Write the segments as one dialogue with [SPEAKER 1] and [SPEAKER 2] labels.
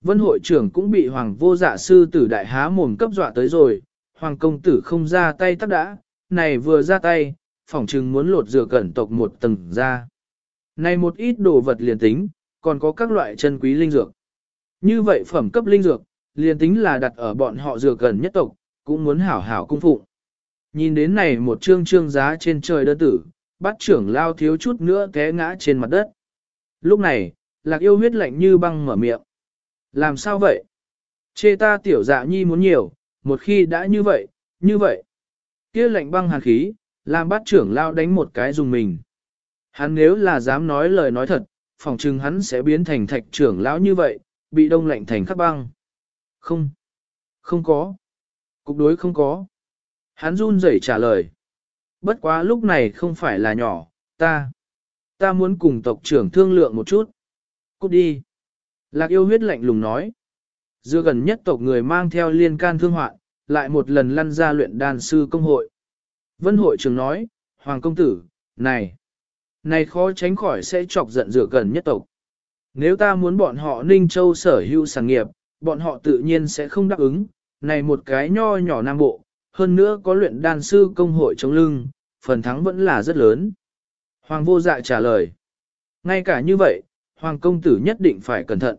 [SPEAKER 1] Vân hội trưởng cũng bị hoàng vô dạ sư tử đại há mồm cấp dọa tới rồi, hoàng công tử không ra tay tắt đã, này vừa ra tay, phỏng chừng muốn lột rửa cẩn tộc một tầng ra. Này một ít đồ vật liền tính, còn có các loại chân quý linh dược. Như vậy phẩm cấp linh dược, liền tính là đặt ở bọn họ dược gần nhất tộc, cũng muốn hảo hảo cung phụng. Nhìn đến này một trương trương giá trên trời đơn tử, bắt trưởng lao thiếu chút nữa té ngã trên mặt đất. Lúc này, lạc yêu huyết lạnh như băng mở miệng. Làm sao vậy? Chê ta tiểu dạ nhi muốn nhiều, một khi đã như vậy, như vậy. kia lạnh băng hàn khí, làm bắt trưởng lao đánh một cái dùng mình. Hắn nếu là dám nói lời nói thật, phòng chừng hắn sẽ biến thành thạch trưởng lão như vậy, bị đông lạnh thành khắc băng. Không, không có. Cục đối không có. Hắn run rẩy trả lời. Bất quá lúc này không phải là nhỏ, ta. Ta muốn cùng tộc trưởng thương lượng một chút. Cút đi. Lạc yêu huyết lạnh lùng nói. Dưa gần nhất tộc người mang theo liên can thương hoạn, lại một lần lăn ra luyện đàn sư công hội. Vân hội trưởng nói, Hoàng công tử, này, này khó tránh khỏi sẽ chọc giận dựa gần nhất tộc. Nếu ta muốn bọn họ Ninh Châu sở hữu sản nghiệp, bọn họ tự nhiên sẽ không đáp ứng, này một cái nho nhỏ nam bộ, hơn nữa có luyện đan sư công hội chống lưng, phần thắng vẫn là rất lớn. Hoàng vô dạ trả lời. Ngay cả như vậy, Hoàng công tử nhất định phải cẩn thận.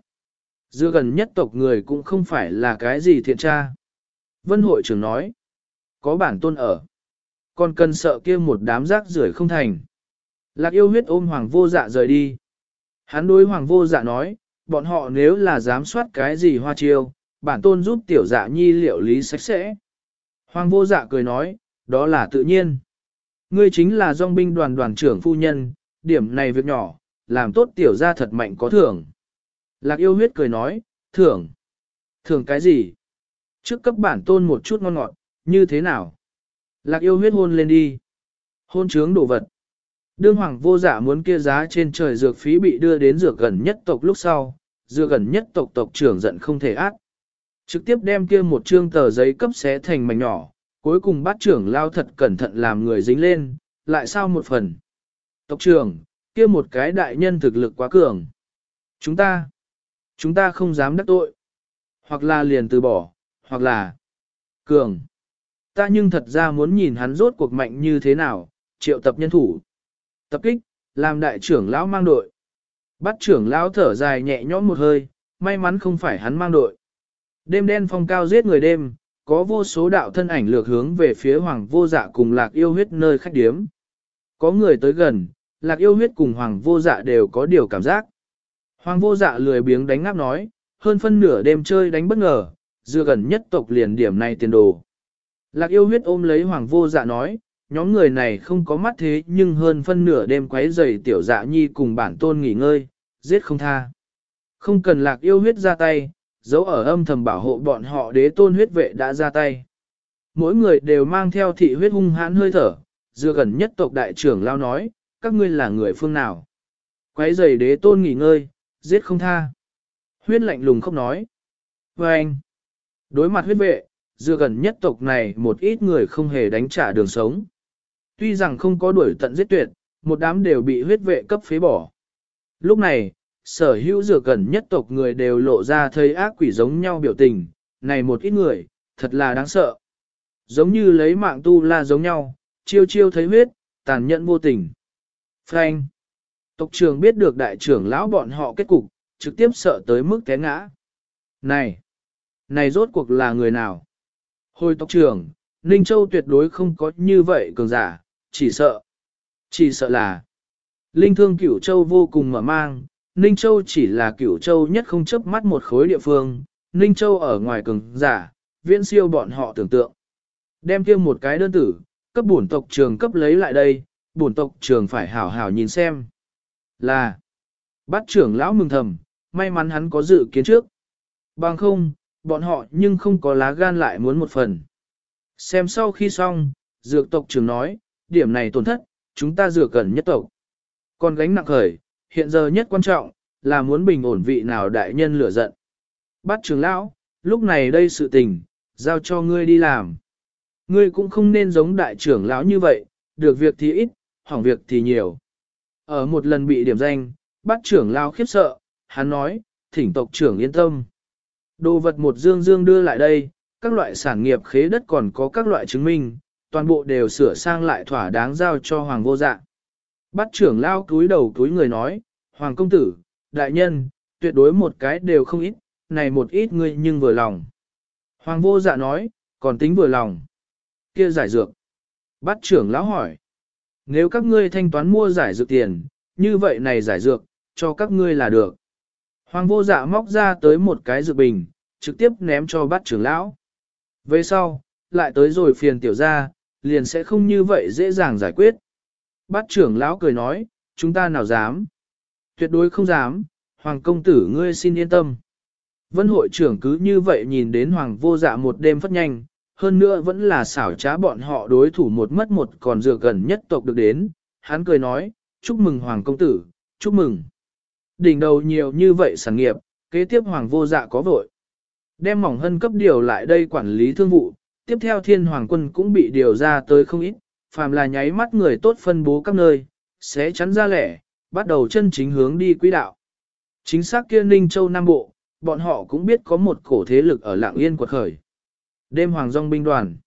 [SPEAKER 1] Dưa gần nhất tộc người cũng không phải là cái gì thiện tra. Vân hội trưởng nói. Có bản tôn ở. Còn cần sợ kia một đám rác rưởi không thành. Lạc yêu huyết ôm Hoàng vô dạ rời đi. Hắn đối Hoàng vô dạ nói, bọn họ nếu là dám soát cái gì hoa chiêu, bản tôn giúp tiểu dạ nhi liệu lý sạch sẽ. Hoàng vô dạ cười nói, đó là tự nhiên. Ngươi chính là dòng binh đoàn đoàn trưởng phu nhân, điểm này việc nhỏ, làm tốt tiểu ra thật mạnh có thưởng. Lạc yêu huyết cười nói, thưởng. Thưởng cái gì? Trước cấp bản tôn một chút ngon ngọt, như thế nào? Lạc yêu huyết hôn lên đi. Hôn trướng đồ vật. Đương hoàng vô giả muốn kia giá trên trời dược phí bị đưa đến dược gần nhất tộc lúc sau, dược gần nhất tộc tộc trưởng giận không thể ác. Trực tiếp đem kia một trương tờ giấy cấp xé thành mảnh nhỏ, cuối cùng bát trưởng lao thật cẩn thận làm người dính lên, lại sao một phần. Tộc trưởng, kia một cái đại nhân thực lực quá cường. Chúng ta, chúng ta không dám đắc tội. Hoặc là liền từ bỏ, hoặc là cường. Ta nhưng thật ra muốn nhìn hắn rốt cuộc mạnh như thế nào, triệu tập nhân thủ. Tập kích, làm đại trưởng lão mang đội. Bắt trưởng lão thở dài nhẹ nhõm một hơi, may mắn không phải hắn mang đội. Đêm đen phong cao giết người đêm, có vô số đạo thân ảnh lược hướng về phía hoàng vô dạ cùng lạc yêu huyết nơi khách điếm. Có người tới gần, lạc yêu huyết cùng hoàng vô dạ đều có điều cảm giác. Hoàng vô dạ lười biếng đánh ngáp nói, hơn phân nửa đêm chơi đánh bất ngờ, dựa gần nhất tộc liền điểm này tiền đồ. Lạc yêu huyết ôm lấy hoàng vô dạ nói, nhóm người này không có mắt thế nhưng hơn phân nửa đêm quấy rầy tiểu dạ nhi cùng bản tôn nghỉ ngơi, giết không tha. Không cần lạc yêu huyết ra tay, dấu ở âm thầm bảo hộ bọn họ đế tôn huyết vệ đã ra tay. Mỗi người đều mang theo thị huyết hung hãn hơi thở, dựa gần nhất tộc đại trưởng lao nói, các ngươi là người phương nào. Quấy giày đế tôn nghỉ ngơi, giết không tha. Huyết lạnh lùng không nói. Và anh, đối mặt huyết vệ, dựa gần nhất tộc này một ít người không hề đánh trả đường sống. Tuy rằng không có đuổi tận giết tuyệt, một đám đều bị huyết vệ cấp phế bỏ. Lúc này, sở hữu dựa gần nhất tộc người đều lộ ra thấy ác quỷ giống nhau biểu tình, này một ít người, thật là đáng sợ. Giống như lấy mạng tu la giống nhau, chiêu chiêu thấy huyết, tàn nhẫn vô tình. Frank. Tộc trưởng biết được đại trưởng lão bọn họ kết cục, trực tiếp sợ tới mức té ngã. Này! Này rốt cuộc là người nào? Hồi tộc trưởng, Ninh Châu tuyệt đối không có như vậy cường giả, chỉ sợ. Chỉ sợ là. Linh thương cửu Châu vô cùng mở mang, Ninh Châu chỉ là cửu Châu nhất không chấp mắt một khối địa phương, Ninh Châu ở ngoài cường giả, viễn siêu bọn họ tưởng tượng. Đem kia một cái đơn tử, cấp bổn tộc trường cấp lấy lại đây, bổn tộc trưởng phải hảo hảo nhìn xem. Là, bắt trưởng lão mừng thầm, may mắn hắn có dự kiến trước. Bằng không, bọn họ nhưng không có lá gan lại muốn một phần. Xem sau khi xong, dược tộc trưởng nói, điểm này tổn thất, chúng ta dược cần nhất tộc. Còn gánh nặng khởi, hiện giờ nhất quan trọng, là muốn bình ổn vị nào đại nhân lửa giận. Bắt trưởng lão, lúc này đây sự tình, giao cho ngươi đi làm. Ngươi cũng không nên giống đại trưởng lão như vậy, được việc thì ít, hỏng việc thì nhiều. Ở một lần bị điểm danh, bắt trưởng lao khiếp sợ, hắn nói, thỉnh tộc trưởng yên tâm. Đồ vật một dương dương đưa lại đây, các loại sản nghiệp khế đất còn có các loại chứng minh, toàn bộ đều sửa sang lại thỏa đáng giao cho Hoàng vô dạ. Bắt trưởng lao túi đầu túi người nói, Hoàng công tử, đại nhân, tuyệt đối một cái đều không ít, này một ít ngươi nhưng vừa lòng. Hoàng vô dạ nói, còn tính vừa lòng. kia giải dược. Bắt trưởng lão hỏi. Nếu các ngươi thanh toán mua giải dược tiền, như vậy này giải dược, cho các ngươi là được. Hoàng vô dạ móc ra tới một cái dược bình, trực tiếp ném cho bát trưởng lão. Về sau, lại tới rồi phiền tiểu ra, liền sẽ không như vậy dễ dàng giải quyết. Bát trưởng lão cười nói, chúng ta nào dám? Tuyệt đối không dám, Hoàng công tử ngươi xin yên tâm. Vân hội trưởng cứ như vậy nhìn đến Hoàng vô dạ một đêm phất nhanh, hơn nữa vẫn là xảo trá bọn họ đối thủ một mất một còn dựa gần nhất tộc được đến. Hắn cười nói, chúc mừng Hoàng công tử, chúc mừng. Đỉnh đầu nhiều như vậy sản nghiệp, kế tiếp Hoàng vô dạ có vội. Đem mỏng hân cấp điều lại đây quản lý thương vụ, tiếp theo thiên hoàng quân cũng bị điều ra tới không ít, phàm là nháy mắt người tốt phân bố các nơi, sẽ chắn ra lẻ, bắt đầu chân chính hướng đi quỹ đạo. Chính xác kia Ninh Châu Nam Bộ, bọn họ cũng biết có một cổ thế lực ở lạng yên quật khởi. Đêm hoàng dòng binh đoàn.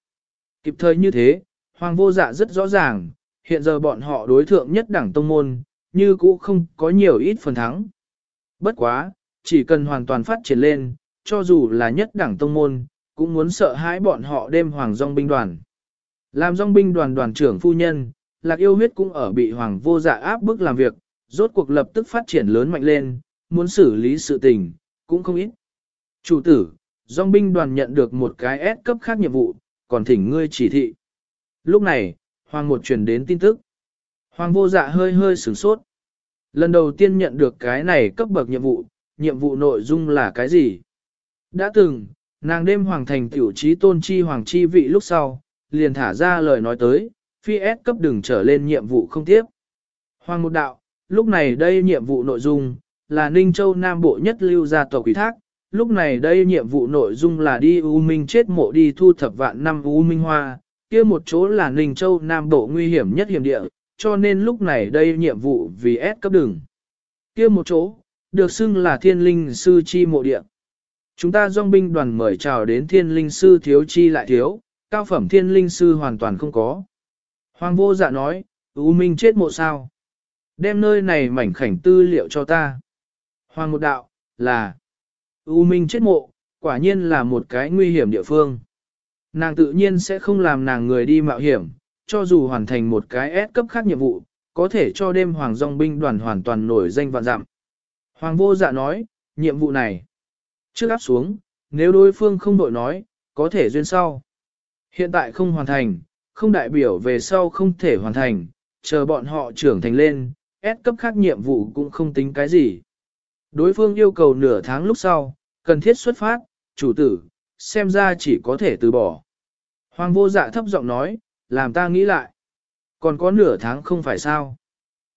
[SPEAKER 1] Kịp thời như thế, hoàng vô dạ rất rõ ràng, hiện giờ bọn họ đối thượng nhất đẳng tông môn, như cũ không có nhiều ít phần thắng. Bất quá, chỉ cần hoàn toàn phát triển lên, cho dù là nhất đẳng tông môn, cũng muốn sợ hãi bọn họ đêm hoàng dòng binh đoàn. Làm dòng binh đoàn đoàn trưởng phu nhân, lạc yêu huyết cũng ở bị hoàng vô dạ áp bức làm việc, rốt cuộc lập tức phát triển lớn mạnh lên, muốn xử lý sự tình, cũng không ít. Chủ tử, dòng binh đoàn nhận được một cái S cấp khác nhiệm vụ, còn thỉnh ngươi chỉ thị. Lúc này, hoàng một truyền đến tin tức. Hoàng vô dạ hơi hơi sửng sốt. Lần đầu tiên nhận được cái này cấp bậc nhiệm vụ, nhiệm vụ nội dung là cái gì? Đã từng, nàng đêm hoàng thành tiểu trí tôn chi hoàng chi vị lúc sau, liền thả ra lời nói tới, phi S cấp đừng trở lên nhiệm vụ không tiếp. Hoàng một đạo, lúc này đây nhiệm vụ nội dung, là Ninh Châu Nam Bộ nhất lưu gia tộc quỷ thác, lúc này đây nhiệm vụ nội dung là đi U Minh chết mộ đi thu thập vạn năm U Minh Hoa, kia một chỗ là Ninh Châu Nam Bộ nguy hiểm nhất hiểm địa, cho nên lúc này đây nhiệm vụ vì S cấp đường. kia một chỗ, được xưng là thiên linh sư chi mộ địa. Chúng ta dòng binh đoàn mời chào đến thiên linh sư thiếu chi lại thiếu, cao phẩm thiên linh sư hoàn toàn không có. Hoàng vô dạ nói, U Minh chết mộ sao? Đem nơi này mảnh khảnh tư liệu cho ta. Hoàng một đạo, là U Minh chết mộ, quả nhiên là một cái nguy hiểm địa phương. Nàng tự nhiên sẽ không làm nàng người đi mạo hiểm, cho dù hoàn thành một cái S cấp khác nhiệm vụ, có thể cho đêm Hoàng Dòng binh đoàn hoàn toàn nổi danh vạn dặm. Hoàng vô dạ nói, nhiệm vụ này, trước áp xuống, nếu đối phương không đội nói, có thể duyên sau. Hiện tại không hoàn thành, không đại biểu về sau không thể hoàn thành, chờ bọn họ trưởng thành lên, S cấp khác nhiệm vụ cũng không tính cái gì. Đối phương yêu cầu nửa tháng lúc sau, cần thiết xuất phát, chủ tử, xem ra chỉ có thể từ bỏ. Hoàng vô dạ thấp giọng nói, làm ta nghĩ lại. Còn có nửa tháng không phải sao.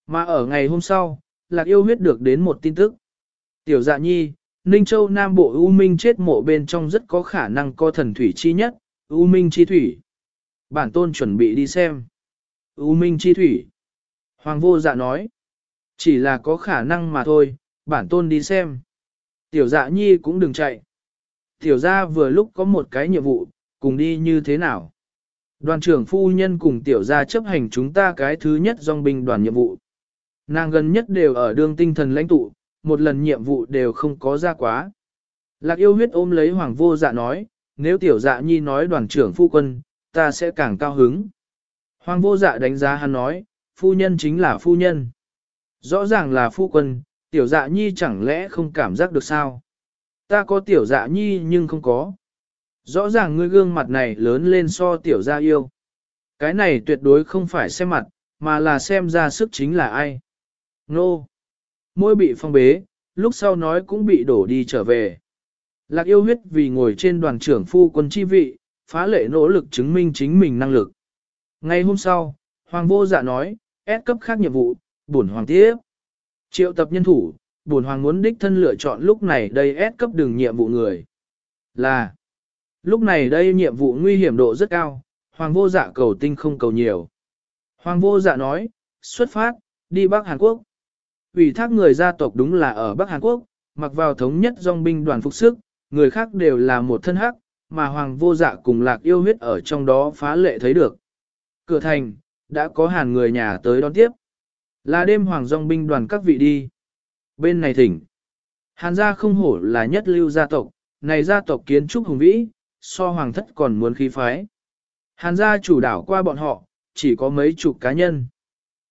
[SPEAKER 1] Mà ở ngày hôm sau, lạc yêu huyết được đến một tin tức. Tiểu dạ nhi, Ninh Châu Nam Bộ U Minh chết mộ bên trong rất có khả năng có thần thủy chi nhất, U Minh chi thủy. Bản tôn chuẩn bị đi xem. U Minh chi thủy. Hoàng vô dạ nói. Chỉ là có khả năng mà thôi, bản tôn đi xem. Tiểu dạ nhi cũng đừng chạy. Tiểu gia vừa lúc có một cái nhiệm vụ, cùng đi như thế nào. Đoàn trưởng phu nhân cùng tiểu gia chấp hành chúng ta cái thứ nhất dòng binh đoàn nhiệm vụ. Nàng gần nhất đều ở đương tinh thần lãnh tụ, một lần nhiệm vụ đều không có ra quá. Lạc yêu huyết ôm lấy hoàng vô dạ nói, nếu tiểu dạ nhi nói đoàn trưởng phu quân, ta sẽ càng cao hứng. Hoàng vô dạ đánh giá hắn nói, phu nhân chính là phu nhân. Rõ ràng là phu quân, tiểu dạ nhi chẳng lẽ không cảm giác được sao? Ta có tiểu dạ nhi nhưng không có. Rõ ràng ngươi gương mặt này lớn lên so tiểu gia yêu. Cái này tuyệt đối không phải xem mặt, mà là xem ra sức chính là ai. Nô! Môi bị phong bế, lúc sau nói cũng bị đổ đi trở về. Lạc yêu huyết vì ngồi trên đoàn trưởng phu quân chi vị, phá lệ nỗ lực chứng minh chính mình năng lực. Ngày hôm sau, Hoàng vô dạ nói, ép cấp khác nhiệm vụ, bổn hoàng tiếp. Triệu tập nhân thủ, bổn hoàng muốn đích thân lựa chọn lúc này đây ép cấp đường nhiệm vụ người. Là, lúc này đây nhiệm vụ nguy hiểm độ rất cao, hoàng vô dạ cầu tinh không cầu nhiều. Hoàng vô dạ nói, xuất phát, đi Bắc Hàn Quốc. ủy thác người gia tộc đúng là ở Bắc Hàn Quốc, mặc vào thống nhất dòng binh đoàn phục sức, người khác đều là một thân hắc, mà hoàng vô dạ cùng lạc yêu huyết ở trong đó phá lệ thấy được. Cửa thành, đã có hàn người nhà tới đón tiếp. Là đêm hoàng dòng binh đoàn các vị đi. Bên này thỉnh. Hàn gia không hổ là nhất lưu gia tộc, này gia tộc kiến trúc hùng vĩ, so hoàng thất còn muốn khí phái. Hàn gia chủ đảo qua bọn họ, chỉ có mấy chục cá nhân.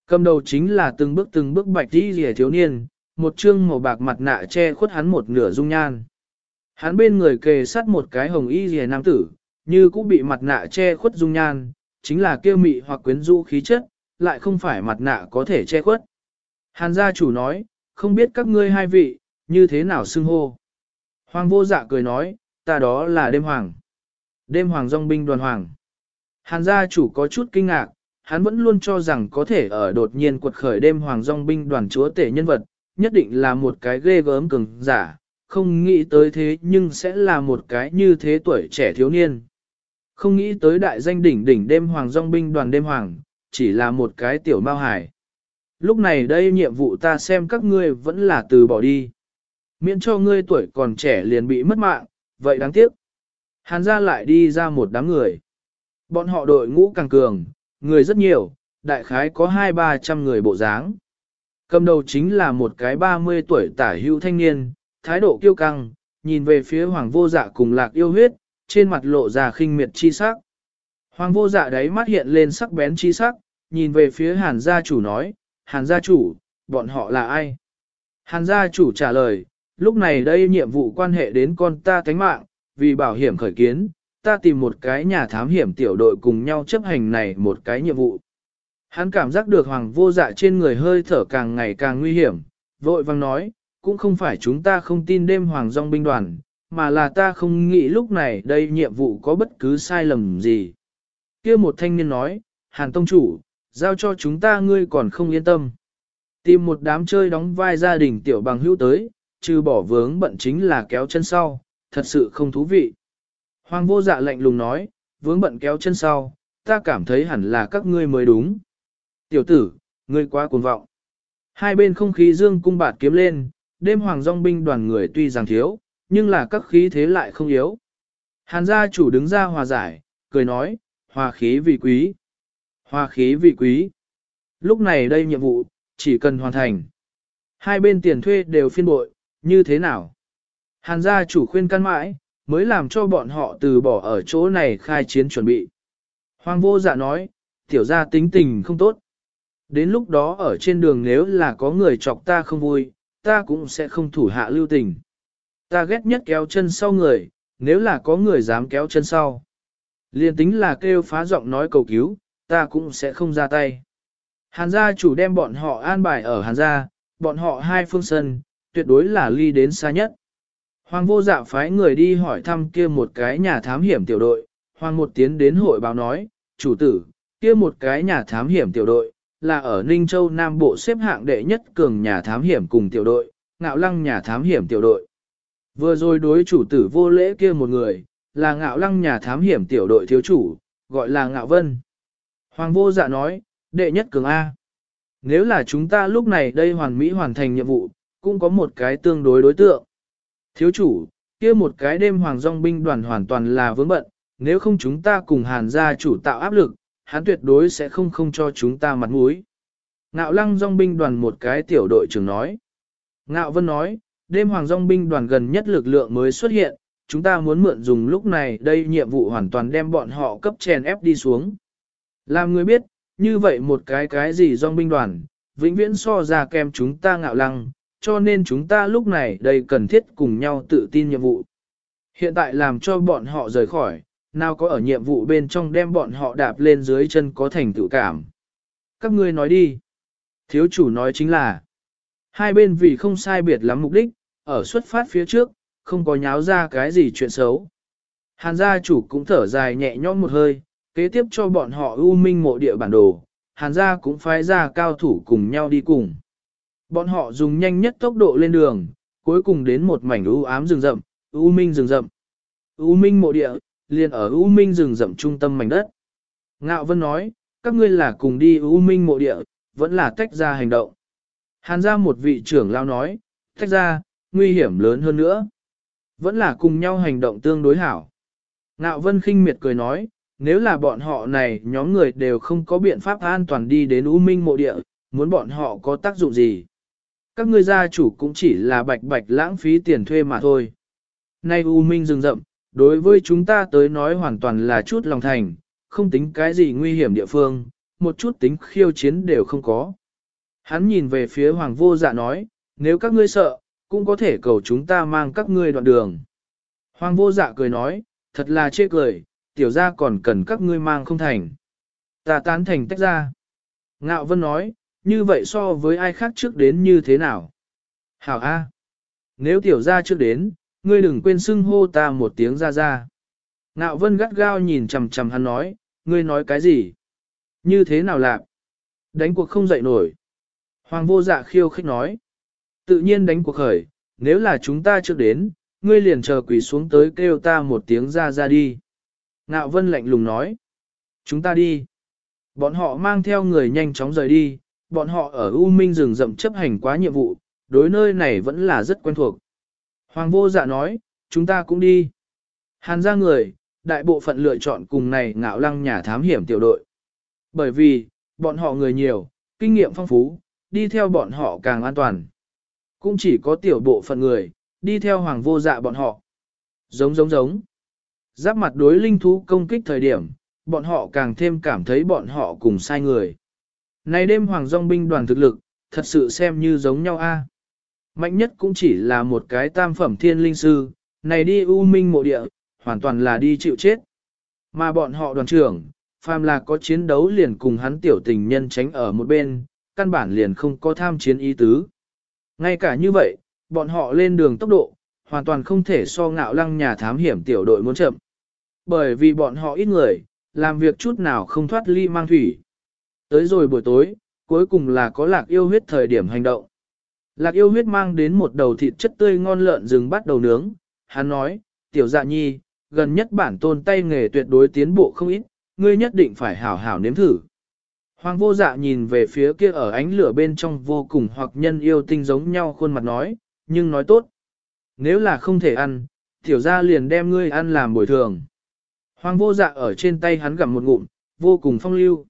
[SPEAKER 1] Cầm đầu chính là từng bước từng bước bạch đi rìa thiếu niên, một trương màu bạc mặt nạ che khuất hắn một nửa dung nhan. Hắn bên người kề sát một cái hồng y rìa nam tử, như cũng bị mặt nạ che khuất dung nhan, chính là kêu mị hoặc quyến rũ khí chất, lại không phải mặt nạ có thể che khuất. Hàn gia chủ nói, không biết các ngươi hai vị, như thế nào xưng hô. Hoàng vô dạ cười nói, ta đó là đêm hoàng. Đêm hoàng dòng binh đoàn hoàng. Hàn gia chủ có chút kinh ngạc, hắn vẫn luôn cho rằng có thể ở đột nhiên quật khởi đêm hoàng dòng binh đoàn chúa tể nhân vật, nhất định là một cái ghê gớm cường giả, không nghĩ tới thế nhưng sẽ là một cái như thế tuổi trẻ thiếu niên. Không nghĩ tới đại danh đỉnh đỉnh đêm hoàng dòng binh đoàn đêm hoàng, chỉ là một cái tiểu mao hải. Lúc này đây nhiệm vụ ta xem các ngươi vẫn là từ bỏ đi. Miễn cho ngươi tuổi còn trẻ liền bị mất mạng, vậy đáng tiếc. Hàn ra lại đi ra một đám người. Bọn họ đội ngũ càng cường, người rất nhiều, đại khái có hai ba trăm người bộ dáng. Cầm đầu chính là một cái 30 tuổi tả hữu thanh niên, thái độ kiêu căng, nhìn về phía hoàng vô dạ cùng lạc yêu huyết, trên mặt lộ ra khinh miệt chi sắc. Hoàng vô dạ đấy mắt hiện lên sắc bén chi sắc, nhìn về phía hàn gia chủ nói, hàn gia chủ, bọn họ là ai? Hàn gia chủ trả lời, lúc này đây nhiệm vụ quan hệ đến con ta tánh mạng, vì bảo hiểm khởi kiến, ta tìm một cái nhà thám hiểm tiểu đội cùng nhau chấp hành này một cái nhiệm vụ. Hắn cảm giác được hoàng vô dạ trên người hơi thở càng ngày càng nguy hiểm, vội vang nói, cũng không phải chúng ta không tin đêm hoàng dòng binh đoàn, mà là ta không nghĩ lúc này đây nhiệm vụ có bất cứ sai lầm gì. kia một thanh niên nói, hàn tông chủ, giao cho chúng ta ngươi còn không yên tâm. Tìm một đám chơi đóng vai gia đình tiểu bằng hữu tới, trừ bỏ vướng bận chính là kéo chân sau, thật sự không thú vị. Hoàng vô dạ lạnh lùng nói, vướng bận kéo chân sau, ta cảm thấy hẳn là các ngươi mới đúng. Tiểu tử, ngươi quá cuồng vọng. Hai bên không khí dương cung bạt kiếm lên, đêm hoàng dòng binh đoàn người tuy rằng thiếu, nhưng là các khí thế lại không yếu. Hàn gia chủ đứng ra hòa giải, cười nói, hòa khí vì quý hoa khí vị quý. Lúc này đây nhiệm vụ, chỉ cần hoàn thành. Hai bên tiền thuê đều phiên bội, như thế nào? Hàn gia chủ khuyên căn mãi, mới làm cho bọn họ từ bỏ ở chỗ này khai chiến chuẩn bị. Hoàng vô dạ nói, tiểu gia tính tình không tốt. Đến lúc đó ở trên đường nếu là có người chọc ta không vui, ta cũng sẽ không thủ hạ lưu tình. Ta ghét nhất kéo chân sau người, nếu là có người dám kéo chân sau. Liên tính là kêu phá giọng nói cầu cứu, ta cũng sẽ không ra tay. Hàn gia chủ đem bọn họ an bài ở hàn gia, bọn họ hai phương sân, tuyệt đối là ly đến xa nhất. Hoàng vô dạ phái người đi hỏi thăm kia một cái nhà thám hiểm tiểu đội, Hoàng một tiến đến hội báo nói, chủ tử, kia một cái nhà thám hiểm tiểu đội, là ở Ninh Châu Nam Bộ xếp hạng đệ nhất cường nhà thám hiểm cùng tiểu đội, ngạo lăng nhà thám hiểm tiểu đội. Vừa rồi đối chủ tử vô lễ kia một người, là ngạo lăng nhà thám hiểm tiểu đội thiếu chủ, gọi là ngạo vân. Hoàng vô dạ nói, đệ nhất cường A. Nếu là chúng ta lúc này đây hoàn mỹ hoàn thành nhiệm vụ, cũng có một cái tương đối đối tượng. Thiếu chủ, kia một cái đêm hoàng dòng binh đoàn hoàn toàn là vướng bận, nếu không chúng ta cùng hàn gia chủ tạo áp lực, hắn tuyệt đối sẽ không không cho chúng ta mặt mũi. Ngạo lăng dòng binh đoàn một cái tiểu đội trưởng nói. Ngạo vân nói, đêm hoàng dòng binh đoàn gần nhất lực lượng mới xuất hiện, chúng ta muốn mượn dùng lúc này đây nhiệm vụ hoàn toàn đem bọn họ cấp chèn ép đi xuống. Làm người biết, như vậy một cái cái gì dòng binh đoàn, vĩnh viễn so ra kem chúng ta ngạo lăng, cho nên chúng ta lúc này đây cần thiết cùng nhau tự tin nhiệm vụ. Hiện tại làm cho bọn họ rời khỏi, nào có ở nhiệm vụ bên trong đem bọn họ đạp lên dưới chân có thành tự cảm. Các ngươi nói đi. Thiếu chủ nói chính là, hai bên vì không sai biệt lắm mục đích, ở xuất phát phía trước, không có nháo ra cái gì chuyện xấu. Hàn gia chủ cũng thở dài nhẹ nhõm một hơi, kế tiếp cho bọn họ ưu minh mộ địa bản đồ, hàn gia cũng phái ra cao thủ cùng nhau đi cùng. Bọn họ dùng nhanh nhất tốc độ lên đường, cuối cùng đến một mảnh ưu ám rừng rậm, ưu minh rừng rậm. ưu minh mộ địa, liền ở ưu minh rừng rậm trung tâm mảnh đất. Ngạo Vân nói, các ngươi là cùng đi ưu minh mộ địa, vẫn là tách ra hành động. Hàn ra một vị trưởng lao nói, tách ra, nguy hiểm lớn hơn nữa. Vẫn là cùng nhau hành động tương đối hảo. Ngạo Vân khinh miệt cười nói, nếu là bọn họ này nhóm người đều không có biện pháp an toàn đi đến U Minh mộ địa, muốn bọn họ có tác dụng gì? Các ngươi gia chủ cũng chỉ là bạch bạch lãng phí tiền thuê mà thôi. Nay U Minh rừng rậm, đối với chúng ta tới nói hoàn toàn là chút lòng thành, không tính cái gì nguy hiểm địa phương, một chút tính khiêu chiến đều không có. Hắn nhìn về phía hoàng vô dạ nói, nếu các ngươi sợ, cũng có thể cầu chúng ta mang các ngươi đoạn đường. Hoàng vô dạ cười nói, thật là chê cười, tiểu ra còn cần các ngươi mang không thành. Ta tán thành tách ra. Ngạo Vân nói, như vậy so với ai khác trước đến như thế nào? Hảo A. Nếu tiểu ra trước đến, ngươi đừng quên xưng hô ta một tiếng ra ra. Ngạo Vân gắt gao nhìn chằm chằm hắn nói, ngươi nói cái gì? Như thế nào lạc? Đánh cuộc không dậy nổi. Hoàng vô dạ khiêu khích nói. Tự nhiên đánh cuộc khởi, nếu là chúng ta trước đến, ngươi liền chờ quỳ xuống tới kêu ta một tiếng ra ra đi. Ngạo vân lạnh lùng nói. Chúng ta đi. Bọn họ mang theo người nhanh chóng rời đi, bọn họ ở U Minh rừng rậm chấp hành quá nhiệm vụ, đối nơi này vẫn là rất quen thuộc. Hoàng vô dạ nói, chúng ta cũng đi. Hàn ra người, đại bộ phận lựa chọn cùng này ngạo lăng nhà thám hiểm tiểu đội. Bởi vì, bọn họ người nhiều, kinh nghiệm phong phú, đi theo bọn họ càng an toàn. Cũng chỉ có tiểu bộ phận người, đi theo hoàng vô dạ bọn họ. Giống giống giống. Giáp mặt đối linh thú công kích thời điểm, bọn họ càng thêm cảm thấy bọn họ cùng sai người. Này đêm hoàng dòng binh đoàn thực lực, thật sự xem như giống nhau a. Mạnh nhất cũng chỉ là một cái tam phẩm thiên linh sư, này đi u minh mộ địa, hoàn toàn là đi chịu chết. Mà bọn họ đoàn trưởng, phàm là có chiến đấu liền cùng hắn tiểu tình nhân tránh ở một bên, căn bản liền không có tham chiến ý tứ. Ngay cả như vậy, bọn họ lên đường tốc độ, hoàn toàn không thể so ngạo lăng nhà thám hiểm tiểu đội muốn chậm. Bởi vì bọn họ ít người, làm việc chút nào không thoát ly mang thủy. Tới rồi buổi tối, cuối cùng là có lạc yêu huyết thời điểm hành động. Lạc yêu huyết mang đến một đầu thịt chất tươi ngon lợn rừng bắt đầu nướng. Hắn nói, tiểu dạ nhi, gần nhất bản tôn tay nghề tuyệt đối tiến bộ không ít, ngươi nhất định phải hảo hảo nếm thử. Hoàng vô dạ nhìn về phía kia ở ánh lửa bên trong vô cùng hoặc nhân yêu tinh giống nhau khuôn mặt nói, nhưng nói tốt. Nếu là không thể ăn, tiểu ra liền đem ngươi ăn làm bồi thường. Hoàng vô dạ ở trên tay hắn gặm một ngụm, vô cùng phong lưu.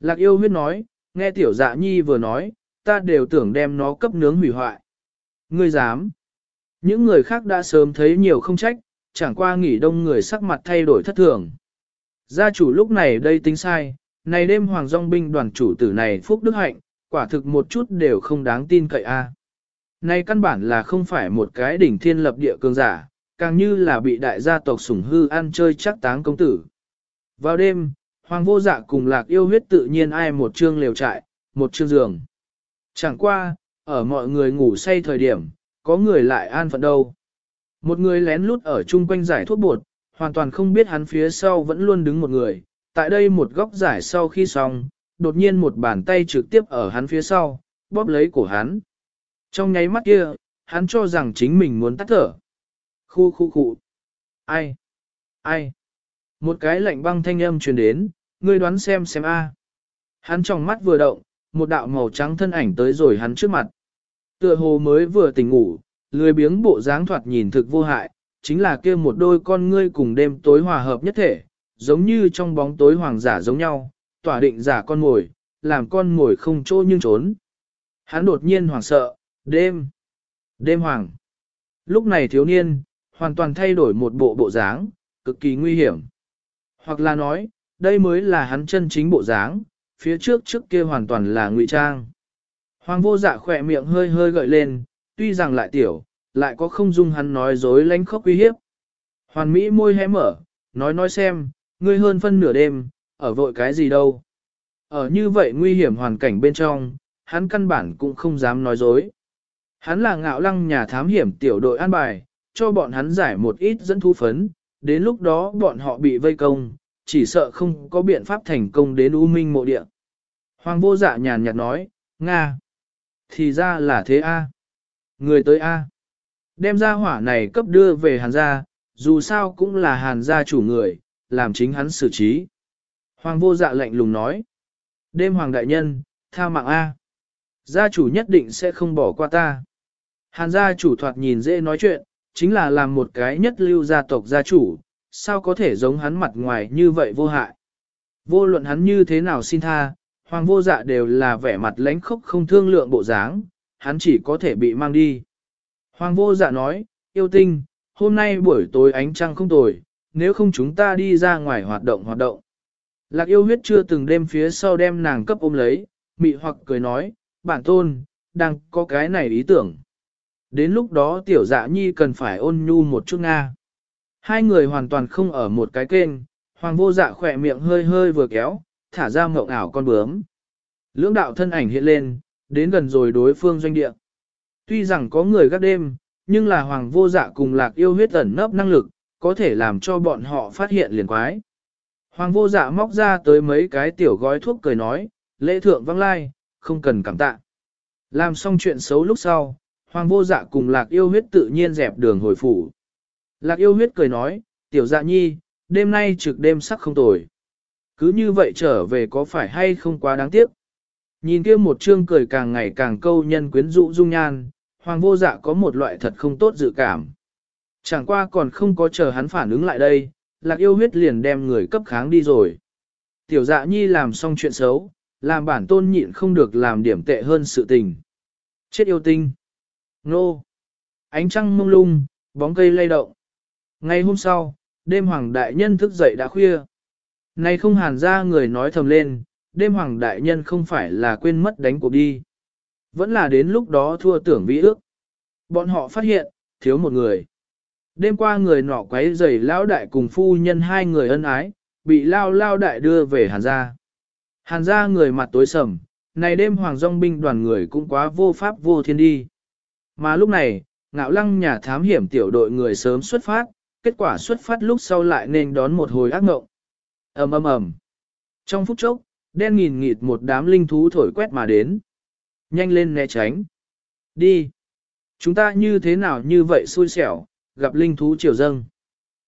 [SPEAKER 1] Lạc yêu huyết nói, nghe tiểu dạ nhi vừa nói, ta đều tưởng đem nó cấp nướng hủy hoại. Ngươi dám. Những người khác đã sớm thấy nhiều không trách, chẳng qua nghỉ đông người sắc mặt thay đổi thất thường. Gia chủ lúc này đây tính sai, này đêm hoàng dòng binh đoàn chủ tử này phúc đức hạnh, quả thực một chút đều không đáng tin cậy a. À. Này căn bản là không phải một cái đỉnh thiên lập địa cường giả, càng như là bị đại gia tộc sủng hư ăn chơi chắc táng công tử. Vào đêm, hoàng vô dạ cùng lạc yêu huyết tự nhiên ai một chương liều trại, một chương giường. Chẳng qua, ở mọi người ngủ say thời điểm, có người lại an phận đâu. Một người lén lút ở chung quanh giải thuốc bột, hoàn toàn không biết hắn phía sau vẫn luôn đứng một người, tại đây một góc giải sau khi xong, đột nhiên một bàn tay trực tiếp ở hắn phía sau, bóp lấy cổ hắn. Trong nháy mắt kia, hắn cho rằng chính mình muốn tắt thở. Khu khu khu. Ai? Ai? Một cái lạnh băng thanh âm truyền đến, ngươi đoán xem xem a. Hắn trong mắt vừa động, một đạo màu trắng thân ảnh tới rồi hắn trước mặt. Tựa hồ mới vừa tỉnh ngủ, lười biếng bộ dáng thoạt nhìn thực vô hại, chính là kia một đôi con ngươi cùng đêm tối hòa hợp nhất thể, giống như trong bóng tối hoàng giả giống nhau, tỏa định giả con ngồi làm con ngồi không chỗ nhưng trốn. Hắn đột nhiên hoảng sợ, đêm, đêm hoàng. Lúc này thiếu niên, hoàn toàn thay đổi một bộ bộ dáng, cực kỳ nguy hiểm. Hoặc là nói, đây mới là hắn chân chính bộ dáng, phía trước trước kia hoàn toàn là ngụy trang. Hoàng vô dạ khỏe miệng hơi hơi gợi lên, tuy rằng lại tiểu, lại có không dung hắn nói dối lánh khóc uy hiếp. Hoàn Mỹ môi hé mở, nói nói xem, ngươi hơn phân nửa đêm, ở vội cái gì đâu. Ở như vậy nguy hiểm hoàn cảnh bên trong, hắn căn bản cũng không dám nói dối. Hắn là ngạo lăng nhà thám hiểm tiểu đội an bài, cho bọn hắn giải một ít dẫn thú phấn, đến lúc đó bọn họ bị vây công, chỉ sợ không có biện pháp thành công đến U Minh mộ địa. Hoàng vô dạ nhàn nhạt nói, Nga. Thì ra là thế A. Người tới A. Đem ra hỏa này cấp đưa về hàn gia, dù sao cũng là hàn gia chủ người, làm chính hắn xử trí. Hoàng vô dạ lạnh lùng nói. Đêm hoàng đại nhân, tha mạng A. Gia chủ nhất định sẽ không bỏ qua ta. Hàn gia chủ thoạt nhìn dễ nói chuyện, chính là làm một cái nhất lưu gia tộc gia chủ, sao có thể giống hắn mặt ngoài như vậy vô hại. Vô luận hắn như thế nào xin tha, hoàng vô dạ đều là vẻ mặt lãnh khốc không thương lượng bộ dáng, hắn chỉ có thể bị mang đi. Hoàng vô dạ nói, yêu tinh, hôm nay buổi tối ánh trăng không tồi, nếu không chúng ta đi ra ngoài hoạt động hoạt động. Lạc yêu huyết chưa từng đêm phía sau đem nàng cấp ôm lấy, mị hoặc cười nói, bản tôn, đang có cái này ý tưởng. Đến lúc đó tiểu dạ nhi cần phải ôn nhu một chút Nga. Hai người hoàn toàn không ở một cái kênh, hoàng vô dạ khỏe miệng hơi hơi vừa kéo, thả ra mộng ảo con bướm. Lưỡng đạo thân ảnh hiện lên, đến gần rồi đối phương doanh địa. Tuy rằng có người gác đêm, nhưng là hoàng vô dạ cùng lạc yêu huyết ẩn nấp năng lực, có thể làm cho bọn họ phát hiện liền quái. Hoàng vô dạ móc ra tới mấy cái tiểu gói thuốc cười nói, lễ thượng văng lai, không cần cảm tạ. Làm xong chuyện xấu lúc sau, hoàng vô dạ cùng lạc yêu huyết tự nhiên dẹp đường hồi phủ. Lạc yêu huyết cười nói, tiểu dạ nhi, đêm nay trực đêm sắc không tồi. Cứ như vậy trở về có phải hay không quá đáng tiếc. Nhìn kia một chương cười càng ngày càng câu nhân quyến rũ dung nhan, hoàng vô dạ có một loại thật không tốt dự cảm. Chẳng qua còn không có chờ hắn phản ứng lại đây, lạc yêu huyết liền đem người cấp kháng đi rồi. Tiểu dạ nhi làm xong chuyện xấu, làm bản tôn nhịn không được làm điểm tệ hơn sự tình. Chết yêu tinh. Nô. Ánh trăng mông lung, bóng cây lay động. Ngày hôm sau, đêm hoàng đại nhân thức dậy đã khuya. Nay không hàn ra người nói thầm lên, đêm hoàng đại nhân không phải là quên mất đánh cuộc đi. Vẫn là đến lúc đó thua tưởng vĩ ước. Bọn họ phát hiện, thiếu một người. Đêm qua người nọ quấy giày lão đại cùng phu nhân hai người ân ái, bị lao lao đại đưa về hàn gia. Hàn gia người mặt tối sầm, này đêm hoàng dòng binh đoàn người cũng quá vô pháp vô thiên đi. Mà lúc này, ngạo lăng nhà thám hiểm tiểu đội người sớm xuất phát, kết quả xuất phát lúc sau lại nên đón một hồi ác ngộng. ầm ầm ầm. Trong phút chốc, đen nghìn nghịt một đám linh thú thổi quét mà đến. Nhanh lên né tránh. Đi. Chúng ta như thế nào như vậy xui xẻo, gặp linh thú triều dâng.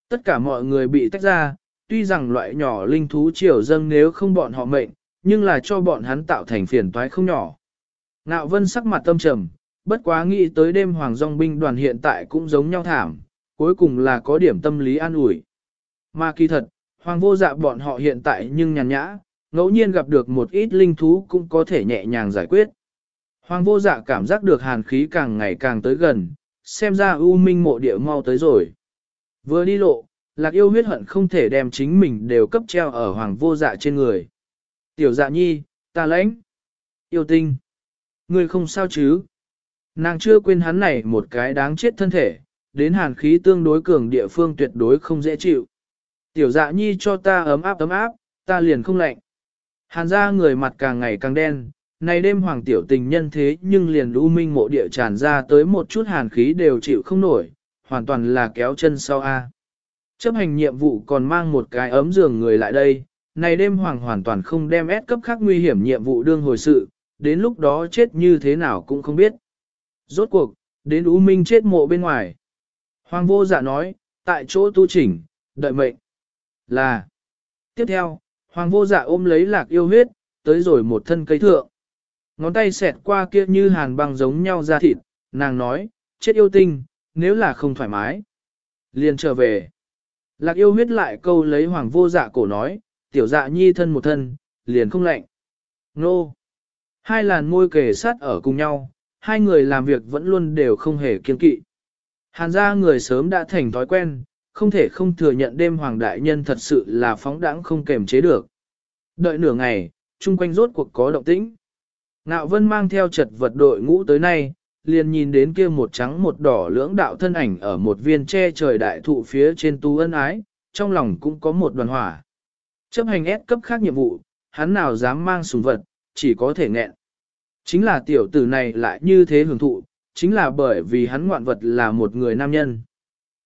[SPEAKER 1] Tất cả mọi người bị tách ra, tuy rằng loại nhỏ linh thú triều dâng nếu không bọn họ mệnh, nhưng là cho bọn hắn tạo thành phiền toái không nhỏ. Ngạo vân sắc mặt tâm trầm, bất quá nghĩ tới đêm hoàng dòng binh đoàn hiện tại cũng giống nhau thảm, cuối cùng là có điểm tâm lý an ủi. Mà kỳ thật, hoàng vô dạ bọn họ hiện tại nhưng nhàn nhã, ngẫu nhiên gặp được một ít linh thú cũng có thể nhẹ nhàng giải quyết. Hoàng vô dạ cảm giác được hàn khí càng ngày càng tới gần, xem ra U Minh mộ địa mau tới rồi. Vừa đi lộ, lạc yêu huyết hận không thể đem chính mình đều cấp treo ở hoàng vô dạ trên người. Tiểu dạ nhi, ta lãnh. Yêu tinh. Ngươi không sao chứ? Nàng chưa quên hắn này một cái đáng chết thân thể, đến hàn khí tương đối cường địa phương tuyệt đối không dễ chịu. Tiểu dạ nhi cho ta ấm áp ấm áp, ta liền không lạnh. Hàn ra người mặt càng ngày càng đen, này đêm hoàng tiểu tình nhân thế nhưng liền u minh mộ địa tràn ra tới một chút hàn khí đều chịu không nổi, hoàn toàn là kéo chân sau A. Chấp hành nhiệm vụ còn mang một cái ấm giường người lại đây, này đêm hoàng hoàn toàn không đem ép cấp khác nguy hiểm nhiệm vụ đương hồi sự, đến lúc đó chết như thế nào cũng không biết. Rốt cuộc, đến U Minh chết mộ bên ngoài. Hoàng vô dạ nói, tại chỗ tu chỉnh, đợi mệnh. Là. Tiếp theo, Hoàng vô dạ ôm lấy lạc yêu huyết, tới rồi một thân cây thượng. Ngón tay xẹt qua kia như hàn băng giống nhau ra thịt, nàng nói, chết yêu tinh, nếu là không thoải mái. Liền trở về. Lạc yêu huyết lại câu lấy hoàng vô dạ cổ nói, tiểu dạ nhi thân một thân, liền không lạnh. Nô! Hai làn môi kề sát ở cùng nhau, hai người làm việc vẫn luôn đều không hề kiên kỵ. Hàn gia người sớm đã thành thói quen, không thể không thừa nhận đêm hoàng đại nhân thật sự là phóng đãng không kềm chế được. Đợi nửa ngày, chung quanh rốt cuộc có động tĩnh. Nạo vân mang theo chật vật đội ngũ tới nay, liền nhìn đến kia một trắng một đỏ lưỡng đạo thân ảnh ở một viên tre trời đại thụ phía trên tu ân ái, trong lòng cũng có một đoàn hỏa. Chấp hành ép cấp khác nhiệm vụ, hắn nào dám mang súng vật, chỉ có thể nghẹn. Chính là tiểu tử này lại như thế hưởng thụ, chính là bởi vì hắn ngoạn vật là một người nam nhân.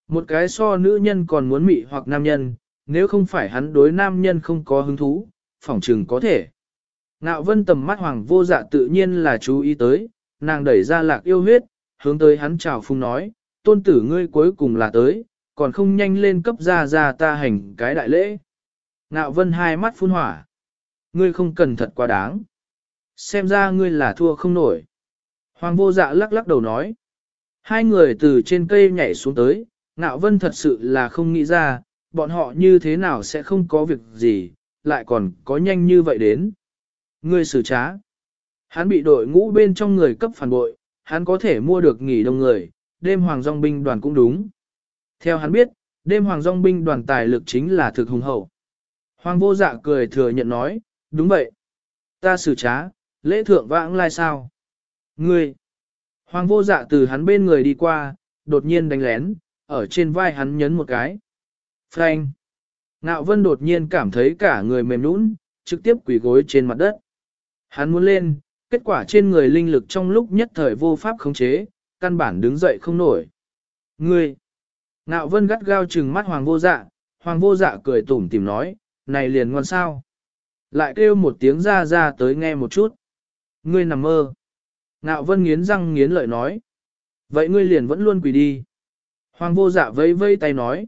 [SPEAKER 1] Một cái so nữ nhân còn muốn mị hoặc nam nhân, nếu không phải hắn đối nam nhân không có hứng thú, phỏng chừng có thể. Ngạo vân tầm mắt hoàng vô dạ tự nhiên là chú ý tới, nàng đẩy ra lạc yêu huyết, hướng tới hắn chào phung nói, tôn tử ngươi cuối cùng là tới, còn không nhanh lên cấp ra ra ta hành cái đại lễ. Ngạo vân hai mắt phun hỏa. Ngươi không cần thật quá đáng. Xem ra ngươi là thua không nổi. Hoàng vô dạ lắc lắc đầu nói. Hai người từ trên cây nhảy xuống tới, ngạo vân thật sự là không nghĩ ra, bọn họ như thế nào sẽ không có việc gì, lại còn có nhanh như vậy đến. ngươi xử trá. Hắn bị đội ngũ bên trong người cấp phản bội, hắn có thể mua được nghỉ đông người, đêm hoàng dòng binh đoàn cũng đúng. Theo hắn biết, đêm hoàng dòng binh đoàn tài lực chính là thực hùng hậu. Hoàng vô dạ cười thừa nhận nói, đúng vậy. Ta xử trá, lễ thượng vãng lai sao? Ngươi! Hoàng vô dạ từ hắn bên người đi qua, đột nhiên đánh lén, ở trên vai hắn nhấn một cái. Frank! Ngạo vân đột nhiên cảm thấy cả người mềm nũng, trực tiếp quỳ gối trên mặt đất. Hắn muốn lên, kết quả trên người linh lực trong lúc nhất thời vô pháp khống chế, căn bản đứng dậy không nổi. Ngươi! Ngạo vân gắt gao trừng mắt hoàng vô dạ, hoàng vô dạ cười tủm tìm nói, này liền ngon sao. Lại kêu một tiếng ra ra tới nghe một chút. Ngươi nằm mơ. Ngạo vân nghiến răng nghiến lợi nói. Vậy ngươi liền vẫn luôn quỳ đi. Hoàng vô dạ vây vây tay nói.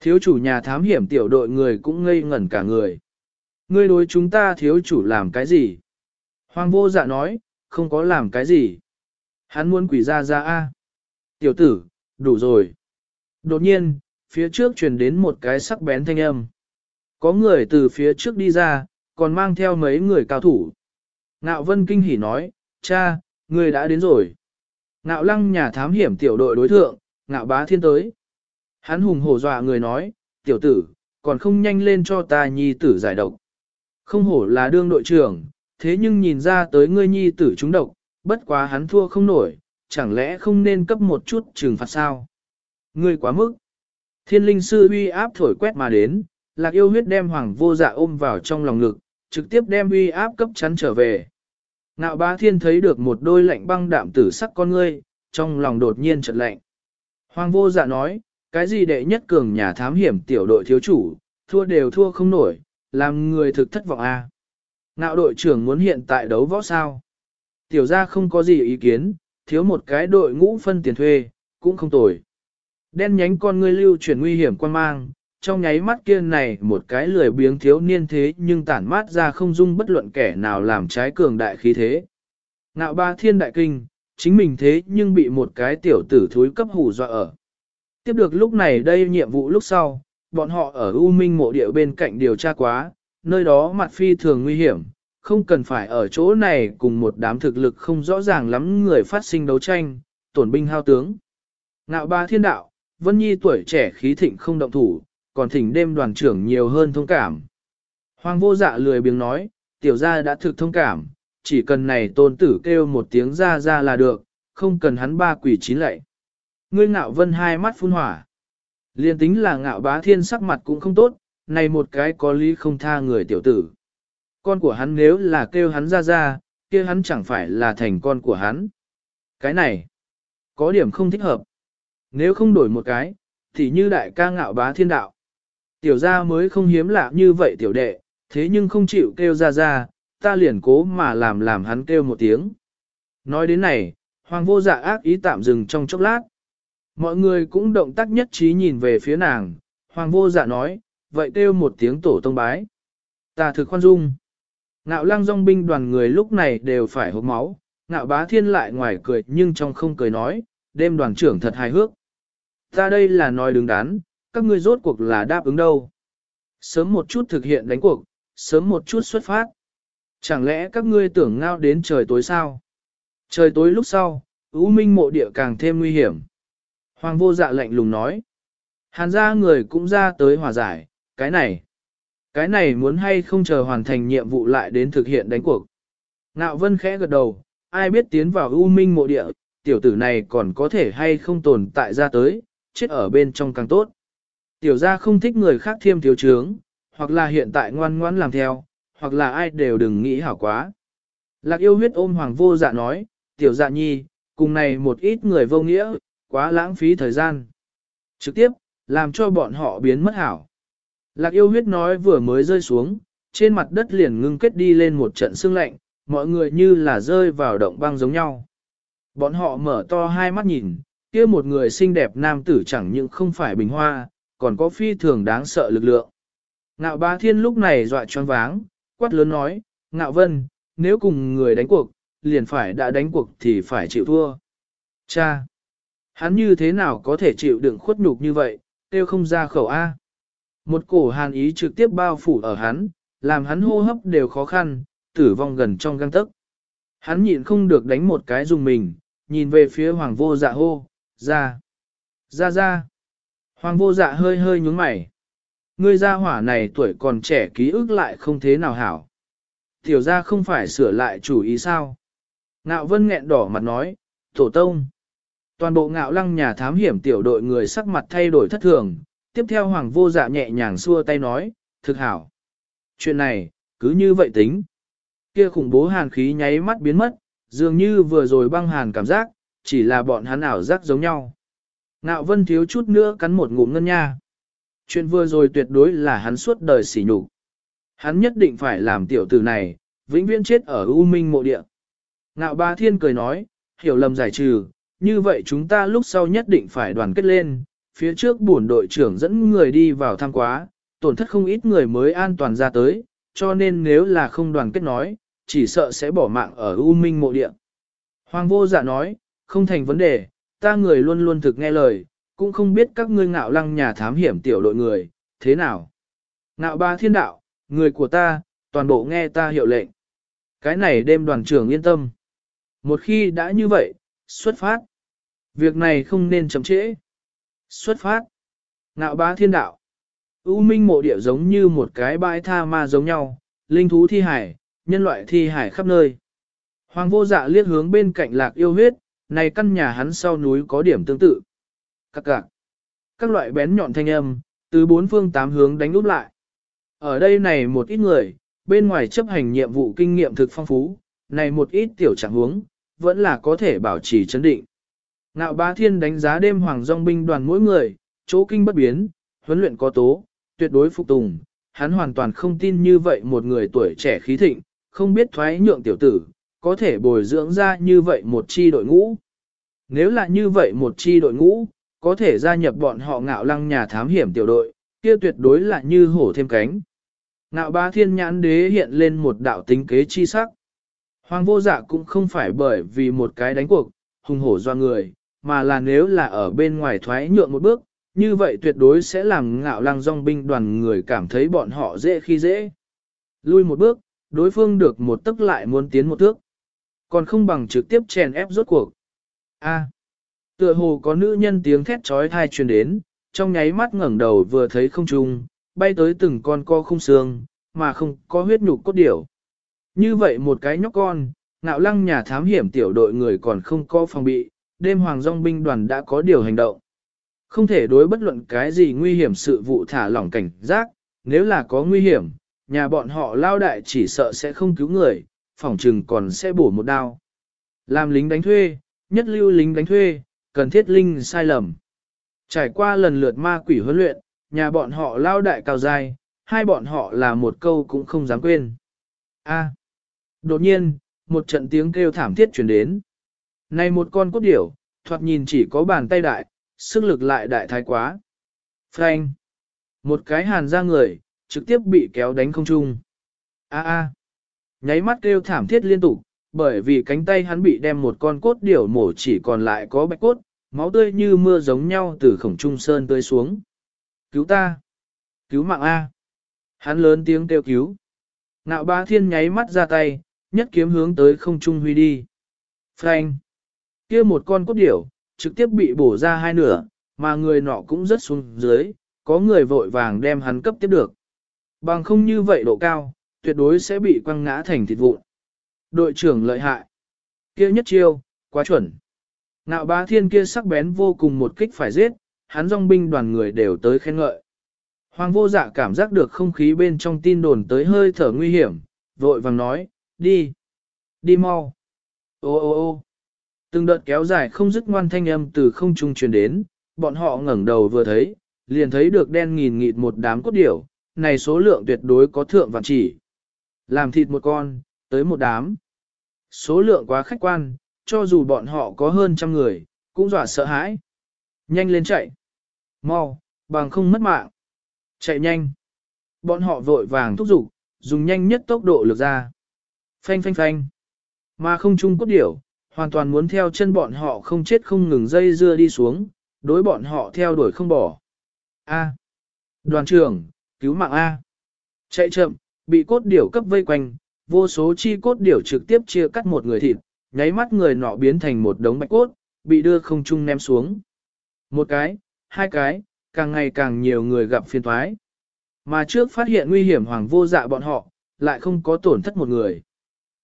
[SPEAKER 1] Thiếu chủ nhà thám hiểm tiểu đội người cũng ngây ngẩn cả người. Ngươi đối chúng ta thiếu chủ làm cái gì? Hoàng vô dạ nói, không có làm cái gì. Hắn muốn quỷ ra ra a. Tiểu tử, đủ rồi. Đột nhiên, phía trước truyền đến một cái sắc bén thanh âm. Có người từ phía trước đi ra, còn mang theo mấy người cao thủ. Ngạo Vân kinh hỉ nói, cha, người đã đến rồi. Ngạo lăng nhà thám hiểm tiểu đội đối thượng, ngạo bá thiên tới. Hắn hùng hổ dọa người nói, tiểu tử, còn không nhanh lên cho ta nhi tử giải độc. Không hổ là đương đội trưởng, thế nhưng nhìn ra tới ngươi nhi tử trúng độc, bất quá hắn thua không nổi, chẳng lẽ không nên cấp một chút trừng phạt sao? Ngươi quá mức. Thiên linh sư uy áp thổi quét mà đến, lạc yêu huyết đem hoàng vô dạ ôm vào trong lòng ngực, trực tiếp đem uy áp cấp chắn trở về. Ngạo bá thiên thấy được một đôi lạnh băng đạm tử sắc con ngươi, trong lòng đột nhiên chợt lạnh. Hoàng vô dạ nói, cái gì đệ nhất cường nhà thám hiểm tiểu đội thiếu chủ, thua đều thua không nổi, làm người thực thất vọng a. À. Đội trưởng muốn hiện tại đấu võ sao? Tiểu gia không có gì ý kiến, thiếu một cái đội ngũ phân tiền thuê, cũng không tồi. Đen nhánh con ngươi lưu chuyển nguy hiểm quan mang, trong nháy mắt kia này một cái lười biếng thiếu niên thế nhưng tản mát ra không dung bất luận kẻ nào làm trái cường đại khí thế. Ngạo ba thiên đại kinh, chính mình thế nhưng bị một cái tiểu tử thúi cấp hủ dọa ở. Tiếp được lúc này đây nhiệm vụ lúc sau, bọn họ ở U Minh mộ địa bên cạnh điều tra quá, nơi đó mặt phi thường nguy hiểm, không cần phải ở chỗ này cùng một đám thực lực không rõ ràng lắm người phát sinh đấu tranh, tổn binh hao tướng. Ngạo ba thiên đạo, Vân Nhi tuổi trẻ khí thịnh không động thủ, còn thỉnh đêm đoàn trưởng nhiều hơn thông cảm. Hoàng vô dạ lười biếng nói, tiểu gia đã thực thông cảm, chỉ cần này tôn tử kêu một tiếng ra ra là được, không cần hắn ba quỷ chín lệ. Ngươi ngạo vân hai mắt phun hỏa. Liên tính là ngạo bá thiên sắc mặt cũng không tốt, này một cái có lý không tha người tiểu tử. Con của hắn nếu là kêu hắn ra ra, kia hắn chẳng phải là thành con của hắn. Cái này, có điểm không thích hợp. Nếu không đổi một cái, thì như đại ca ngạo bá thiên đạo. Tiểu gia mới không hiếm lạ như vậy tiểu đệ, thế nhưng không chịu kêu ra ra, ta liền cố mà làm làm hắn kêu một tiếng. Nói đến này, hoàng vô dạ ác ý tạm dừng trong chốc lát. Mọi người cũng động tác nhất trí nhìn về phía nàng, hoàng vô dạ nói, vậy kêu một tiếng tổ tông bái. Ta thực khoan dung. Ngạo Lang dòng binh đoàn người lúc này đều phải hốc máu, ngạo bá thiên lại ngoài cười nhưng trong không cười nói, đêm đoàn trưởng thật hài hước. Ta đây là nói đứng đắn, các ngươi rốt cuộc là đáp ứng đâu. Sớm một chút thực hiện đánh cuộc, sớm một chút xuất phát. Chẳng lẽ các ngươi tưởng ngao đến trời tối sao? Trời tối lúc sau, ưu minh mộ địa càng thêm nguy hiểm. Hoàng vô dạ lạnh lùng nói. Hàn ra người cũng ra tới hòa giải, cái này. Cái này muốn hay không chờ hoàn thành nhiệm vụ lại đến thực hiện đánh cuộc. Ngạo vân khẽ gật đầu, ai biết tiến vào ưu minh mộ địa, tiểu tử này còn có thể hay không tồn tại ra tới, chết ở bên trong càng tốt. Tiểu gia không thích người khác thiêm thiếu trướng, hoặc là hiện tại ngoan ngoãn làm theo, hoặc là ai đều đừng nghĩ hảo quá. Lạc yêu huyết ôm hoàng vô dạ nói, tiểu dạ nhi, cùng này một ít người vô nghĩa, quá lãng phí thời gian. Trực tiếp, làm cho bọn họ biến mất hảo. Lạc yêu huyết nói vừa mới rơi xuống, trên mặt đất liền ngưng kết đi lên một trận sương lạnh, mọi người như là rơi vào động băng giống nhau. Bọn họ mở to hai mắt nhìn, kia một người xinh đẹp nam tử chẳng những không phải bình hoa, còn có phi thường đáng sợ lực lượng. Ngạo bá thiên lúc này dọa choáng váng, quát lớn nói, ngạo vân, nếu cùng người đánh cuộc, liền phải đã đánh cuộc thì phải chịu thua. Cha! Hắn như thế nào có thể chịu đựng khuất nhục như vậy, tiêu không ra khẩu A. Một cổ hàn ý trực tiếp bao phủ ở hắn, làm hắn hô hấp đều khó khăn, tử vong gần trong găng tấc. Hắn nhịn không được đánh một cái dùng mình, nhìn về phía hoàng vô dạ hô, ra, ra ra. Hoàng vô dạ hơi hơi nhúng mày. Ngươi gia hỏa này tuổi còn trẻ ký ức lại không thế nào hảo. Tiểu ra không phải sửa lại chủ ý sao. Ngạo vân nghẹn đỏ mặt nói, tổ tông. Toàn bộ ngạo lăng nhà thám hiểm tiểu đội người sắc mặt thay đổi thất thường. Tiếp theo hoàng vô dạ nhẹ nhàng xua tay nói, thực hảo. Chuyện này, cứ như vậy tính. Kia khủng bố hàn khí nháy mắt biến mất, dường như vừa rồi băng hàn cảm giác, chỉ là bọn hắn ảo giác giống nhau. Ngạo vân thiếu chút nữa cắn một ngụm ngân nha. Chuyện vừa rồi tuyệt đối là hắn suốt đời sỉ nhục. Hắn nhất định phải làm tiểu tử này, vĩnh viễn chết ở U Minh mộ địa. Ngạo ba thiên cười nói, hiểu lầm giải trừ, như vậy chúng ta lúc sau nhất định phải đoàn kết lên, phía trước bổn đội trưởng dẫn người đi vào thăm quá, tổn thất không ít người mới an toàn ra tới, cho nên nếu là không đoàn kết nói, chỉ sợ sẽ bỏ mạng ở U Minh mộ địa. Hoàng vô dạ nói, không thành vấn đề, ta người luôn luôn thực nghe lời, cũng không biết các ngươi ngạo lăng nhà thám hiểm tiểu đội người, thế nào. Ngạo ba thiên đạo, người của ta, toàn bộ nghe ta hiệu lệnh. Cái này đêm đoàn trưởng yên tâm. Một khi đã như vậy, xuất phát. Việc này không nên chậm trễ. Xuất phát. Ngạo bá thiên đạo. U minh mộ địa giống như một cái bãi tha ma giống nhau, linh thú thi hải, nhân loại thi hải khắp nơi. Hoàng vô dạ liếc hướng bên cạnh lạc yêu huyết, này căn nhà hắn sau núi có điểm tương tự. Các cạc. Các loại bén nhọn thanh âm, từ bốn phương tám hướng đánh úp lại. Ở đây này một ít người, bên ngoài chấp hành nhiệm vụ kinh nghiệm thực phong phú, này một ít tiểu trạng huống, vẫn là có thể bảo trì chấn định. Ngạo bá thiên đánh giá đêm hoàng dòng binh đoàn mỗi người, chỗ kinh bất biến, huấn luyện có tố, tuyệt đối phục tùng. Hắn hoàn toàn không tin như vậy một người tuổi trẻ khí thịnh, không biết thoái nhượng tiểu tử, có thể bồi dưỡng ra như vậy một chi đội ngũ. Nếu là như vậy một chi đội ngũ, có thể gia nhập bọn họ ngạo lăng nhà thám hiểm tiểu đội, kia tuyệt đối là như hổ thêm cánh. Ngạo ba thiên nhãn đế hiện lên một đạo tính kế chi sắc. Hoàng vô dạ cũng không phải bởi vì một cái đánh cuộc, hùng hổ do người, mà là nếu là ở bên ngoài thoái nhượng một bước, như vậy tuyệt đối sẽ làm ngạo lăng dòng binh đoàn người cảm thấy bọn họ dễ khi dễ. Lui một bước, đối phương được một tức lại muốn tiến một thước. Còn không bằng trực tiếp chèn ép rốt cuộc. A. tựa hồ có nữ nhân tiếng thét trói thai truyền đến, trong nháy mắt ngẩng đầu vừa thấy không trung, bay tới từng con co không xương, mà không có huyết nhục cốt điểu. Như vậy một cái nhóc con, ngạo lăng nhà thám hiểm tiểu đội người còn không có phòng bị, đêm hoàng dòng binh đoàn đã có điều hành động. Không thể đối bất luận cái gì nguy hiểm sự vụ thả lỏng cảnh giác, nếu là có nguy hiểm, nhà bọn họ lao đại chỉ sợ sẽ không cứu người, phỏng trừng còn sẽ bổ một đao. Làm lính đánh thuê, nhất lưu lính đánh thuê, cần thiết linh sai lầm. Trải qua lần lượt ma quỷ huấn luyện, nhà bọn họ lao đại cao dài, hai bọn họ là một câu cũng không dám quên. A. Đột nhiên, một trận tiếng kêu thảm thiết chuyển đến. Này một con cốt điểu, thoạt nhìn chỉ có bàn tay đại, sức lực lại đại thái quá. Frank. Một cái hàn ra người, trực tiếp bị kéo đánh không trung. A a. Nháy mắt kêu thảm thiết liên tục, bởi vì cánh tay hắn bị đem một con cốt điểu mổ chỉ còn lại có bạch cốt, máu tươi như mưa giống nhau từ khổng trung sơn tươi xuống. Cứu ta! Cứu mạng A! Hắn lớn tiếng kêu cứu. Nạo ba thiên nháy mắt ra tay, nhất kiếm hướng tới không trung huy đi. Frank! kia một con cốt điểu, trực tiếp bị bổ ra hai nửa, mà người nọ cũng rất xuống dưới, có người vội vàng đem hắn cấp tiếp được. Bằng không như vậy độ cao, tuyệt đối sẽ bị quăng ngã thành thịt vụn. Đội trưởng lợi hại. kia nhất chiêu, quá chuẩn. Nạo bá thiên kia sắc bén vô cùng một kích phải giết, hắn dòng binh đoàn người đều tới khen ngợi. Hoàng vô dạ cảm giác được không khí bên trong tin đồn tới hơi thở nguy hiểm, vội vàng nói, đi, đi mau. Ô ô ô từng đợt kéo dài không dứt ngoan thanh âm từ không trung truyền đến, bọn họ ngẩng đầu vừa thấy, liền thấy được đen nghìn nghịt một đám cốt điểu, này số lượng tuyệt đối có thượng vạn chỉ. Làm thịt một con, tới một đám. Số lượng quá khách quan, cho dù bọn họ có hơn trăm người, cũng dọa sợ hãi. Nhanh lên chạy. Mau, bằng không mất mạng. Chạy nhanh. Bọn họ vội vàng thúc giục, dùng nhanh nhất tốc độ lược ra. Phanh phanh phanh. Mà không chung cốt điểu, hoàn toàn muốn theo chân bọn họ không chết không ngừng dây dưa đi xuống, đối bọn họ theo đuổi không bỏ. A. Đoàn trưởng, cứu mạng A. Chạy chậm, bị cốt điểu cấp vây quanh, vô số chi cốt điểu trực tiếp chia cắt một người thịt, nháy mắt người nọ biến thành một đống bạch cốt, bị đưa không trung ném xuống. Một cái, hai cái, càng ngày càng nhiều người gặp phiền thoái. Mà trước phát hiện nguy hiểm hoàng vô dạ bọn họ, lại không có tổn thất một người.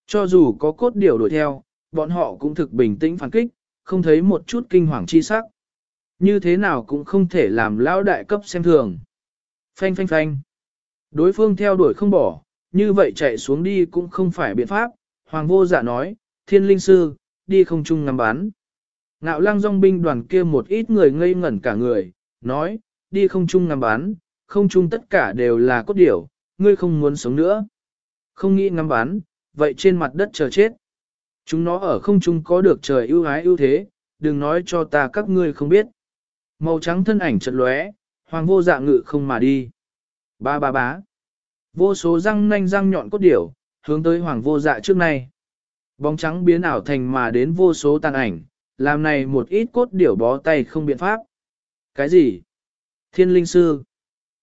[SPEAKER 1] Cho dù có cốt điểu đuổi theo, bọn họ cũng thực bình tĩnh phản kích, không thấy một chút kinh hoàng chi sắc. Như thế nào cũng không thể làm lão đại cấp xem thường. Phanh phanh phanh. Đối phương theo đuổi không bỏ, như vậy chạy xuống đi cũng không phải biện pháp. Hoàng vô dạ nói, thiên linh sư, đi không chung ngắm bán. Ngạo lang dòng binh đoàn kia một ít người ngây ngẩn cả người, nói, đi không chung ngắm bán, không chung tất cả đều là cốt điểu, ngươi không muốn sống nữa. Không nghĩ ngắm bán, vậy trên mặt đất chờ chết. Chúng nó ở không chung có được trời ưu ái ưu thế, đừng nói cho ta các ngươi không biết. Màu trắng thân ảnh chợt lóe, hoàng vô dạ ngự không mà đi. Ba ba bá. Vô số răng nanh răng nhọn cốt điểu, hướng tới hoàng vô dạ trước nay. Bóng trắng biến ảo thành mà đến vô số tàn ảnh, làm này một ít cốt điểu bó tay không biện pháp. Cái gì? Thiên linh sư.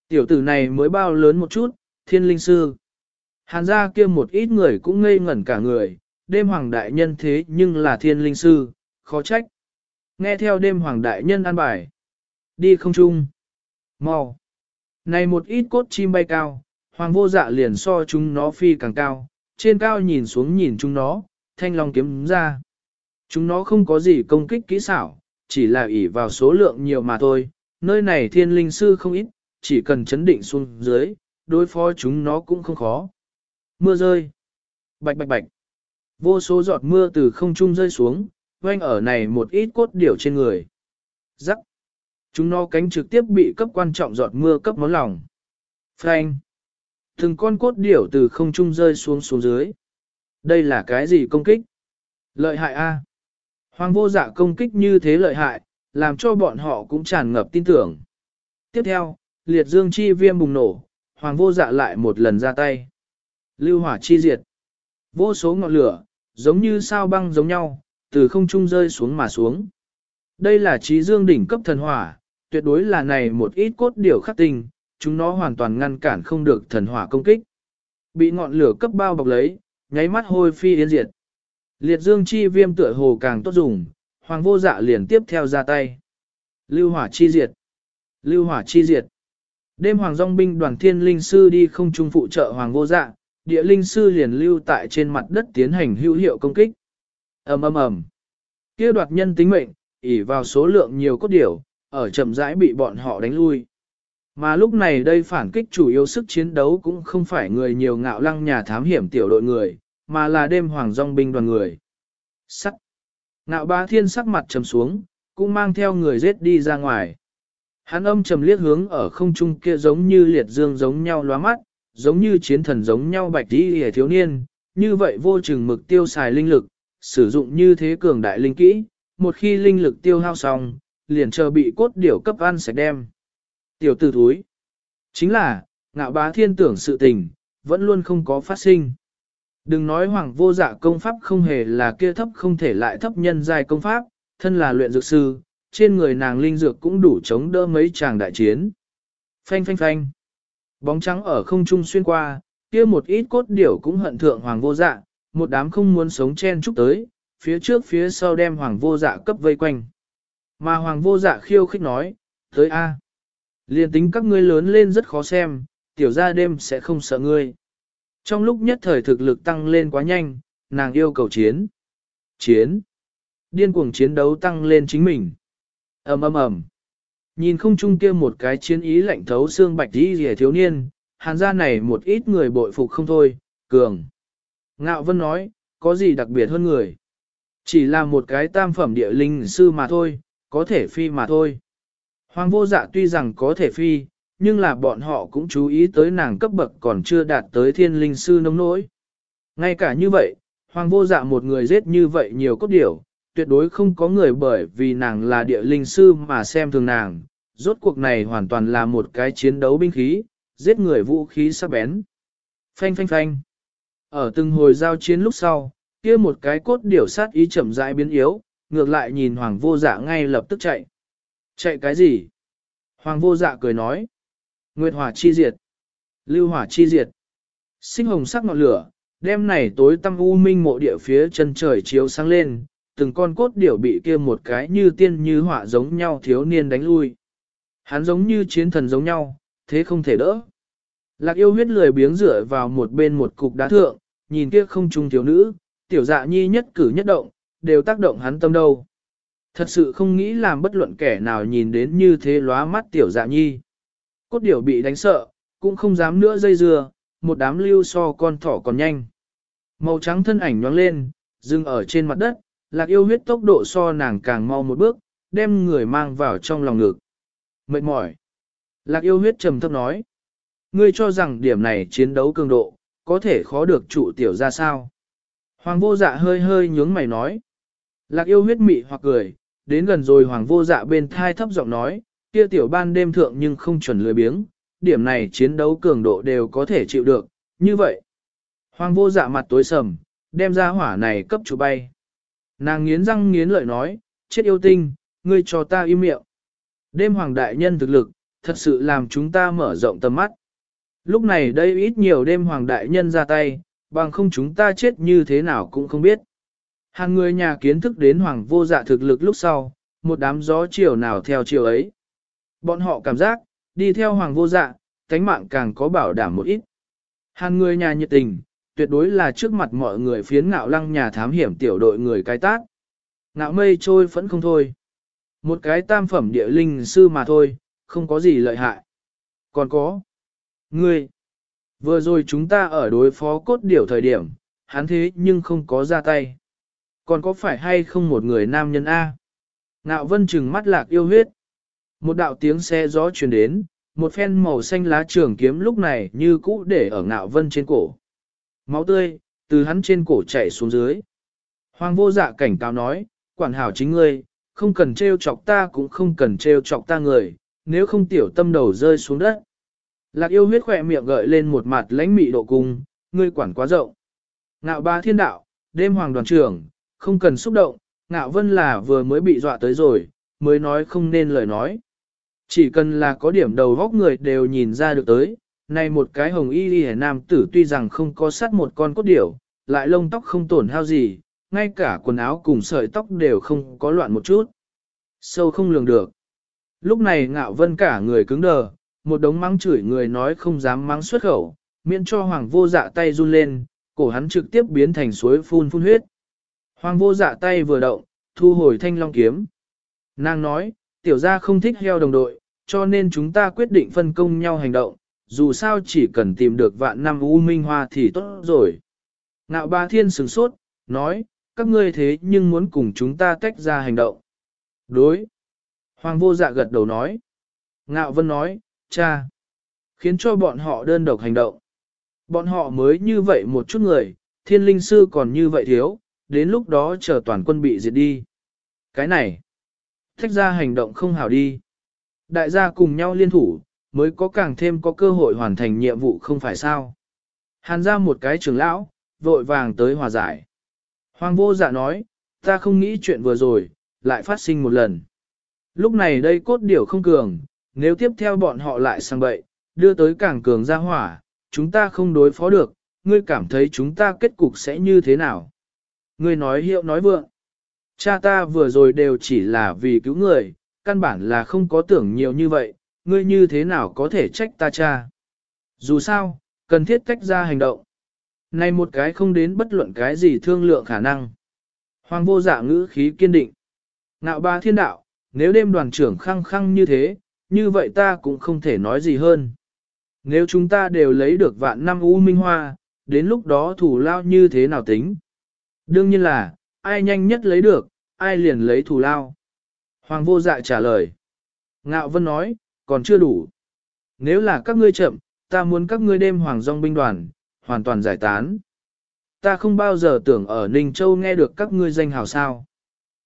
[SPEAKER 1] Tiểu tử này mới bao lớn một chút, thiên linh sư. Hàn gia kia một ít người cũng ngây ngẩn cả người, đêm hoàng đại nhân thế nhưng là thiên linh sư, khó trách. Nghe theo đêm hoàng đại nhân an bài. Đi không chung. mau này một ít cốt chim bay cao, hoàng vô dạ liền so chúng nó phi càng cao, trên cao nhìn xuống nhìn chúng nó, thanh long kiếm ra. Chúng nó không có gì công kích kỹ xảo, chỉ là ỷ vào số lượng nhiều mà thôi, nơi này thiên linh sư không ít, chỉ cần chấn định xuống dưới, đối phó chúng nó cũng không khó. Mưa rơi. Bạch bạch bạch. Vô số giọt mưa từ không trung rơi xuống, quanh ở này một ít cốt điểu trên người. Rắc. Chúng nó cánh trực tiếp bị cấp quan trọng giọt mưa cấp món lòng. Phanh. Từng con cốt điểu từ không trung rơi xuống xuống dưới. Đây là cái gì công kích? Lợi hại a. Hoàng vô dạ công kích như thế lợi hại, làm cho bọn họ cũng tràn ngập tin tưởng. Tiếp theo, liệt dương chi viêm bùng nổ, hoàng vô dạ lại một lần ra tay. Lưu hỏa chi diệt. Vô số ngọn lửa, giống như sao băng giống nhau, từ không trung rơi xuống mà xuống. Đây là trí dương đỉnh cấp thần hỏa, tuyệt đối là này một ít cốt điều khắc tinh, chúng nó hoàn toàn ngăn cản không được thần hỏa công kích. Bị ngọn lửa cấp bao bọc lấy, nháy mắt hôi phi yên diệt. Liệt dương chi viêm tựa hồ càng tốt dùng, hoàng vô dạ liền tiếp theo ra tay. Lưu hỏa chi diệt. Lưu hỏa chi diệt. Đêm hoàng dòng binh đoàn thiên linh sư đi không trung phụ trợ hoàng vô dạ, địa linh sư liền lưu tại trên mặt đất tiến hành hữu hiệu công kích. ầm ầm ầm, kia đoạt nhân tính mệnh, ỉ vào số lượng nhiều cốt điểu, ở chậm rãi bị bọn họ đánh lui. Mà lúc này đây phản kích chủ yếu sức chiến đấu cũng không phải người nhiều ngạo lăng nhà thám hiểm tiểu đội người, mà là đêm hoàng dòng binh đoàn người. Sắt. Ngạo ba thiên sắc mặt trầm xuống, cũng mang theo người giết đi ra ngoài. Hắn âm trầm liếc hướng ở không trung kia giống như liệt dương giống nhau lóa mắt, giống như chiến thần giống nhau bạch đi hề thiếu niên, như vậy vô chừng mực tiêu xài linh lực, sử dụng như thế cường đại linh kỹ, một khi linh lực tiêu hao xong, liền chờ bị cốt điểu cấp ăn sạch đem. Tiểu tử thúi. Chính là, ngạo bá thiên tưởng sự tình, vẫn luôn không có phát sinh. Đừng nói hoàng vô dạ công pháp không hề là kia thấp không thể lại thấp nhân giai công pháp, thân là luyện dược sư, trên người nàng linh dược cũng đủ chống đỡ mấy chàng đại chiến. Phanh phanh phanh. Bóng trắng ở không trung xuyên qua, kia một ít cốt điểu cũng hận thượng hoàng vô dạ, một đám không muốn sống chen chúc tới, phía trước phía sau đem hoàng vô dạ cấp vây quanh. Mà hoàng vô dạ khiêu khích nói, tới A. Liên tính các ngươi lớn lên rất khó xem, tiểu ra đêm sẽ không sợ ngươi. Trong lúc nhất thời thực lực tăng lên quá nhanh, nàng yêu cầu chiến. Chiến. Điên cuồng chiến đấu tăng lên chính mình. ầm ầm ầm. Nhìn không chung kia một cái chiến ý lạnh thấu xương bạch đi rìa thiếu niên, hàn gia này một ít người bội phục không thôi, cường. Ngạo Vân nói, có gì đặc biệt hơn người? Chỉ là một cái tam phẩm địa linh sư mà thôi, có thể phi mà thôi. Hoàng vô dạ tuy rằng có thể phi, nhưng là bọn họ cũng chú ý tới nàng cấp bậc còn chưa đạt tới thiên linh sư nông nỗi. Ngay cả như vậy, hoàng vô dạ một người giết như vậy nhiều cốt điểu, tuyệt đối không có người bởi vì nàng là địa linh sư mà xem thường nàng. Rốt cuộc này hoàn toàn là một cái chiến đấu binh khí, giết người vũ khí sắc bén. Phanh phanh phanh. Ở từng hồi giao chiến lúc sau, kia một cái cốt điểu sát ý chậm rãi biến yếu, ngược lại nhìn hoàng vô dạ ngay lập tức chạy. Chạy cái gì? Hoàng vô dạ cười nói. Nguyệt hỏa chi diệt. Lưu hỏa chi diệt. Sinh hồng sắc ngọn lửa, đêm này tối tăm u minh mộ địa phía chân trời chiếu sáng lên, từng con cốt điểu bị kia một cái như tiên như hỏa giống nhau thiếu niên đánh lui. Hắn giống như chiến thần giống nhau, thế không thể đỡ. Lạc yêu huyết lười biếng rửa vào một bên một cục đá thượng, nhìn kia không trung thiếu nữ, tiểu dạ nhi nhất cử nhất động, đều tác động hắn tâm đâu. Thật sự không nghĩ làm bất luận kẻ nào nhìn đến như thế lóa mắt tiểu dạ nhi. Cốt điểu bị đánh sợ, cũng không dám nữa dây dưa, một đám lưu so con thỏ còn nhanh. Màu trắng thân ảnh nhoáng lên, dừng ở trên mặt đất, lạc yêu huyết tốc độ so nàng càng mau một bước, đem người mang vào trong lòng ngực. Mệt mỏi. Lạc yêu huyết trầm thấp nói. Ngươi cho rằng điểm này chiến đấu cường độ, có thể khó được trụ tiểu ra sao? Hoàng vô dạ hơi hơi nhướng mày nói. Lạc yêu huyết mị hoặc cười, đến gần rồi hoàng vô dạ bên thai thấp giọng nói, kia tiểu ban đêm thượng nhưng không chuẩn lười biếng, điểm này chiến đấu cường độ đều có thể chịu được, như vậy. Hoàng vô dạ mặt tối sầm, đem ra hỏa này cấp chủ bay. Nàng nghiến răng nghiến lợi nói, chết yêu tinh, ngươi cho ta im miệng. Đêm hoàng đại nhân thực lực, thật sự làm chúng ta mở rộng tầm mắt. Lúc này đây ít nhiều đêm hoàng đại nhân ra tay, bằng không chúng ta chết như thế nào cũng không biết. Hàng người nhà kiến thức đến hoàng vô dạ thực lực lúc sau, một đám gió chiều nào theo chiều ấy. Bọn họ cảm giác, đi theo hoàng vô dạ, cánh mạng càng có bảo đảm một ít. Hàng người nhà nhiệt tình, tuyệt đối là trước mặt mọi người phiến ngạo lăng nhà thám hiểm tiểu đội người cái tác. Ngạo mây trôi vẫn không thôi. Một cái tam phẩm địa linh sư mà thôi, không có gì lợi hại. Còn có. Ngươi. Vừa rồi chúng ta ở đối phó cốt điểu thời điểm, hắn thế nhưng không có ra tay. Còn có phải hay không một người nam nhân A? ngạo vân trừng mắt lạc yêu huyết. Một đạo tiếng xe gió truyền đến, một phen màu xanh lá trường kiếm lúc này như cũ để ở ngạo vân trên cổ. Máu tươi, từ hắn trên cổ chảy xuống dưới. Hoàng vô dạ cảnh cáo nói, quản hảo chính ngươi, không cần trêu chọc ta cũng không cần trêu chọc ta người, nếu không tiểu tâm đầu rơi xuống đất. Lạc yêu huyết khỏe miệng gợi lên một mặt lãnh mị độ cung, ngươi quản quá rộng. Ngạo ba thiên đạo, đêm hoàng đoàn trưởng, không cần xúc động, ngạo vân là vừa mới bị dọa tới rồi, mới nói không nên lời nói. Chỉ cần là có điểm đầu góc người đều nhìn ra được tới, này một cái hồng y y nam tử tuy rằng không có sát một con cốt điểu, lại lông tóc không tổn hao gì, ngay cả quần áo cùng sợi tóc đều không có loạn một chút. Sâu không lường được. Lúc này ngạo vân cả người cứng đờ, một đống mắng chửi người nói không dám mắng xuất khẩu, miễn cho hoàng vô dạ tay run lên, cổ hắn trực tiếp biến thành suối phun phun huyết. Hoàng vô dạ tay vừa động, thu hồi thanh long kiếm. Nàng nói, tiểu gia không thích heo đồng đội, cho nên chúng ta quyết định phân công nhau hành động, dù sao chỉ cần tìm được vạn năm U Minh Hoa thì tốt rồi. Nạo ba thiên sửng sốt, nói, các ngươi thế nhưng muốn cùng chúng ta tách ra hành động. Đối. Hoàng vô dạ gật đầu nói. Ngạo vân nói, cha. Khiến cho bọn họ đơn độc hành động. Bọn họ mới như vậy một chút người, thiên linh sư còn như vậy thiếu, đến lúc đó chờ toàn quân bị diệt đi. Cái này, thách ra hành động không hảo đi. Đại gia cùng nhau liên thủ, mới có càng thêm có cơ hội hoàn thành nhiệm vụ không phải sao. Hàn ra một cái trưởng lão, vội vàng tới hòa giải. Hoàng vô dạ nói, ta không nghĩ chuyện vừa rồi, lại phát sinh một lần. Lúc này đây cốt điểu không cường, nếu tiếp theo bọn họ lại sang bậy, đưa tới càng cường ra hỏa, chúng ta không đối phó được, ngươi cảm thấy chúng ta kết cục sẽ như thế nào? Ngươi nói hiệu nói vượng. Cha ta vừa rồi đều chỉ là vì cứu người, căn bản là không có tưởng nhiều như vậy, ngươi như thế nào có thể trách ta cha? Dù sao, cần thiết tách ra hành động. Này một cái không đến bất luận cái gì thương lượng khả năng. Hoàng vô dạ ngữ khí kiên định. Nạo ba thiên đạo, nếu đêm đoàn trưởng khăng khăng như thế, như vậy ta cũng không thể nói gì hơn. Nếu chúng ta đều lấy được vạn năm U Minh Hoa, đến lúc đó thủ lao như thế nào tính? Đương nhiên là, ai nhanh nhất lấy được, ai liền lấy thủ lao. Hoàng vô dạ trả lời. Ngạo Vân nói, còn chưa đủ. Nếu là các ngươi chậm, ta muốn các ngươi đêm hoàng dòng binh đoàn, hoàn toàn giải tán. Ta không bao giờ tưởng ở Ninh Châu nghe được các ngươi danh hào sao.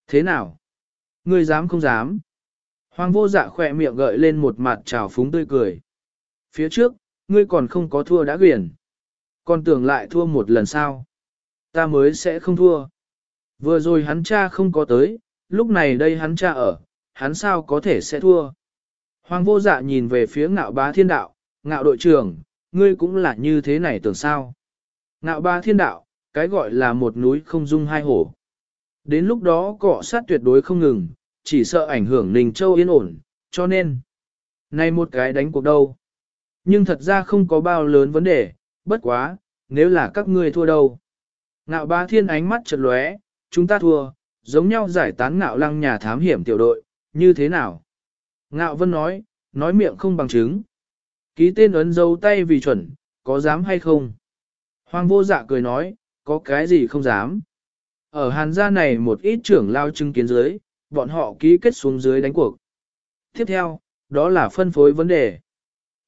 [SPEAKER 1] Thế nào? Ngươi dám không dám? Hoàng vô dạ khỏe miệng gợi lên một mặt trào phúng tươi cười. Phía trước, ngươi còn không có thua đã quyển. Còn tưởng lại thua một lần sao? Ta mới sẽ không thua. Vừa rồi hắn cha không có tới, lúc này đây hắn cha ở, hắn sao có thể sẽ thua. Hoàng vô dạ nhìn về phía ngạo bá thiên đạo, ngạo đội trưởng, ngươi cũng là như thế này tưởng sao. Ngạo bá thiên đạo, cái gọi là một núi không dung hai hổ. Đến lúc đó cọ sát tuyệt đối không ngừng, chỉ sợ ảnh hưởng Ninh Châu yên ổn, cho nên, này một cái đánh cuộc đâu. Nhưng thật ra không có bao lớn vấn đề, bất quá, nếu là các ngươi thua đâu. Ngạo bá thiên ánh mắt chật lóe, chúng ta thua, giống nhau giải tán ngạo lăng nhà thám hiểm tiểu đội, như thế nào? Ngạo vân nói, nói miệng không bằng chứng. Ký tên ấn dấu tay vì chuẩn, có dám hay không? Hoàng vô dạ cười nói, có cái gì không dám. Ở hàn gia này một ít trưởng lao chứng kiến dưới, bọn họ ký kết xuống dưới đánh cuộc. Tiếp theo, đó là phân phối vấn đề.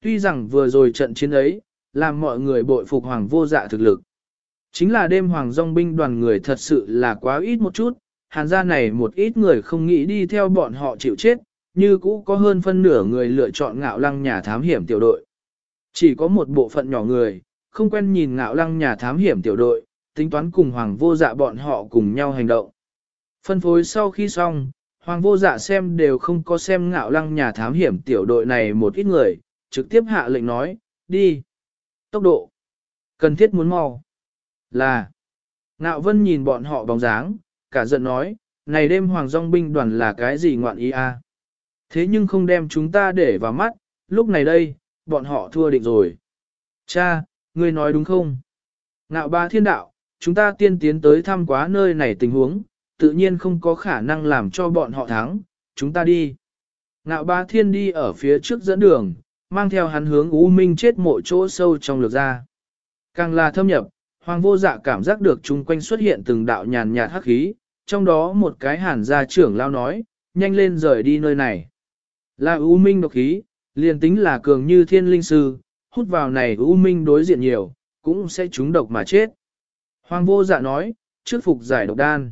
[SPEAKER 1] Tuy rằng vừa rồi trận chiến ấy, làm mọi người bội phục hoàng vô dạ thực lực. Chính là đêm hoàng dòng binh đoàn người thật sự là quá ít một chút, hàn gia này một ít người không nghĩ đi theo bọn họ chịu chết, như cũ có hơn phân nửa người lựa chọn ngạo lăng nhà thám hiểm tiểu đội. Chỉ có một bộ phận nhỏ người, không quen nhìn ngạo lăng nhà thám hiểm tiểu đội, tính toán cùng hoàng vô dạ bọn họ cùng nhau hành động. Phân phối sau khi xong, hoàng vô dạ xem đều không có xem ngạo lăng nhà thám hiểm tiểu đội này một ít người, trực tiếp hạ lệnh nói, đi. Tốc độ. Cần thiết muốn mau. Là. Ngạo vân nhìn bọn họ bóng dáng, cả giận nói, này đêm hoàng dòng binh đoàn là cái gì ngoạn ý a? Thế nhưng không đem chúng ta để vào mắt, lúc này đây, bọn họ thua định rồi. Cha, ngươi nói đúng không? Ngạo ba thiên đạo, chúng ta tiên tiến tới thăm quá nơi này tình huống, tự nhiên không có khả năng làm cho bọn họ thắng, chúng ta đi. Ngạo ba thiên đi ở phía trước dẫn đường, mang theo hắn hướng U Minh chết mộ chỗ sâu trong lược ra. Càng là thâm nhập, hoàng vô dạ cảm giác được chung quanh xuất hiện từng đạo nhàn nhạt hắc khí, trong đó một cái hàn gia trưởng lao nói, nhanh lên rời đi nơi này. Là U Minh độc khí, liền tính là cường như thiên linh sư, hút vào này U Minh đối diện nhiều, cũng sẽ trúng độc mà chết. Hoàng vô dạ nói, trước phục giải độc đan.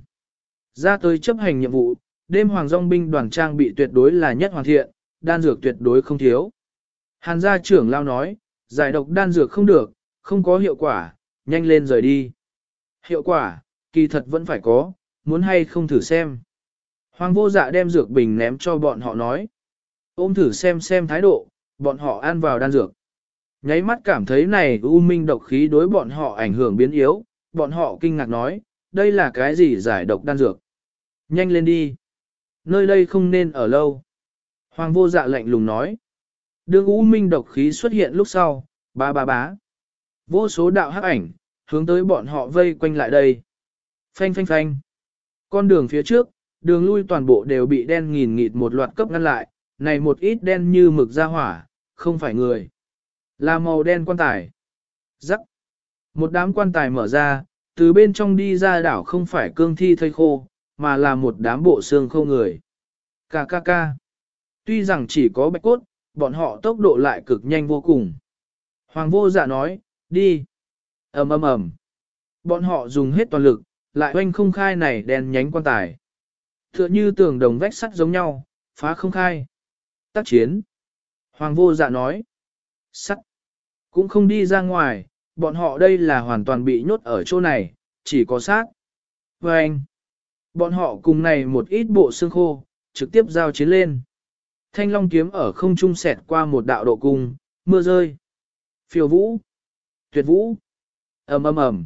[SPEAKER 1] Ra tới chấp hành nhiệm vụ, đêm hoàng dòng binh đoàn trang bị tuyệt đối là nhất hoàn thiện, đan dược tuyệt đối không thiếu. Hàn gia trưởng lao nói, giải độc đan dược không được, không có hiệu quả, nhanh lên rời đi. Hiệu quả, kỳ thật vẫn phải có, muốn hay không thử xem. Hoàng vô dạ đem dược bình ném cho bọn họ nói. Ôm thử xem xem thái độ, bọn họ ăn vào đan dược. Nháy mắt cảm thấy này u minh độc khí đối bọn họ ảnh hưởng biến yếu, bọn họ kinh ngạc nói, đây là cái gì giải độc đan dược. Nhanh lên đi. Nơi đây không nên ở lâu. Hoàng vô dạ lạnh lùng nói. Đường u minh độc khí xuất hiện lúc sau, ba ba bá. Vô số đạo hắc ảnh, hướng tới bọn họ vây quanh lại đây. Phanh phanh phanh. Con đường phía trước, đường lui toàn bộ đều bị đen nghìn nghịt một loạt cấp ngăn lại, này một ít đen như mực ra hỏa, không phải người. Là màu đen quan tài. Rắc. Một đám quan tài mở ra, từ bên trong đi ra đảo không phải cương thi thây khô, mà là một đám bộ xương khô người. Cà ca ca. Tuy rằng chỉ có bạch cốt, bọn họ tốc độ lại cực nhanh vô cùng. Hoàng vô dạ nói, đi. ầm ầm ầm. Bọn họ dùng hết toàn lực, lại oanh không khai này đèn nhánh quan tài. Tựa như tường đồng vách sắt giống nhau, phá không khai. Tác chiến. Hoàng vô dạ nói. Sắt. Cũng không đi ra ngoài, bọn họ đây là hoàn toàn bị nhốt ở chỗ này, chỉ có sát. Và anh. Bọn họ cùng này một ít bộ xương khô, trực tiếp giao chiến lên. Thanh long kiếm ở không trung sẹt qua một đạo độ cung, mưa rơi. Phiêu vũ. Tuyệt vũ. ầm ầm ầm.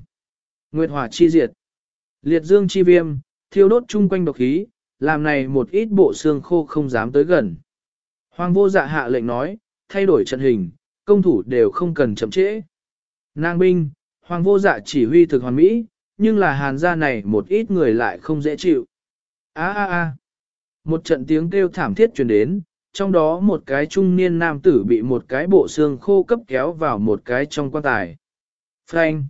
[SPEAKER 1] Nguyệt hỏa chi diệt. Liệt dương chi viêm, thiêu đốt chung quanh độc khí, làm này một ít bộ xương khô không dám tới gần. Hoàng vô dạ hạ lệnh nói, thay đổi trận hình, công thủ đều không cần chậm trễ. Nang binh, hoàng vô dạ chỉ huy thực hoàn mỹ, nhưng là hàn gia này một ít người lại không dễ chịu. A a a. Một trận tiếng kêu thảm thiết truyền đến, trong đó một cái trung niên nam tử bị một cái bộ xương khô cấp kéo vào một cái trong quan tài. Frank.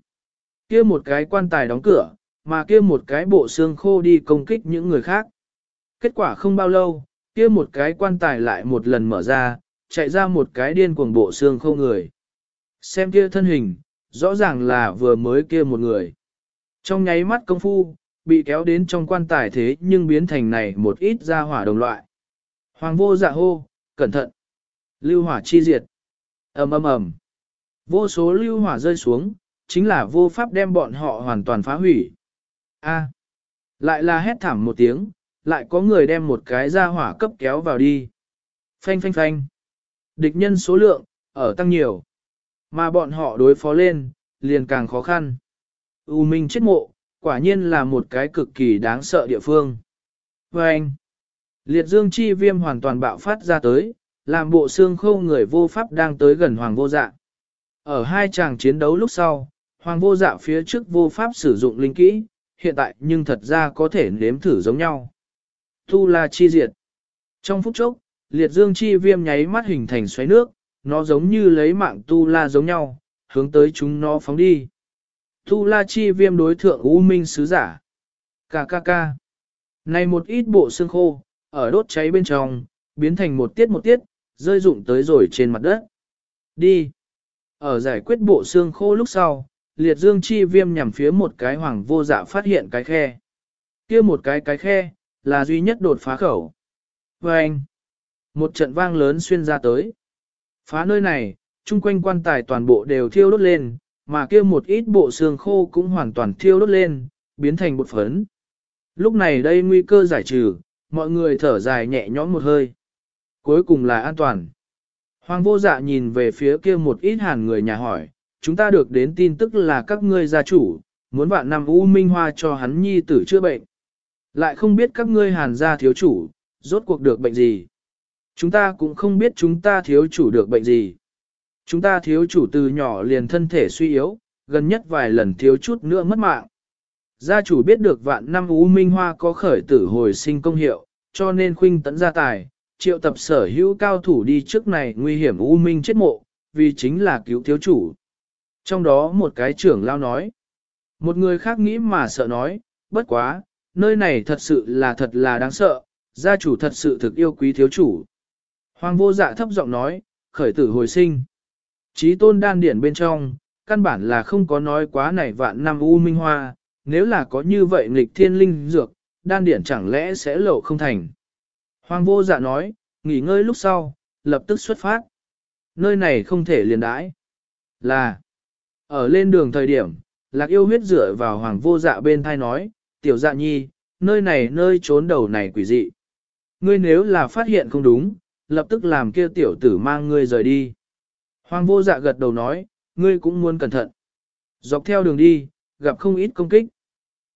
[SPEAKER 1] Kia một cái quan tài đóng cửa, mà kia một cái bộ xương khô đi công kích những người khác. Kết quả không bao lâu, kia một cái quan tài lại một lần mở ra, chạy ra một cái điên cuồng bộ xương khô người. Xem kia thân hình, rõ ràng là vừa mới kia một người. Trong nháy mắt công phu, bị kéo đến trong quan tài thế nhưng biến thành này một ít ra hỏa đồng loại. Hoàng vô dạ hô, cẩn thận. Lưu hỏa chi diệt. ầm ầm ầm. Vô số lưu hỏa rơi xuống, chính là vô pháp đem bọn họ hoàn toàn phá hủy. A. lại là hét thảm một tiếng, lại có người đem một cái ra hỏa cấp kéo vào đi. Phanh phanh phanh. Địch nhân số lượng, ở tăng nhiều. Mà bọn họ đối phó lên, liền càng khó khăn. U Minh chết mộ, quả nhiên là một cái cực kỳ đáng sợ địa phương. Và anh, liệt dương chi viêm hoàn toàn bạo phát ra tới, làm bộ xương khâu người vô pháp đang tới gần hoàng vô dạ. Ở hai chàng chiến đấu lúc sau, hoàng vô dạ phía trước vô pháp sử dụng linh kỹ, hiện tại nhưng thật ra có thể nếm thử giống nhau. Tu la chi diệt. Trong phút chốc, liệt dương chi viêm nháy mắt hình thành xoáy nước, nó giống như lấy mạng tu la giống nhau, hướng tới chúng nó phóng đi. Tu la chi viêm đối thượng U Minh sứ giả. Cà ca ca. Này một ít bộ xương khô, ở đốt cháy bên trong, biến thành một tiết một tiết, rơi rụng tới rồi trên mặt đất. Đi. Ở giải quyết bộ xương khô lúc sau, liệt dương chi viêm nhằm phía một cái hoàng vô dạ phát hiện cái khe. kia một cái cái khe, là duy nhất đột phá khẩu. Và anh, một trận vang lớn xuyên ra tới. Phá nơi này, chung quanh quan tài toàn bộ đều thiêu đốt lên, mà kia một ít bộ xương khô cũng hoàn toàn thiêu đốt lên, biến thành bột phấn. Lúc này đây nguy cơ giải trừ, mọi người thở dài nhẹ nhõm một hơi. Cuối cùng là an toàn. Hoàng vô dạ nhìn về phía kia một ít hàn người nhà hỏi, chúng ta được đến tin tức là các ngươi gia chủ, muốn vạn năm U Minh Hoa cho hắn nhi tử chữa bệnh. Lại không biết các ngươi hàn gia thiếu chủ, rốt cuộc được bệnh gì. Chúng ta cũng không biết chúng ta thiếu chủ được bệnh gì. Chúng ta thiếu chủ từ nhỏ liền thân thể suy yếu, gần nhất vài lần thiếu chút nữa mất mạng. Gia chủ biết được vạn năm U Minh Hoa có khởi tử hồi sinh công hiệu, cho nên khuynh tấn gia tài, triệu tập sở hữu cao thủ đi trước này nguy hiểm U Minh chết mộ, vì chính là cứu thiếu chủ. Trong đó một cái trưởng lao nói, một người khác nghĩ mà sợ nói, bất quá, nơi này thật sự là thật là đáng sợ, gia chủ thật sự thực yêu quý thiếu chủ. Hoàng vô dạ thấp giọng nói, khởi tử hồi sinh. Chí tôn đan điển bên trong, căn bản là không có nói quá này vạn năm u minh hoa, nếu là có như vậy nghịch thiên linh dược, đan điển chẳng lẽ sẽ lộ không thành. Hoàng vô dạ nói, nghỉ ngơi lúc sau, lập tức xuất phát. Nơi này không thể liền đãi. Là, ở lên đường thời điểm, lạc yêu huyết dựa vào hoàng vô dạ bên thai nói, tiểu dạ nhi, nơi này nơi trốn đầu này quỷ dị. Ngươi nếu là phát hiện không đúng, lập tức làm kia tiểu tử mang ngươi rời đi. Hoàng vô dạ gật đầu nói, ngươi cũng muốn cẩn thận. Dọc theo đường đi, gặp không ít công kích.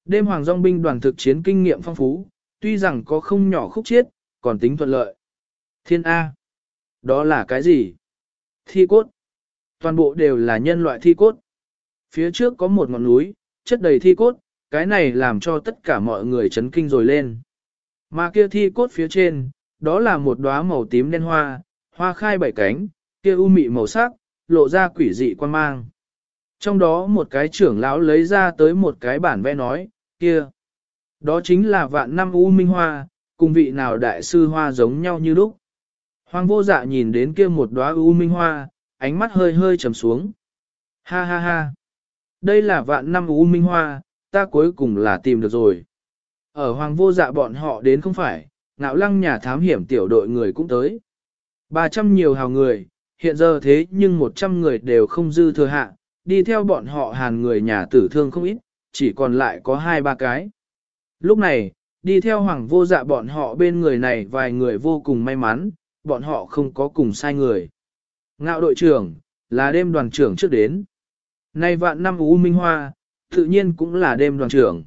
[SPEAKER 1] Đêm hoàng dòng binh đoàn thực chiến kinh nghiệm phong phú, tuy rằng có không nhỏ khúc chiết, còn tính thuận lợi. Thiên A. Đó là cái gì? Thi cốt. Toàn bộ đều là nhân loại thi cốt. Phía trước có một ngọn núi, chất đầy thi cốt, cái này làm cho tất cả mọi người chấn kinh rồi lên. Mà kia thi cốt phía trên, đó là một đóa màu tím đen hoa, hoa khai bảy cánh, kia u mị màu sắc, lộ ra quỷ dị quan mang. Trong đó một cái trưởng lão lấy ra tới một cái bản vẽ nói, kia. Đó chính là vạn năm u minh hoa, cùng vị nào đại sư hoa giống nhau như lúc. Hoàng vô dạ nhìn đến kia một đóa u minh hoa, ánh mắt hơi hơi trầm xuống. Ha ha ha. Đây là vạn năm u minh hoa, ta cuối cùng là tìm được rồi. Ở hoàng vô dạ bọn họ đến không phải, ngạo lăng nhà thám hiểm tiểu đội người cũng tới. 300 nhiều hào người, hiện giờ thế nhưng 100 người đều không dư thừa hạ, đi theo bọn họ hàn người nhà tử thương không ít, chỉ còn lại có hai ba cái. Lúc này, đi theo hoàng vô dạ bọn họ bên người này vài người vô cùng may mắn, bọn họ không có cùng sai người. Ngạo đội trưởng, là đêm đoàn trưởng trước đến. Nay vạn năm U Minh Hoa, tự nhiên cũng là đêm đoàn trưởng.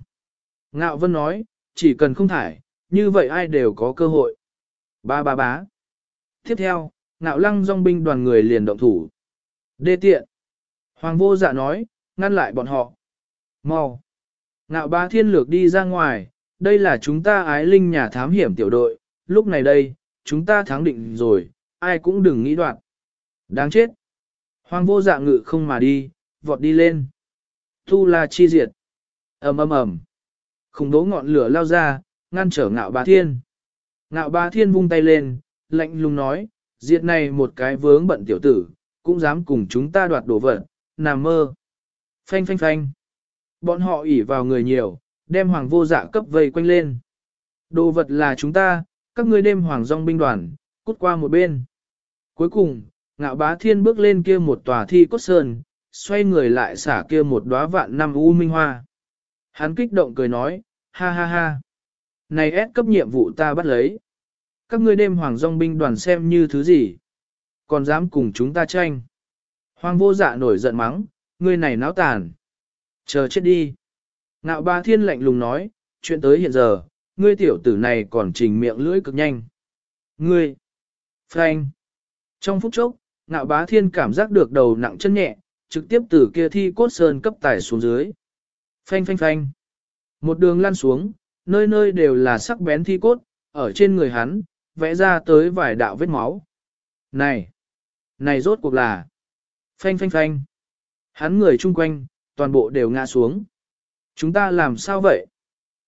[SPEAKER 1] Ngạo Vân nói, chỉ cần không thải, như vậy ai đều có cơ hội. Ba ba bá. Tiếp theo, ngạo lăng dòng binh đoàn người liền động thủ. Đê tiện. Hoàng vô dạ nói, ngăn lại bọn họ. Mau. Ngạo ba thiên lược đi ra ngoài, đây là chúng ta ái linh nhà thám hiểm tiểu đội, lúc này đây, chúng ta thắng định rồi, ai cũng đừng nghĩ đoạn. Đáng chết. Hoàng vô dạ ngự không mà đi, vọt đi lên. Tu la chi diệt. ầm ầm ầm. Khủng đố ngọn lửa lao ra, ngăn trở ngạo bá thiên. Ngạo bá thiên vung tay lên, lạnh lùng nói, diệt này một cái vướng bận tiểu tử, cũng dám cùng chúng ta đoạt đồ vật, nằm mơ. Phanh phanh phanh. Bọn họ ỉ vào người nhiều, đem hoàng vô dạ cấp vây quanh lên. Đồ vật là chúng ta, các ngươi đem hoàng dòng binh đoàn, cút qua một bên. Cuối cùng, ngạo bá thiên bước lên kia một tòa thi cốt sơn, xoay người lại xả kia một đóa vạn năm u minh hoa. Hắn kích động cười nói, ha ha ha. Này ép cấp nhiệm vụ ta bắt lấy. Các ngươi đêm hoàng dòng binh đoàn xem như thứ gì? Còn dám cùng chúng ta tranh. Hoàng vô dạ nổi giận mắng, ngươi này náo tàn. Chờ chết đi. Ngạo ba thiên lạnh lùng nói, chuyện tới hiện giờ, ngươi tiểu tử này còn trình miệng lưỡi cực nhanh. Ngươi! Frank! Trong phút chốc, ngạo bá thiên cảm giác được đầu nặng chân nhẹ, trực tiếp từ kia thi cốt sơn cấp tải xuống dưới. Phanh phanh phanh! Một đường lăn xuống, nơi nơi đều là sắc bén thi cốt, ở trên người hắn, vẽ ra tới vài đạo vết máu. Này! Này rốt cuộc là! Phanh phanh phanh! Hắn người chung quanh, toàn bộ đều ngã xuống. Chúng ta làm sao vậy?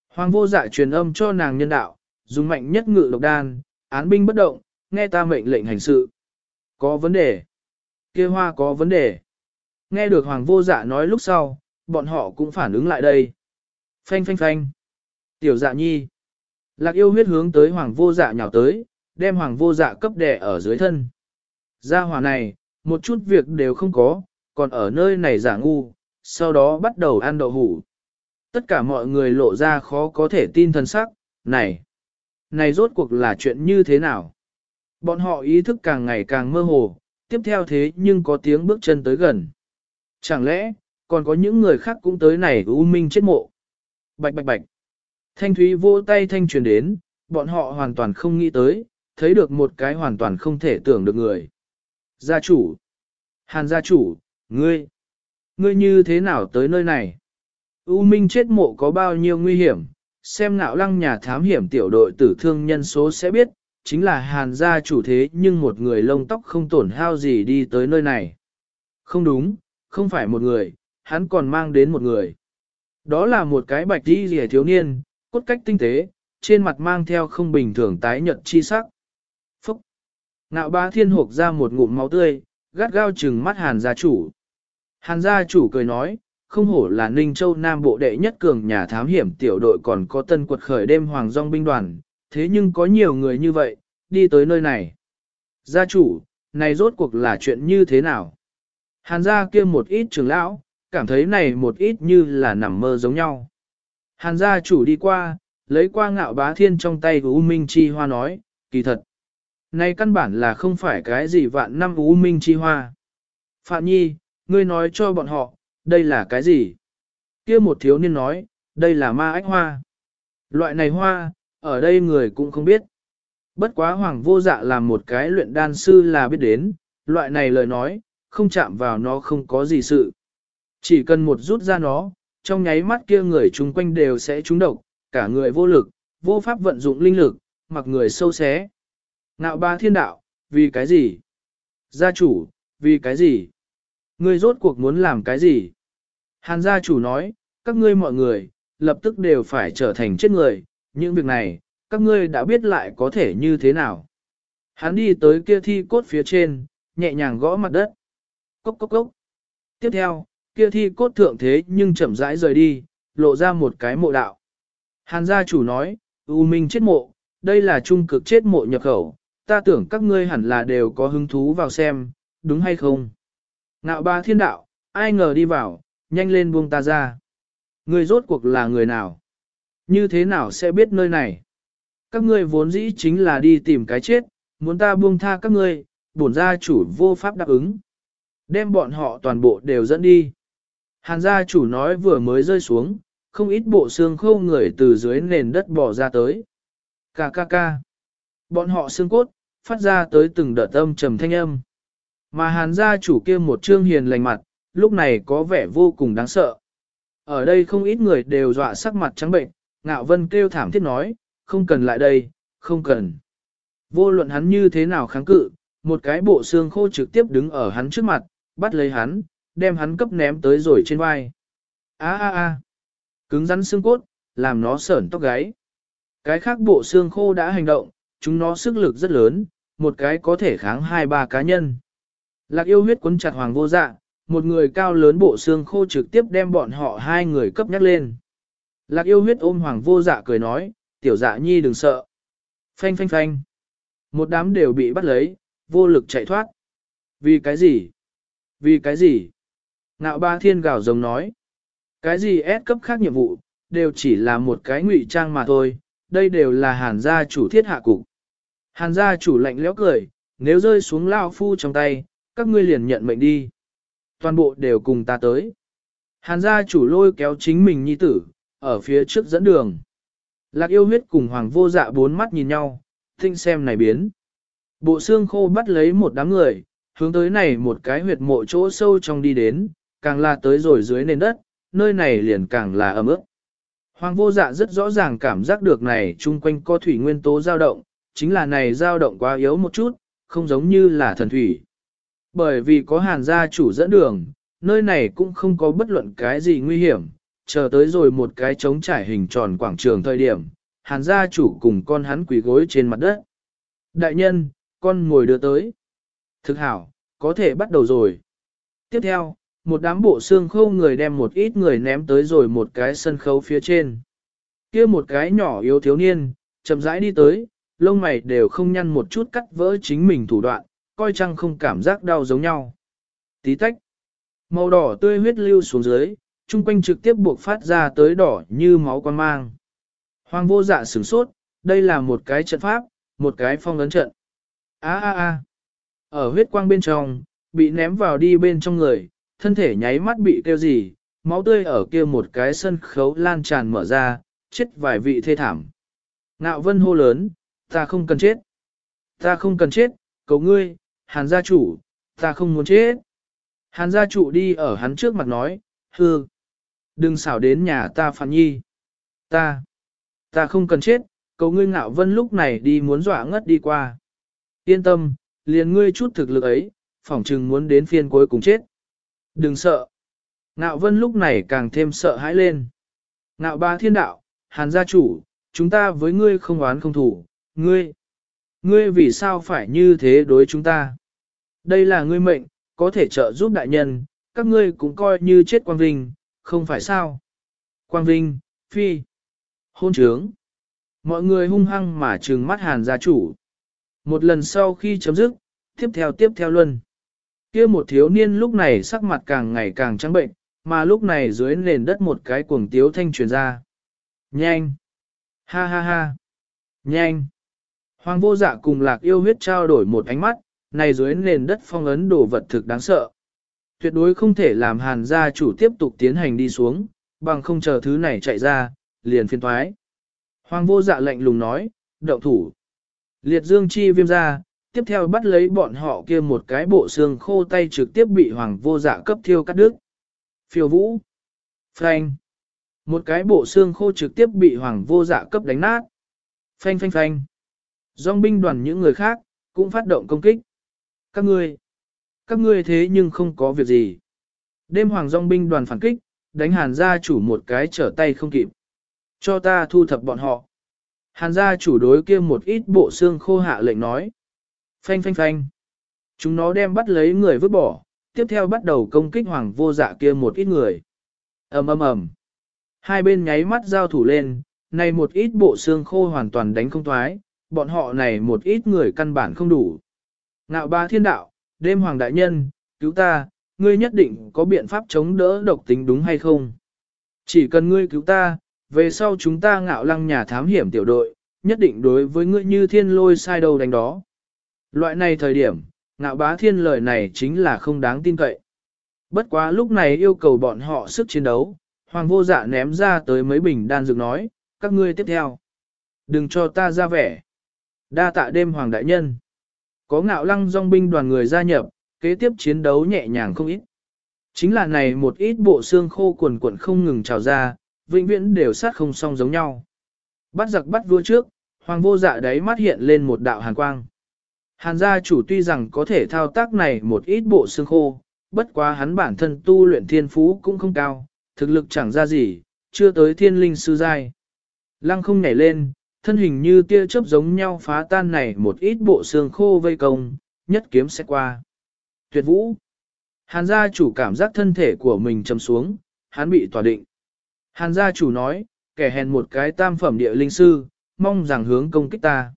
[SPEAKER 1] Hoàng vô dạ truyền âm cho nàng nhân đạo, dùng mạnh nhất ngự độc đan, án binh bất động, nghe ta mệnh lệnh hành sự. Có vấn đề. kia hoa có vấn đề. Nghe được hoàng vô dạ nói lúc sau, bọn họ cũng phản ứng lại đây. Phanh phanh phanh. Tiểu dạ nhi. Lạc yêu huyết hướng tới hoàng vô dạ nhào tới, đem hoàng vô dạ cấp đè ở dưới thân. Gia hỏa này, một chút việc đều không có, còn ở nơi này giả ngu, sau đó bắt đầu ăn đậu hủ. Tất cả mọi người lộ ra khó có thể tin thân sắc, này, này rốt cuộc là chuyện như thế nào? Bọn họ ý thức càng ngày càng mơ hồ, tiếp theo thế nhưng có tiếng bước chân tới gần. Chẳng lẽ, còn có những người khác cũng tới này u minh chết mộ? Bạch bạch bạch. Thanh thúy vô tay thanh truyền đến, bọn họ hoàn toàn không nghĩ tới, thấy được một cái hoàn toàn không thể tưởng được người. Gia chủ. Hàn gia chủ, ngươi. Ngươi như thế nào tới nơi này? U Minh chết mộ có bao nhiêu nguy hiểm, xem ngạo lăng nhà thám hiểm tiểu đội tử thương nhân số sẽ biết, chính là hàn gia chủ thế nhưng một người lông tóc không tổn hao gì đi tới nơi này. Không đúng, không phải một người, hắn còn mang đến một người. Đó là một cái bạch đi rìa thiếu niên, cốt cách tinh tế, trên mặt mang theo không bình thường tái nhợt chi sắc. Phúc! Ngạo bá thiên hộp ra một ngụm máu tươi, gắt gao trừng mắt hàn gia chủ. Hàn gia chủ cười nói, không hổ là Ninh Châu Nam Bộ đệ nhất cường nhà thám hiểm tiểu đội còn có tân quật khởi đêm hoàng dòng binh đoàn, thế nhưng có nhiều người như vậy, đi tới nơi này. Gia chủ, này rốt cuộc là chuyện như thế nào? Hàn gia kia một ít trưởng lão, cảm thấy này một ít như là nằm mơ giống nhau. Hàn gia chủ đi qua, lấy qua ngạo bá thiên trong tay của U Minh Chi Hoa nói, kỳ thật. Này căn bản là không phải cái gì vạn năm U Minh Chi Hoa. Phạm Nhi, ngươi nói cho bọn họ, đây là cái gì? Kia một thiếu niên nói, đây là ma ách hoa. Loại này hoa, ở đây người cũng không biết. Bất quá hoàng vô dạ làm một cái luyện đan sư là biết đến, loại này lời nói, không chạm vào nó không có gì sự. Chỉ cần một rút ra nó, trong nháy mắt kia người chung quanh đều sẽ trúng độc, cả người vô lực, vô pháp vận dụng linh lực, mặc người sâu xé. Nạo ba thiên đạo, vì cái gì? Gia chủ, vì cái gì? Ngươi rốt cuộc muốn làm cái gì? Hàn gia chủ nói, các ngươi mọi người, lập tức đều phải trở thành chết người, những việc này, các ngươi đã biết lại có thể như thế nào. Hắn đi tới kia thi cốt phía trên, nhẹ nhàng gõ mặt đất. Cốc cốc cốc. Tiếp theo, kia thi cốt thượng thế nhưng chậm rãi rời đi, lộ ra một cái mộ đạo. Hàn gia chủ nói, U Minh chết mộ, đây là trung cực chết mộ nhập khẩu, ta tưởng các ngươi hẳn là đều có hứng thú vào xem, đúng hay không? Nạo ba thiên đạo, ai ngờ đi vào, nhanh lên buông ta ra. Ngươi rốt cuộc là người nào? Như thế nào sẽ biết nơi này? Các ngươi vốn dĩ chính là đi tìm cái chết, muốn ta buông tha các ngươi, bổn gia chủ vô pháp đáp ứng. Đem bọn họ toàn bộ đều dẫn đi. Hàn gia chủ nói vừa mới rơi xuống, không ít bộ xương khô người từ dưới nền đất bỏ ra tới. Cà ca ca. Bọn họ xương cốt, phát ra tới từng đợt âm trầm thanh âm. Mà hàn gia chủ kia một trương hiền lành mặt, lúc này có vẻ vô cùng đáng sợ. Ở đây không ít người đều dọa sắc mặt trắng bệnh, ngạo vân kêu thảm thiết nói, không cần lại đây, không cần. Vô luận hắn như thế nào kháng cự, một cái bộ xương khô trực tiếp đứng ở hắn trước mặt, bắt lấy hắn, đem hắn cấp ném tới rồi trên vai. A a a, cứng rắn xương cốt, làm nó sởn tóc gáy. Cái khác bộ xương khô đã hành động, chúng nó sức lực rất lớn, một cái có thể kháng hai ba cá nhân. Lạc yêu huyết quấn chặt hoàng vô dạ, một người cao lớn bộ xương khô trực tiếp đem bọn họ hai người cấp nhắc lên. Lạc yêu huyết ôm hoàng vô dạ cười nói, tiểu dạ nhi đừng sợ. Phanh phanh phanh. Một đám đều bị bắt lấy, vô lực chạy thoát. Vì cái gì? Vì cái gì? Ngạo ba thiên gào giống nói. Cái gì ép cấp khác nhiệm vụ, đều chỉ là một cái ngụy trang mà thôi, đây đều là hàn gia chủ thiết hạ cục. Hàn gia chủ lạnh lẽo cười, nếu rơi xuống lao phu trong tay, các ngươi liền nhận mệnh đi. Toàn bộ đều cùng ta tới. Hàn gia chủ lôi kéo chính mình nhi tử, ở phía trước dẫn đường. Lạc yêu huyết cùng hoàng vô dạ bốn mắt nhìn nhau, tinh xem này biến. Bộ xương khô bắt lấy một đám người, hướng tới này một cái huyệt mộ chỗ sâu trong đi đến, càng là tới rồi dưới nền đất, nơi này liền càng là ấm ướt. Hoàng vô dạ rất rõ ràng cảm giác được này chung quanh có thủy nguyên tố dao động, chính là này dao động quá yếu một chút, không giống như là thần thủy. Bởi vì có hàn gia chủ dẫn đường, nơi này cũng không có bất luận cái gì nguy hiểm, chờ tới rồi một cái trống trải hình tròn quảng trường thời điểm, hàn gia chủ cùng con hắn quỳ gối trên mặt đất. Đại nhân, con ngồi đưa tới. Thực hảo, có thể bắt đầu rồi. Tiếp theo, một đám bộ xương khâu người đem một ít người ném tới rồi một cái sân khấu phía trên. kia một cái nhỏ yếu thiếu niên, chậm rãi đi tới, lông mày đều không nhăn một chút cắt vỡ chính mình thủ đoạn, coi chăng không cảm giác đau giống nhau. Tí tách, màu đỏ tươi huyết lưu xuống dưới, chung quanh trực tiếp buộc phát ra tới đỏ như máu quan mang. Hoàng vô dạ sửng sốt, đây là một cái trận pháp, một cái phong ấn trận. A a a. Ở huyết quang bên trong, bị ném vào đi bên trong người, thân thể nháy mắt bị kêu gì, máu tươi ở kia một cái sân khấu lan tràn mở ra, chết vài vị thê thảm. Ngạo vân hô lớn, ta không cần chết. Ta không cần chết, cầu ngươi, hàn gia chủ, ta không muốn chết. Hàn gia chủ đi ở hắn trước mặt nói, hư, đừng xảo đến nhà ta phản nhi. Ta, ta không cần chết, cầu ngươi ngạo vân lúc này đi muốn dọa ngất đi qua. Yên tâm, liền ngươi chút thực lực ấy, phỏng chừng muốn đến phiên cuối cùng chết. Đừng sợ. Ngạo vân lúc này càng thêm sợ hãi lên. Ngạo ba thiên đạo, hàn gia chủ, chúng ta với ngươi không oán không thủ, ngươi. Ngươi vì sao phải như thế đối chúng ta? Đây là ngươi mệnh, có thể trợ giúp đại nhân, các ngươi cũng coi như chết quang vinh, không phải sao? Quang vinh, phi, hôn trướng. Mọi người hung hăng mà trừng mắt hàn gia chủ. Một lần sau khi chấm dứt, tiếp theo tiếp theo luân. kia một thiếu niên lúc này sắc mặt càng ngày càng trắng bệnh, mà lúc này dưới nền đất một cái cuồng tiếu thanh truyền ra. Nhanh! Ha ha ha! Nhanh! Hoàng vô dạ cùng lạc yêu huyết trao đổi một ánh mắt, này dưới nền đất phong ấn đồ vật thực đáng sợ. Tuyệt đối không thể làm hàn gia chủ tiếp tục tiến hành đi xuống, bằng không chờ thứ này chạy ra, liền phiên thoái. Hoàng vô dạ lệnh lùng nói, đậu thủ. Liệt dương chi viêm ra, tiếp theo bắt lấy bọn họ kia một cái bộ xương khô tay trực tiếp bị hoàng vô dạ cấp thiêu cắt đứt. Phiêu vũ. Phanh. Một cái bộ xương khô trực tiếp bị hoàng vô dạ cấp đánh nát. Phanh phanh phanh. Dòng binh đoàn những người khác, cũng phát động công kích. Các ngươi. Các ngươi thế nhưng không có việc gì. Đêm hoàng dòng binh đoàn phản kích, đánh hàn gia chủ một cái trở tay không kịp. Cho ta thu thập bọn họ. Hàn gia chủ đối kia một ít bộ xương khô hạ lệnh nói. Phanh phanh phanh. Chúng nó đem bắt lấy người vứt bỏ, tiếp theo bắt đầu công kích hoàng vô dạ kia một ít người. ầm ầm ầm. Hai bên nháy mắt giao thủ lên, này một ít bộ xương khô hoàn toàn đánh không thoái, bọn họ này một ít người căn bản không đủ. Ngạo ba thiên đạo, đêm hoàng đại nhân, cứu ta, ngươi nhất định có biện pháp chống đỡ độc tính đúng hay không? Chỉ cần ngươi cứu ta, về sau chúng ta ngạo lăng nhà thám hiểm tiểu đội, nhất định đối với ngươi như thiên lôi sai đầu đánh đó. Loại này thời điểm, ngạo bá thiên lời này chính là không đáng tin cậy. Bất quá lúc này yêu cầu bọn họ sức chiến đấu, hoàng vô dạ ném ra tới mấy bình đan dược nói, các ngươi tiếp theo. Đừng cho ta ra vẻ. Đa tạ đêm hoàng đại nhân. Có ngạo lăng dòng binh đoàn người gia nhập, kế tiếp chiến đấu nhẹ nhàng không ít. Chính là này một ít bộ xương khô quần quần không ngừng trào ra, vĩnh viễn đều sát không song giống nhau. Bắt giặc bắt vua trước, hoàng vô dạ đấy mắt hiện lên một đạo hàn quang. Hàn gia chủ tuy rằng có thể thao tác này một ít bộ xương khô, bất quá hắn bản thân tu luyện thiên phú cũng không cao, thực lực chẳng ra gì, chưa tới thiên linh sư giai. Lăng không nhảy lên, thân hình như tia chớp giống nhau phá tan này một ít bộ xương khô vây công, nhất kiếm sẽ qua. Tuyệt vũ. Hàn gia chủ cảm giác thân thể của mình chầm xuống, hắn bị tỏa định. Hàn gia chủ nói, kẻ hèn một cái tam phẩm địa linh sư, mong rằng hướng công kích ta.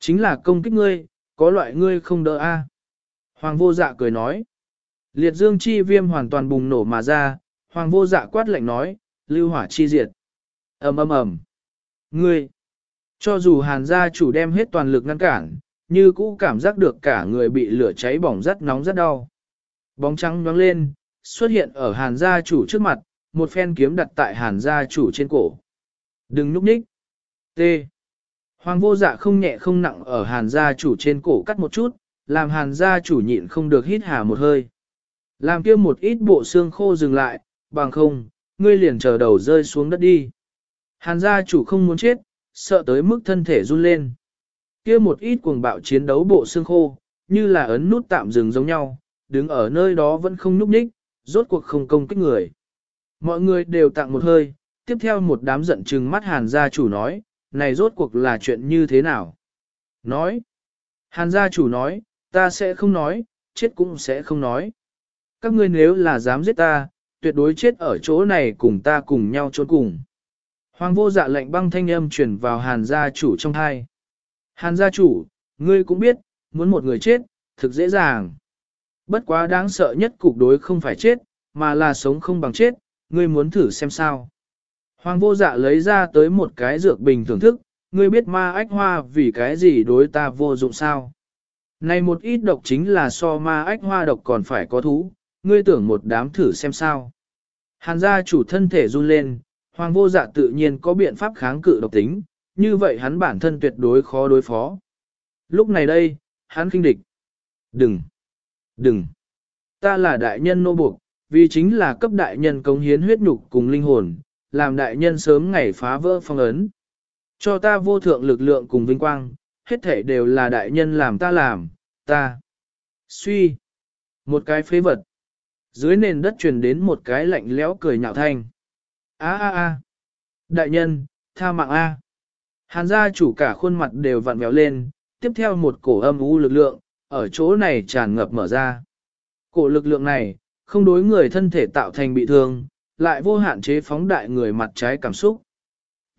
[SPEAKER 1] Chính là công kích ngươi, có loại ngươi không đỡ a. Hoàng vô dạ cười nói. Liệt dương chi viêm hoàn toàn bùng nổ mà ra, hoàng vô dạ quát lạnh nói, lưu hỏa chi diệt. ầm ầm ầm. Ngươi, cho dù hàn gia chủ đem hết toàn lực ngăn cản, như cũ cảm giác được cả người bị lửa cháy bỏng rất nóng rất đau. Bóng trắng nhoáng lên, xuất hiện ở hàn gia chủ trước mặt, một phen kiếm đặt tại hàn gia chủ trên cổ. Đừng núp ních. T. Hoàng vô dạ không nhẹ không nặng ở hàn gia chủ trên cổ cắt một chút, làm hàn gia chủ nhịn không được hít hà một hơi. Làm kia một ít bộ xương khô dừng lại, bằng không, ngươi liền chờ đầu rơi xuống đất đi. Hàn gia chủ không muốn chết, sợ tới mức thân thể run lên. Kia một ít cuồng bạo chiến đấu bộ xương khô, như là ấn nút tạm dừng giống nhau, đứng ở nơi đó vẫn không núp ních, rốt cuộc không công kích người. Mọi người đều tặng một hơi, tiếp theo một đám giận trừng mắt hàn gia chủ nói, này rốt cuộc là chuyện như thế nào? Nói. Hàn gia chủ nói, ta sẽ không nói, chết cũng sẽ không nói. Các ngươi nếu là dám giết ta, tuyệt đối chết ở chỗ này cùng ta cùng nhau trốn cùng. Hoàng vô dạ lệnh băng thanh âm truyền vào hàn gia chủ trong thai. Hàn gia chủ, ngươi cũng biết, muốn một người chết, thực dễ dàng. Bất quá đáng sợ nhất cục đối không phải chết, mà là sống không bằng chết, ngươi muốn thử xem sao. Hoàng vô dạ lấy ra tới một cái dược bình thưởng thức, ngươi biết ma ách hoa vì cái gì đối ta vô dụng sao. Này một ít độc chính là so ma ách hoa độc còn phải có thú, ngươi tưởng một đám thử xem sao. Hàn gia chủ thân thể run lên, hoàng vô dạ tự nhiên có biện pháp kháng cự độc tính, như vậy hắn bản thân tuyệt đối khó đối phó. Lúc này đây, hắn kinh địch. Đừng! Đừng! Ta là đại nhân nô buộc, vì chính là cấp đại nhân cống hiến huyết nhục cùng linh hồn, làm đại nhân sớm ngày phá vỡ phong ấn. Cho ta vô thượng lực lượng cùng vinh quang, hết thể đều là đại nhân làm ta làm, ta. Suy. Một cái phế vật. Dưới nền đất truyền đến một cái lạnh lẽo cười nhạo thanh. A a a. Đại nhân, tha mạng a. Hàn gia chủ cả khuôn mặt đều vặn vẹo lên, tiếp theo một cổ âm u lực lượng, ở chỗ này tràn ngập mở ra. Cổ lực lượng này, không đối người thân thể tạo thành bị thương, lại vô hạn chế phóng đại người mặt trái cảm xúc.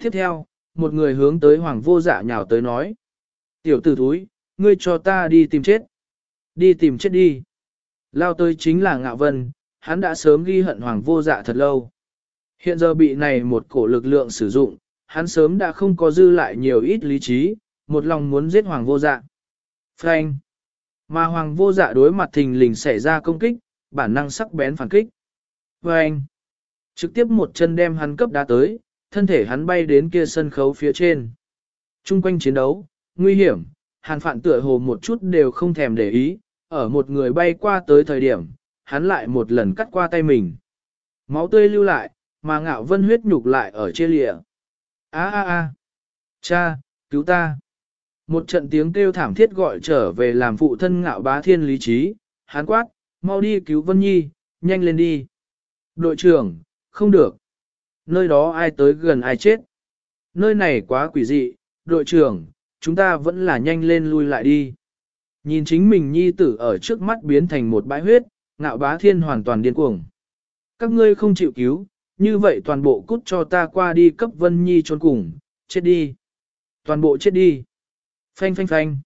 [SPEAKER 1] Tiếp theo, một người hướng tới hoàng vô dạ nhào tới nói. Tiểu tử thúi, ngươi cho ta đi tìm chết. Đi tìm chết đi. Lao tới chính là ngạo vân, hắn đã sớm ghi hận hoàng vô dạ thật lâu. Hiện giờ bị này một cổ lực lượng sử dụng, hắn sớm đã không có dư lại nhiều ít lý trí, một lòng muốn giết hoàng vô dạ. Frank. Mà hoàng vô dạ đối mặt thình lình xảy ra công kích, bản năng sắc bén phản kích. Frank. Trực tiếp một chân đem hắn cấp đá tới, thân thể hắn bay đến kia sân khấu phía trên. Trung quanh chiến đấu, nguy hiểm, hàn phản tựa hồ một chút đều không thèm để ý, ở một người bay qua tới thời điểm, hắn lại một lần cắt qua tay mình. Máu tươi lưu lại, mà ngạo vân huyết nhục lại ở trên lịa. A a a, cha, cứu ta. Một trận tiếng kêu thảm thiết gọi trở về làm phụ thân ngạo bá thiên lý trí, hắn quát, mau đi cứu Vân Nhi, nhanh lên đi. Đội trưởng, không được. Nơi đó ai tới gần ai chết. Nơi này quá quỷ dị, đội trưởng, chúng ta vẫn là nhanh lên lui lại đi. Nhìn chính mình nhi tử ở trước mắt biến thành một bãi huyết, ngạo bá thiên hoàn toàn điên cuồng. Các ngươi không chịu cứu, như vậy toàn bộ cút cho ta qua đi cấp vân nhi trốn cùng, chết đi. Toàn bộ chết đi. Phanh phanh phanh.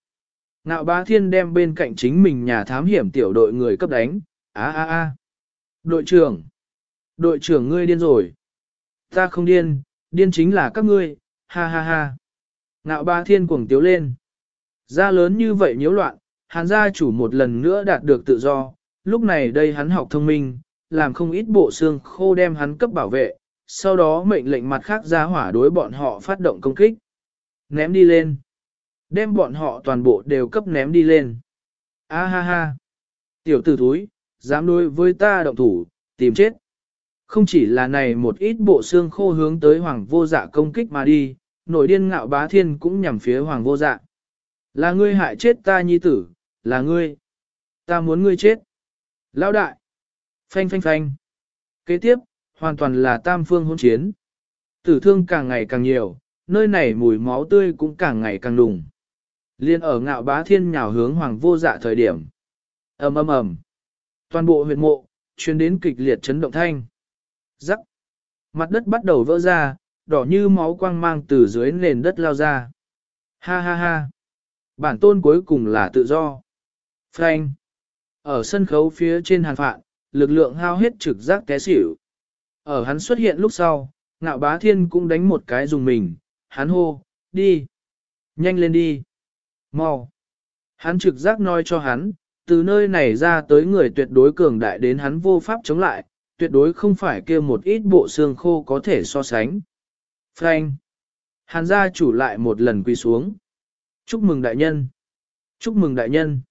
[SPEAKER 1] Ngạo bá thiên đem bên cạnh chính mình nhà thám hiểm tiểu đội người cấp đánh. Á á á. Đội trưởng. Đội trưởng ngươi điên rồi. Ta không điên, điên chính là các ngươi, ha ha ha. Ngạo ba thiên cuồng tiếu lên. Ra lớn như vậy nhiễu loạn, hàn gia chủ một lần nữa đạt được tự do, lúc này đây hắn học thông minh, làm không ít bộ xương khô đem hắn cấp bảo vệ, sau đó mệnh lệnh mặt khác ra hỏa đối bọn họ phát động công kích. Ném đi lên. Đem bọn họ toàn bộ đều cấp ném đi lên. A ha ha. Tiểu tử thúi, dám đối với ta động thủ, tìm chết. Không chỉ là này một ít bộ xương khô hướng tới hoàng vô dạ công kích mà đi, nổi điên ngạo bá thiên cũng nhằm phía hoàng vô dạ. Là ngươi hại chết ta nhi tử, là ngươi. Ta muốn ngươi chết. Lão đại. Phanh phanh phanh. Kế tiếp, hoàn toàn là tam phương hôn chiến. Tử thương càng ngày càng nhiều, nơi này mùi máu tươi cũng càng ngày càng đùng. Liên ở ngạo bá thiên nhào hướng hoàng vô dạ thời điểm. ầm ầm ầm. Toàn bộ huyệt mộ, chuyên đến kịch liệt chấn động thanh. Rắc. Mặt đất bắt đầu vỡ ra, đỏ như máu quang mang từ dưới nền đất lao ra. Ha ha ha. Bản tôn cuối cùng là tự do. Frank. Ở sân khấu phía trên hàn phạn, lực lượng hao hết trực giác té xỉu. Ở hắn xuất hiện lúc sau, ngạo bá thiên cũng đánh một cái dùng mình, hắn hô, đi, nhanh lên đi, mau. Hắn trực giác nói cho hắn, từ nơi này ra tới người tuyệt đối cường đại đến hắn vô pháp chống lại, tuyệt đối không phải kia một ít bộ xương khô có thể so sánh. Frank. Hàn gia chủ lại một lần quỳ xuống. Chúc mừng đại nhân. Chúc mừng đại nhân.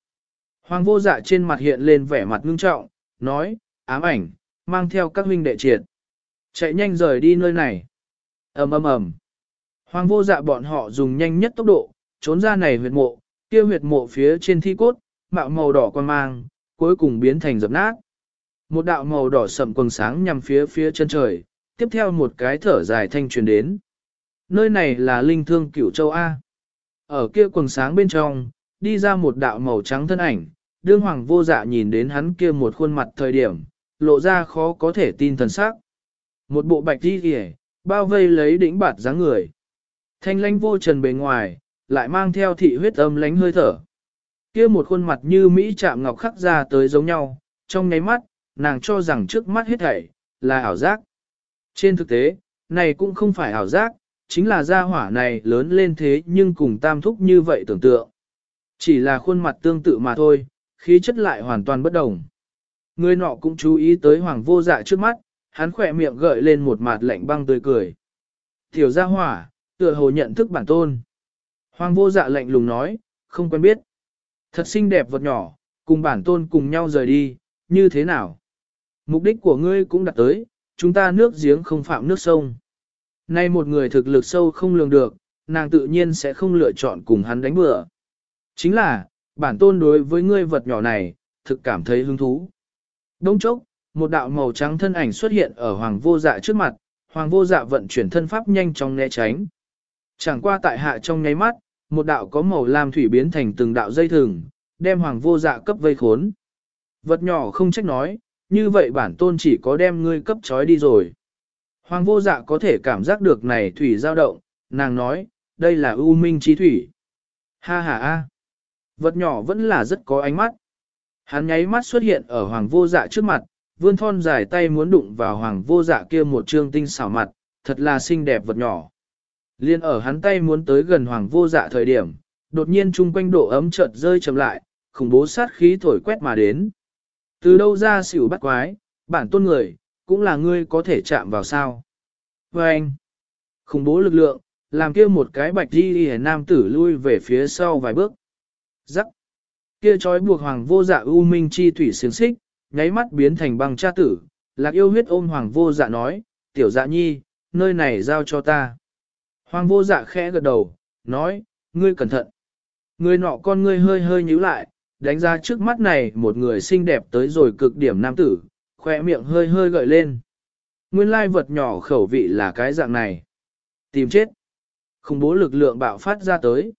[SPEAKER 1] Hoàng vô dạ trên mặt hiện lên vẻ mặt ngưng trọng, nói, ám ảnh, mang theo các huynh đệ triệt. Chạy nhanh rời đi nơi này. ầm ầm ầm. Hoàng vô dạ bọn họ dùng nhanh nhất tốc độ, trốn ra này huyệt mộ, kia huyệt mộ phía trên thi cốt, mạo màu đỏ quan mang, cuối cùng biến thành dập nát. Một đạo màu đỏ sậm quầng sáng nhằm phía phía chân trời, tiếp theo một cái thở dài thanh truyền đến. Nơi này là linh thương cửu châu A. Ở kia quầng sáng bên trong, đi ra một đạo màu trắng thân ảnh, đương hoàng vô dạ nhìn đến hắn kia một khuôn mặt thời điểm, lộ ra khó có thể tin thần sắc. Một bộ bạch đi kìa, bao vây lấy đỉnh bạt dáng người. Thanh lãnh vô trần bề ngoài, lại mang theo thị huyết âm lánh hơi thở. Kia một khuôn mặt như Mỹ chạm ngọc khắc ra tới giống nhau, trong nháy mắt, nàng cho rằng trước mắt hết thảy, là ảo giác. Trên thực tế, này cũng không phải ảo giác, chính là gia hỏa này lớn lên thế nhưng cùng tam thúc như vậy tưởng tượng. Chỉ là khuôn mặt tương tự mà thôi, khí chất lại hoàn toàn bất đồng. Người nọ cũng chú ý tới hoàng vô dạ trước mắt, hắn khỏe miệng gợi lên một mặt lạnh băng tươi cười. Tiểu gia hỏa, tựa hồ nhận thức bản tôn. Hoàng vô dạ lạnh lùng nói, không quen biết. Thật xinh đẹp vật nhỏ, cùng bản tôn cùng nhau rời đi, như thế nào? Mục đích của ngươi cũng đặt tới, chúng ta nước giếng không phạm nước sông. Nay một người thực lực sâu không lường được, nàng tự nhiên sẽ không lựa chọn cùng hắn đánh bừa. Chính là, bản tôn đối với ngươi vật nhỏ này, thực cảm thấy hứng thú. Đông chốc, một đạo màu trắng thân ảnh xuất hiện ở hoàng vô dạ trước mặt, hoàng vô dạ vận chuyển thân pháp nhanh chóng né tránh. Chẳng qua tại hạ trong nháy mắt, một đạo có màu lam thủy biến thành từng đạo dây thừng, đem hoàng vô dạ cấp vây khốn. Vật nhỏ không trách nói, như vậy bản tôn chỉ có đem ngươi cấp trói đi rồi. Hoàng vô dạ có thể cảm giác được này thủy dao động, nàng nói, đây là ưu minh chi thủy. Ha ha ha. Vật nhỏ vẫn là rất có ánh mắt. Hắn nháy mắt xuất hiện ở hoàng vô dạ trước mặt, vươn thon dài tay muốn đụng vào hoàng vô dạ kia một trương tinh xảo mặt, thật là xinh đẹp vật nhỏ. Liên ở hắn tay muốn tới gần hoàng vô dạ thời điểm, đột nhiên chung quanh độ ấm chợt rơi chậm lại, khủng bố sát khí thổi quét mà đến. Từ đâu ra xỉu bắt quái, bản tôn người, cũng là ngươi có thể chạm vào sao. Và anh, khủng bố lực lượng, làm kia một cái bạch đi hề nam tử lui về phía sau vài bước. Rắc, kia trói buộc hoàng vô dạ u minh chi thủy xiềng xích, nháy mắt biến thành băng cha tử, lạc yêu huyết ôm hoàng vô dạ nói, tiểu dạ nhi, nơi này giao cho ta. Hoàng vô dạ khẽ gật đầu, nói, ngươi cẩn thận. Người nọ con ngươi hơi hơi nhíu lại, đánh ra trước mắt này một người xinh đẹp tới rồi cực điểm nam tử, khỏe miệng hơi hơi gợi lên. Nguyên lai vật nhỏ khẩu vị là cái dạng này. Tìm chết. Khủng bố lực lượng bạo phát ra tới.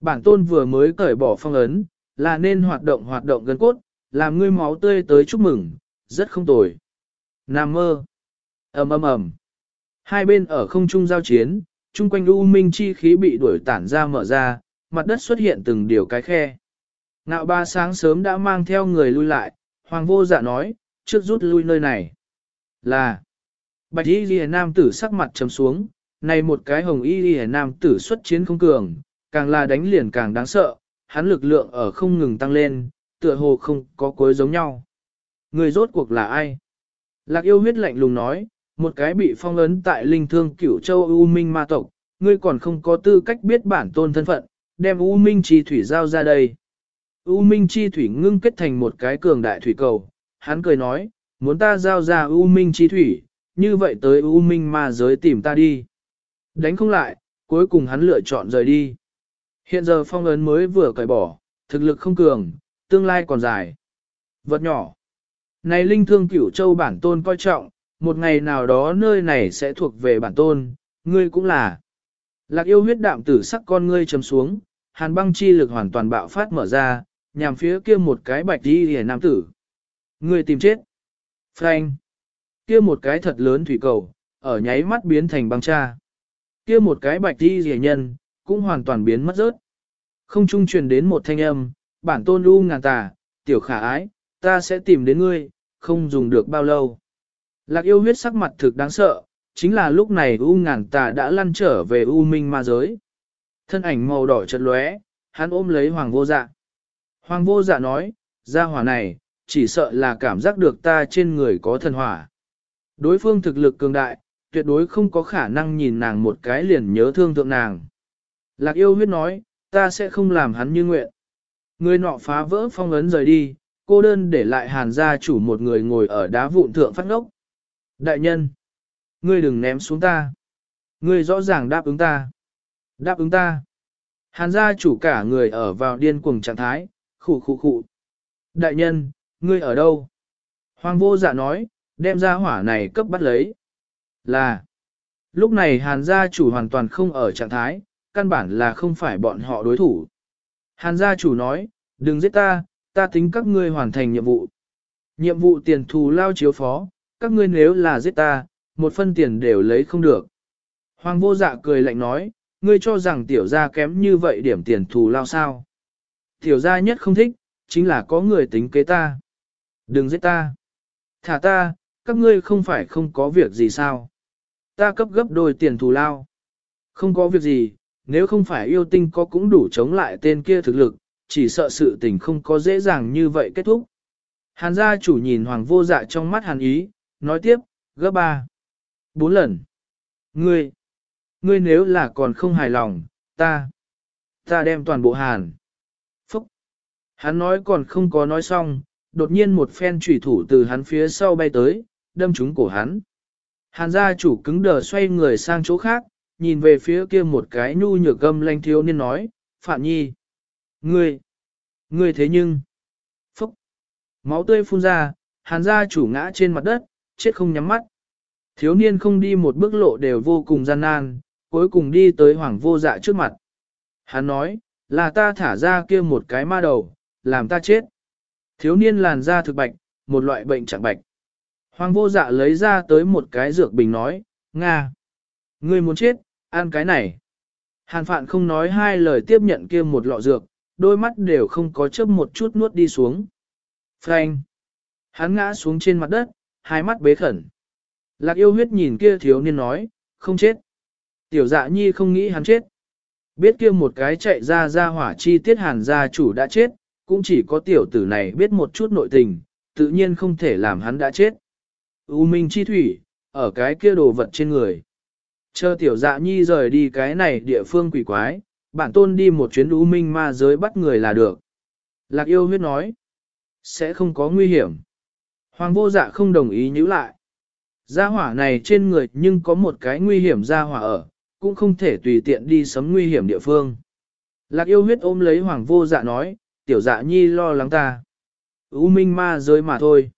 [SPEAKER 1] Bản tôn vừa mới cởi bỏ phong ấn, là nên hoạt động hoạt động gần cốt, làm ngươi máu tươi tới chúc mừng, rất không tồi. Nam mơ. ầm ầm ầm. Hai bên ở không trung giao chiến, chung quanh u minh chi khí bị đuổi tản ra mở ra, mặt đất xuất hiện từng điều cái khe. Nạo ba sáng sớm đã mang theo người lui lại, hoàng vô dạ nói, trước rút lui nơi này. Là, bạch y ghi nam tử sắc mặt trầm xuống, này một cái hồng y ghi nam tử xuất chiến không cường, càng là đánh liền càng đáng sợ, hắn lực lượng ở không ngừng tăng lên, tựa hồ không có cuối giống nhau. Người rốt cuộc là ai? Lạc yêu huyết lạnh lùng nói, một cái bị phong ấn tại linh thương cửu châu U Minh ma tộc, ngươi còn không có tư cách biết bản tôn thân phận, đem U Minh chi thủy giao ra đây. U Minh chi thủy ngưng kết thành một cái cường đại thủy cầu, hắn cười nói, muốn ta giao ra U Minh chi thủy, như vậy tới U Minh ma giới tìm ta đi. Đánh không lại, cuối cùng hắn lựa chọn rời đi. Hiện giờ phong ấn mới vừa cởi bỏ, thực lực không cường, tương lai còn dài. Vật nhỏ. Này linh thương cửu châu bản tôn coi trọng, một ngày nào đó nơi này sẽ thuộc về bản tôn, ngươi cũng là. Lạc yêu huyết đạm tử sắc con ngươi chấm xuống, hàn băng chi lực hoàn toàn bạo phát mở ra, nhằm phía kia một cái bạch đi hề nam tử. Ngươi tìm chết. Frank. Kia một cái thật lớn thủy cầu, ở nháy mắt biến thành băng cha. Kia một cái bạch đi hề nhân, cũng hoàn toàn biến mất rớt. Không trung truyền đến một thanh âm, bản tôn u ngàn tà, tiểu khả ái, ta sẽ tìm đến ngươi, không dùng được bao lâu. Lạc yêu huyết sắc mặt thực đáng sợ, chính là lúc này U ngàn tà đã lăn trở về U minh ma giới. Thân ảnh màu đỏ chật lóe, hắn ôm lấy hoàng vô dạ. Hoàng vô dạ nói, ra hỏa này, chỉ sợ là cảm giác được ta trên người có thần hỏa. Đối phương thực lực cường đại, tuyệt đối không có khả năng nhìn nàng một cái liền nhớ thương tượng nàng. Lạc yêu huyết nói, ta sẽ không làm hắn như nguyện. Người nọ phá vỡ phong ấn rời đi, cô đơn để lại hàn gia chủ một người ngồi ở đá vụn thượng phát ngốc. Đại nhân, ngươi đừng ném xuống ta. Ngươi rõ ràng đáp ứng ta. Đáp ứng ta. Hàn gia chủ cả người ở vào điên cuồng trạng thái, khụ khụ khụ. Đại nhân, ngươi ở đâu? Hoàng vô dạ nói, đem ra hỏa này cấp bắt lấy. Là, lúc này hàn gia chủ hoàn toàn không ở trạng thái, căn bản là không phải bọn họ đối thủ. Hàn gia chủ nói, đừng giết ta, ta tính các ngươi hoàn thành nhiệm vụ. Nhiệm vụ tiền thù lao chiếu phó, các ngươi nếu là giết ta, một phân tiền đều lấy không được. Hoàng vô dạ cười lạnh nói, ngươi cho rằng tiểu gia kém như vậy điểm tiền thù lao sao. Tiểu gia nhất không thích, chính là có người tính kế ta. Đừng giết ta. Thả ta, các ngươi không phải không có việc gì sao. Ta cấp gấp đôi tiền thù lao. Không có việc gì, nếu không phải yêu tinh có cũng đủ chống lại tên kia thực lực, chỉ sợ sự tình không có dễ dàng như vậy kết thúc. Hàn gia chủ nhìn hoàng vô dạ trong mắt hàn ý, nói tiếp, gấp ba. Bốn lần. Ngươi, ngươi nếu là còn không hài lòng, ta, ta đem toàn bộ hàn. Phúc. Hắn nói còn không có nói xong, đột nhiên một phen trùy thủ từ hắn phía sau bay tới, đâm trúng cổ hắn. Hàn gia chủ cứng đờ xoay người sang chỗ khác, nhìn về phía kia một cái nhu nhược gâm lanh thiếu niên nói, Phạm Nhi. Ngươi, ngươi thế nhưng, phúc, máu tươi phun ra, hàn gia chủ ngã trên mặt đất, chết không nhắm mắt. Thiếu niên không đi một bước lộ đều vô cùng gian nan, cuối cùng đi tới hoàng vô dạ trước mặt. Hắn nói, là ta thả ra kia một cái ma đầu, làm ta chết. Thiếu niên làn da thực bạch, một loại bệnh chẳng bạch. Hoàng vô dạ lấy ra tới một cái dược bình nói, Nga, ngươi muốn chết, ăn cái này. Hàn phạn không nói hai lời tiếp nhận kia một lọ dược, đôi mắt đều không có chớp một chút nuốt đi xuống. Frank! Hắn ngã xuống trên mặt đất, hai mắt bế khẩn. Lạc yêu huyết nhìn kia thiếu niên nói, không chết. Tiểu dạ nhi không nghĩ hắn chết. Biết kia một cái chạy ra ra hỏa chi tiết hàn gia chủ đã chết, cũng chỉ có tiểu tử này biết một chút nội tình, tự nhiên không thể làm hắn đã chết. U minh chi thủy, ở cái kia đồ vật trên người. Chờ tiểu dạ nhi rời đi cái này địa phương quỷ quái, bản tôn đi một chuyến lũ minh ma giới bắt người là được. Lạc yêu huyết nói, sẽ không có nguy hiểm. Hoàng vô dạ không đồng ý nhữ lại. Gia hỏa này trên người nhưng có một cái nguy hiểm gia hỏa ở, cũng không thể tùy tiện đi sấm nguy hiểm địa phương. Lạc yêu huyết ôm lấy hoàng vô dạ nói, tiểu dạ nhi lo lắng ta. U minh ma giới mà thôi.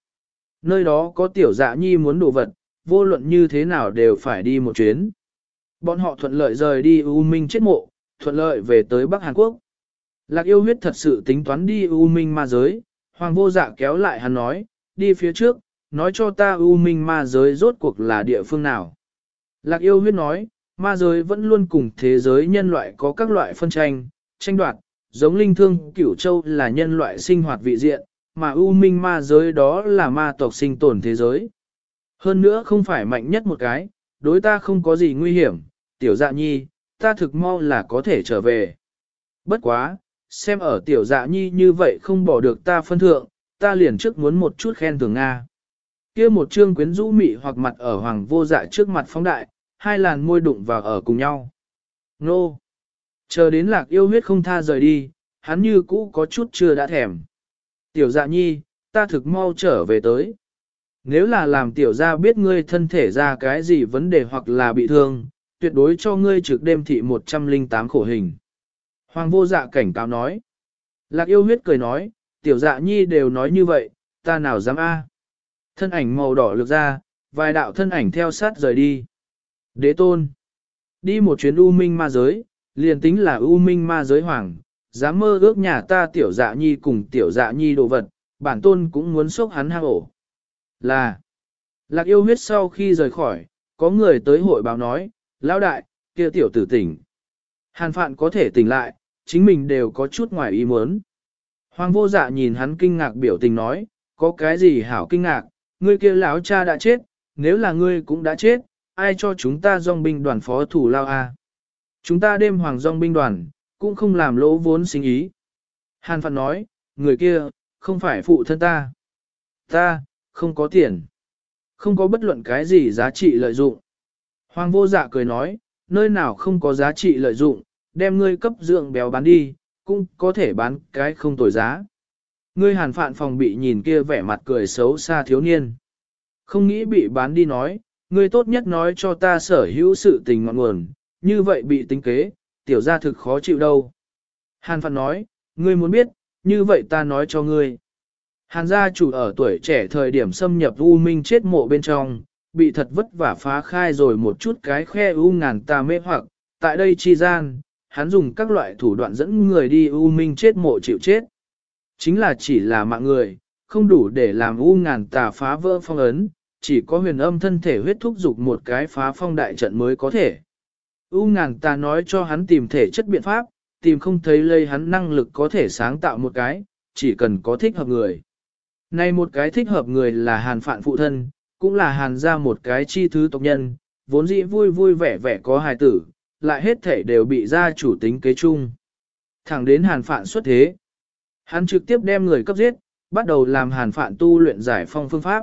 [SPEAKER 1] Nơi đó có tiểu dạ nhi muốn đồ vật, vô luận như thế nào đều phải đi một chuyến. Bọn họ thuận lợi rời đi U minh chết mộ, thuận lợi về tới Bắc Hàn Quốc. Lạc yêu huyết thật sự tính toán đi U minh ma giới, hoàng vô dạ kéo lại hắn nói, đi phía trước, nói cho ta U minh ma giới rốt cuộc là địa phương nào. Lạc yêu huyết nói, ma giới vẫn luôn cùng thế giới nhân loại có các loại phân tranh, tranh đoạt, giống linh thương cửu châu là nhân loại sinh hoạt vị diện, mà U minh ma giới đó là ma tộc sinh tồn thế giới. Hơn nữa không phải mạnh nhất một cái, đối ta không có gì nguy hiểm, tiểu dạ nhi, ta thực mau là có thể trở về. Bất quá, xem ở tiểu dạ nhi như vậy không bỏ được ta phân thượng, ta liền trước muốn một chút khen thưởng Nga. kia một chương quyến rũ mị hoặc mặt ở hoàng vô dạ trước mặt phóng đại, hai làn môi đụng vào ở cùng nhau. Nô! Chờ đến lạc yêu huyết không tha rời đi, hắn như cũ có chút chưa đã thèm. Tiểu dạ nhi, ta thực mau trở về tới. Nếu là làm tiểu gia biết ngươi thân thể ra cái gì vấn đề hoặc là bị thương, tuyệt đối cho ngươi trực đêm thị 108 khổ hình. Hoàng vô dạ cảnh cáo nói. Lạc yêu huyết cười nói, tiểu dạ nhi đều nói như vậy, ta nào dám a? Thân ảnh màu đỏ lược ra, vài đạo thân ảnh theo sát rời đi. Đế tôn. Đi một chuyến u minh ma giới, liền tính là u minh ma giới hoàng, dám mơ ước nhà ta tiểu dạ nhi cùng tiểu dạ nhi đồ vật, bản tôn cũng muốn xúc hắn hang ổ. Là, lạc yêu huyết sau khi rời khỏi, có người tới hội báo nói, lão đại, kia tiểu tử tỉnh. Hàn phạn có thể tỉnh lại, chính mình đều có chút ngoài ý muốn. Hoàng vô dạ nhìn hắn kinh ngạc biểu tình nói, có cái gì hảo kinh ngạc, ngươi kia lão cha đã chết, nếu là ngươi cũng đã chết, ai cho chúng ta dòng binh đoàn phó thủ lao a? Chúng ta đêm hoàng dòng binh đoàn, cũng không làm lỗ vốn sinh ý. Hàn Phạn nói, người kia, không phải phụ thân ta. Ta, không có tiền. Không có bất luận cái gì giá trị lợi dụng. Hoàng vô dạ cười nói, nơi nào không có giá trị lợi dụng, đem ngươi cấp dưỡng béo bán đi, cũng có thể bán cái không tồi giá. Ngươi hàn phạn phòng bị nhìn kia vẻ mặt cười xấu xa thiếu niên. Không nghĩ bị bán đi nói, ngươi tốt nhất nói cho ta sở hữu sự tình ngọn nguồn, như vậy bị tính kế, tiểu gia thực khó chịu đâu. Hàn phạn nói, ngươi muốn biết, như vậy ta nói cho ngươi. Hàn gia chủ ở tuổi trẻ thời điểm xâm nhập U Minh chết mộ bên trong, bị thật vất vả phá khai rồi một chút cái khe U ngàn tà mê hoặc, tại đây chi gian, hắn dùng các loại thủ đoạn dẫn người đi U Minh chết mộ chịu chết. Chính là chỉ là mạng người, không đủ để làm U ngàn tà phá vỡ phong ấn, chỉ có huyền âm thân thể huyết thúc dục một cái phá phong đại trận mới có thể. U ngàn tà nói cho hắn tìm thể chất biện pháp, tìm không thấy lây hắn năng lực có thể sáng tạo một cái, chỉ cần có thích hợp người. Này một cái thích hợp người là hàn phạn phụ thân, cũng là hàn ra một cái chi thứ tộc nhân, vốn dĩ vui vui vẻ vẻ có hài tử, lại hết thể đều bị gia chủ tính kế chung. Thẳng đến hàn phạn xuất thế. Hắn trực tiếp đem người cấp giết, bắt đầu làm hàn phạn tu luyện giải phong phương pháp.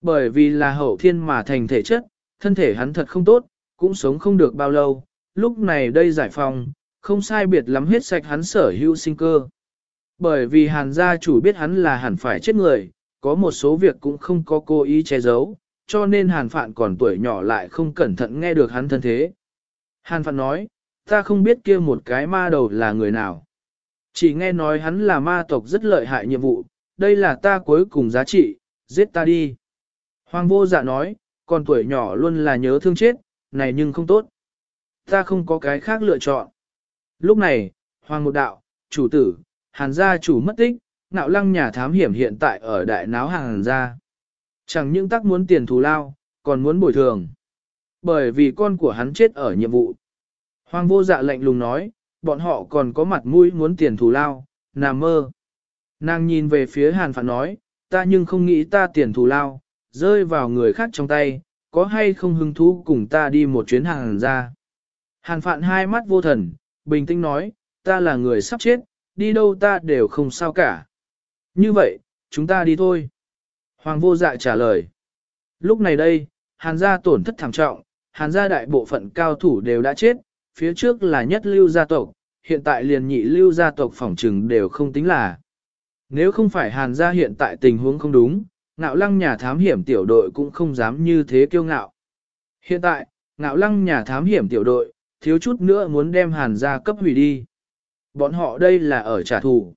[SPEAKER 1] Bởi vì là hậu thiên mà thành thể chất, thân thể hắn thật không tốt, cũng sống không được bao lâu, lúc này đây giải phong, không sai biệt lắm hết sạch hắn sở hữu sinh cơ. Bởi vì hàn gia chủ biết hắn là hẳn phải chết người, có một số việc cũng không có cố ý che giấu, cho nên hàn phạn còn tuổi nhỏ lại không cẩn thận nghe được hắn thân thế. Hàn phạn nói, ta không biết kia một cái ma đầu là người nào. Chỉ nghe nói hắn là ma tộc rất lợi hại nhiệm vụ, đây là ta cuối cùng giá trị, giết ta đi. Hoàng vô dạ nói, còn tuổi nhỏ luôn là nhớ thương chết, này nhưng không tốt. Ta không có cái khác lựa chọn. Lúc này, Hoàng một đạo, chủ tử, hàn gia chủ mất tích, nạo lăng nhà thám hiểm hiện tại ở đại náo hàng ra. Chẳng những tác muốn tiền thù lao, còn muốn bồi thường. Bởi vì con của hắn chết ở nhiệm vụ. Hoàng vô dạ lạnh lùng nói, bọn họ còn có mặt mũi muốn tiền thù lao, nằm mơ. Nàng nhìn về phía hàn phản nói, ta nhưng không nghĩ ta tiền thù lao, rơi vào người khác trong tay, có hay không hứng thú cùng ta đi một chuyến hàng ra. Hàn phạn hai mắt vô thần, bình tĩnh nói, ta là người sắp chết, đi đâu ta đều không sao cả. Như vậy, chúng ta đi thôi. Hoàng vô dạ trả lời. Lúc này đây, hàn gia tổn thất thảm trọng, hàn gia đại bộ phận cao thủ đều đã chết, phía trước là nhất lưu gia tộc, hiện tại liền nhị lưu gia tộc phỏng trừng đều không tính là. Nếu không phải hàn gia hiện tại tình huống không đúng, ngạo lăng nhà thám hiểm tiểu đội cũng không dám như thế kiêu ngạo. Hiện tại, ngạo lăng nhà thám hiểm tiểu đội, thiếu chút nữa muốn đem hàn gia cấp hủy đi. Bọn họ đây là ở trả thù.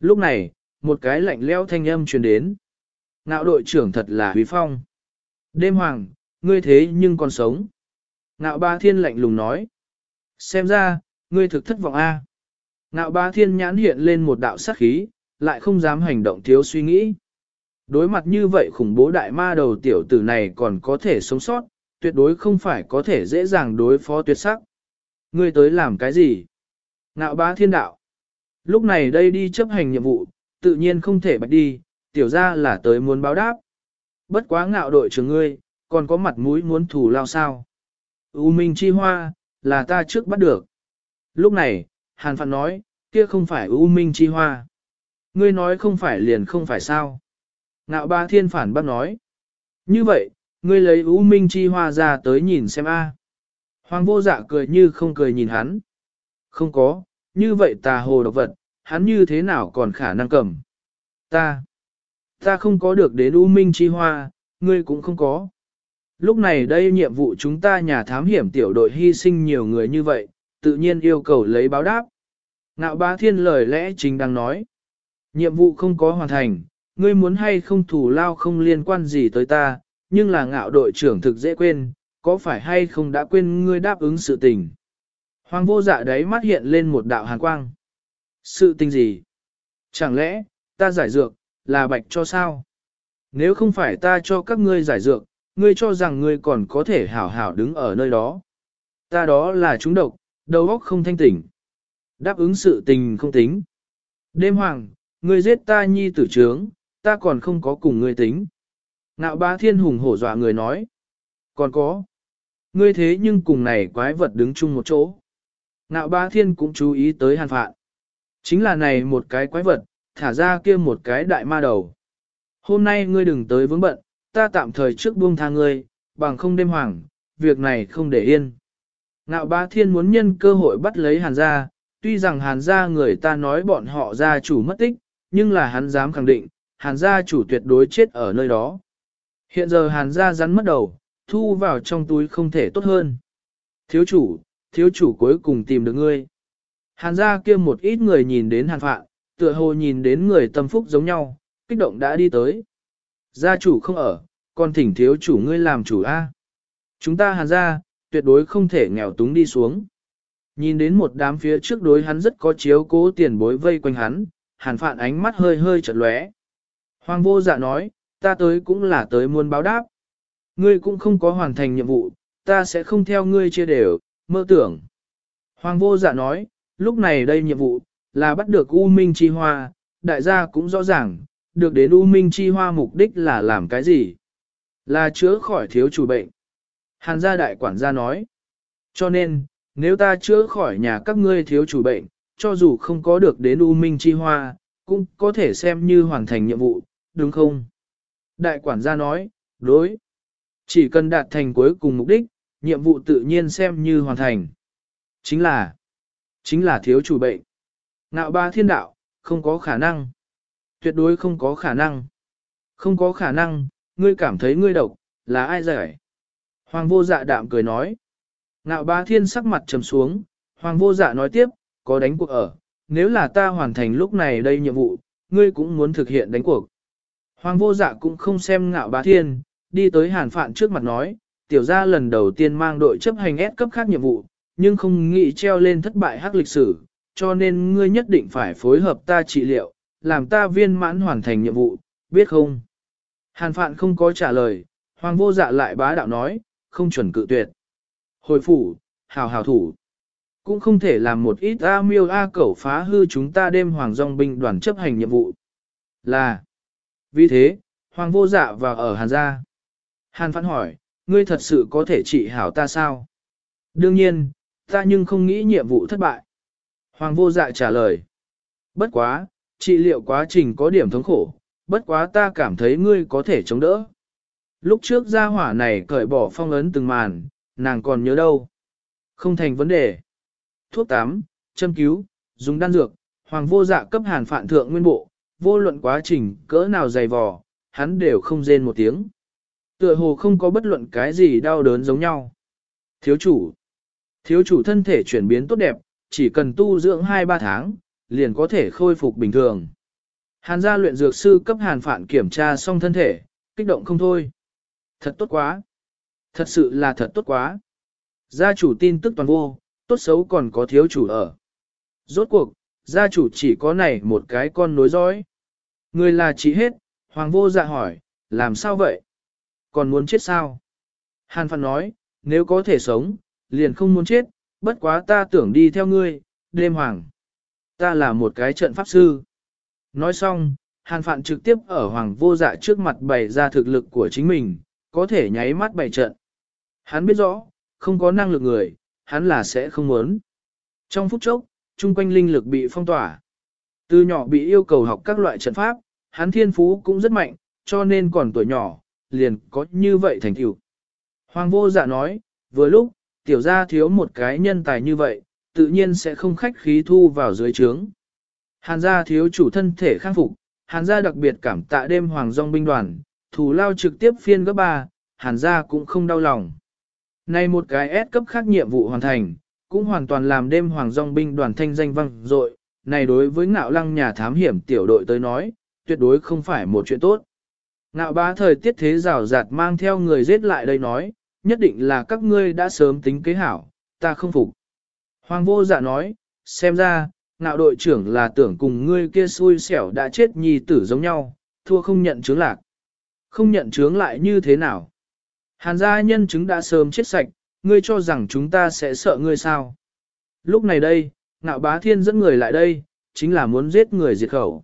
[SPEAKER 1] Lúc này, một cái lạnh leo thanh âm truyền đến. Ngạo đội trưởng thật là huy phong. Đêm hoàng, ngươi thế nhưng còn sống. Ngạo ba thiên lạnh lùng nói. Xem ra, ngươi thực thất vọng a. Ngạo ba thiên nhãn hiện lên một đạo sát khí, lại không dám hành động thiếu suy nghĩ. Đối mặt như vậy khủng bố đại ma đầu tiểu tử này còn có thể sống sót, tuyệt đối không phải có thể dễ dàng đối phó tuyệt sắc. Ngươi tới làm cái gì? Ngạo bá thiên đạo. Lúc này đây đi chấp hành nhiệm vụ, tự nhiên không thể bạch đi, tiểu ra là tới muốn báo đáp. Bất quá ngạo đội trưởng ngươi, còn có mặt mũi muốn thủ lao sao. U Minh Chi Hoa, là ta trước bắt được. Lúc này, Hàn Phạn nói, kia không phải U Minh Chi Hoa. Ngươi nói không phải liền không phải sao. Ngạo ba thiên phản bác nói. Như vậy, ngươi lấy U Minh Chi Hoa ra tới nhìn xem a. Hoàng vô dạ cười như không cười nhìn hắn. Không có, như vậy tà hồ độc vật, hắn như thế nào còn khả năng cầm. Ta, ta không có được đến U Minh Chi Hoa, ngươi cũng không có. Lúc này đây nhiệm vụ chúng ta nhà thám hiểm tiểu đội hy sinh nhiều người như vậy, tự nhiên yêu cầu lấy báo đáp. Ngạo bá thiên lời lẽ chính đang nói. Nhiệm vụ không có hoàn thành, ngươi muốn hay không thủ lao không liên quan gì tới ta, nhưng là ngạo đội trưởng thực dễ quên, có phải hay không đã quên ngươi đáp ứng sự tình. Hoàng vô dạ đấy mắt hiện lên một đạo hàn quang. Sự tình gì? Chẳng lẽ, ta giải dược, là bạch cho sao? Nếu không phải ta cho các ngươi giải dược, ngươi cho rằng ngươi còn có thể hảo hảo đứng ở nơi đó. Ta đó là chúng độc, đầu óc không thanh tỉnh. Đáp ứng sự tình không tính. Đêm hoàng, ngươi giết ta nhi tử trướng, ta còn không có cùng ngươi tính. Ngạo ba thiên hùng hổ dọa người nói. Còn có. Ngươi thế nhưng cùng này quái vật đứng chung một chỗ. Ngạo ba thiên cũng chú ý tới hàn phạn. Chính là này một cái quái vật, thả ra kia một cái đại ma đầu. Hôm nay ngươi đừng tới vướng bận, ta tạm thời trước buông tha ngươi, bằng không đêm hoàng, việc này không để yên. Ngạo bá thiên muốn nhân cơ hội bắt lấy hàn gia, tuy rằng hàn gia người ta nói bọn họ gia chủ mất tích, nhưng là hắn dám khẳng định, hàn gia chủ tuyệt đối chết ở nơi đó. Hiện giờ hàn gia rắn mất đầu, thu vào trong túi không thể tốt hơn. Thiếu chủ, thiếu chủ cuối cùng tìm được ngươi. Hàn gia kia một ít người nhìn đến hàn phạn, tựa hồ nhìn đến người tâm phúc giống nhau, kích động đã đi tới. Gia chủ không ở, còn thỉnh thiếu chủ ngươi làm chủ A. Chúng ta hàn gia, tuyệt đối không thể nghèo túng đi xuống. Nhìn đến một đám phía trước đối hắn rất có chiếu cố tiền bối vây quanh hắn, hàn phạn ánh mắt hơi hơi chật lóe. Hoàng vô dạ nói, ta tới cũng là tới muôn báo đáp. Ngươi cũng không có hoàn thành nhiệm vụ, ta sẽ không theo ngươi chia đều, mơ tưởng. Hoàng vô dạ nói, lúc này đây nhiệm vụ, là bắt được U Minh Chi Hoa, đại gia cũng rõ ràng, được đến U Minh Chi Hoa mục đích là làm cái gì? Là chữa khỏi thiếu chủ bệnh. Hàn gia đại quản gia nói, cho nên, nếu ta chữa khỏi nhà các ngươi thiếu chủ bệnh, cho dù không có được đến U Minh Chi Hoa, cũng có thể xem như hoàn thành nhiệm vụ, đúng không? Đại quản gia nói, đối. Chỉ cần đạt thành cuối cùng mục đích, nhiệm vụ tự nhiên xem như hoàn thành. Chính là, chính là thiếu chủ bệnh. ngạo ba thiên đạo, không có khả năng. Tuyệt đối không có khả năng. Không có khả năng, ngươi cảm thấy ngươi độc, là ai giải? Hoàng vô dạ đạm cười nói. ngạo ba thiên sắc mặt trầm xuống, hoàng vô dạ nói tiếp, có đánh cuộc ở, nếu là ta hoàn thành lúc này đây nhiệm vụ, ngươi cũng muốn thực hiện đánh cuộc. Hoàng vô dạ cũng không xem ngạo bá thiên, đi tới hàn phạn trước mặt nói, tiểu gia lần đầu tiên mang đội chấp hành S cấp khác nhiệm vụ, nhưng không nghĩ treo lên thất bại hắc lịch sử, cho nên ngươi nhất định phải phối hợp ta trị liệu, làm ta viên mãn hoàn thành nhiệm vụ, biết không? Hàn phạn không có trả lời, hoàng vô dạ lại bá đạo nói, không chuẩn cự tuyệt. Hồi phủ, hào hào thủ. Cũng không thể làm một ít A miêu A cẩu phá hư chúng ta đêm hoàng dòng binh đoàn chấp hành nhiệm vụ. Là. Vì thế, hoàng vô dạ vào ở hàn gia. Hàn Phạn hỏi, ngươi thật sự có thể trị hảo ta sao? Đương nhiên, ta nhưng không nghĩ nhiệm vụ thất bại. Hoàng vô dạ trả lời. Bất quá, trị liệu quá trình có điểm thống khổ, bất quá ta cảm thấy ngươi có thể chống đỡ. Lúc trước gia hỏa này cởi bỏ phong ấn từng màn, nàng còn nhớ đâu. Không thành vấn đề. Thuốc tắm, châm cứu, dùng đan dược, hoàng vô dạ cấp hàn phản thượng nguyên bộ, vô luận quá trình cỡ nào dày vò, hắn đều không rên một tiếng. Tựa hồ không có bất luận cái gì đau đớn giống nhau. Thiếu chủ. Thiếu chủ thân thể chuyển biến tốt đẹp, chỉ cần tu dưỡng 2-3 tháng, liền có thể khôi phục bình thường. Hàn gia luyện dược sư cấp hàn phản kiểm tra xong thân thể, kích động không thôi. Thật tốt quá. Thật sự là thật tốt quá. Gia chủ tin tức toàn vô, tốt xấu còn có thiếu chủ ở. Rốt cuộc, gia chủ chỉ có này một cái con nối dõi. Người là chỉ hết, hoàng vô dạ hỏi, làm sao vậy? Còn muốn chết sao? Hàn phản nói, nếu có thể sống, liền không muốn chết, bất quá ta tưởng đi theo ngươi, đêm hoàng. Ta là một cái trận pháp sư. Nói xong, Hàn Phạn trực tiếp ở hoàng vô dạ trước mặt bày ra thực lực của chính mình, có thể nháy mắt bày trận. Hắn biết rõ, không có năng lực người, hắn là sẽ không muốn. Trong phút chốc, chung quanh linh lực bị phong tỏa. Từ nhỏ bị yêu cầu học các loại trận pháp, hắn thiên phú cũng rất mạnh, cho nên còn tuổi nhỏ, liền có như vậy thành tựu. Hoàng vô dạ nói, vừa lúc, tiểu gia thiếu một cái nhân tài như vậy, tự nhiên sẽ không khách khí thu vào dưới trướng. Hàn gia thiếu chủ thân thể khang phục, hàn gia đặc biệt cảm tạ đêm hoàng dòng binh đoàn, thủ lao trực tiếp phiên gấp ba, hàn gia cũng không đau lòng. Này một cái S cấp khác nhiệm vụ hoàn thành, cũng hoàn toàn làm đêm hoàng dòng binh đoàn thanh danh vang dội. này đối với ngạo lăng nhà thám hiểm tiểu đội tới nói, tuyệt đối không phải một chuyện tốt. Ngạo bá thời tiết thế rào rạt mang theo người giết lại đây nói, nhất định là các ngươi đã sớm tính kế hảo, ta không phục. Hoàng vô dạ nói, xem ra, ngạo đội trưởng là tưởng cùng ngươi kia xui xẻo đã chết nhi tử giống nhau, thua không nhận chứng lạc. Không nhận chứng lại như thế nào? Hàn gia nhân chứng đã sớm chết sạch, ngươi cho rằng chúng ta sẽ sợ ngươi sao? Lúc này đây, ngạo bá thiên dẫn người lại đây, chính là muốn giết người diệt khẩu.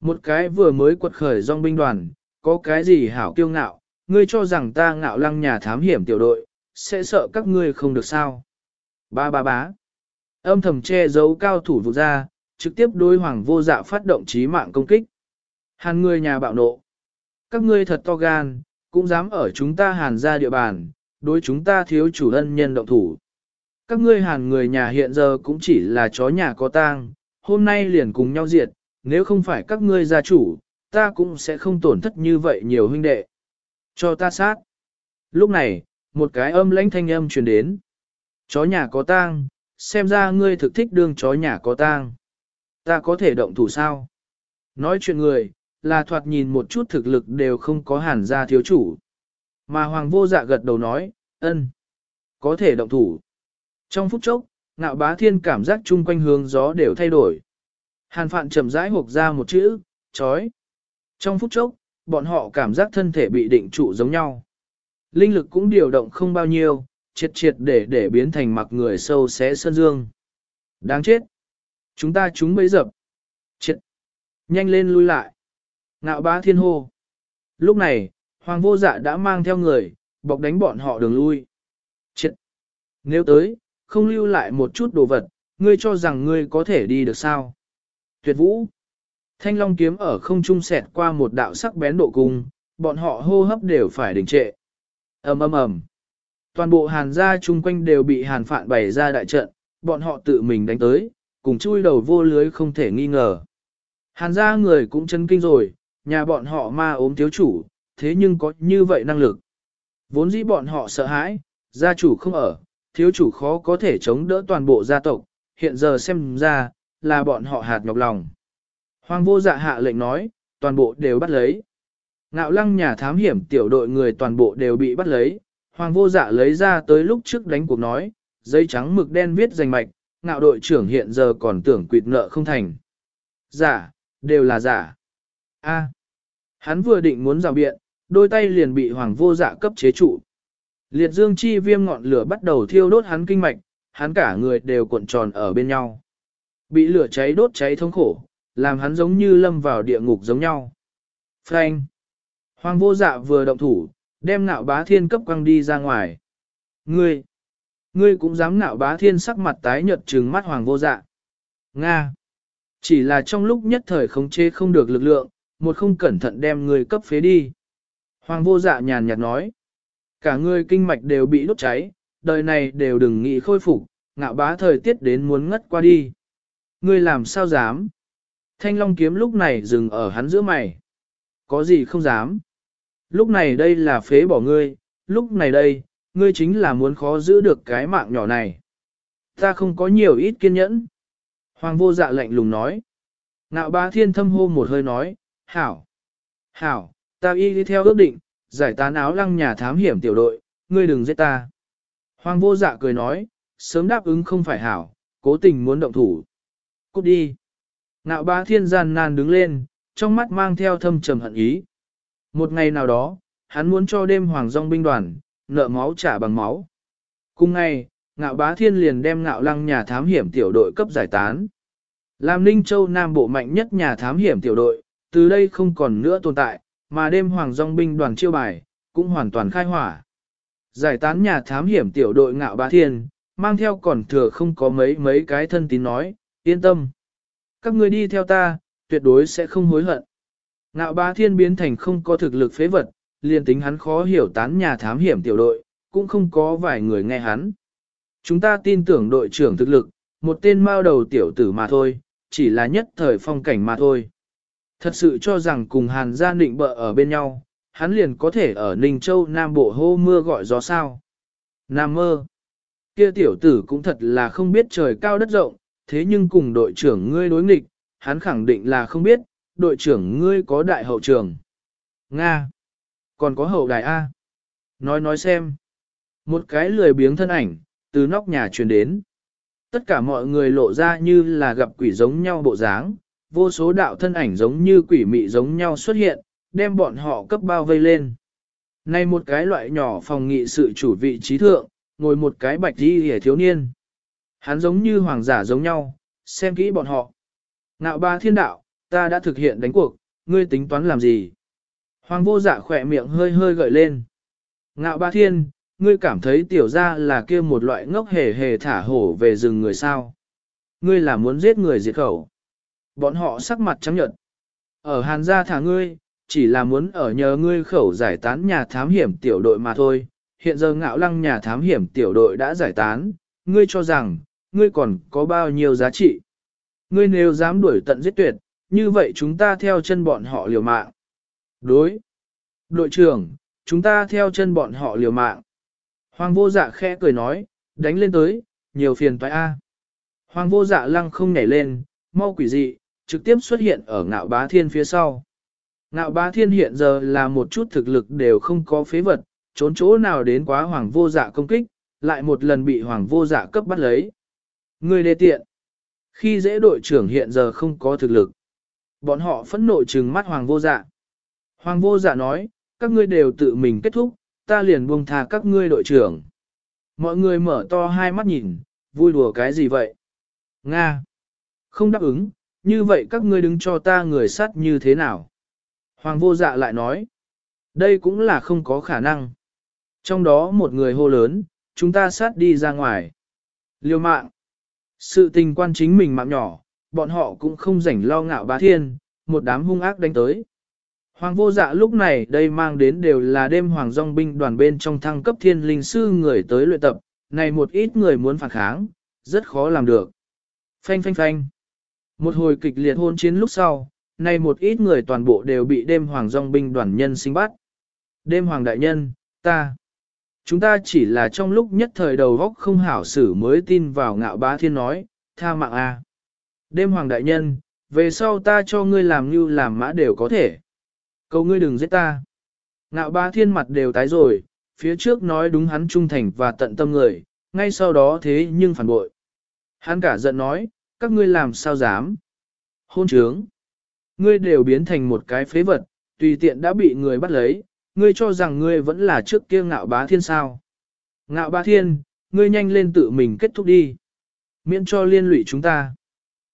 [SPEAKER 1] Một cái vừa mới quật khởi dòng binh đoàn, có cái gì hảo kiêu ngạo, ngươi cho rằng ta ngạo lăng nhà thám hiểm tiểu đội, sẽ sợ các ngươi không được sao. Ba ba bá. Âm thầm che giấu cao thủ vụ ra, trực tiếp đối hoàng vô dạ phát động trí mạng công kích. Hàn người nhà bạo nộ. Các ngươi thật to gan, cũng dám ở chúng ta hàn ra địa bàn, đối chúng ta thiếu chủ ân nhân động thủ. Các ngươi hàn người nhà hiện giờ cũng chỉ là chó nhà có tang, hôm nay liền cùng nhau diệt, nếu không phải các ngươi gia chủ, ta cũng sẽ không tổn thất như vậy nhiều huynh đệ. Cho ta sát. Lúc này, một cái âm lãnh thanh âm truyền đến. Chó nhà có tang, xem ra ngươi thực thích đương chó nhà có tang. Ta có thể động thủ sao? Nói chuyện người, là thoạt nhìn một chút thực lực đều không có hẳn ra thiếu chủ. Mà hoàng vô dạ gật đầu nói, ân, có thể động thủ. Trong phút chốc, ngạo bá thiên cảm giác chung quanh hướng gió đều thay đổi. Hàn phạn chậm rãi hộp ra một chữ, chói. Trong phút chốc, bọn họ cảm giác thân thể bị định trụ giống nhau. Linh lực cũng điều động không bao nhiêu, triệt triệt để để biến thành mặc người sâu xé sơn dương. Đáng chết! Chúng ta chúng bấy dập. Triệt! Nhanh lên lui lại. Ngạo bá thiên hô. Lúc này, hoàng vô dạ đã mang theo người, bọc đánh bọn họ đường lui. Triệt! Nếu tới, không lưu lại một chút đồ vật, ngươi cho rằng ngươi có thể đi được sao? Tuyệt vũ! Thanh long kiếm ở không trung xẹt qua một đạo sắc bén độ cung, bọn họ hô hấp đều phải đình trệ. ầm ầm ầm. Toàn bộ hàn gia chung quanh đều bị hàn phạn bày ra đại trận, bọn họ tự mình đánh tới, cùng chui đầu vô lưới không thể nghi ngờ. Hàn gia người cũng chấn kinh rồi, nhà bọn họ ma ốm thiếu chủ, thế nhưng có như vậy năng lực. Vốn dĩ bọn họ sợ hãi, gia chủ không ở, thiếu chủ khó có thể chống đỡ toàn bộ gia tộc, hiện giờ xem ra, là bọn họ hạt nhọc lòng. Hoàng vô dạ hạ lệnh nói, toàn bộ đều bắt lấy. Ngạo lăng nhà thám hiểm tiểu đội người toàn bộ đều bị bắt lấy. Hoàng vô dạ lấy ra tới lúc trước đánh cuộc nói, giấy trắng mực đen viết danh mạch, ngạo đội trưởng hiện giờ còn tưởng quỵt nợ không thành. Giả, đều là giả. A. hắn vừa định muốn rào biện, đôi tay liền bị hoàng vô dạ cấp chế trụ. Liệt dương chi viêm ngọn lửa bắt đầu thiêu đốt hắn kinh mạch, hắn cả người đều cuộn tròn ở bên nhau. Bị lửa cháy đốt cháy thống khổ, làm hắn giống như lâm vào địa ngục giống nhau. Frank! Hoàng vô dạ vừa động thủ, đem nạo bá thiên cấp quăng đi ra ngoài. Ngươi! Ngươi cũng dám nạo bá thiên sắc mặt tái nhợt trừng mắt hoàng vô dạ. Nga! Chỉ là trong lúc nhất thời khống chế không được lực lượng, một không cẩn thận đem người cấp phế đi. Hoàng vô dạ nhàn nhạt nói. Cả ngươi kinh mạch đều bị đốt cháy, đời này đều đừng nghĩ khôi phục, ngạo bá thời tiết đến muốn ngất qua đi. Ngươi làm sao dám? Thanh long kiếm lúc này dừng ở hắn giữa mày. Có gì không dám. Lúc này đây là phế bỏ ngươi, lúc này đây, ngươi chính là muốn khó giữ được cái mạng nhỏ này. Ta không có nhiều ít kiên nhẫn. Hoàng vô dạ lạnh lùng nói. Ngạo bá thiên thâm hô một hơi nói, hảo, hảo, ta y đi theo ước định, giải tán áo lăng nhà thám hiểm tiểu đội, ngươi đừng giết ta. Hoàng vô dạ cười nói, sớm đáp ứng không phải hảo, cố tình muốn động thủ. Cút đi. Nạo bá thiên gian nan đứng lên, trong mắt mang theo thâm trầm hận ý. Một ngày nào đó, hắn muốn cho đêm hoàng dòng binh đoàn, nợ máu trả bằng máu. Cùng ngày, ngạo bá thiên liền đem ngạo lăng nhà thám hiểm tiểu đội cấp giải tán. Làm Ninh Châu Nam Bộ mạnh nhất nhà thám hiểm tiểu đội, từ đây không còn nữa tồn tại, mà đêm hoàng dòng binh đoàn chiêu bài, cũng hoàn toàn khai hỏa. Giải tán nhà thám hiểm tiểu đội ngạo bá thiên, mang theo còn thừa không có mấy mấy cái thân tín nói, yên tâm. Các ngươi đi theo ta, tuyệt đối sẽ không hối hận. Ngạo bá thiên biến thành không có thực lực phế vật, liền tính hắn khó hiểu tán nhà thám hiểm tiểu đội, cũng không có vài người nghe hắn. Chúng ta tin tưởng đội trưởng thực lực, một tên mao đầu tiểu tử mà thôi, chỉ là nhất thời phong cảnh mà thôi. Thật sự cho rằng cùng hàn gia định bợ ở bên nhau, hắn liền có thể ở Ninh Châu Nam Bộ hô mưa gọi gió sao. Nam mơ. Kia tiểu tử cũng thật là không biết trời cao đất rộng, thế nhưng cùng đội trưởng ngươi đối nghịch, hắn khẳng định là không biết, đội trưởng ngươi có đại hậu trường. Nga. Còn có hậu đài A. Nói nói xem. Một cái lười biếng thân ảnh, từ nóc nhà truyền đến. Tất cả mọi người lộ ra như là gặp quỷ giống nhau bộ dáng, vô số đạo thân ảnh giống như quỷ mị giống nhau xuất hiện, đem bọn họ cấp bao vây lên. Này một cái loại nhỏ phòng nghị sự chủ vị trí thượng, ngồi một cái bạch đi hề thiếu niên. Hắn giống như hoàng giả giống nhau, xem kỹ bọn họ. ngạo ba thiên đạo, ta đã thực hiện đánh cuộc, ngươi tính toán làm gì? Hoàng vô dạ khỏe miệng hơi hơi gợi lên. Ngạo ba thiên, ngươi cảm thấy tiểu ra là kia một loại ngốc hề hề thả hổ về rừng người sao? Ngươi là muốn giết người diệt khẩu. Bọn họ sắc mặt trắng nhợt. Ở hàn gia thả ngươi, chỉ là muốn ở nhờ ngươi khẩu giải tán nhà thám hiểm tiểu đội mà thôi. Hiện giờ ngạo lăng nhà thám hiểm tiểu đội đã giải tán, ngươi cho rằng, ngươi còn có bao nhiêu giá trị. Ngươi nếu dám đuổi tận giết tuyệt, như vậy chúng ta theo chân bọn họ liều mạng. Đối. Đội trưởng, chúng ta theo chân bọn họ liều mạng. Hoàng vô dạ khẽ cười nói, đánh lên tới, nhiều phiền toái A. Hoàng vô dạ lăng không nhảy lên, mau quỷ dị, trực tiếp xuất hiện ở ngạo bá thiên phía sau. Ngạo bá thiên hiện giờ là một chút thực lực đều không có phế vật, trốn chỗ nào đến quá hoàng vô dạ công kích, lại một lần bị hoàng vô dạ cấp bắt lấy. Người đề tiện. Khi dễ đội trưởng hiện giờ không có thực lực. Bọn họ phẫn nộ trừng mắt hoàng vô dạ. Hoàng vô dạ nói, các ngươi đều tự mình kết thúc, ta liền buông tha các ngươi đội trưởng. Mọi người mở to hai mắt nhìn, vui đùa cái gì vậy? Nga. Không đáp ứng, như vậy các ngươi đứng cho ta người sát như thế nào? Hoàng vô dạ lại nói. Đây cũng là không có khả năng. Trong đó một người hô lớn, chúng ta sát đi ra ngoài. Liêu mạng. Sự tình quan chính mình mạng nhỏ, bọn họ cũng không rảnh lo ngạo bá thiên, một đám hung ác đánh tới. Hoàng vô dạ lúc này đây mang đến đều là đêm hoàng dòng binh đoàn bên trong thăng cấp thiên linh sư người tới luyện tập, này một ít người muốn phản kháng, rất khó làm được. Phanh phanh phanh. Một hồi kịch liệt hôn chiến lúc sau, này một ít người toàn bộ đều bị đêm hoàng dòng binh đoàn nhân sinh bắt. Đêm hoàng đại nhân, ta. Chúng ta chỉ là trong lúc nhất thời đầu góc không hảo xử mới tin vào ngạo bá thiên nói, tha mạng a. Đêm hoàng đại nhân, về sau ta cho ngươi làm như làm mã đều có thể. Cầu ngươi đừng giết ta. Ngạo bá thiên mặt đều tái rồi, phía trước nói đúng hắn trung thành và tận tâm người, ngay sau đó thế nhưng phản bội. Hắn cả giận nói, các ngươi làm sao dám. Hôn trướng. Ngươi đều biến thành một cái phế vật, tùy tiện đã bị người bắt lấy, ngươi cho rằng ngươi vẫn là trước kia ngạo bá thiên sao. Ngạo bá thiên, ngươi nhanh lên tự mình kết thúc đi. Miễn cho liên lụy chúng ta.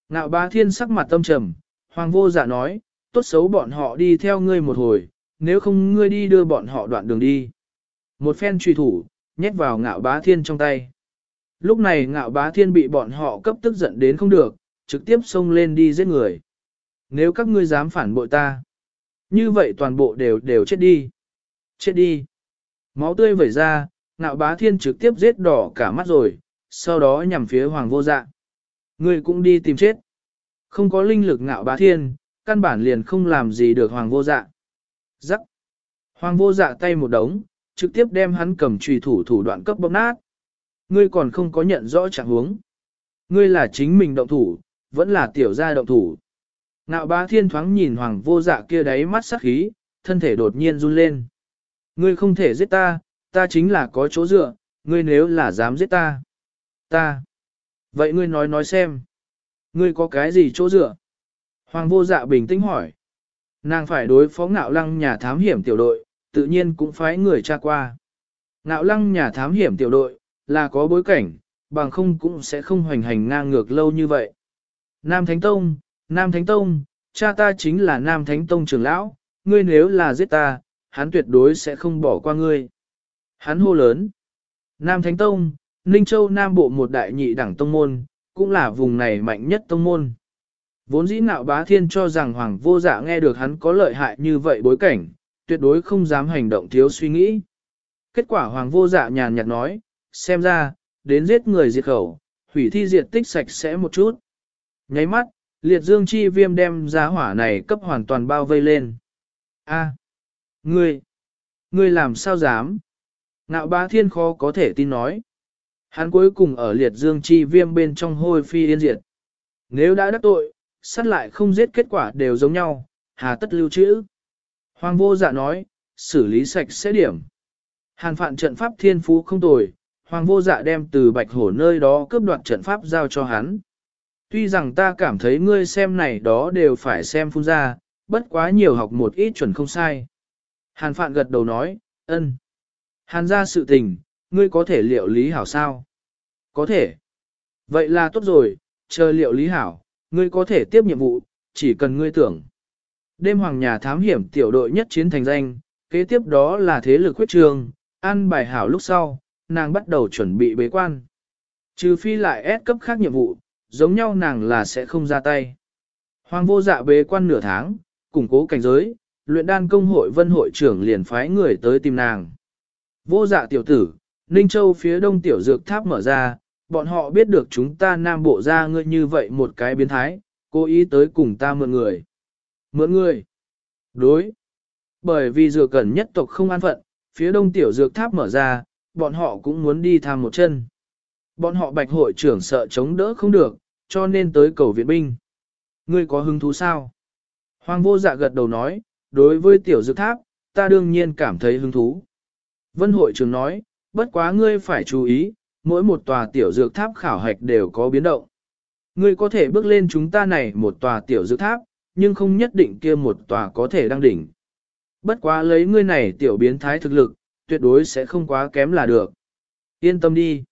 [SPEAKER 1] Ngạo bá thiên sắc mặt tâm trầm, hoàng vô dạ nói, tốt xấu bọn họ đi theo ngươi một hồi, nếu không ngươi đi đưa bọn họ đoạn đường đi. Một phen truy thủ, nhét vào ngạo bá thiên trong tay. Lúc này ngạo bá thiên bị bọn họ cấp tức giận đến không được, trực tiếp xông lên đi giết người. Nếu các ngươi dám phản bội ta, như vậy toàn bộ đều đều chết đi. Chết đi. Máu tươi vẩy ra, ngạo bá thiên trực tiếp giết đỏ cả mắt rồi, sau đó nhằm phía hoàng vô dạ. Ngươi cũng đi tìm chết. Không có linh lực ngạo bá thiên, căn bản liền không làm gì được hoàng vô dạ. Giắc. Hoàng vô dạ tay một đống, trực tiếp đem hắn cầm trùy thủ thủ đoạn cấp bóp nát. Ngươi còn không có nhận rõ trạng huống. Ngươi là chính mình động thủ, vẫn là tiểu gia động thủ. nạo bá thiên thoáng nhìn hoàng vô dạ kia đáy mắt sắc khí, thân thể đột nhiên run lên. Ngươi không thể giết ta, ta chính là có chỗ dựa, ngươi nếu là dám giết ta. Ta. Vậy ngươi nói nói xem. Ngươi có cái gì chỗ dựa? Hoàng vô dạ bình tĩnh hỏi. Nàng phải đối phó ngạo lăng nhà thám hiểm tiểu đội, tự nhiên cũng phái người tra qua. Ngạo lăng nhà thám hiểm tiểu đội, là có bối cảnh, bằng không cũng sẽ không hoành hành ngang ngược lâu như vậy. Nam Thánh Tông, Nam Thánh Tông, cha ta chính là Nam Thánh Tông trưởng lão, ngươi nếu là giết ta, hắn tuyệt đối sẽ không bỏ qua ngươi. Hắn hô lớn. Nam Thánh Tông, Ninh Châu Nam Bộ một đại nhị đẳng tông môn, cũng là vùng này mạnh nhất tông môn. Vốn dĩ nạo bá thiên cho rằng Hoàng vô dạ nghe được hắn có lợi hại như vậy bối cảnh, tuyệt đối không dám hành động thiếu suy nghĩ. Kết quả Hoàng vô dạ nhàn nhạt nói, xem ra, đến giết người diệt khẩu, hủy thi diệt tích sạch sẽ một chút. Nháy mắt, liệt dương chi viêm đem giá hỏa này cấp hoàn toàn bao vây lên. A, ngươi, ngươi làm sao dám? Nạo bá thiên khó có thể tin nói. Hắn cuối cùng ở liệt dương chi viêm bên trong hôi phi yên diệt. Nếu đã đắc tội, sát lại không giết kết quả đều giống nhau, hà tất lưu trữ. Hoàng vô dạ nói, xử lý sạch sẽ điểm. Hàn phạn trận pháp thiên phú không tồi, hoàng vô dạ đem từ bạch hổ nơi đó cướp đoạt trận pháp giao cho hắn. Tuy rằng ta cảm thấy ngươi xem này đó đều phải xem phun ra, bất quá nhiều học một ít chuẩn không sai. Hàn phạn gật đầu nói, ân. Hàn ra sự tình, ngươi có thể liệu lý hảo sao? Có thể. Vậy là tốt rồi, chờ liệu lý hảo, ngươi có thể tiếp nhiệm vụ, chỉ cần ngươi tưởng. Đêm hoàng nhà thám hiểm tiểu đội nhất chiến thành danh, kế tiếp đó là thế lực huyết trường, ăn bài hảo lúc sau, nàng bắt đầu chuẩn bị bế quan. Trừ phi lại ép cấp khác nhiệm vụ, giống nhau nàng là sẽ không ra tay. Hoàng vô dạ bế quan nửa tháng, củng cố cảnh giới, luyện đan công hội vân hội trưởng liền phái người tới tìm nàng. Vô dạ tiểu tử, Ninh Châu phía đông tiểu dược tháp mở ra, bọn họ biết được chúng ta nam bộ ra ngươi như vậy một cái biến thái, cố ý tới cùng ta mượn người. Mượn người? Đối. Bởi vì dược cẩn nhất tộc không an phận, phía đông tiểu dược tháp mở ra, bọn họ cũng muốn đi tham một chân. Bọn họ bạch hội trưởng sợ chống đỡ không được, cho nên tới cầu viện binh. Ngươi có hứng thú sao? Hoàng vô dạ gật đầu nói, đối với tiểu dược tháp, ta đương nhiên cảm thấy hứng thú. Vân hội trưởng nói, bất quá ngươi phải chú ý, mỗi một tòa tiểu dược tháp khảo hạch đều có biến động. Ngươi có thể bước lên chúng ta này một tòa tiểu dược tháp, nhưng không nhất định kia một tòa có thể đăng đỉnh. Bất quá lấy ngươi này tiểu biến thái thực lực, tuyệt đối sẽ không quá kém là được. Yên tâm đi.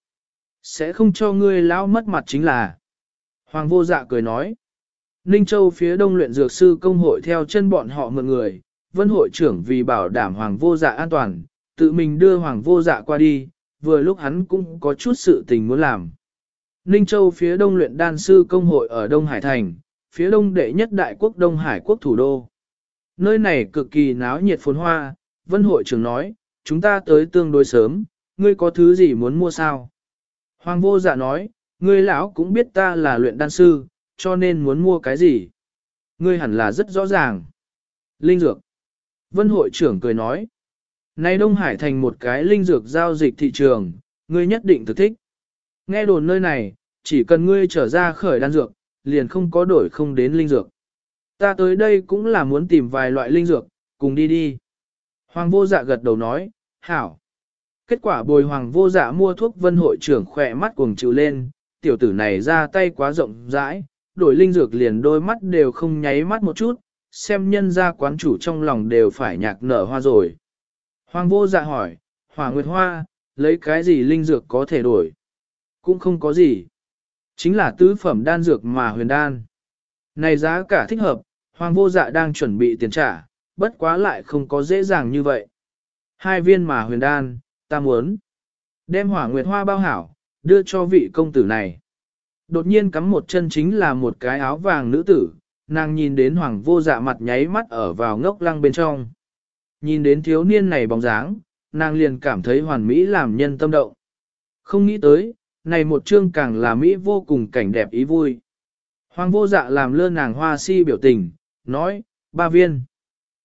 [SPEAKER 1] Sẽ không cho ngươi lão mất mặt chính là. Hoàng vô dạ cười nói. Ninh Châu phía đông luyện dược sư công hội theo chân bọn họ mượn người, vân hội trưởng vì bảo đảm hoàng vô dạ an toàn, tự mình đưa hoàng vô dạ qua đi, vừa lúc hắn cũng có chút sự tình muốn làm. Ninh Châu phía đông luyện đan sư công hội ở Đông Hải Thành, phía đông đệ nhất đại quốc Đông Hải quốc thủ đô. Nơi này cực kỳ náo nhiệt phồn hoa, vân hội trưởng nói, chúng ta tới tương đối sớm, ngươi có thứ gì muốn mua sao? Hoàng vô dạ nói, ngươi lão cũng biết ta là luyện đan sư, cho nên muốn mua cái gì? Ngươi hẳn là rất rõ ràng. Linh dược. Vân hội trưởng cười nói, Nay Đông Hải thành một cái linh dược giao dịch thị trường, ngươi nhất định thực thích. Nghe đồn nơi này, chỉ cần ngươi trở ra khởi đan dược, liền không có đổi không đến linh dược. Ta tới đây cũng là muốn tìm vài loại linh dược, cùng đi đi. Hoàng vô dạ gật đầu nói, hảo. Kết quả bồi hoàng vô dạ mua thuốc vân hội trưởng khỏe mắt cuồng chịu lên, tiểu tử này ra tay quá rộng rãi, đổi linh dược liền đôi mắt đều không nháy mắt một chút, xem nhân ra quán chủ trong lòng đều phải nhạc nở hoa rồi. Hoàng vô dạ hỏi, hỏa nguyệt hoa, lấy cái gì linh dược có thể đổi? Cũng không có gì. Chính là tứ phẩm đan dược mà huyền đan. Này giá cả thích hợp, hoàng vô dạ đang chuẩn bị tiền trả, bất quá lại không có dễ dàng như vậy. Hai viên mà huyền đan, ta muốn. Đem hỏa nguyệt hoa bao hảo, đưa cho vị công tử này. Đột nhiên cắm một chân chính là một cái áo vàng nữ tử, nàng nhìn đến hoàng vô dạ mặt nháy mắt ở vào ngốc lăng bên trong. Nhìn đến thiếu niên này bóng dáng, nàng liền cảm thấy hoàn mỹ làm nhân tâm động. Không nghĩ tới, này một chương càng là mỹ vô cùng cảnh đẹp ý vui. Hoàng vô dạ làm lơ nàng hoa si biểu tình, nói, ba viên.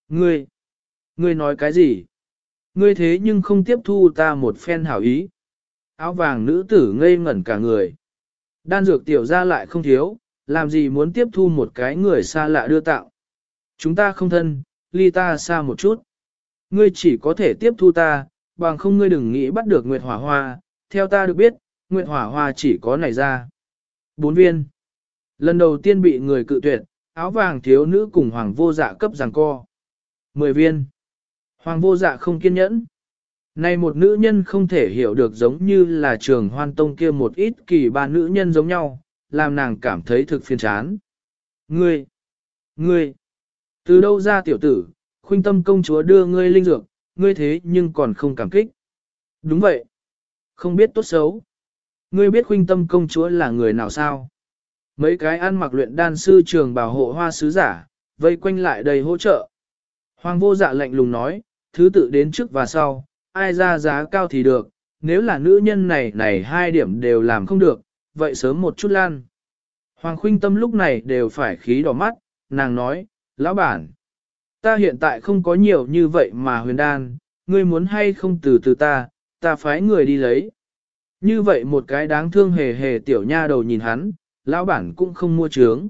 [SPEAKER 1] Ngươi, ngươi nói cái gì? Ngươi thế nhưng không tiếp thu ta một phen hảo ý. Áo vàng nữ tử ngây ngẩn cả người. Đan dược tiểu ra lại không thiếu, làm gì muốn tiếp thu một cái người xa lạ đưa tạo. Chúng ta không thân, ly ta xa một chút. Ngươi chỉ có thể tiếp thu ta, bằng không ngươi đừng nghĩ bắt được Nguyệt Hỏa Hoa, theo ta được biết, Nguyệt Hỏa Hoa chỉ có này ra. Bốn viên. Lần đầu tiên bị người cự tuyệt, áo vàng thiếu nữ cùng hoàng vô dạ cấp giằng co. Mười viên. Hoàng vô dạ không kiên nhẫn. Này một nữ nhân không thể hiểu được giống như là trường hoan tông kia một ít kỳ ba nữ nhân giống nhau, làm nàng cảm thấy thực phiền chán. Ngươi! Ngươi! Từ đâu ra tiểu tử, khuynh tâm công chúa đưa ngươi linh dược, ngươi thế nhưng còn không cảm kích. Đúng vậy. Không biết tốt xấu. Ngươi biết khuynh tâm công chúa là người nào sao? Mấy cái ăn mặc luyện đan sư trường bảo hộ hoa sứ giả, vây quanh lại đầy hỗ trợ. Hoàng vô dạ lạnh lùng nói, thứ tự đến trước và sau, ai ra giá cao thì được, nếu là nữ nhân này này hai điểm đều làm không được, vậy sớm một chút lan. Hoàng khuynh tâm lúc này đều phải khí đỏ mắt, nàng nói, lão bản. Ta hiện tại không có nhiều như vậy mà huyền đan, ngươi muốn hay không từ từ ta, ta phái người đi lấy. Như vậy một cái đáng thương hề hề tiểu nha đầu nhìn hắn, lão bản cũng không mua trướng.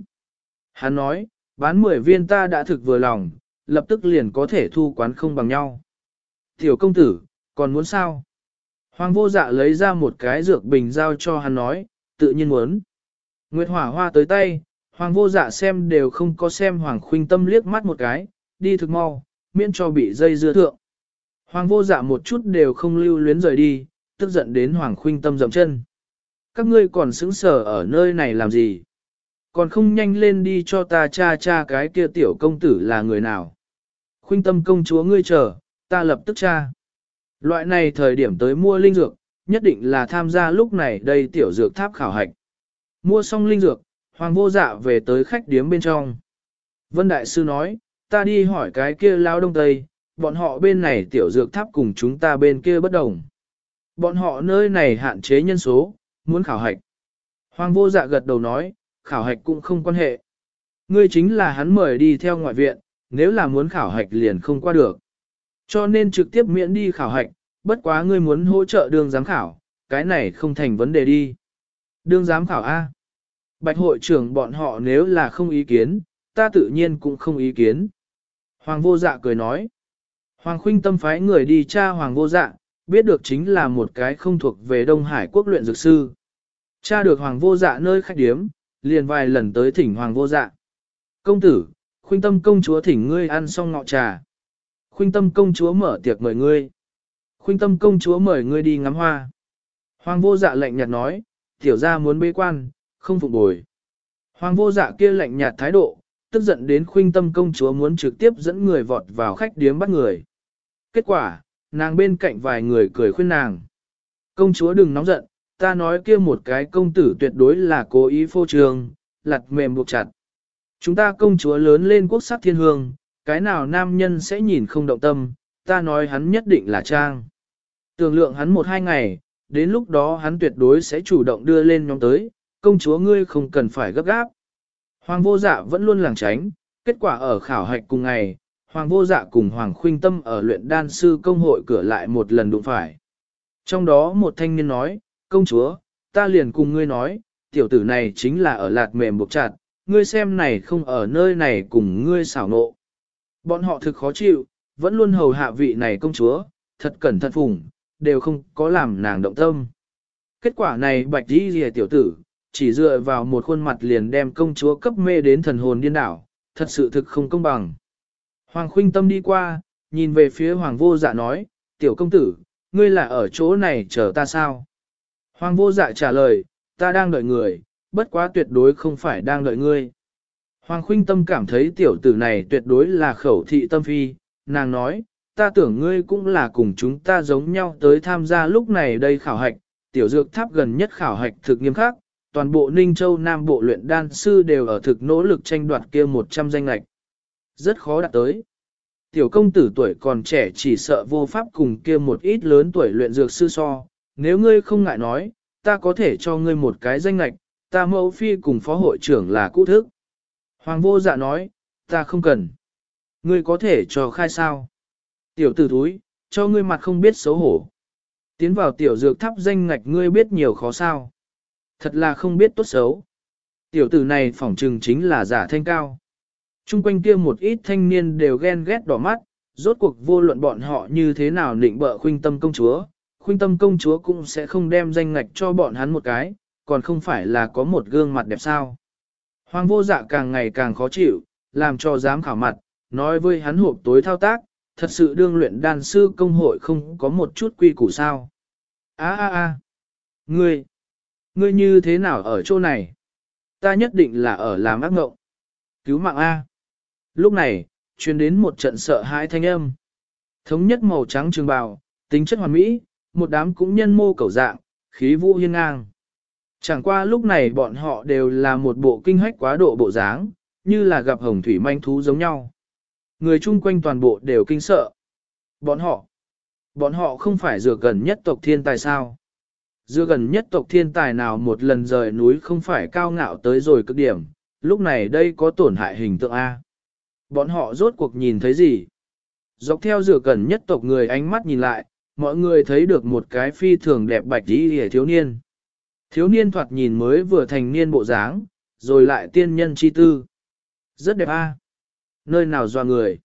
[SPEAKER 1] Hắn nói, bán 10 viên ta đã thực vừa lòng, lập tức liền có thể thu quán không bằng nhau. Tiểu công tử, còn muốn sao? Hoàng vô dạ lấy ra một cái dược bình giao cho hắn nói, tự nhiên muốn. Nguyệt hỏa hoa tới tay, hoàng vô dạ xem đều không có xem hoàng khuynh tâm liếc mắt một cái, đi thực mau, miễn cho bị dây dưa thượng. Hoàng vô dạ một chút đều không lưu luyến rời đi, tức giận đến Hoàng khuynh tâm dậm chân. Các ngươi còn xứng sở ở nơi này làm gì? còn không nhanh lên đi cho ta cha cha cái kia tiểu công tử là người nào. Khuynh tâm công chúa ngươi chờ, ta lập tức cha. Loại này thời điểm tới mua linh dược, nhất định là tham gia lúc này đây tiểu dược tháp khảo hạch. Mua xong linh dược, hoàng vô dạ về tới khách điếm bên trong. Vân Đại Sư nói, ta đi hỏi cái kia lao đông tây, bọn họ bên này tiểu dược tháp cùng chúng ta bên kia bất đồng. Bọn họ nơi này hạn chế nhân số, muốn khảo hạch. Hoàng vô dạ gật đầu nói, khảo hạch cũng không quan hệ. Ngươi chính là hắn mời đi theo ngoại viện, nếu là muốn khảo hạch liền không qua được. Cho nên trực tiếp miễn đi khảo hạch, bất quá ngươi muốn hỗ trợ đường giám khảo, cái này không thành vấn đề đi. Đường giám khảo A. Bạch hội trưởng bọn họ nếu là không ý kiến, ta tự nhiên cũng không ý kiến. Hoàng vô dạ cười nói. Hoàng khuynh tâm phái người đi tra hoàng vô dạ, biết được chính là một cái không thuộc về Đông Hải quốc luyện dược sư. Cha được hoàng vô dạ nơi khách điếm, liền vài lần tới thỉnh hoàng vô dạ. Công tử, khuynh tâm công chúa thỉnh ngươi ăn xong ngọ trà. Khuynh tâm công chúa mở tiệc mời ngươi. Khuynh tâm công chúa mời ngươi đi ngắm hoa. Hoàng vô dạ lạnh nhạt nói, tiểu gia muốn bế quan, không phục bồi. Hoàng vô dạ kia lạnh nhạt thái độ, tức giận đến khuynh tâm công chúa muốn trực tiếp dẫn người vọt vào khách điếm bắt người. Kết quả, nàng bên cạnh vài người cười khuyên nàng. Công chúa đừng nóng giận, ta nói kia một cái công tử tuyệt đối là cố ý phô trường, lặt mềm buộc chặt. Chúng ta công chúa lớn lên quốc sắc thiên hương, cái nào nam nhân sẽ nhìn không động tâm, ta nói hắn nhất định là trang. Tưởng lượng hắn một hai ngày, đến lúc đó hắn tuyệt đối sẽ chủ động đưa lên nhóm tới, công chúa ngươi không cần phải gấp gáp. Hoàng vô dạ vẫn luôn làng tránh, kết quả ở khảo hạch cùng ngày, Hoàng vô dạ cùng Hoàng khuynh tâm ở luyện đan sư công hội cửa lại một lần đụng phải. Trong đó một thanh niên nói, công chúa, ta liền cùng ngươi nói, tiểu tử này chính là ở lạt mềm buộc chặt, ngươi xem này không ở nơi này cùng ngươi xảo nộ. Bọn họ thực khó chịu, vẫn luôn hầu hạ vị này công chúa, thật cẩn thận phủng, đều không có làm nàng động tâm. Kết quả này bạch đi rìa tiểu tử, chỉ dựa vào một khuôn mặt liền đem công chúa cấp mê đến thần hồn điên đảo, thật sự thực không công bằng. Hoàng khuynh tâm đi qua, nhìn về phía hoàng vô dạ nói, tiểu công tử, ngươi là ở chỗ này chờ ta sao? Hoàng vô dạ trả lời, ta đang đợi người, bất quá tuyệt đối không phải đang đợi ngươi. Hoàng khuynh tâm cảm thấy tiểu tử này tuyệt đối là khẩu thị tâm phi, nàng nói, ta tưởng ngươi cũng là cùng chúng ta giống nhau tới tham gia lúc này đây khảo hạch, tiểu dược tháp gần nhất khảo hạch thực nghiêm khắc, toàn bộ Ninh Châu Nam Bộ luyện đan sư đều ở thực nỗ lực tranh đoạt kia 100 danh lạch. Rất khó đạt tới. Tiểu công tử tuổi còn trẻ chỉ sợ vô pháp cùng kia một ít lớn tuổi luyện dược sư so, nếu ngươi không ngại nói, ta có thể cho ngươi một cái danh lạch, ta mẫu phi cùng phó hội trưởng là cũ thức. Hoàng vô dạ nói, ta không cần. Ngươi có thể cho khai sao? Tiểu tử túi, cho ngươi mặt không biết xấu hổ. Tiến vào tiểu dược thắp danh ngạch ngươi biết nhiều khó sao. Thật là không biết tốt xấu. Tiểu tử này phỏng trừng chính là giả thanh cao. Trung quanh kia một ít thanh niên đều ghen ghét đỏ mắt, rốt cuộc vô luận bọn họ như thế nào định bợ khuynh tâm công chúa. Khuynh tâm công chúa cũng sẽ không đem danh ngạch cho bọn hắn một cái, còn không phải là có một gương mặt đẹp sao. Hoàng vô dạ càng ngày càng khó chịu, làm cho dám khảo mặt, nói với hắn hộp tối thao tác, thật sự đương luyện đan sư công hội không có một chút quy củ sao. a a a ngươi, ngươi như thế nào ở chỗ này? Ta nhất định là ở làm ác ngộng. Cứu mạng A. Lúc này, truyền đến một trận sợ hãi thanh âm. Thống nhất màu trắng trường bào, tính chất hoàn mỹ, một đám cũng nhân mô cầu dạng, khí vũ hiên ngang. Chẳng qua lúc này bọn họ đều là một bộ kinh hách quá độ bộ dáng, như là gặp hồng thủy manh thú giống nhau. Người chung quanh toàn bộ đều kinh sợ. Bọn họ, bọn họ không phải dựa gần nhất tộc thiên tài sao. Dựa gần nhất tộc thiên tài nào một lần rời núi không phải cao ngạo tới rồi cực điểm, lúc này đây có tổn hại hình tượng A. Bọn họ rốt cuộc nhìn thấy gì? Dọc theo dựa gần nhất tộc người ánh mắt nhìn lại, mọi người thấy được một cái phi thường đẹp bạch đi hề thiếu niên. Thiếu niên thoạt nhìn mới vừa thành niên bộ dáng, rồi lại tiên nhân chi tư. Rất đẹp a. À? Nơi nào doa người.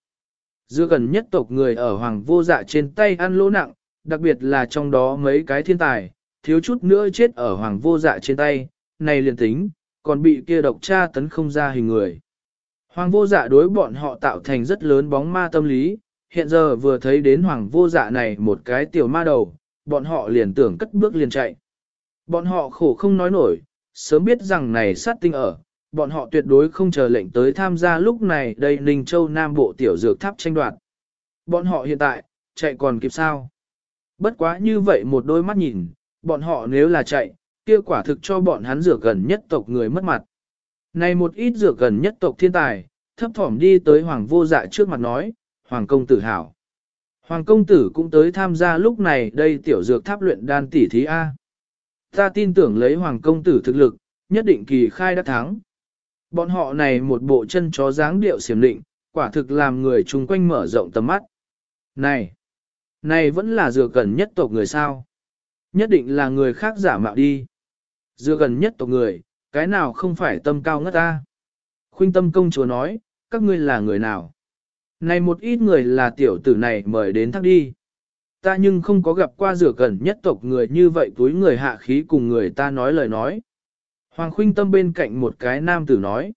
[SPEAKER 1] Dưa gần nhất tộc người ở hoàng vô dạ trên tay ăn lỗ nặng, đặc biệt là trong đó mấy cái thiên tài, thiếu chút nữa chết ở hoàng vô dạ trên tay, này liền tính, còn bị kia độc cha tấn không ra hình người. Hoàng vô dạ đối bọn họ tạo thành rất lớn bóng ma tâm lý, hiện giờ vừa thấy đến hoàng vô dạ này một cái tiểu ma đầu, bọn họ liền tưởng cất bước liền chạy. Bọn họ khổ không nói nổi, sớm biết rằng này sát tinh ở, bọn họ tuyệt đối không chờ lệnh tới tham gia lúc này đây Ninh Châu Nam Bộ tiểu dược tháp tranh đoạt. Bọn họ hiện tại, chạy còn kịp sao? Bất quá như vậy một đôi mắt nhìn, bọn họ nếu là chạy, kia quả thực cho bọn hắn rửa gần nhất tộc người mất mặt. Này một ít rửa gần nhất tộc thiên tài, thấp thỏm đi tới hoàng vô dạ trước mặt nói, hoàng công tử hảo. Hoàng công tử cũng tới tham gia lúc này đây tiểu dược tháp luyện đan tỷ thí A. Ta tin tưởng lấy hoàng công tử thực lực, nhất định kỳ khai đã thắng. Bọn họ này một bộ chân chó dáng điệu xiểm định, quả thực làm người chung quanh mở rộng tầm mắt. Này, này vẫn là dừa gần nhất tộc người sao? Nhất định là người khác giả mạo đi. dừa gần nhất tộc người, cái nào không phải tâm cao ngất ta? Khuynh tâm công chúa nói, các ngươi là người nào? Này một ít người là tiểu tử này mời đến thắc đi. Ta nhưng không có gặp qua rửa gần nhất tộc người như vậy túi người hạ khí cùng người ta nói lời nói. Hoàng khuynh tâm bên cạnh một cái nam tử nói.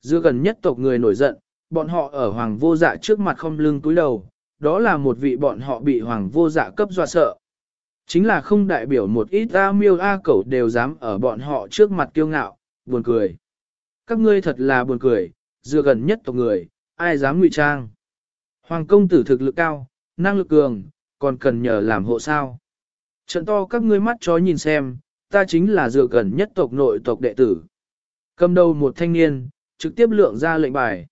[SPEAKER 1] Dưa gần nhất tộc người nổi giận, bọn họ ở hoàng vô dạ trước mặt không lưng túi đầu, đó là một vị bọn họ bị hoàng vô dạ cấp dọa sợ. Chính là không đại biểu một ít A miêu A cẩu đều dám ở bọn họ trước mặt kiêu ngạo, buồn cười. Các ngươi thật là buồn cười, dưa gần nhất tộc người, ai dám ngụy trang. Hoàng công tử thực lực cao, năng lực cường, còn cần nhờ làm hộ sao. Trận to các ngươi mắt chó nhìn xem, ta chính là dựa gần nhất tộc nội tộc đệ tử. Cầm đầu một thanh niên, trực tiếp lượng ra lệnh bài.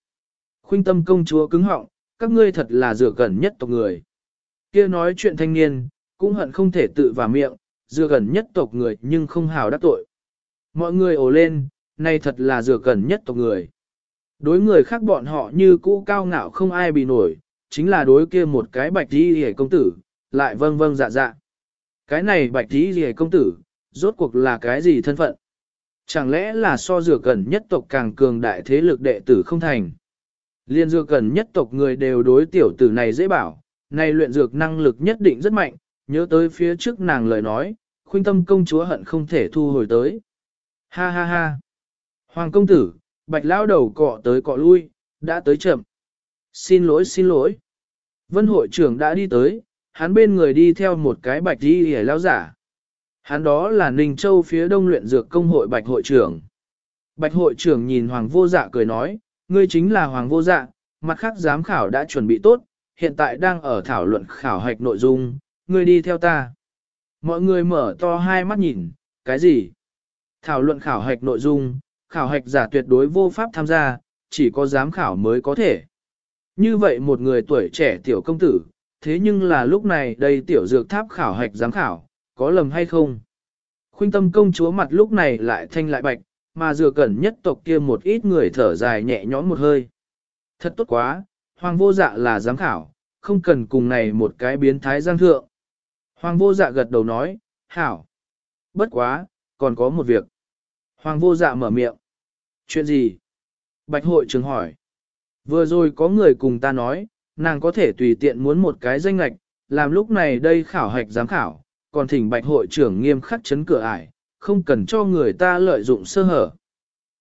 [SPEAKER 1] Khuynh tâm công chúa cứng họng, các ngươi thật là dựa gần nhất tộc người. kia nói chuyện thanh niên, cũng hận không thể tự vào miệng, dựa gần nhất tộc người nhưng không hào đắc tội. Mọi người ồ lên, nay thật là dựa gần nhất tộc người. Đối người khác bọn họ như cũ cao ngạo không ai bị nổi, chính là đối kia một cái bạch đi hề công tử, lại vâng vâng dạ dạ. Cái này bạch đi hề công tử, rốt cuộc là cái gì thân phận? Chẳng lẽ là so dựa gần nhất tộc càng cường đại thế lực đệ tử không thành? Liên dược gần nhất tộc người đều đối tiểu tử này dễ bảo, này luyện dược năng lực nhất định rất mạnh, nhớ tới phía trước nàng lời nói, khuyên tâm công chúa hận không thể thu hồi tới. Ha ha ha! Hoàng công tử, bạch lao đầu cọ tới cọ lui, đã tới chậm. Xin lỗi xin lỗi. Vân hội trưởng đã đi tới, hắn bên người đi theo một cái bạch đi hề lao giả. Hắn đó là Ninh Châu phía đông luyện dược công hội bạch hội trưởng. Bạch hội trưởng nhìn Hoàng vô dạ cười nói, ngươi chính là Hoàng vô dạ, mặt khác giám khảo đã chuẩn bị tốt, hiện tại đang ở thảo luận khảo hạch nội dung, ngươi đi theo ta. Mọi người mở to hai mắt nhìn, cái gì? Thảo luận khảo hạch nội dung, khảo hạch giả tuyệt đối vô pháp tham gia, chỉ có giám khảo mới có thể. Như vậy một người tuổi trẻ tiểu công tử, thế nhưng là lúc này đây tiểu dược tháp khảo hạch giám khảo, có lầm hay không? Khuynh tâm công chúa mặt lúc này lại thanh lại bạch, mà dừa cẩn nhất tộc kia một ít người thở dài nhẹ nhõm một hơi. Thật tốt quá, hoàng vô dạ là giám khảo, không cần cùng này một cái biến thái giang thượng. Hoàng vô dạ gật đầu nói, hảo. Bất quá, còn có một việc. Hoàng vô dạ mở miệng. Chuyện gì? Bạch hội trưởng hỏi. Vừa rồi có người cùng ta nói, nàng có thể tùy tiện muốn một cái danh lạch, làm lúc này đây khảo hạch giám khảo, còn thỉnh bạch hội trưởng nghiêm khắc chấn cửa ải, không cần cho người ta lợi dụng sơ hở.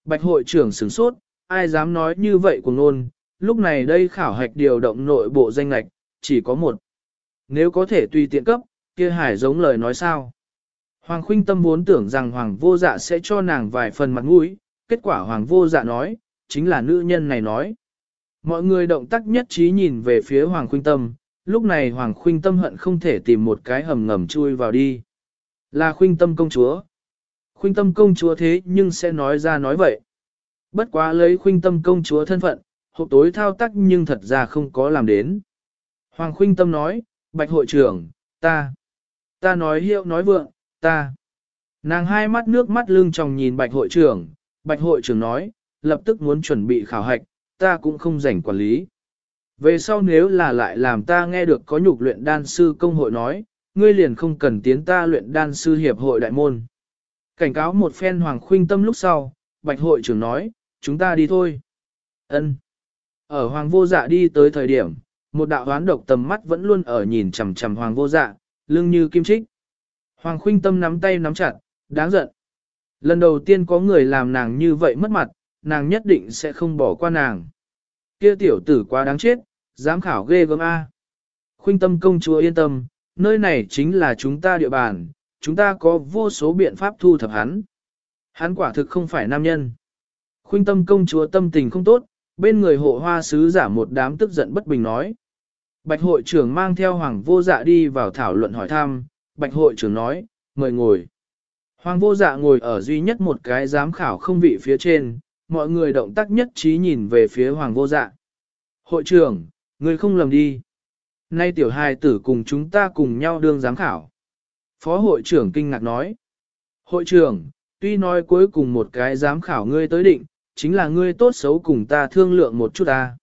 [SPEAKER 1] Bạch hội trưởng sửng sốt, ai dám nói như vậy của nôn, lúc này đây khảo hạch điều động nội bộ danh lạch, chỉ có một. Nếu có thể tùy tiện cấp, kia hải giống lời nói sao. Hoàng khuynh tâm vốn tưởng rằng hoàng vô dạ sẽ cho nàng vài phần mặt mũi, kết quả hoàng vô dạ nói, chính là nữ nhân này nói. Mọi người động tác nhất trí nhìn về phía hoàng khuynh tâm, lúc này hoàng khuynh tâm hận không thể tìm một cái hầm ngầm chui vào đi. Là khuynh tâm công chúa. Khuynh tâm công chúa thế nhưng sẽ nói ra nói vậy. Bất quá lấy khuynh tâm công chúa thân phận, hộp tối thao tác nhưng thật ra không có làm đến. Hoàng khuynh tâm nói, bạch hội trưởng, ta, ta nói hiệu nói vượng, ta. Nàng hai mắt nước mắt lưng tròng nhìn bạch hội trưởng, bạch hội trưởng nói, lập tức muốn chuẩn bị khảo hạch, ta cũng không rảnh quản lý. Về sau nếu là lại làm ta nghe được có nhục luyện đan sư công hội nói, ngươi liền không cần tiến ta luyện đan sư hiệp hội đại môn. Cảnh cáo một phen hoàng khuynh tâm lúc sau, bạch hội trưởng nói, chúng ta đi thôi. Ân. Ở hoàng vô dạ đi tới thời điểm, một đạo hoán độc tầm mắt vẫn luôn ở nhìn chằm chằm hoàng vô dạ, lưng như kim trích. Hoàng khuynh tâm nắm tay nắm chặt, đáng giận. Lần đầu tiên có người làm nàng như vậy mất mặt, nàng nhất định sẽ không bỏ qua nàng. Kia tiểu tử quá đáng chết, dám khảo ghê gớm A. Khuynh tâm công chúa yên tâm, nơi này chính là chúng ta địa bàn, chúng ta có vô số biện pháp thu thập hắn. Hắn quả thực không phải nam nhân. Khuynh tâm công chúa tâm tình không tốt, bên người hộ hoa sứ giả một đám tức giận bất bình nói. Bạch hội trưởng mang theo hoàng vô dạ đi vào thảo luận hỏi thăm, bạch hội trưởng nói, mời ngồi. Hoàng vô dạ ngồi ở duy nhất một cái giám khảo không vị phía trên, mọi người động tác nhất trí nhìn về phía hoàng vô dạ. Hội trưởng, người không lầm đi. Nay tiểu hài tử cùng chúng ta cùng nhau đương giám khảo. Phó hội trưởng kinh ngạc nói. Hội trưởng, tuy nói cuối cùng một cái giám khảo ngươi tới định, chính là ngươi tốt xấu cùng ta thương lượng một chút ta.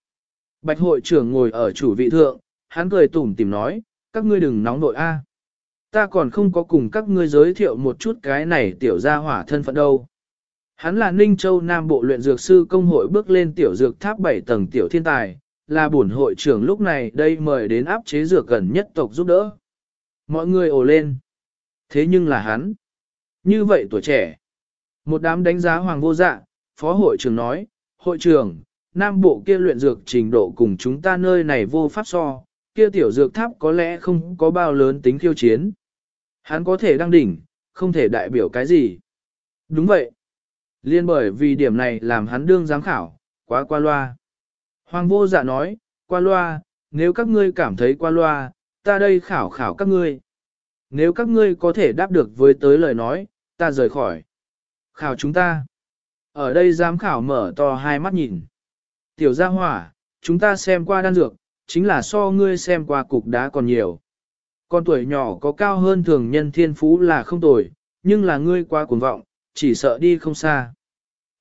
[SPEAKER 1] Bạch hội trưởng ngồi ở chủ vị thượng, hắn cười tủm tìm nói, các ngươi đừng nóng nội a. Ta còn không có cùng các ngươi giới thiệu một chút cái này tiểu gia hỏa thân phận đâu. Hắn là Ninh Châu Nam Bộ luyện dược sư công hội bước lên tiểu dược tháp 7 tầng tiểu thiên tài, là bổn hội trưởng lúc này đây mời đến áp chế dược gần nhất tộc giúp đỡ. Mọi người ồ lên. Thế nhưng là hắn. Như vậy tuổi trẻ. Một đám đánh giá hoàng vô dạ, phó hội trưởng nói, hội trưởng, Nam Bộ kia luyện dược trình độ cùng chúng ta nơi này vô pháp so, kia tiểu dược tháp có lẽ không có bao lớn tính khiêu chiến. Hắn có thể đăng đỉnh, không thể đại biểu cái gì. Đúng vậy. Liên bởi vì điểm này làm hắn đương giám khảo, quá qua loa. Hoàng vô dạ nói, qua loa, nếu các ngươi cảm thấy qua loa, ta đây khảo khảo các ngươi. Nếu các ngươi có thể đáp được với tới lời nói, ta rời khỏi. Khảo chúng ta. Ở đây giám khảo mở to hai mắt nhìn. Tiểu gia hỏa, chúng ta xem qua đan dược, chính là so ngươi xem qua cục đá còn nhiều. Con tuổi nhỏ có cao hơn thường nhân thiên phú là không tồi, nhưng là ngươi quá cuồng vọng, chỉ sợ đi không xa.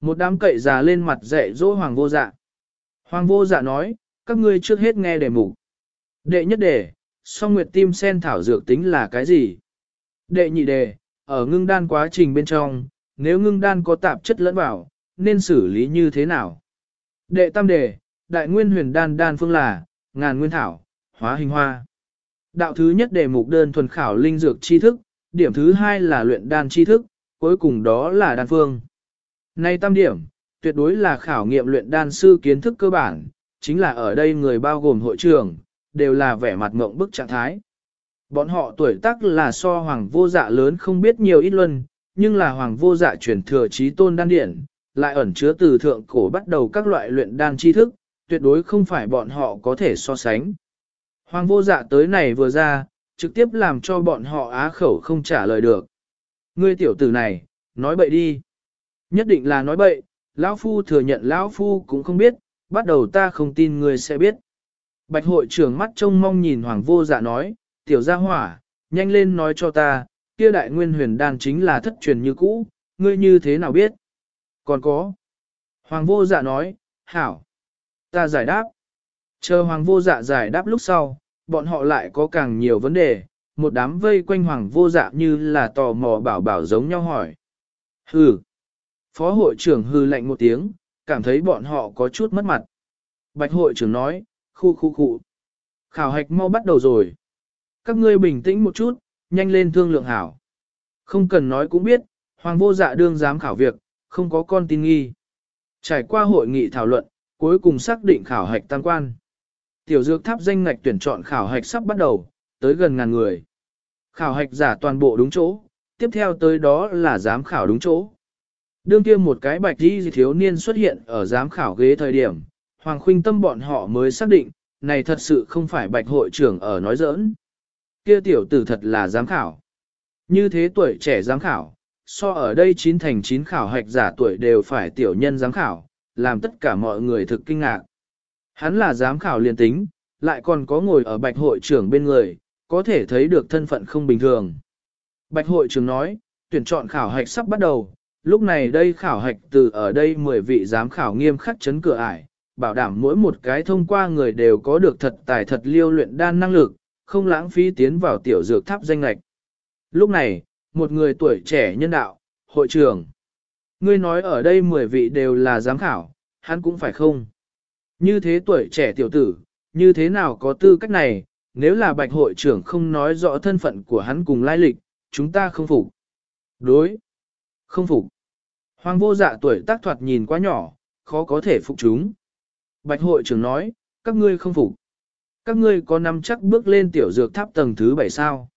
[SPEAKER 1] Một đám cậy già lên mặt dạy dỗ hoàng vô dạ. Hoàng vô dạ nói, các ngươi trước hết nghe đề mục. Đệ nhất đề, song nguyệt tim sen thảo dược tính là cái gì? Đệ nhị đề, ở ngưng đan quá trình bên trong, nếu ngưng đan có tạp chất lẫn vào, nên xử lý như thế nào? Đệ tam đề, đại nguyên huyền đan đan phương là, ngàn nguyên thảo, hóa hình hoa. Đạo thứ nhất đề mục đơn thuần khảo linh dược tri thức, điểm thứ hai là luyện đan tri thức, cuối cùng đó là đan phương. Nay tam điểm, tuyệt đối là khảo nghiệm luyện đan sư kiến thức cơ bản, chính là ở đây người bao gồm hội trưởng, đều là vẻ mặt ngộng bức trạng thái. Bọn họ tuổi tác là so hoàng vô dạ lớn không biết nhiều ít luân, nhưng là hoàng vô dạ truyền thừa trí tôn đan điển, lại ẩn chứa từ thượng cổ bắt đầu các loại luyện đan tri thức, tuyệt đối không phải bọn họ có thể so sánh. Hoàng vô dạ tới này vừa ra, trực tiếp làm cho bọn họ á khẩu không trả lời được. Ngươi tiểu tử này, nói bậy đi. Nhất định là nói bậy, lão phu thừa nhận lão phu cũng không biết, bắt đầu ta không tin ngươi sẽ biết. Bạch hội trưởng mắt trông mong nhìn hoàng vô dạ nói, tiểu gia hỏa, nhanh lên nói cho ta, kia đại nguyên huyền đan chính là thất truyền như cũ, ngươi như thế nào biết? Còn có. Hoàng vô dạ nói, hảo. Ta giải đáp. Chờ hoàng vô dạ giải đáp lúc sau, bọn họ lại có càng nhiều vấn đề, một đám vây quanh hoàng vô dạ như là tò mò bảo bảo giống nhau hỏi. Hừ. Phó hội trưởng hư lạnh một tiếng, cảm thấy bọn họ có chút mất mặt. Bạch hội trưởng nói, khu khu khu. Khảo hạch mau bắt đầu rồi. Các ngươi bình tĩnh một chút, nhanh lên thương lượng hảo. Không cần nói cũng biết, hoàng vô dạ đương dám khảo việc, không có con tin nghi. Trải qua hội nghị thảo luận, cuối cùng xác định khảo hạch tăng quan. Tiểu dược tháp danh ngạch tuyển chọn khảo hạch sắp bắt đầu, tới gần ngàn người. Khảo hạch giả toàn bộ đúng chỗ, tiếp theo tới đó là giám khảo đúng chỗ. Đương kia một cái bạch đi thiếu niên xuất hiện ở giám khảo ghế thời điểm, Hoàng Khuynh Tâm bọn họ mới xác định, này thật sự không phải bạch hội trưởng ở nói giỡn. Kia tiểu tử thật là giám khảo. Như thế tuổi trẻ giám khảo, so ở đây chín thành chín khảo hạch giả tuổi đều phải tiểu nhân giám khảo, làm tất cả mọi người thực kinh ngạc. Hắn là giám khảo liên tính, lại còn có ngồi ở bạch hội trưởng bên người, có thể thấy được thân phận không bình thường. Bạch hội trưởng nói, tuyển chọn khảo hạch sắp bắt đầu, lúc này đây khảo hạch từ ở đây 10 vị giám khảo nghiêm khắc chấn cửa ải, bảo đảm mỗi một cái thông qua người đều có được thật tài thật liêu luyện đan năng lực, không lãng phí tiến vào tiểu dược tháp danh lạch. Lúc này, một người tuổi trẻ nhân đạo, hội trưởng. Ngươi nói ở đây 10 vị đều là giám khảo, hắn cũng phải không? Như thế tuổi trẻ tiểu tử, như thế nào có tư cách này, nếu là bạch hội trưởng không nói rõ thân phận của hắn cùng lai lịch, chúng ta không phục. Đối. Không phục. Hoàng vô dạ tuổi tác thoạt nhìn quá nhỏ, khó có thể phục chúng. Bạch hội trưởng nói, các ngươi không phục. Các ngươi có nắm chắc bước lên tiểu dược tháp tầng thứ bảy sao.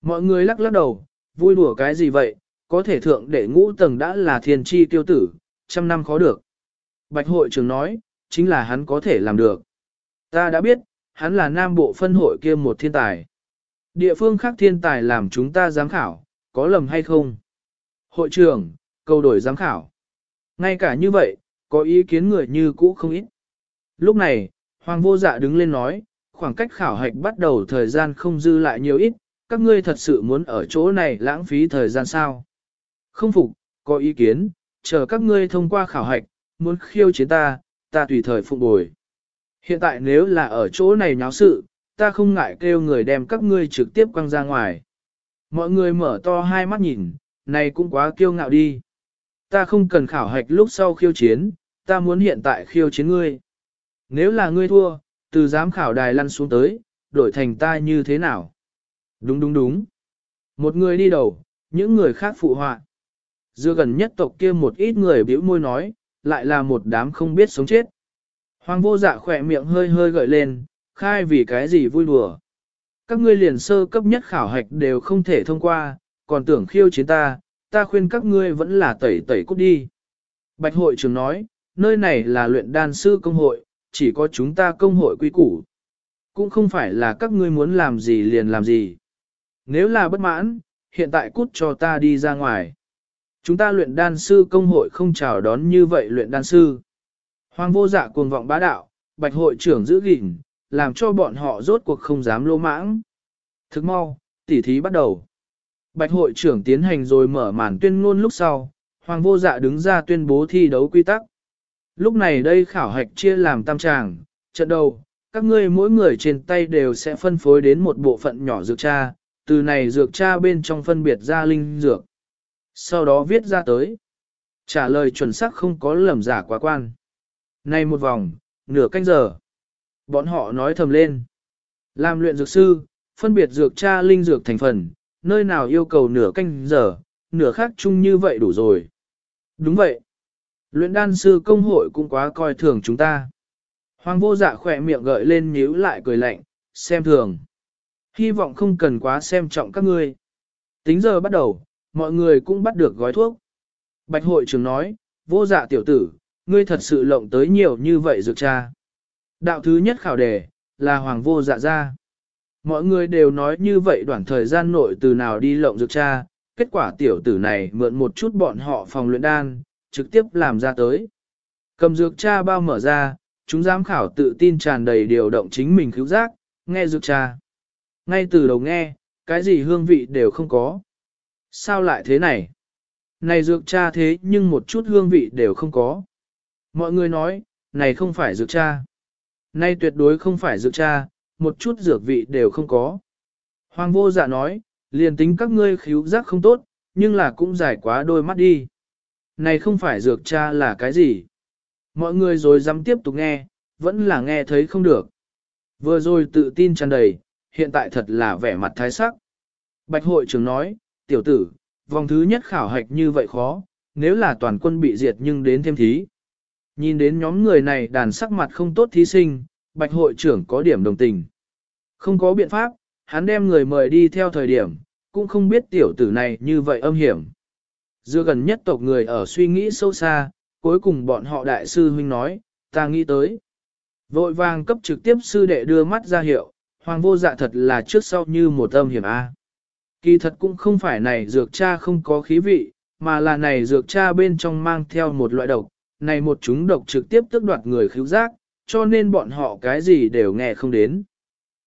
[SPEAKER 1] Mọi người lắc lắc đầu, vui đùa cái gì vậy, có thể thượng để ngũ tầng đã là thiên tri tiêu tử, trăm năm khó được. Bạch hội trưởng nói, chính là hắn có thể làm được. Ta đã biết, hắn là nam bộ phân hội kia một thiên tài. Địa phương khác thiên tài làm chúng ta giám khảo, có lầm hay không? Hội trưởng, câu đổi giám khảo. Ngay cả như vậy, có ý kiến người như cũ không ít. Lúc này, Hoàng vô dạ đứng lên nói, khoảng cách khảo hạch bắt đầu thời gian không dư lại nhiều ít, các ngươi thật sự muốn ở chỗ này lãng phí thời gian sao? Không phục, có ý kiến, chờ các ngươi thông qua khảo hạch, muốn khiêu chiến ta, ta tùy thời phụng bồi. Hiện tại nếu là ở chỗ này nháo sự, ta không ngại kêu người đem các ngươi trực tiếp quăng ra ngoài. Mọi người mở to hai mắt nhìn, này cũng quá kiêu ngạo đi. Ta không cần khảo hạch lúc sau khiêu chiến, ta muốn hiện tại khiêu chiến ngươi. Nếu là ngươi thua, từ giám khảo đài lăn xuống tới, đổi thành ta như thế nào? Đúng đúng đúng. Một người đi đầu, những người khác phụ họa. Dưa gần nhất tộc kia một ít người biểu môi nói, lại là một đám không biết sống chết. Hoàng vô dạ khỏe miệng hơi hơi gợi lên, khai vì cái gì vui đùa. Các ngươi liền sơ cấp nhất khảo hạch đều không thể thông qua, còn tưởng khiêu chiến ta, ta khuyên các ngươi vẫn là tẩy tẩy cút đi. Bạch hội trưởng nói, nơi này là luyện đan sư công hội, chỉ có chúng ta công hội quy củ. Cũng không phải là các ngươi muốn làm gì liền làm gì. Nếu là bất mãn, hiện tại cút cho ta đi ra ngoài. Chúng ta luyện đan sư công hội không chào đón như vậy luyện đan sư. Hoàng vô dạ cuồng vọng bá đạo, bạch hội trưởng giữ gìn, làm cho bọn họ rốt cuộc không dám lô mãng. Thức mau, tỉ thí bắt đầu. Bạch hội trưởng tiến hành rồi mở màn tuyên ngôn lúc sau, Hoàng vô dạ đứng ra tuyên bố thi đấu quy tắc. Lúc này đây khảo hạch chia làm tam tràng, trận đầu, các ngươi mỗi người trên tay đều sẽ phân phối đến một bộ phận nhỏ dược cha, từ này dược cha bên trong phân biệt ra linh dược. Sau đó viết ra tới. Trả lời chuẩn xác không có lầm giả quá quan. Này một vòng, nửa canh giờ. Bọn họ nói thầm lên. Làm luyện dược sư, phân biệt dược cha linh dược thành phần, nơi nào yêu cầu nửa canh giờ, nửa khác chung như vậy đủ rồi. Đúng vậy. Luyện đan sư công hội cũng quá coi thường chúng ta. Hoàng vô dạ khỏe miệng gợi lên nhíu lại cười lạnh, xem thường. Hy vọng không cần quá xem trọng các ngươi. Tính giờ bắt đầu, mọi người cũng bắt được gói thuốc. Bạch hội trưởng nói, vô dạ tiểu tử, ngươi thật sự lộng tới nhiều như vậy dược cha. Đạo thứ nhất khảo đề, là hoàng vô dạ ra. Mọi người đều nói như vậy đoạn thời gian nội từ nào đi lộng dược cha, kết quả tiểu tử này mượn một chút bọn họ phòng luyện đan, trực tiếp làm ra tới. Cầm dược cha bao mở ra, chúng giám khảo tự tin tràn đầy điều động chính mình cứu giác, nghe dược cha. Ngay từ đầu nghe, cái gì hương vị đều không có. Sao lại thế này? Này dược cha thế nhưng một chút hương vị đều không có. Mọi người nói, này không phải dược cha. Nay tuyệt đối không phải dược cha, một chút dược vị đều không có. Hoàng vô dạ nói, liền tính các ngươi khíu giác không tốt, nhưng là cũng giải quá đôi mắt đi. Này không phải dược cha là cái gì? Mọi người rồi dám tiếp tục nghe, vẫn là nghe thấy không được. Vừa rồi tự tin tràn đầy, hiện tại thật là vẻ mặt thái sắc. Bạch hội trưởng nói, tiểu tử, vòng thứ nhất khảo hạch như vậy khó, nếu là toàn quân bị diệt nhưng đến thêm thí. Nhìn đến nhóm người này đàn sắc mặt không tốt thí sinh, bạch hội trưởng có điểm đồng tình. Không có biện pháp, hắn đem người mời đi theo thời điểm, cũng không biết tiểu tử này như vậy âm hiểm. Dưa gần nhất tộc người ở suy nghĩ sâu xa, cuối cùng bọn họ đại sư huynh nói, ta nghĩ tới. Vội vàng cấp trực tiếp sư đệ đưa mắt ra hiệu, hoàng vô dạ thật là trước sau như một âm hiểm A. Kỳ thật cũng không phải này dược cha không có khí vị, mà là này dược cha bên trong mang theo một loại độc, này một chúng độc trực tiếp tước đoạt người khứu giác, cho nên bọn họ cái gì đều nghe không đến.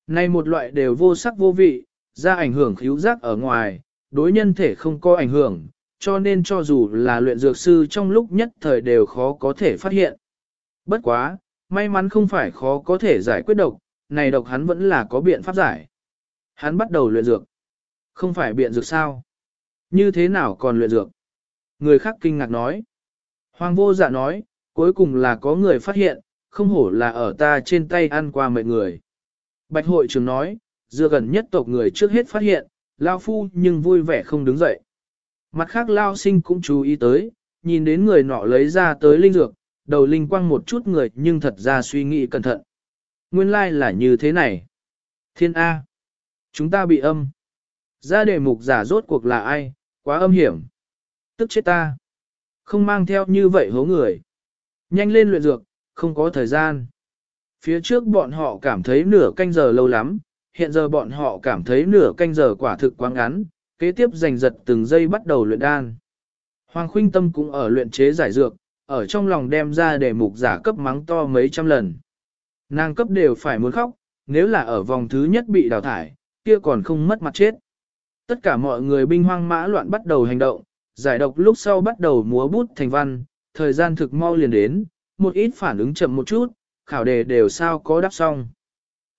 [SPEAKER 1] Này một loại đều vô sắc vô vị, ra ảnh hưởng khứu giác ở ngoài, đối nhân thể không có ảnh hưởng, cho nên cho dù là luyện dược sư trong lúc nhất thời đều khó có thể phát hiện. Bất quá, may mắn không phải khó có thể giải quyết độc, này độc hắn vẫn là có biện pháp giải. Hắn bắt đầu luyện dược. Không phải biện dược sao? Như thế nào còn luyện dược? Người khác kinh ngạc nói. Hoàng vô dạ nói, cuối cùng là có người phát hiện, không hổ là ở ta trên tay ăn qua mệnh người. Bạch hội trưởng nói, dựa gần nhất tộc người trước hết phát hiện, Lao Phu nhưng vui vẻ không đứng dậy. Mặt khác Lao Sinh cũng chú ý tới, nhìn đến người nọ lấy ra tới linh dược, đầu linh quang một chút người nhưng thật ra suy nghĩ cẩn thận. Nguyên lai like là như thế này. Thiên A. Chúng ta bị âm. Ra đề mục giả rốt cuộc là ai, quá âm hiểm. Tức chết ta. Không mang theo như vậy hố người. Nhanh lên luyện dược, không có thời gian. Phía trước bọn họ cảm thấy nửa canh giờ lâu lắm, hiện giờ bọn họ cảm thấy nửa canh giờ quả thực quá ngắn, kế tiếp giành giật từng giây bắt đầu luyện đan. Hoàng Khuynh Tâm cũng ở luyện chế giải dược, ở trong lòng đem ra để mục giả cấp mắng to mấy trăm lần. Nàng cấp đều phải muốn khóc, nếu là ở vòng thứ nhất bị đào thải, kia còn không mất mặt chết. Tất cả mọi người binh hoang mã loạn bắt đầu hành động, giải độc lúc sau bắt đầu múa bút thành văn, thời gian thực mau liền đến, một ít phản ứng chậm một chút, khảo đề đều sao có đáp xong.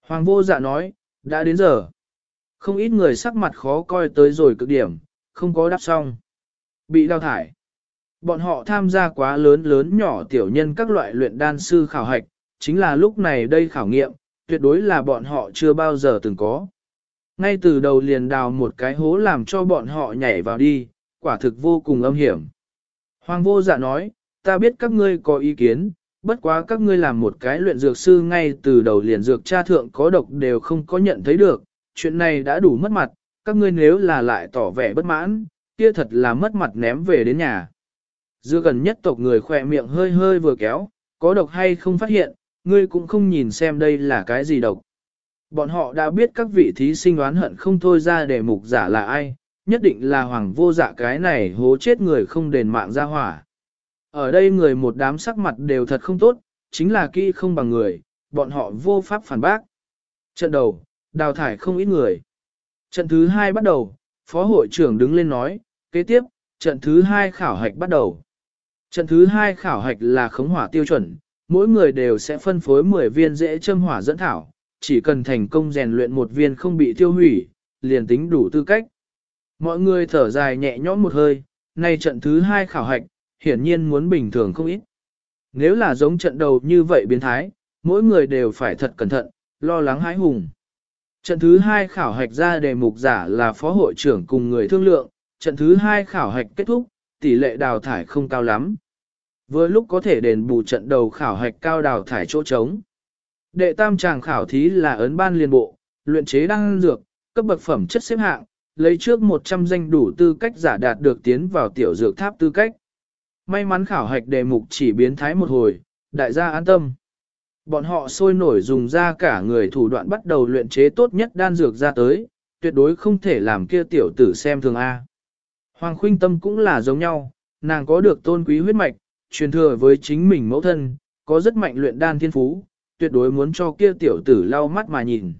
[SPEAKER 1] Hoàng vô dạ nói, đã đến giờ. Không ít người sắc mặt khó coi tới rồi cực điểm, không có đáp xong. Bị đào thải. Bọn họ tham gia quá lớn lớn nhỏ tiểu nhân các loại luyện đan sư khảo hạch, chính là lúc này đây khảo nghiệm, tuyệt đối là bọn họ chưa bao giờ từng có. Ngay từ đầu liền đào một cái hố làm cho bọn họ nhảy vào đi, quả thực vô cùng âm hiểm. Hoàng vô dạ nói, ta biết các ngươi có ý kiến, bất quá các ngươi làm một cái luyện dược sư ngay từ đầu liền dược cha thượng có độc đều không có nhận thấy được, chuyện này đã đủ mất mặt, các ngươi nếu là lại tỏ vẻ bất mãn, kia thật là mất mặt ném về đến nhà. Dưa gần nhất tộc người khỏe miệng hơi hơi vừa kéo, có độc hay không phát hiện, ngươi cũng không nhìn xem đây là cái gì độc. Bọn họ đã biết các vị thí sinh oán hận không thôi ra để mục giả là ai, nhất định là hoàng vô dạ cái này hố chết người không đền mạng ra hỏa. Ở đây người một đám sắc mặt đều thật không tốt, chính là kỹ không bằng người, bọn họ vô pháp phản bác. Trận đầu, đào thải không ít người. Trận thứ hai bắt đầu, phó hội trưởng đứng lên nói, kế tiếp, trận thứ hai khảo hạch bắt đầu. Trận thứ hai khảo hạch là khống hỏa tiêu chuẩn, mỗi người đều sẽ phân phối 10 viên dễ châm hỏa dẫn thảo, chỉ cần thành công rèn luyện một viên không bị tiêu hủy, liền tính đủ tư cách. Mọi người thở dài nhẹ nhõm một hơi, nay trận thứ hai khảo hạch, hiển nhiên muốn bình thường không ít. Nếu là giống trận đầu như vậy biến thái, mỗi người đều phải thật cẩn thận, lo lắng hái hùng. Trận thứ hai khảo hạch ra đề mục giả là phó hội trưởng cùng người thương lượng, trận thứ hai khảo hạch kết thúc, tỷ lệ đào thải không cao lắm. Vừa lúc có thể đền bù trận đầu khảo hạch cao đào thải chỗ trống. Đệ tam tràng khảo thí là ấn ban liên bộ, luyện chế đăng dược, cấp bậc phẩm chất xếp hạng, lấy trước 100 danh đủ tư cách giả đạt được tiến vào tiểu dược tháp tư cách. May mắn khảo hạch đề mục chỉ biến thái một hồi, đại gia an tâm. Bọn họ sôi nổi dùng ra cả người thủ đoạn bắt đầu luyện chế tốt nhất đan dược ra tới, tuyệt đối không thể làm kia tiểu tử xem thường A. Hoàng khuynh tâm cũng là giống nhau, nàng có được tôn quý huyết mạch, truyền thừa với chính mình mẫu thân, có rất mạnh luyện đan thiên phú, tuyệt đối muốn cho kia tiểu tử lau mắt mà nhìn.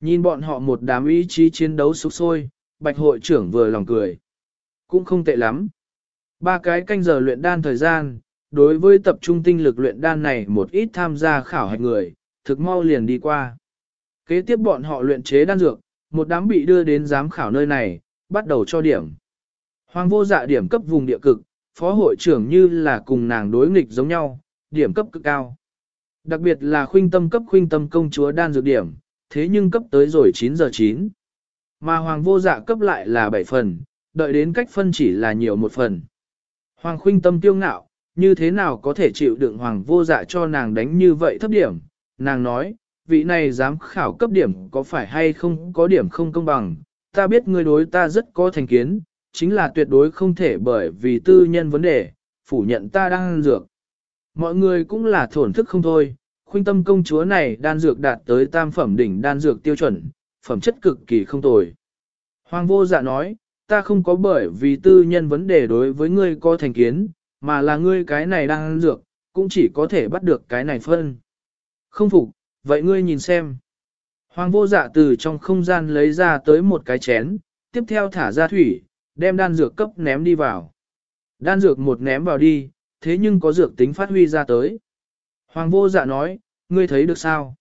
[SPEAKER 1] Nhìn bọn họ một đám ý chí chiến đấu sục sôi, bạch hội trưởng vừa lòng cười. Cũng không tệ lắm. Ba cái canh giờ luyện đan thời gian, đối với tập trung tinh lực luyện đan này một ít tham gia khảo hạch người, thực mau liền đi qua. Kế tiếp bọn họ luyện chế đan dược, một đám bị đưa đến giám khảo nơi này, bắt đầu cho điểm. Hoàng vô dạ điểm cấp vùng địa cực, phó hội trưởng như là cùng nàng đối nghịch giống nhau, điểm cấp cực cao. Đặc biệt là khuynh tâm cấp khuynh tâm công chúa đan dược điểm, thế nhưng cấp tới rồi 9 giờ 9. Mà hoàng vô dạ cấp lại là 7 phần, đợi đến cách phân chỉ là nhiều một phần. Hoàng khuynh tâm tiêu ngạo, như thế nào có thể chịu đựng hoàng vô dạ cho nàng đánh như vậy thấp điểm. Nàng nói, vị này dám khảo cấp điểm có phải hay không có điểm không công bằng, ta biết người đối ta rất có thành kiến, chính là tuyệt đối không thể bởi vì tư nhân vấn đề, phủ nhận ta đang ăn dược. Mọi người cũng là thổn thức không thôi, khuynh tâm công chúa này đan dược đạt tới tam phẩm đỉnh đan dược tiêu chuẩn, phẩm chất cực kỳ không tồi. Hoàng vô dạ nói, ta không có bởi vì tư nhân vấn đề đối với ngươi có thành kiến, mà là ngươi cái này đang ăn dược, cũng chỉ có thể bắt được cái này phân. Không phục, vậy ngươi nhìn xem. Hoàng vô dạ từ trong không gian lấy ra tới một cái chén, tiếp theo thả ra thủy, đem đan dược cấp ném đi vào. Đan dược một ném vào đi, thế nhưng có dược tính phát huy ra tới. Hoàng vô dạ nói, ngươi thấy được sao?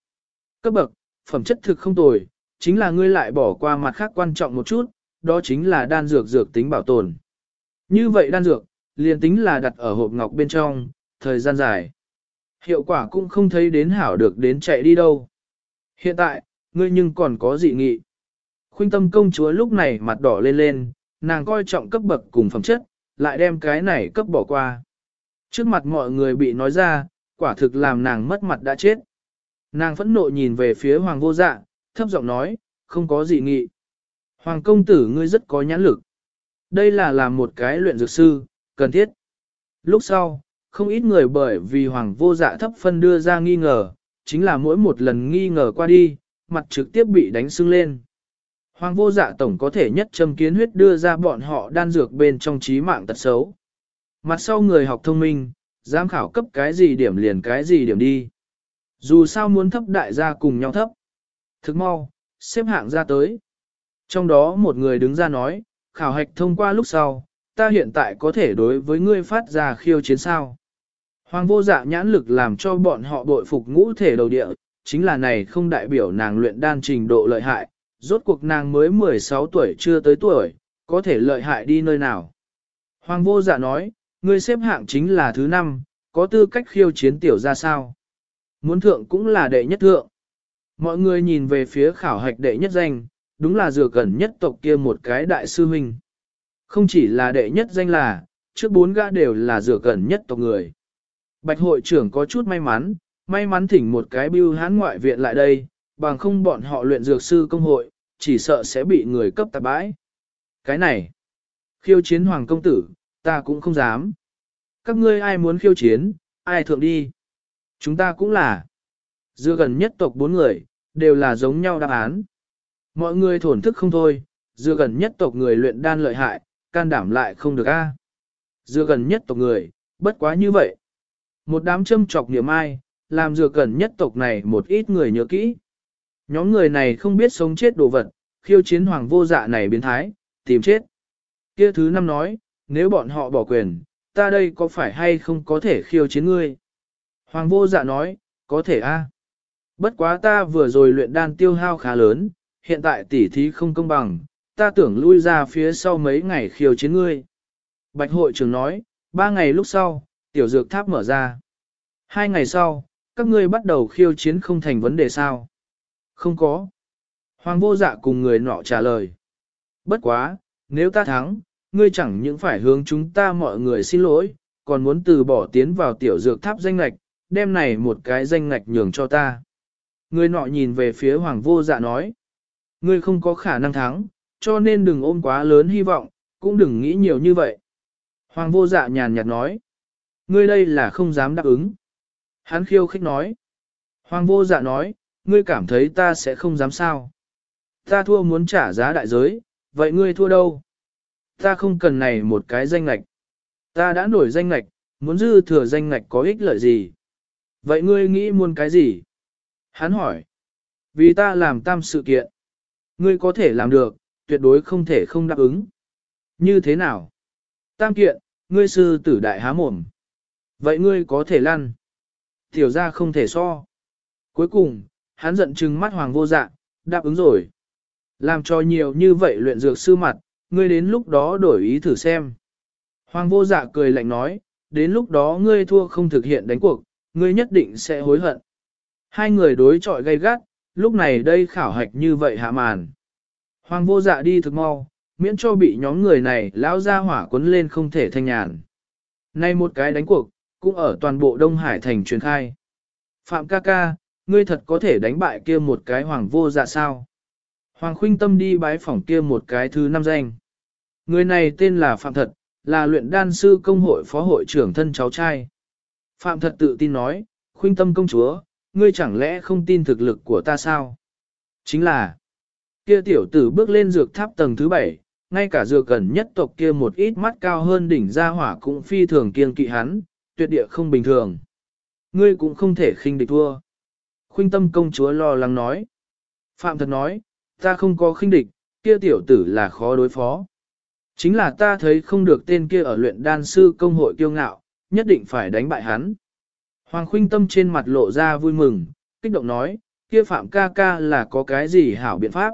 [SPEAKER 1] Cấp bậc, phẩm chất thực không tồi, chính là ngươi lại bỏ qua mặt khác quan trọng một chút, đó chính là đan dược dược tính bảo tồn. Như vậy đan dược, liền tính là đặt ở hộp ngọc bên trong, thời gian dài. Hiệu quả cũng không thấy đến hảo được đến chạy đi đâu. Hiện tại, ngươi nhưng còn có dị nghị. Khuynh tâm công chúa lúc này mặt đỏ lên lên, nàng coi trọng cấp bậc cùng phẩm chất, lại đem cái này cấp bỏ qua. Trước mặt mọi người bị nói ra, quả thực làm nàng mất mặt đã chết. Nàng phẫn nộ nhìn về phía hoàng vô dạ, thấp giọng nói, không có gì nghị. Hoàng công tử ngươi rất có nhãn lực. Đây là làm một cái luyện dược sư, cần thiết. Lúc sau, không ít người bởi vì hoàng vô dạ thấp phân đưa ra nghi ngờ, chính là mỗi một lần nghi ngờ qua đi, mặt trực tiếp bị đánh sưng lên. Hoàng vô dạ tổng có thể nhất châm kiến huyết đưa ra bọn họ đan dược bên trong trí mạng tật xấu. Mặt sau người học thông minh, giám khảo cấp cái gì điểm liền cái gì điểm đi. Dù sao muốn thấp đại gia cùng nhau thấp. Thức mau, xếp hạng ra tới. Trong đó một người đứng ra nói, khảo hạch thông qua lúc sau, ta hiện tại có thể đối với ngươi phát ra khiêu chiến sao. Hoàng vô dạ nhãn lực làm cho bọn họ bội phục ngũ thể đầu địa, chính là này không đại biểu nàng luyện đan trình độ lợi hại, rốt cuộc nàng mới 16 tuổi chưa tới tuổi, có thể lợi hại đi nơi nào. Hoàng vô dạ nói, ngươi xếp hạng chính là thứ năm, có tư cách khiêu chiến tiểu ra sao. Muốn thượng cũng là đệ nhất thượng. Mọi người nhìn về phía khảo hạch đệ nhất danh, đúng là dừa cẩn nhất tộc kia một cái đại sư huynh. Không chỉ là đệ nhất danh là, trước bốn gã đều là dừa cẩn nhất tộc người. Bạch hội trưởng có chút may mắn, may mắn thỉnh một cái bưu hán ngoại viện lại đây, bằng không bọn họ luyện dược sư công hội, chỉ sợ sẽ bị người cấp tạp bãi. Cái này, khiêu chiến hoàng công tử, ta cũng không dám. Các ngươi ai muốn khiêu chiến, ai thượng đi. Chúng ta cũng là. Dựa gần nhất tộc bốn người, đều là giống nhau đáp án. Mọi người thổn thức không thôi, dựa gần nhất tộc người luyện đan lợi hại, can đảm lại không được a. À. Dựa gần nhất tộc người, bất quá như vậy. Một đám châm trọc niệm ai, làm dựa gần nhất tộc này một ít người nhớ kỹ. Nhóm người này không biết sống chết đồ vật, khiêu chiến hoàng vô dạ này biến thái, tìm chết. Kia thứ năm nói, nếu bọn họ bỏ quyền, ta đây có phải hay không có thể khiêu chiến ngươi? Hoàng vô dạ nói, có thể a. À. Bất quá ta vừa rồi luyện đan tiêu hao khá lớn, hiện tại tỉ thí không công bằng, ta tưởng lui ra phía sau mấy ngày khiêu chiến ngươi. Bạch hội trưởng nói, ba ngày lúc sau, tiểu dược tháp mở ra. Hai ngày sau, các ngươi bắt đầu khiêu chiến không thành vấn đề sao? Không có. Hoàng vô dạ cùng người nọ trả lời. Bất quá, nếu ta thắng, ngươi chẳng những phải hướng chúng ta mọi người xin lỗi, còn muốn từ bỏ tiến vào tiểu dược tháp danh ngạch, đem này một cái danh ngạch nhường cho ta. Người nọ nhìn về phía hoàng vô dạ nói. Ngươi không có khả năng thắng, cho nên đừng ôm quá lớn hy vọng, cũng đừng nghĩ nhiều như vậy. Hoàng vô dạ nhàn nhạt nói. Ngươi đây là không dám đáp ứng. Hắn khiêu khích nói. Hoàng vô dạ nói, ngươi cảm thấy ta sẽ không dám sao. Ta thua muốn trả giá đại giới, vậy ngươi thua đâu? Ta không cần này một cái danh lạch. Ta đã nổi danh lạch, muốn dư thừa danh lạch có ích lợi gì? Vậy ngươi nghĩ muốn cái gì? Hắn hỏi. Vì ta làm tam sự kiện. Ngươi có thể làm được, tuyệt đối không thể không đáp ứng. Như thế nào? Tam kiện, ngươi sư tử đại há mồm. Vậy ngươi có thể lăn. Tiểu ra không thể so. Cuối cùng, hắn giận trừng mắt hoàng vô dạ, đáp ứng rồi. Làm cho nhiều như vậy luyện dược sư mặt, ngươi đến lúc đó đổi ý thử xem. Hoàng vô dạ cười lạnh nói, đến lúc đó ngươi thua không thực hiện đánh cuộc, ngươi nhất định sẽ hối hận. Hai người đối chọi gay gắt, lúc này đây khảo hạch như vậy hạ màn. Hoàng vô dạ đi thực mau, miễn cho bị nhóm người này lão ra hỏa quấn lên không thể thanh nhàn. Nay một cái đánh cuộc, cũng ở toàn bộ Đông Hải thành truyền khai. Phạm ca ca, ngươi thật có thể đánh bại kia một cái hoàng vô dạ sao? Hoàng khuynh tâm đi bái phỏng kia một cái thứ năm danh. Người này tên là Phạm Thật, là luyện đan sư công hội phó hội trưởng thân cháu trai. Phạm Thật tự tin nói, khuynh tâm công chúa, ngươi chẳng lẽ không tin thực lực của ta sao? Chính là, kia tiểu tử bước lên dược tháp tầng thứ bảy, ngay cả dược gần nhất tộc kia một ít mắt cao hơn đỉnh gia hỏa cũng phi thường kiêng kỵ hắn, tuyệt địa không bình thường. Ngươi cũng không thể khinh địch thua. Khuynh tâm công chúa lo lắng nói. Phạm thật nói, ta không có khinh địch, kia tiểu tử là khó đối phó. Chính là ta thấy không được tên kia ở luyện đan sư công hội kiêu ngạo, nhất định phải đánh bại hắn. Hoàng khuynh tâm trên mặt lộ ra vui mừng, kích động nói, kia phạm ca ca là có cái gì hảo biện pháp.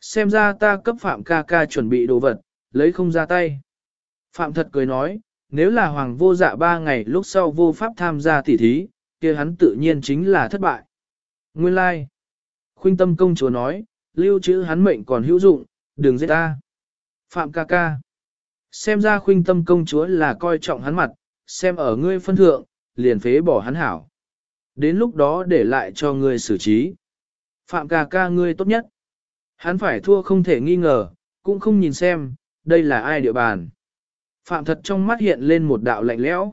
[SPEAKER 1] Xem ra ta cấp phạm ca ca chuẩn bị đồ vật, lấy không ra tay. Phạm thật cười nói, nếu là hoàng vô dạ ba ngày lúc sau vô pháp tham gia tỉ thí, kia hắn tự nhiên chính là thất bại. Nguyên lai, like. khuynh tâm công chúa nói, lưu trữ hắn mệnh còn hữu dụng, đừng giết ta. Phạm ca ca. Xem ra khuynh tâm công chúa là coi trọng hắn mặt, xem ở ngươi phân thượng, liền phế bỏ hắn hảo. Đến lúc đó để lại cho ngươi xử trí. Phạm ca ca ngươi tốt nhất. Hắn phải thua không thể nghi ngờ, cũng không nhìn xem, đây là ai địa bàn. Phạm thật trong mắt hiện lên một đạo lạnh lẽo.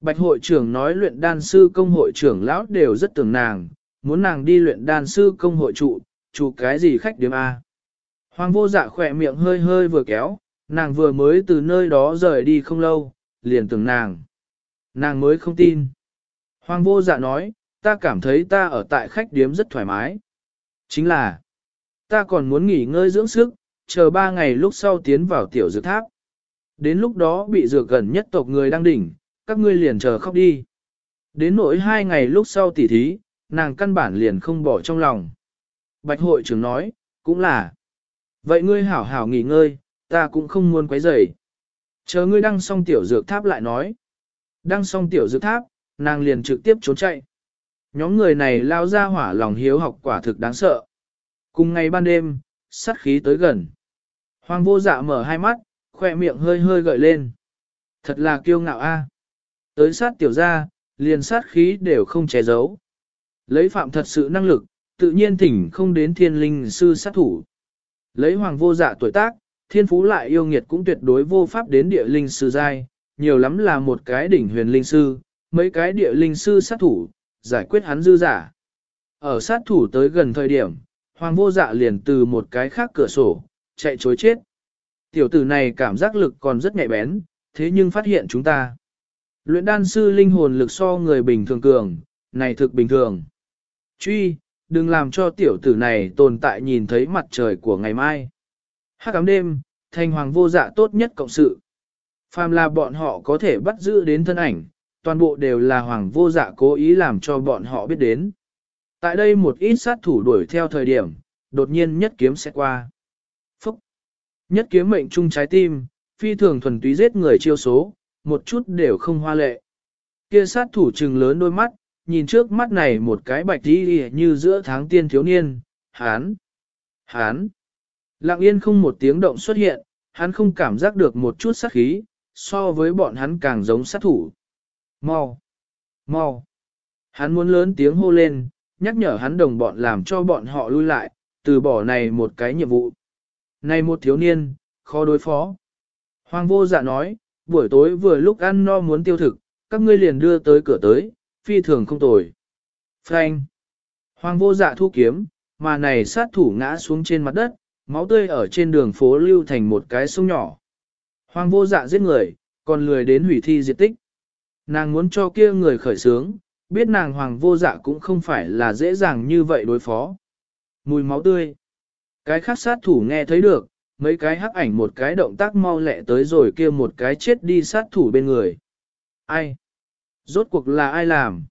[SPEAKER 1] Bạch hội trưởng nói luyện đan sư công hội trưởng lão đều rất tưởng nàng, muốn nàng đi luyện đan sư công hội trụ, trụ cái gì khách điểm A. Hoàng vô dạ khỏe miệng hơi hơi vừa kéo, nàng vừa mới từ nơi đó rời đi không lâu, liền tưởng nàng. Nàng mới không tin. Hoàng vô dạ nói, ta cảm thấy ta ở tại khách điếm rất thoải mái. Chính là, ta còn muốn nghỉ ngơi dưỡng sức, chờ ba ngày lúc sau tiến vào tiểu dược tháp. Đến lúc đó bị dược gần nhất tộc người đang đỉnh, các ngươi liền chờ khóc đi. Đến nỗi hai ngày lúc sau tỉ thí, nàng căn bản liền không bỏ trong lòng. Bạch hội trưởng nói, cũng là. Vậy ngươi hảo hảo nghỉ ngơi, ta cũng không muốn quấy rầy. Chờ ngươi đăng xong tiểu dược tháp lại nói đang xong tiểu dược tháp, nàng liền trực tiếp trốn chạy. Nhóm người này lao ra hỏa lòng hiếu học quả thực đáng sợ. Cùng ngày ban đêm, sát khí tới gần. Hoàng vô dạ mở hai mắt, khoe miệng hơi hơi gợi lên. Thật là kiêu ngạo a. Tới sát tiểu ra, liền sát khí đều không che giấu. Lấy phạm thật sự năng lực, tự nhiên thỉnh không đến thiên linh sư sát thủ. Lấy hoàng vô dạ tuổi tác, thiên phú lại yêu nghiệt cũng tuyệt đối vô pháp đến địa linh sư giai, nhiều lắm là một cái đỉnh huyền linh sư, mấy cái địa linh sư sát thủ, giải quyết hắn dư giả. Ở sát thủ tới gần thời điểm, hoàng vô dạ liền từ một cái khác cửa sổ, chạy chối chết. Tiểu tử này cảm giác lực còn rất nhạy bén, thế nhưng phát hiện chúng ta. Luyện đan sư linh hồn lực so người bình thường cường, này thực bình thường. Truy, đừng làm cho tiểu tử này tồn tại nhìn thấy mặt trời của ngày mai. Hát cám đêm, thanh hoàng vô dạ tốt nhất cộng sự. Phàm là bọn họ có thể bắt giữ đến thân ảnh, toàn bộ đều là hoàng vô dạ cố ý làm cho bọn họ biết đến. Tại đây một ít sát thủ đuổi theo thời điểm, đột nhiên nhất kiếm sẽ qua. Phúc! Nhất kiếm mệnh trung trái tim, phi thường thuần túy giết người chiêu số, một chút đều không hoa lệ. Kia sát thủ trừng lớn đôi mắt, nhìn trước mắt này một cái bạch đi như giữa tháng tiên thiếu niên, hán, hán. Lặng yên không một tiếng động xuất hiện, hắn không cảm giác được một chút sát khí, so với bọn hắn càng giống sát thủ. Mau! Mau! Hắn muốn lớn tiếng hô lên, nhắc nhở hắn đồng bọn làm cho bọn họ lui lại, từ bỏ này một cái nhiệm vụ. Này một thiếu niên, khó đối phó. Hoàng vô dạ nói, buổi tối vừa lúc ăn no muốn tiêu thực, các ngươi liền đưa tới cửa tới, phi thường không tồi. Frank! Hoàng vô dạ thu kiếm, mà này sát thủ ngã xuống trên mặt đất, máu tươi ở trên đường phố lưu thành một cái sông nhỏ. Hoàng vô dạ giết người, còn lười đến hủy thi diệt tích. Nàng muốn cho kia người khởi sướng, biết nàng hoàng vô dạ cũng không phải là dễ dàng như vậy đối phó. Mùi máu tươi. Cái khác sát thủ nghe thấy được, mấy cái hắc ảnh một cái động tác mau lẹ tới rồi kia một cái chết đi sát thủ bên người. Ai? Rốt cuộc là ai làm?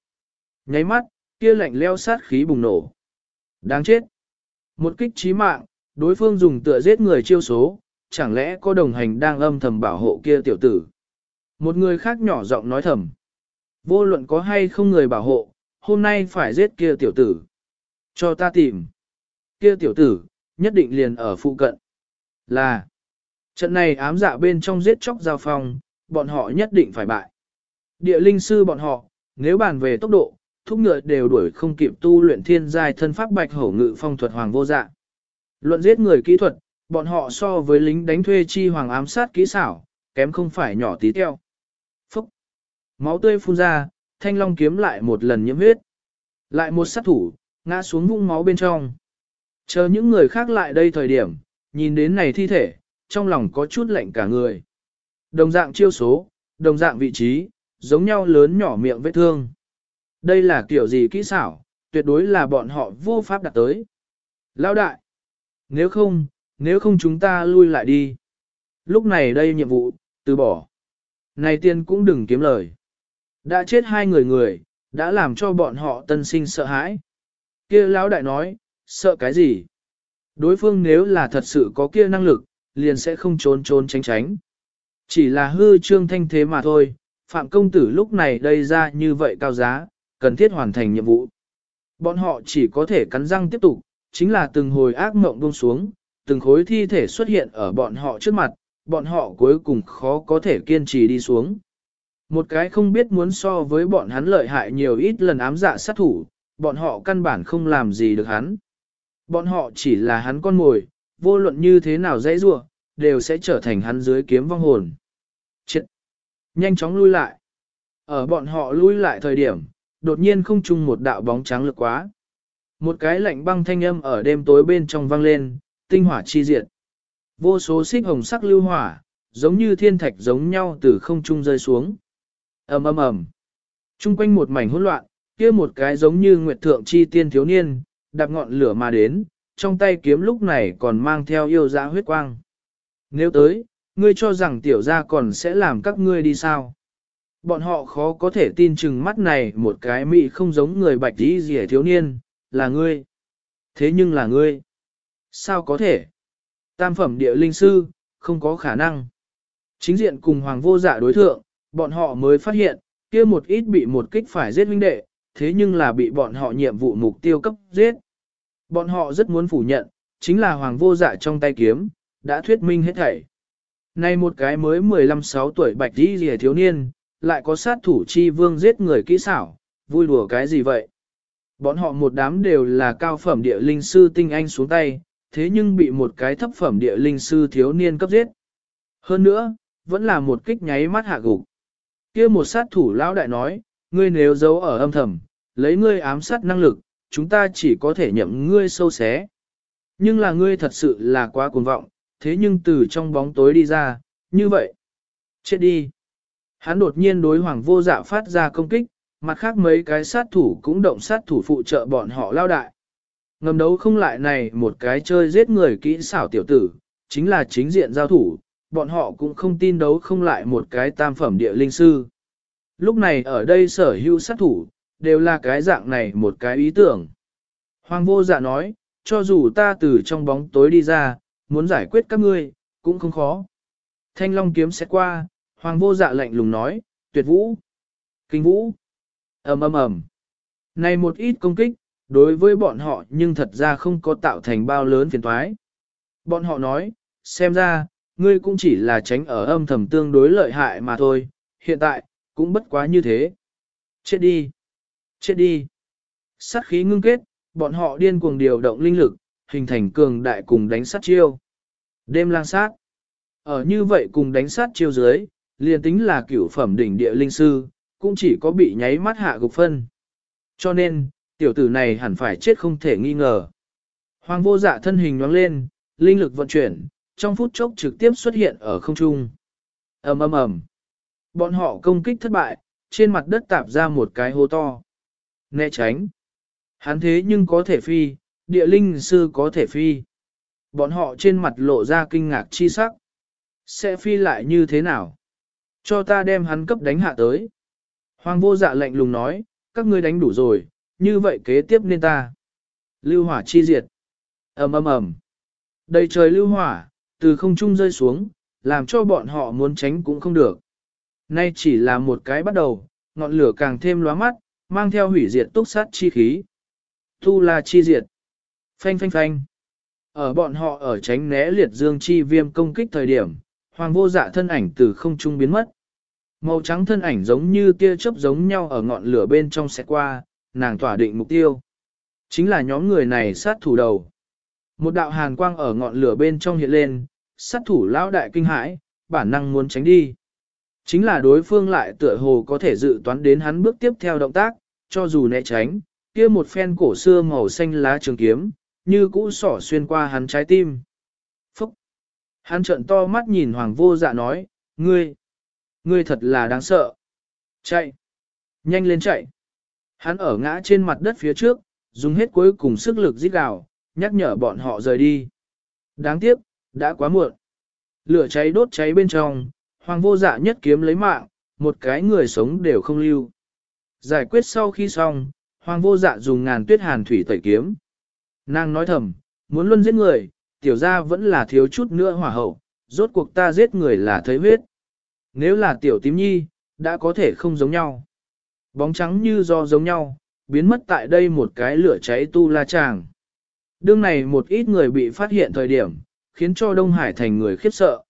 [SPEAKER 1] Nháy mắt, kia lạnh leo sát khí bùng nổ. Đáng chết. Một kích chí mạng, đối phương dùng tựa giết người chiêu số, chẳng lẽ có đồng hành đang âm thầm bảo hộ kia tiểu tử. Một người khác nhỏ giọng nói thầm. Vô luận có hay không người bảo hộ, hôm nay phải giết kia tiểu tử. Cho ta tìm. Kia tiểu tử, nhất định liền ở phụ cận. Là, trận này ám dạ bên trong giết chóc giao phong, bọn họ nhất định phải bại. Địa linh sư bọn họ, nếu bàn về tốc độ, thúc ngựa đều đuổi không kịp tu luyện thiên giai thân pháp bạch hổ ngự phong thuật hoàng vô dạ. Luận giết người kỹ thuật, bọn họ so với lính đánh thuê chi hoàng ám sát kỹ xảo, kém không phải nhỏ tí teo. Phúc! Máu tươi phun ra, thanh long kiếm lại một lần nhiễm huyết. Lại một sát thủ, ngã xuống vũng máu bên trong. Chờ những người khác lại đây thời điểm, nhìn đến này thi thể, trong lòng có chút lạnh cả người. Đồng dạng chiêu số, đồng dạng vị trí, giống nhau lớn nhỏ miệng vết thương. Đây là kiểu gì kỹ xảo, tuyệt đối là bọn họ vô pháp đặt tới. Lão đại! Nếu không, nếu không chúng ta lui lại đi. Lúc này đây nhiệm vụ, từ bỏ. Này tiên cũng đừng kiếm lời. Đã chết hai người người, đã làm cho bọn họ tân sinh sợ hãi. kia lão đại nói, sợ cái gì? Đối phương nếu là thật sự có kia năng lực, liền sẽ không trốn trốn tránh tránh. Chỉ là hư trương thanh thế mà thôi, Phạm Công Tử lúc này đây ra như vậy cao giá, cần thiết hoàn thành nhiệm vụ. Bọn họ chỉ có thể cắn răng tiếp tục, chính là từng hồi ác mộng buông xuống, từng khối thi thể xuất hiện ở bọn họ trước mặt, bọn họ cuối cùng khó có thể kiên trì đi xuống. Một cái không biết muốn so với bọn hắn lợi hại nhiều ít lần ám dạ sát thủ, bọn họ căn bản không làm gì được hắn. Bọn họ chỉ là hắn con mồi, vô luận như thế nào dãy rua, đều sẽ trở thành hắn dưới kiếm vong hồn. Chết! Nhanh chóng lui lại! Ở bọn họ lui lại thời điểm, đột nhiên không chung một đạo bóng trắng lực quá. Một cái lạnh băng thanh âm ở đêm tối bên trong vang lên, tinh hỏa chi diệt. Vô số xích hồng sắc lưu hỏa, giống như thiên thạch giống nhau từ không trung rơi xuống. ầm ầm ầm. Trung quanh một mảnh hỗn loạn, kia một cái giống như nguyệt thượng chi tiên thiếu niên, đạp ngọn lửa mà đến, trong tay kiếm lúc này còn mang theo yêu dã huyết quang. Nếu tới, ngươi cho rằng tiểu gia còn sẽ làm các ngươi đi sao? Bọn họ khó có thể tin chừng mắt này một cái mị không giống người bạch tí rỉa thiếu niên, là ngươi. Thế nhưng là ngươi. Sao có thể? Tam phẩm địa linh sư, không có khả năng. Chính diện cùng hoàng vô dạ đối thượng, bọn họ mới phát hiện, kia một ít bị một kích phải giết huynh đệ, thế nhưng là bị bọn họ nhiệm vụ mục tiêu cấp giết. Bọn họ rất muốn phủ nhận, chính là hoàng vô dạ trong tay kiếm, đã thuyết minh hết thảy. Nay một cái mới 15-6 tuổi bạch đi rìa thiếu niên, lại có sát thủ chi vương giết người kỹ xảo, vui đùa cái gì vậy? Bọn họ một đám đều là cao phẩm địa linh sư tinh anh xuống tay, thế nhưng bị một cái thấp phẩm địa linh sư thiếu niên cấp giết. Hơn nữa, vẫn là một kích nháy mắt hạ gục. kia một sát thủ lão đại nói, ngươi nếu giấu ở âm thầm, lấy ngươi ám sát năng lực, chúng ta chỉ có thể nhậm ngươi sâu xé. Nhưng là ngươi thật sự là quá cuồng vọng, thế nhưng từ trong bóng tối đi ra, như vậy. Chết đi. Hắn đột nhiên đối hoàng vô dạ phát ra công kích, mặt khác mấy cái sát thủ cũng động sát thủ phụ trợ bọn họ lao đại. Ngầm đấu không lại này một cái chơi giết người kỹ xảo tiểu tử, chính là chính diện giao thủ, bọn họ cũng không tin đấu không lại một cái tam phẩm địa linh sư. Lúc này ở đây sở hữu sát thủ, đều là cái dạng này một cái ý tưởng. Hoàng vô dạ nói, cho dù ta từ trong bóng tối đi ra, muốn giải quyết các ngươi, cũng không khó. Thanh long kiếm sẽ qua, hoàng vô dạ lạnh lùng nói, tuyệt vũ, kinh vũ, ầm ầm ầm. Này một ít công kích, đối với bọn họ nhưng thật ra không có tạo thành bao lớn phiền toái. Bọn họ nói, xem ra, ngươi cũng chỉ là tránh ở âm thầm tương đối lợi hại mà thôi, hiện tại, cũng bất quá như thế. Chết đi! Chết đi! Sát khí ngưng kết, bọn họ điên cuồng điều động linh lực, hình thành cường đại cùng đánh sát chiêu. Đêm lang sát. Ở như vậy cùng đánh sát chiêu dưới, liền tính là cửu phẩm đỉnh địa linh sư, cũng chỉ có bị nháy mắt hạ gục phân. Cho nên, tiểu tử này hẳn phải chết không thể nghi ngờ. Hoàng vô dạ thân hình nhoáng lên, linh lực vận chuyển, trong phút chốc trực tiếp xuất hiện ở không trung. ầm ầm ầm, Bọn họ công kích thất bại, trên mặt đất tạp ra một cái hố to. Né tránh. Hắn thế nhưng có thể phi, địa linh sư có thể phi. Bọn họ trên mặt lộ ra kinh ngạc chi sắc. Sẽ phi lại như thế nào? Cho ta đem hắn cấp đánh hạ tới. Hoàng vô dạ lạnh lùng nói, các ngươi đánh đủ rồi, như vậy kế tiếp nên ta. Lưu hỏa chi diệt. ầm ầm ầm. Đầy trời lưu hỏa, từ không trung rơi xuống, làm cho bọn họ muốn tránh cũng không được. Nay chỉ là một cái bắt đầu, ngọn lửa càng thêm lóa mắt, mang theo hủy diệt túc sát chi khí. Tu la chi diệt. Phanh phanh phanh. Ở bọn họ ở tránh né liệt dương chi viêm công kích thời điểm, hoàng vô dạ thân ảnh từ không trung biến mất. Màu trắng thân ảnh giống như tia chớp giống nhau ở ngọn lửa bên trong xẹt qua, nàng tỏa định mục tiêu. Chính là nhóm người này sát thủ đầu. Một đạo hàn quang ở ngọn lửa bên trong hiện lên, sát thủ lão đại kinh hãi, bản năng muốn tránh đi. Chính là đối phương lại tựa hồ có thể dự toán đến hắn bước tiếp theo động tác, cho dù né tránh, kia một phen cổ xưa màu xanh lá trường kiếm, như cũ sỏ xuyên qua hắn trái tim. Phúc! Hắn trợn to mắt nhìn hoàng vô dạ nói, ngươi, ngươi thật là đáng sợ. Chạy! Nhanh lên chạy! Hắn ở ngã trên mặt đất phía trước, dùng hết cuối cùng sức lực giết gào, nhắc nhở bọn họ rời đi. Đáng tiếc, đã quá muộn. Lửa cháy đốt cháy bên trong, hoàng vô dạ nhất kiếm lấy mạng, một cái người sống đều không lưu. Giải quyết sau khi xong, hoàng vô dạ dùng ngàn tuyết hàn thủy tẩy kiếm. Nàng nói thầm, muốn luôn giết người, tiểu ra vẫn là thiếu chút nữa hỏa hậu, rốt cuộc ta giết người là thấy huyết. Nếu là tiểu tím nhi, đã có thể không giống nhau. Bóng trắng như do giống nhau, biến mất tại đây một cái lửa cháy tu la tràng. Đương này một ít người bị phát hiện thời điểm, khiến cho Đông Hải thành người khiếp sợ.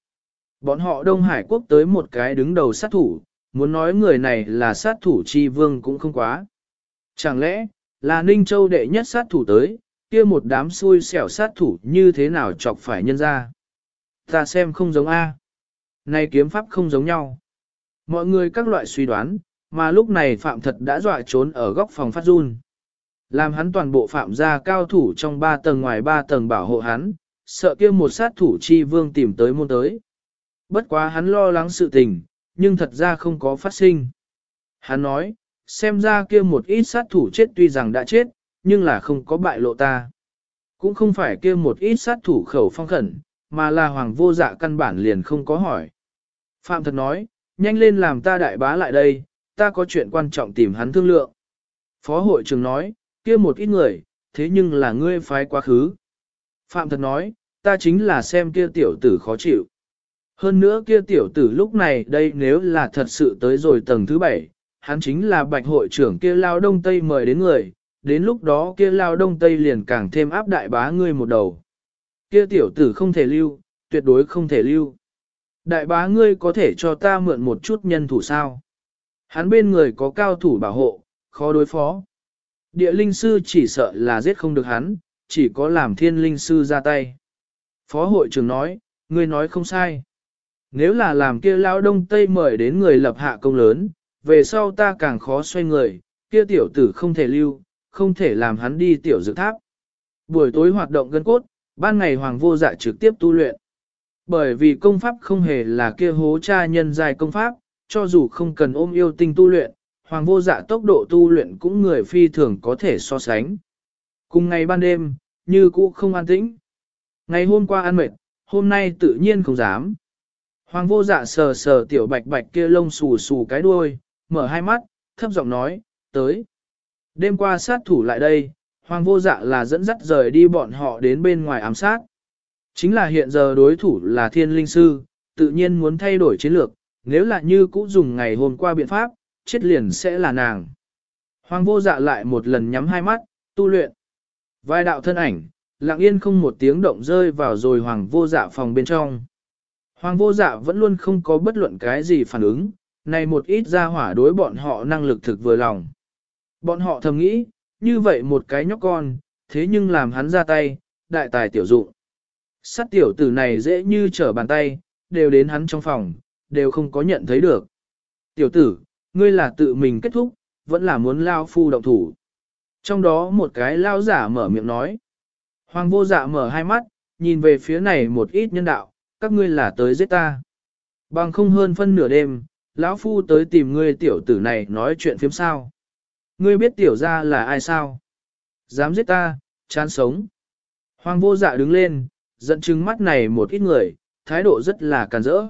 [SPEAKER 1] Bọn họ Đông Hải quốc tới một cái đứng đầu sát thủ, muốn nói người này là sát thủ chi vương cũng không quá. Chẳng lẽ, là Ninh Châu đệ nhất sát thủ tới, kia một đám xui xẻo sát thủ như thế nào chọc phải nhân ra. Ta xem không giống A. Này kiếm pháp không giống nhau. Mọi người các loại suy đoán, mà lúc này Phạm thật đã dọa trốn ở góc phòng phát run. Làm hắn toàn bộ Phạm gia cao thủ trong ba tầng ngoài ba tầng bảo hộ hắn, sợ kia một sát thủ chi vương tìm tới môn tới. Bất quá hắn lo lắng sự tình, nhưng thật ra không có phát sinh. Hắn nói, xem ra kia một ít sát thủ chết tuy rằng đã chết, nhưng là không có bại lộ ta. Cũng không phải kia một ít sát thủ khẩu phong khẩn, mà là hoàng vô dạ căn bản liền không có hỏi. Phạm thật nói, nhanh lên làm ta đại bá lại đây, ta có chuyện quan trọng tìm hắn thương lượng. Phó hội trưởng nói, kia một ít người, thế nhưng là ngươi phái quá khứ. Phạm thật nói, ta chính là xem kia tiểu tử khó chịu. Hơn nữa kia tiểu tử lúc này đây nếu là thật sự tới rồi tầng thứ bảy, hắn chính là bạch hội trưởng kia lao đông tây mời đến người, đến lúc đó kia lao đông tây liền càng thêm áp đại bá ngươi một đầu. Kia tiểu tử không thể lưu, tuyệt đối không thể lưu. Đại bá ngươi có thể cho ta mượn một chút nhân thủ sao? Hắn bên người có cao thủ bảo hộ, khó đối phó. Địa linh sư chỉ sợ là giết không được hắn, chỉ có làm thiên linh sư ra tay. Phó hội trưởng nói, ngươi nói không sai. Nếu là làm kia lao đông tây mời đến người lập hạ công lớn, về sau ta càng khó xoay người, kia tiểu tử không thể lưu, không thể làm hắn đi tiểu dự tháp. Buổi tối hoạt động gân cốt, ban ngày hoàng vô dạ trực tiếp tu luyện. Bởi vì công pháp không hề là kia hố cha nhân dài công pháp, cho dù không cần ôm yêu tinh tu luyện, hoàng vô dạ tốc độ tu luyện cũng người phi thường có thể so sánh. Cùng ngày ban đêm, như cũ không an tĩnh. Ngày hôm qua ăn mệt, hôm nay tự nhiên không dám. Hoàng vô dạ sờ sờ tiểu bạch bạch kia lông xù xù cái đuôi, mở hai mắt, thấp giọng nói, tới. Đêm qua sát thủ lại đây, hoàng vô dạ là dẫn dắt rời đi bọn họ đến bên ngoài ám sát. Chính là hiện giờ đối thủ là thiên linh sư, tự nhiên muốn thay đổi chiến lược, nếu là như cũ dùng ngày hôm qua biện pháp, chết liền sẽ là nàng. Hoàng vô dạ lại một lần nhắm hai mắt, tu luyện. Vai đạo thân ảnh, lặng yên không một tiếng động rơi vào rồi hoàng vô dạ phòng bên trong. Hoàng vô dạ vẫn luôn không có bất luận cái gì phản ứng, này một ít ra hỏa đối bọn họ năng lực thực vừa lòng. Bọn họ thầm nghĩ, như vậy một cái nhóc con, thế nhưng làm hắn ra tay, đại tài tiểu dụng. Sát tiểu tử này dễ như trở bàn tay, đều đến hắn trong phòng, đều không có nhận thấy được. Tiểu tử, ngươi là tự mình kết thúc, vẫn là muốn lao phu động thủ. Trong đó một cái lao giả mở miệng nói. Hoàng vô dạ mở hai mắt, nhìn về phía này một ít nhân đạo, các ngươi là tới giết ta. Bằng không hơn phân nửa đêm, lão phu tới tìm ngươi tiểu tử này nói chuyện phiếm sao. Ngươi biết tiểu ra là ai sao? Dám giết ta, chán sống. Hoàng vô dạ đứng lên, giận chứng mắt này một ít người, thái độ rất là càn rỡ.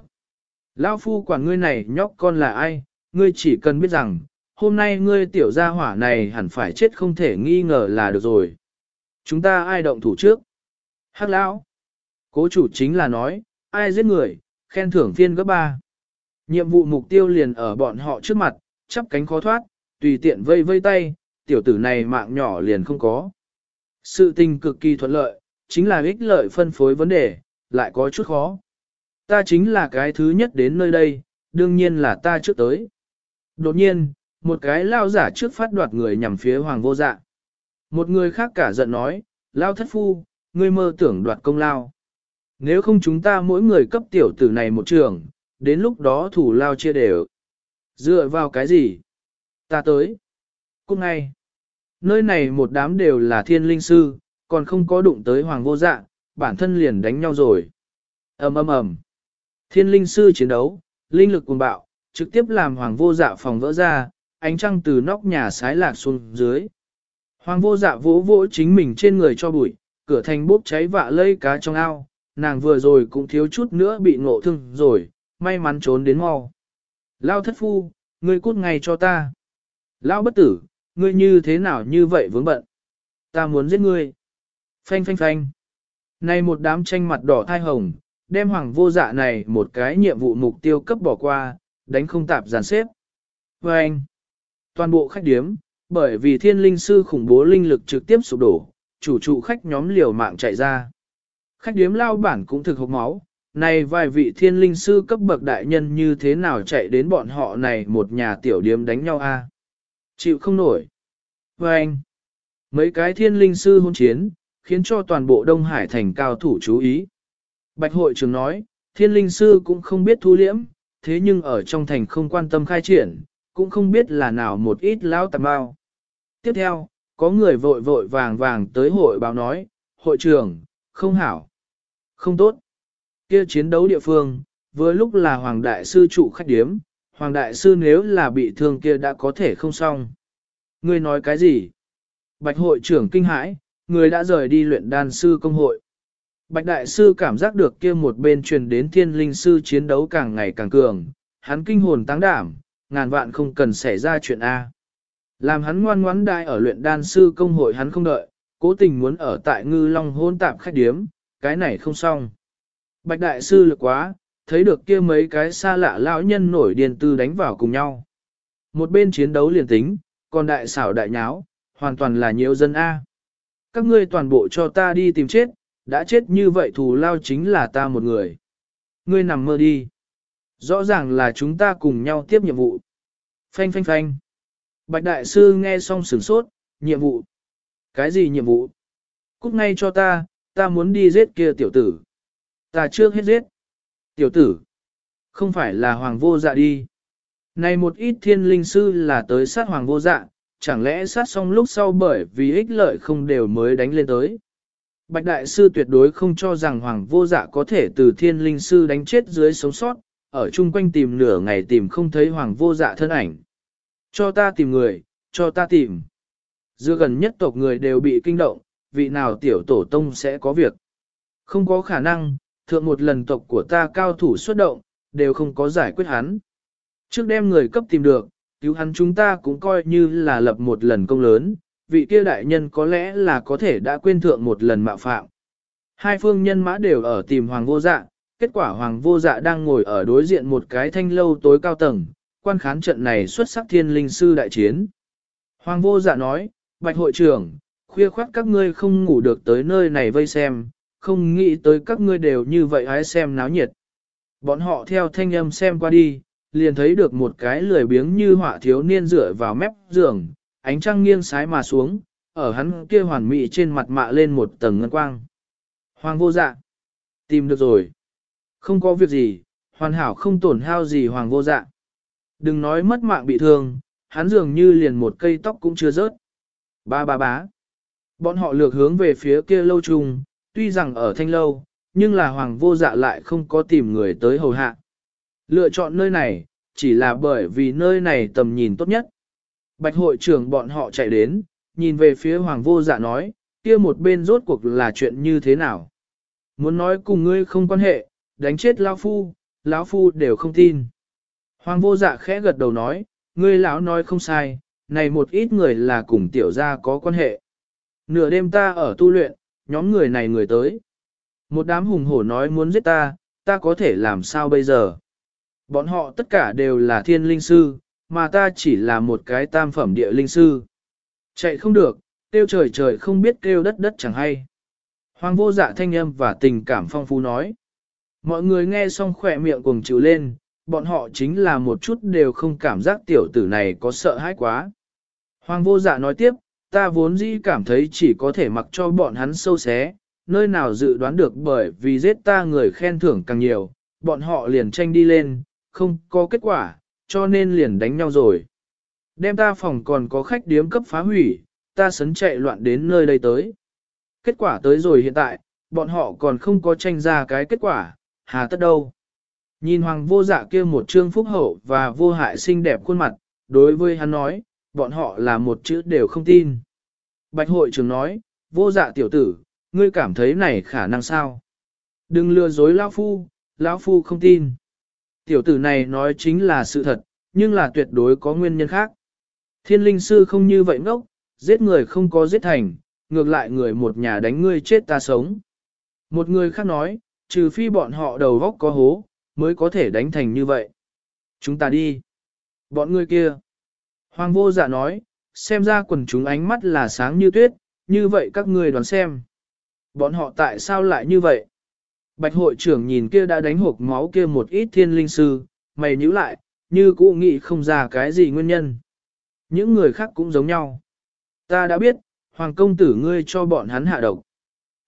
[SPEAKER 1] Lão phu quản ngươi này nhóc con là ai, ngươi chỉ cần biết rằng, hôm nay ngươi tiểu gia hỏa này hẳn phải chết không thể nghi ngờ là được rồi. Chúng ta ai động thủ trước? Hắc lão. Cố chủ chính là nói, ai giết người, khen thưởng phiên gấp ba. Nhiệm vụ mục tiêu liền ở bọn họ trước mặt, chắp cánh khó thoát, tùy tiện vây vây tay, tiểu tử này mạng nhỏ liền không có. Sự tình cực kỳ thuận lợi, chính là ích lợi phân phối vấn đề, lại có chút khó. Ta chính là cái thứ nhất đến nơi đây, đương nhiên là ta trước tới. Đột nhiên, một cái lao giả trước phát đoạt người nhằm phía hoàng vô dạ. Một người khác cả giận nói, lao thất phu, ngươi mơ tưởng đoạt công lao. Nếu không chúng ta mỗi người cấp tiểu tử này một trường, đến lúc đó thủ lao chia đều. Dựa vào cái gì? Ta tới. Cũng ngay. Nơi này một đám đều là thiên linh sư, còn không có đụng tới hoàng vô dạ, bản thân liền đánh nhau rồi. ầm ầm ầm. Thiên linh sư chiến đấu, linh lực cuồng bạo, trực tiếp làm hoàng vô dạ phòng vỡ ra, ánh trăng từ nóc nhà sái lạc xuống dưới. Hoàng vô dạ vỗ vỗ chính mình trên người cho bụi, cửa thành bốc cháy vạ lây cá trong ao, nàng vừa rồi cũng thiếu chút nữa bị ngộ thương rồi, may mắn trốn đến mau. Lao thất phu, ngươi cút ngay cho ta. Lao bất tử, ngươi như thế nào như vậy vướng bận. Ta muốn giết ngươi. Phanh phanh phanh. Này một đám tranh mặt đỏ thai hồng, đem hoàng vô dạ này một cái nhiệm vụ mục tiêu cấp bỏ qua, đánh không tạp giàn xếp. Và anh, toàn bộ khách điếm, bởi vì thiên linh sư khủng bố linh lực trực tiếp sụp đổ, chủ trụ khách nhóm liều mạng chạy ra. Khách điếm lao bản cũng thực hộp máu, này vài vị thiên linh sư cấp bậc đại nhân như thế nào chạy đến bọn họ này một nhà tiểu điếm đánh nhau a Chịu không nổi. Và anh, mấy cái thiên linh sư hôn chiến, khiến cho toàn bộ Đông Hải thành cao thủ chú ý. Bạch hội trưởng nói, thiên linh sư cũng không biết thu liễm, thế nhưng ở trong thành không quan tâm khai triển, cũng không biết là nào một ít lão tạp bao. Tiếp theo, có người vội vội vàng vàng tới hội báo nói, hội trưởng, không hảo, không tốt. Kia chiến đấu địa phương, vừa lúc là Hoàng Đại Sư trụ khách điếm, Hoàng Đại Sư nếu là bị thương kia đã có thể không xong. Ngươi nói cái gì? Bạch hội trưởng kinh hãi, người đã rời đi luyện đan sư công hội. Bạch Đại Sư cảm giác được kia một bên truyền đến thiên linh sư chiến đấu càng ngày càng cường, hắn kinh hồn táng đảm, ngàn vạn không cần xảy ra chuyện A. Làm hắn ngoan ngoãn đai ở luyện đan sư công hội hắn không đợi, cố tình muốn ở tại ngư long hôn tạp khách điếm, cái này không xong. Bạch đại sư lực quá, thấy được kia mấy cái xa lạ lão nhân nổi điên tư đánh vào cùng nhau. Một bên chiến đấu liền tính, còn đại xảo đại nháo, hoàn toàn là nhiều dân A. Các ngươi toàn bộ cho ta đi tìm chết, đã chết như vậy thù lao chính là ta một người. Ngươi nằm mơ đi. Rõ ràng là chúng ta cùng nhau tiếp nhiệm vụ. Phanh phanh phanh. Bạch đại sư nghe xong sửng sốt, nhiệm vụ. Cái gì nhiệm vụ? Cút ngay cho ta, ta muốn đi giết kia tiểu tử. Ta trước hết giết. Tiểu tử. Không phải là hoàng vô dạ đi. Này một ít thiên linh sư là tới sát hoàng vô dạ, chẳng lẽ sát xong lúc sau bởi vì ích lợi không đều mới đánh lên tới. Bạch đại sư tuyệt đối không cho rằng hoàng vô dạ có thể từ thiên linh sư đánh chết dưới sống sót, ở chung quanh tìm nửa ngày tìm không thấy hoàng vô dạ thân ảnh. Cho ta tìm người, cho ta tìm. Dưa gần nhất tộc người đều bị kinh động, vị nào tiểu tổ tông sẽ có việc. Không có khả năng, thượng một lần tộc của ta cao thủ xuất động, đều không có giải quyết hắn. Trước đem người cấp tìm được, cứu hắn chúng ta cũng coi như là lập một lần công lớn, vị kia đại nhân có lẽ là có thể đã quên thượng một lần mạo phạm. Hai phương nhân mã đều ở tìm hoàng vô dạ, kết quả hoàng vô dạ đang ngồi ở đối diện một cái thanh lâu tối cao tầng, quan khán trận này xuất sắc thiên linh sư đại chiến. Hoàng vô dạ nói, bạch hội trưởng, khuya khoát các ngươi không ngủ được tới nơi này vây xem, không nghĩ tới các ngươi đều như vậy hái xem náo nhiệt. Bọn họ theo thanh âm xem qua đi, liền thấy được một cái lười biếng như họa thiếu niên rửa vào mép giường, ánh trăng nghiêng sái mà xuống, ở hắn kia hoàn mỹ trên mặt mạ lên một tầng ngân quang. Hoàng vô dạ, tìm được rồi. Không có việc gì, hoàn hảo không tổn hao gì hoàng vô dạ. Đừng nói mất mạng bị thương, hắn dường như liền một cây tóc cũng chưa rớt. Ba ba bá. Bọn họ lược hướng về phía kia lâu trùng, tuy rằng ở thanh lâu, nhưng là hoàng vô dạ lại không có tìm người tới hầu hạ. Lựa chọn nơi này, chỉ là bởi vì nơi này tầm nhìn tốt nhất. Bạch hội trưởng bọn họ chạy đến, nhìn về phía hoàng vô dạ nói, kia một bên rốt cuộc là chuyện như thế nào. Muốn nói cùng ngươi không quan hệ, đánh chết lão phu, lão phu đều không tin. Hoàng vô dạ khẽ gật đầu nói, ngươi lão nói không sai, này một ít người là cùng tiểu gia có quan hệ. Nửa đêm ta ở tu luyện, nhóm người này người tới. Một đám hùng hổ nói muốn giết ta, ta có thể làm sao bây giờ? Bọn họ tất cả đều là thiên linh sư, mà ta chỉ là một cái tam phẩm địa linh sư. Chạy không được, kêu trời trời không biết kêu đất đất chẳng hay. Hoàng vô dạ thanh âm và tình cảm phong phú nói. Mọi người nghe xong khỏe miệng cùng chịu lên, bọn họ chính là một chút đều không cảm giác tiểu tử này có sợ hãi quá. Hoàng vô dạ nói tiếp, ta vốn dĩ cảm thấy chỉ có thể mặc cho bọn hắn sâu xé, nơi nào dự đoán được bởi vì giết ta người khen thưởng càng nhiều, bọn họ liền tranh đi lên, không có kết quả, cho nên liền đánh nhau rồi. Đem ta phòng còn có khách điếm cấp phá hủy, ta sấn chạy loạn đến nơi đây tới. Kết quả tới rồi hiện tại, bọn họ còn không có tranh ra cái kết quả, hà tất đâu. Nhìn hoàng vô dạ kia một trương phúc hậu và vô hại xinh đẹp khuôn mặt, đối với hắn nói, bọn họ là một chữ đều không tin. Bạch hội trưởng nói, vô dạ tiểu tử, ngươi cảm thấy này khả năng sao? Đừng lừa dối lão phu, lão phu không tin. Tiểu tử này nói chính là sự thật, nhưng là tuyệt đối có nguyên nhân khác. Thiên linh sư không như vậy ngốc, giết người không có giết thành, ngược lại người một nhà đánh ngươi chết ta sống. Một người khác nói, trừ phi bọn họ đầu góc có hố, mới có thể đánh thành như vậy. Chúng ta đi. Bọn người kia. Hoàng vô dạ nói, xem ra quần chúng ánh mắt là sáng như tuyết, như vậy các người đoán xem. Bọn họ tại sao lại như vậy? Bạch hội trưởng nhìn kia đã đánh hộp máu kia một ít thiên linh sư, mày nhíu lại, như cũ nghĩ không ra cái gì nguyên nhân. Những người khác cũng giống nhau. Ta đã biết, hoàng công tử ngươi cho bọn hắn hạ độc.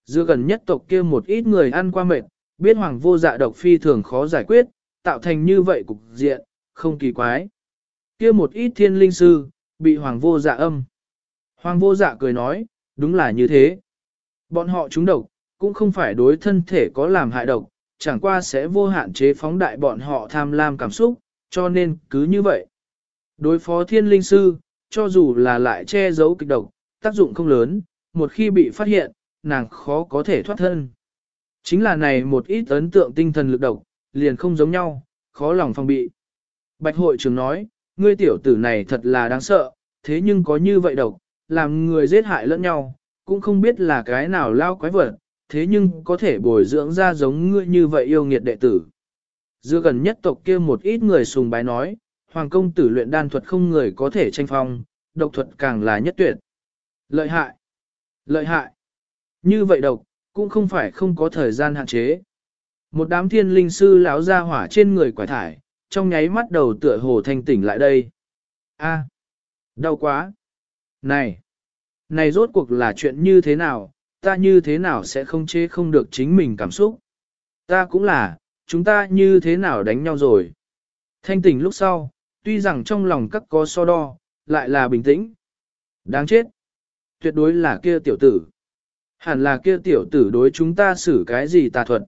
[SPEAKER 1] Dưa gần nhất tộc kia một ít người ăn qua mệt, biết hoàng vô dạ độc phi thường khó giải quyết, tạo thành như vậy cục diện, không kỳ quái. kia một ít thiên linh sư, bị hoàng vô dạ âm. Hoàng vô dạ cười nói, đúng là như thế. Bọn họ trúng độc, cũng không phải đối thân thể có làm hại độc, chẳng qua sẽ vô hạn chế phóng đại bọn họ tham lam cảm xúc, cho nên cứ như vậy. Đối phó thiên linh sư, cho dù là lại che giấu kịch độc, tác dụng không lớn, một khi bị phát hiện, nàng khó có thể thoát thân. Chính là này một ít ấn tượng tinh thần lực độc, liền không giống nhau, khó lòng phòng bị. Bạch hội trưởng nói, ngươi tiểu tử này thật là đáng sợ, thế nhưng có như vậy độc, làm người giết hại lẫn nhau, cũng không biết là cái nào lao quái vật, thế nhưng có thể bồi dưỡng ra giống ngươi như vậy yêu nghiệt đệ tử. Giữa gần nhất tộc kia một ít người sùng bái nói, hoàng công tử luyện đan thuật không người có thể tranh phong, độc thuật càng là nhất tuyệt. Lợi hại! Lợi hại! Như vậy độc, cũng không phải không có thời gian hạn chế. Một đám thiên linh sư lão ra hỏa trên người quải thải, trong nháy mắt đầu tựa hồ thanh tỉnh lại đây. A, đau quá. Này, này rốt cuộc là chuyện như thế nào, ta như thế nào sẽ không chế không được chính mình cảm xúc. Ta cũng là, chúng ta như thế nào đánh nhau rồi. Thanh tỉnh lúc sau, tuy rằng trong lòng các có so đo, lại là bình tĩnh. Đáng chết. Tuyệt đối là kia tiểu tử. Hẳn là kia tiểu tử đối chúng ta xử cái gì tà thuật.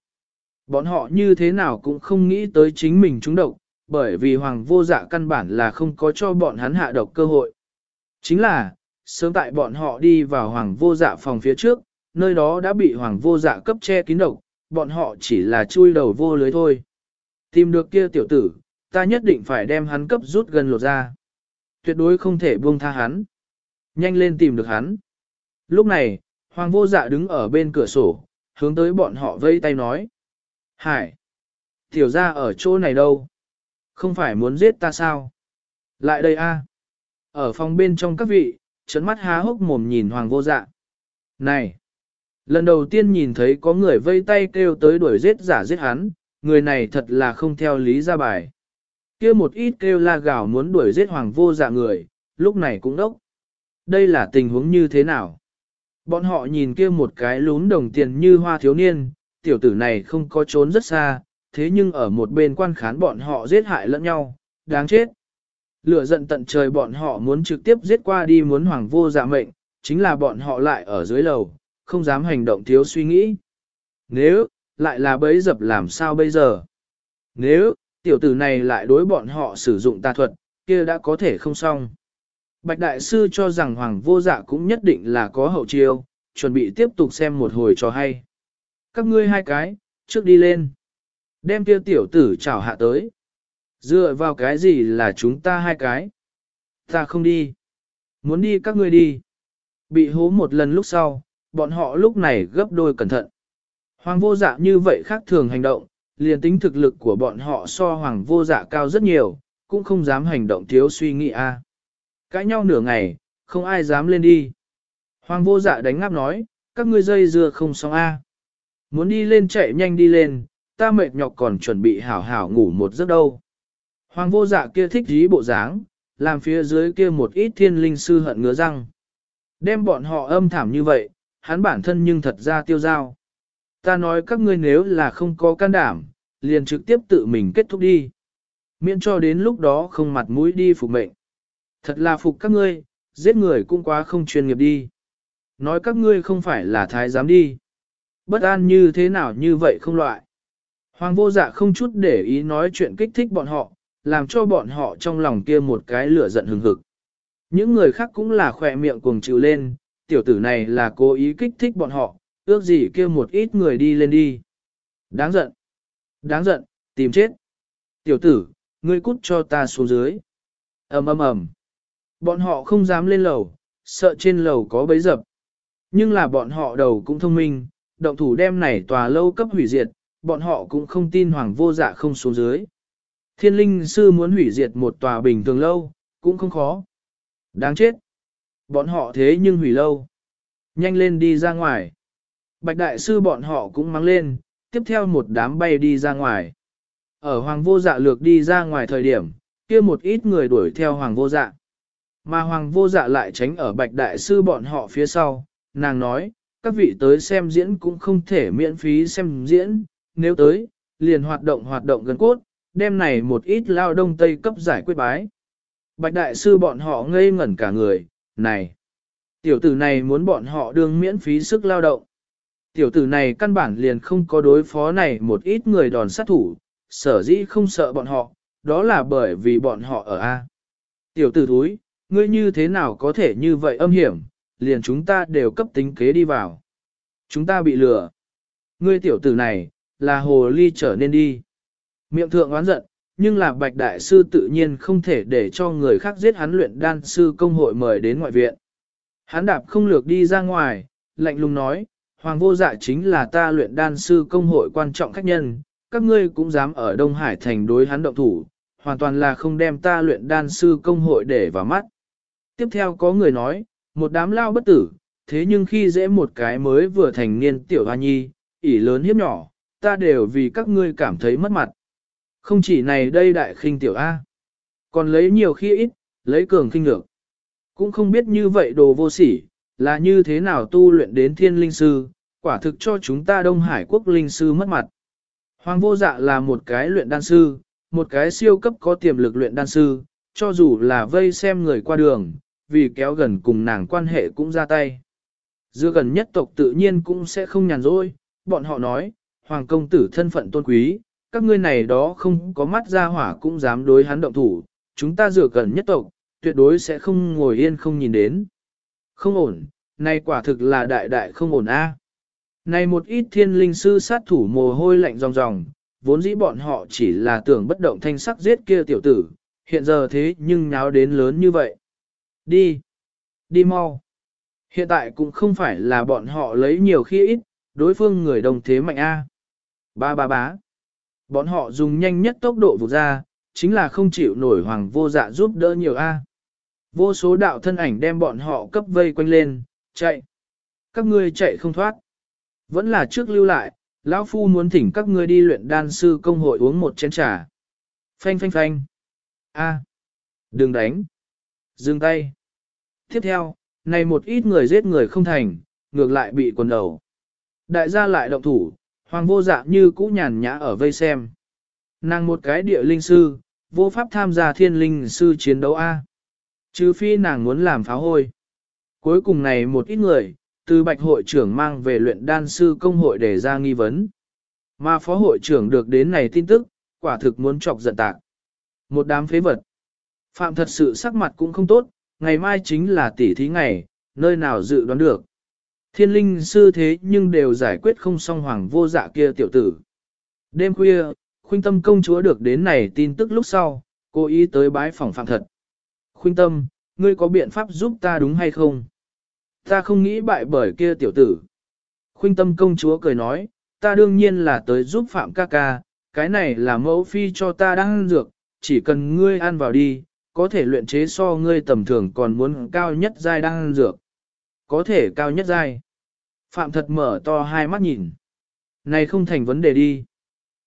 [SPEAKER 1] Bọn họ như thế nào cũng không nghĩ tới chính mình chúng độc, bởi vì hoàng vô dạ căn bản là không có cho bọn hắn hạ độc cơ hội. Chính là, sớm tại bọn họ đi vào hoàng vô dạ phòng phía trước, nơi đó đã bị hoàng vô dạ cấp che kín độc, bọn họ chỉ là chui đầu vô lưới thôi. Tìm được kia tiểu tử, ta nhất định phải đem hắn cấp rút gần lột ra. Tuyệt đối không thể buông tha hắn. Nhanh lên tìm được hắn. Lúc này, hoàng vô dạ đứng ở bên cửa sổ, hướng tới bọn họ vây tay nói. Hải! Tiểu ra ở chỗ này đâu? Không phải muốn giết ta sao? Lại đây a. Ở phòng bên trong các vị, trấn mắt há hốc mồm nhìn hoàng vô dạ. Này! Lần đầu tiên nhìn thấy có người vây tay kêu tới đuổi giết giả giết hắn, người này thật là không theo lý ra bài. kia một ít kêu la gào muốn đuổi giết hoàng vô dạ người, lúc này cũng đốc. Đây là tình huống như thế nào? Bọn họ nhìn kia một cái lún đồng tiền như hoa thiếu niên, tiểu tử này không có trốn rất xa, thế nhưng ở một bên quan khán bọn họ giết hại lẫn nhau, đáng chết. Lửa giận tận trời bọn họ muốn trực tiếp giết qua đi muốn hoàng vô dạ mệnh, chính là bọn họ lại ở dưới lầu, không dám hành động thiếu suy nghĩ. Nếu, lại là bấy dập làm sao bây giờ? Nếu, tiểu tử này lại đối bọn họ sử dụng tà thuật, kia đã có thể không xong. Bạch Đại Sư cho rằng Hoàng vô dạ cũng nhất định là có hậu chiêu, chuẩn bị tiếp tục xem một hồi cho hay. Các ngươi hai cái, trước đi lên. Đem kia tiểu tử chào hạ tới. Dựa vào cái gì là chúng ta hai cái? Ta không đi. Muốn đi các ngươi đi. Bị hố một lần lúc sau, bọn họ lúc này gấp đôi cẩn thận. Hoàng vô dạ như vậy khác thường hành động, liền tính thực lực của bọn họ so hoàng vô dạ cao rất nhiều, cũng không dám hành động thiếu suy nghĩ a. Cãi nhau nửa ngày, không ai dám lên đi. Hoàng vô dạ đánh ngáp nói, các ngươi dây dưa không xong a. Muốn đi lên chạy nhanh đi lên, ta mệt nhọc còn chuẩn bị hảo hảo ngủ một giấc đâu. Hoàng vô dạ kia thích dí bộ dáng, làm phía dưới kia một ít thiên linh sư hận ngứa răng. Đem bọn họ âm thảm như vậy, hắn bản thân nhưng thật ra tiêu giao. Ta nói các ngươi nếu là không có can đảm, liền trực tiếp tự mình kết thúc đi. Miễn cho đến lúc đó không mặt mũi đi phục mệnh. Thật là phục các ngươi, giết người cũng quá không chuyên nghiệp đi. Nói các ngươi không phải là thái giám đi. Bất an như thế nào như vậy không loại. Hoàng vô dạ không chút để ý nói chuyện kích thích bọn họ, làm cho bọn họ trong lòng kia một cái lửa giận hừng hực. Những người khác cũng là khỏe miệng cuồng chịu lên, tiểu tử này là cố ý kích thích bọn họ, ước gì kia một ít người đi lên đi. Đáng giận. Đáng giận, tìm chết. Tiểu tử, ngươi cút cho ta xuống dưới. ầm ầm ầm. Bọn họ không dám lên lầu, sợ trên lầu có bấy dập. Nhưng là bọn họ đầu cũng thông minh, động thủ đem này tòa lâu cấp hủy diệt, bọn họ cũng không tin hoàng vô dạ không xuống dưới. Thiên linh sư muốn hủy diệt một tòa bình thường lâu, cũng không khó. Đáng chết. Bọn họ thế nhưng hủy lâu. Nhanh lên đi ra ngoài. Bạch đại sư bọn họ cũng mang lên, tiếp theo một đám bay đi ra ngoài. Ở hoàng vô dạ lược đi ra ngoài thời điểm, kia một ít người đuổi theo hoàng vô dạ. Mà hoàng vô dạ lại tránh ở bạch đại sư bọn họ phía sau, nàng nói, các vị tới xem diễn cũng không thể miễn phí xem diễn, nếu tới, liền hoạt động hoạt động gần cốt, đêm này một ít lao đông tây cấp giải quyết bái. Bạch đại sư bọn họ ngây ngẩn cả người, này, tiểu tử này muốn bọn họ đương miễn phí sức lao động. Tiểu tử này căn bản liền không có đối phó này một ít người đòn sát thủ, sở dĩ không sợ bọn họ, đó là bởi vì bọn họ ở A. Tiểu tử thúi, ngươi như thế nào có thể như vậy âm hiểm, liền chúng ta đều cấp tính kế đi vào. Chúng ta bị lừa. Ngươi tiểu tử này, là hồ ly trở nên đi. Miệng thượng oán giận, nhưng là bạch đại sư tự nhiên không thể để cho người khác giết hắn luyện đan sư công hội mời đến ngoại viện. Hắn đạp không lược đi ra ngoài, lạnh lùng nói, Hoàng vô dạ chính là ta luyện đan sư công hội quan trọng khách nhân, các ngươi cũng dám ở Đông Hải thành đối hắn động thủ, hoàn toàn là không đem ta luyện đan sư công hội để vào mắt. Tiếp theo có người nói, một đám lao bất tử, thế nhưng khi dễ một cái mới vừa thành niên tiểu hoa nhi, ỷ lớn hiếp nhỏ, ta đều vì các ngươi cảm thấy mất mặt. Không chỉ này đây đại khinh tiểu A, còn lấy nhiều khi ít, lấy cường khinh được. Cũng không biết như vậy đồ vô sỉ, là như thế nào tu luyện đến thiên linh sư, quả thực cho chúng ta Đông Hải quốc linh sư mất mặt. Hoàng vô dạ là một cái luyện đan sư, một cái siêu cấp có tiềm lực luyện đan sư, cho dù là vây xem người qua đường, vì kéo gần cùng nàng quan hệ cũng ra tay. Dưa gần nhất tộc tự nhiên cũng sẽ không nhàn rỗi, bọn họ nói, Hoàng công tử thân phận tôn quý, các ngươi này đó không có mắt ra hỏa cũng dám đối hắn động thủ, chúng ta rửa cẩn nhất tộc, tuyệt đối sẽ không ngồi yên không nhìn đến. Không ổn, này quả thực là đại đại không ổn a. Này một ít thiên linh sư sát thủ mồ hôi lạnh ròng ròng, vốn dĩ bọn họ chỉ là tưởng bất động thanh sắc giết kia tiểu tử, hiện giờ thế nhưng nháo đến lớn như vậy. Đi, đi mau. Hiện tại cũng không phải là bọn họ lấy nhiều khi ít, đối phương người đồng thế mạnh A. Ba ba bá. Bọn họ dùng nhanh nhất tốc độ vụt ra, chính là không chịu nổi hoàng vô dạ giúp đỡ nhiều A. Vô số đạo thân ảnh đem bọn họ cấp vây quanh lên, chạy. Các ngươi chạy không thoát. Vẫn là trước lưu lại, lão Phu muốn thỉnh các ngươi đi luyện đan sư công hội uống một chén trà. Phanh phanh phanh. A. Đừng đánh. Dừng tay. Tiếp theo, này một ít người giết người không thành, ngược lại bị quần đầu. Đại gia lại động thủ, hoàng vô dạ như cũ nhàn nhã ở vây xem. Nàng một cái địa linh sư, vô pháp tham gia thiên linh sư chiến đấu A. Chứ phi nàng muốn làm pháo hôi. Cuối cùng này một ít người, từ bạch hội trưởng mang về luyện đan sư công hội để ra nghi vấn. Mà phó hội trưởng được đến này tin tức, quả thực muốn chọc giận tạc. Một đám phế vật. Phạm thật sự sắc mặt cũng không tốt, ngày mai chính là tỷ thí ngày, nơi nào dự đoán được. Thiên linh sư thế nhưng đều giải quyết không xong hoàng vô dạ kia tiểu tử. Đêm khuya, khuynh tâm công chúa được đến này tin tức lúc sau, cô ý tới bái phòng phạm thật. Khuynh tâm, ngươi có biện pháp giúp ta đúng hay không? Ta không nghĩ bại bởi kia tiểu tử. Khuynh tâm công chúa cười nói, ta đương nhiên là tới giúp phạm ca ca, cái này là mẫu phi cho ta đang ăn dược, chỉ cần ngươi ăn vào đi, có thể luyện chế so ngươi tầm thường còn muốn cao nhất giai đang ăn dược. Có thể cao nhất giai. Phạm thật mở to hai mắt nhìn. Này không thành vấn đề đi.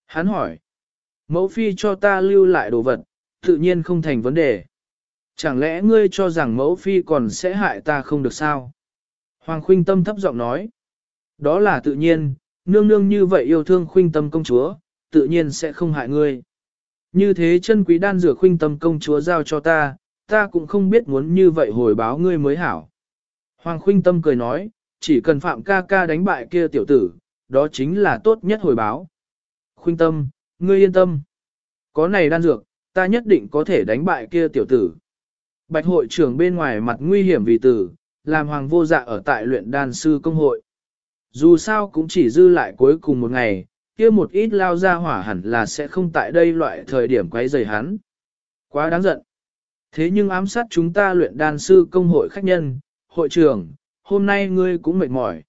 [SPEAKER 1] Hắn hỏi. Mẫu phi cho ta lưu lại đồ vật, tự nhiên không thành vấn đề. Chẳng lẽ ngươi cho rằng mẫu phi còn sẽ hại ta không được sao? Hoàng khuynh tâm thấp giọng nói. Đó là tự nhiên, nương nương như vậy yêu thương khuynh tâm công chúa, tự nhiên sẽ không hại ngươi. Như thế chân quý đan dược khuynh tâm công chúa giao cho ta, ta cũng không biết muốn như vậy hồi báo ngươi mới hảo. Hoàng khuynh tâm cười nói, chỉ cần phạm ca ca đánh bại kia tiểu tử, đó chính là tốt nhất hồi báo. Khuynh tâm, ngươi yên tâm. Có này đan dược, ta nhất định có thể đánh bại kia tiểu tử. Bạch hội trưởng bên ngoài mặt nguy hiểm vì tử, làm hoàng vô dạ ở tại luyện đan sư công hội. Dù sao cũng chỉ dư lại cuối cùng một ngày, kia một ít lao ra hỏa hẳn là sẽ không tại đây loại thời điểm quấy rầy hắn. Quá đáng giận. Thế nhưng ám sát chúng ta luyện đan sư công hội khách nhân, hội trưởng, hôm nay ngươi cũng mệt mỏi.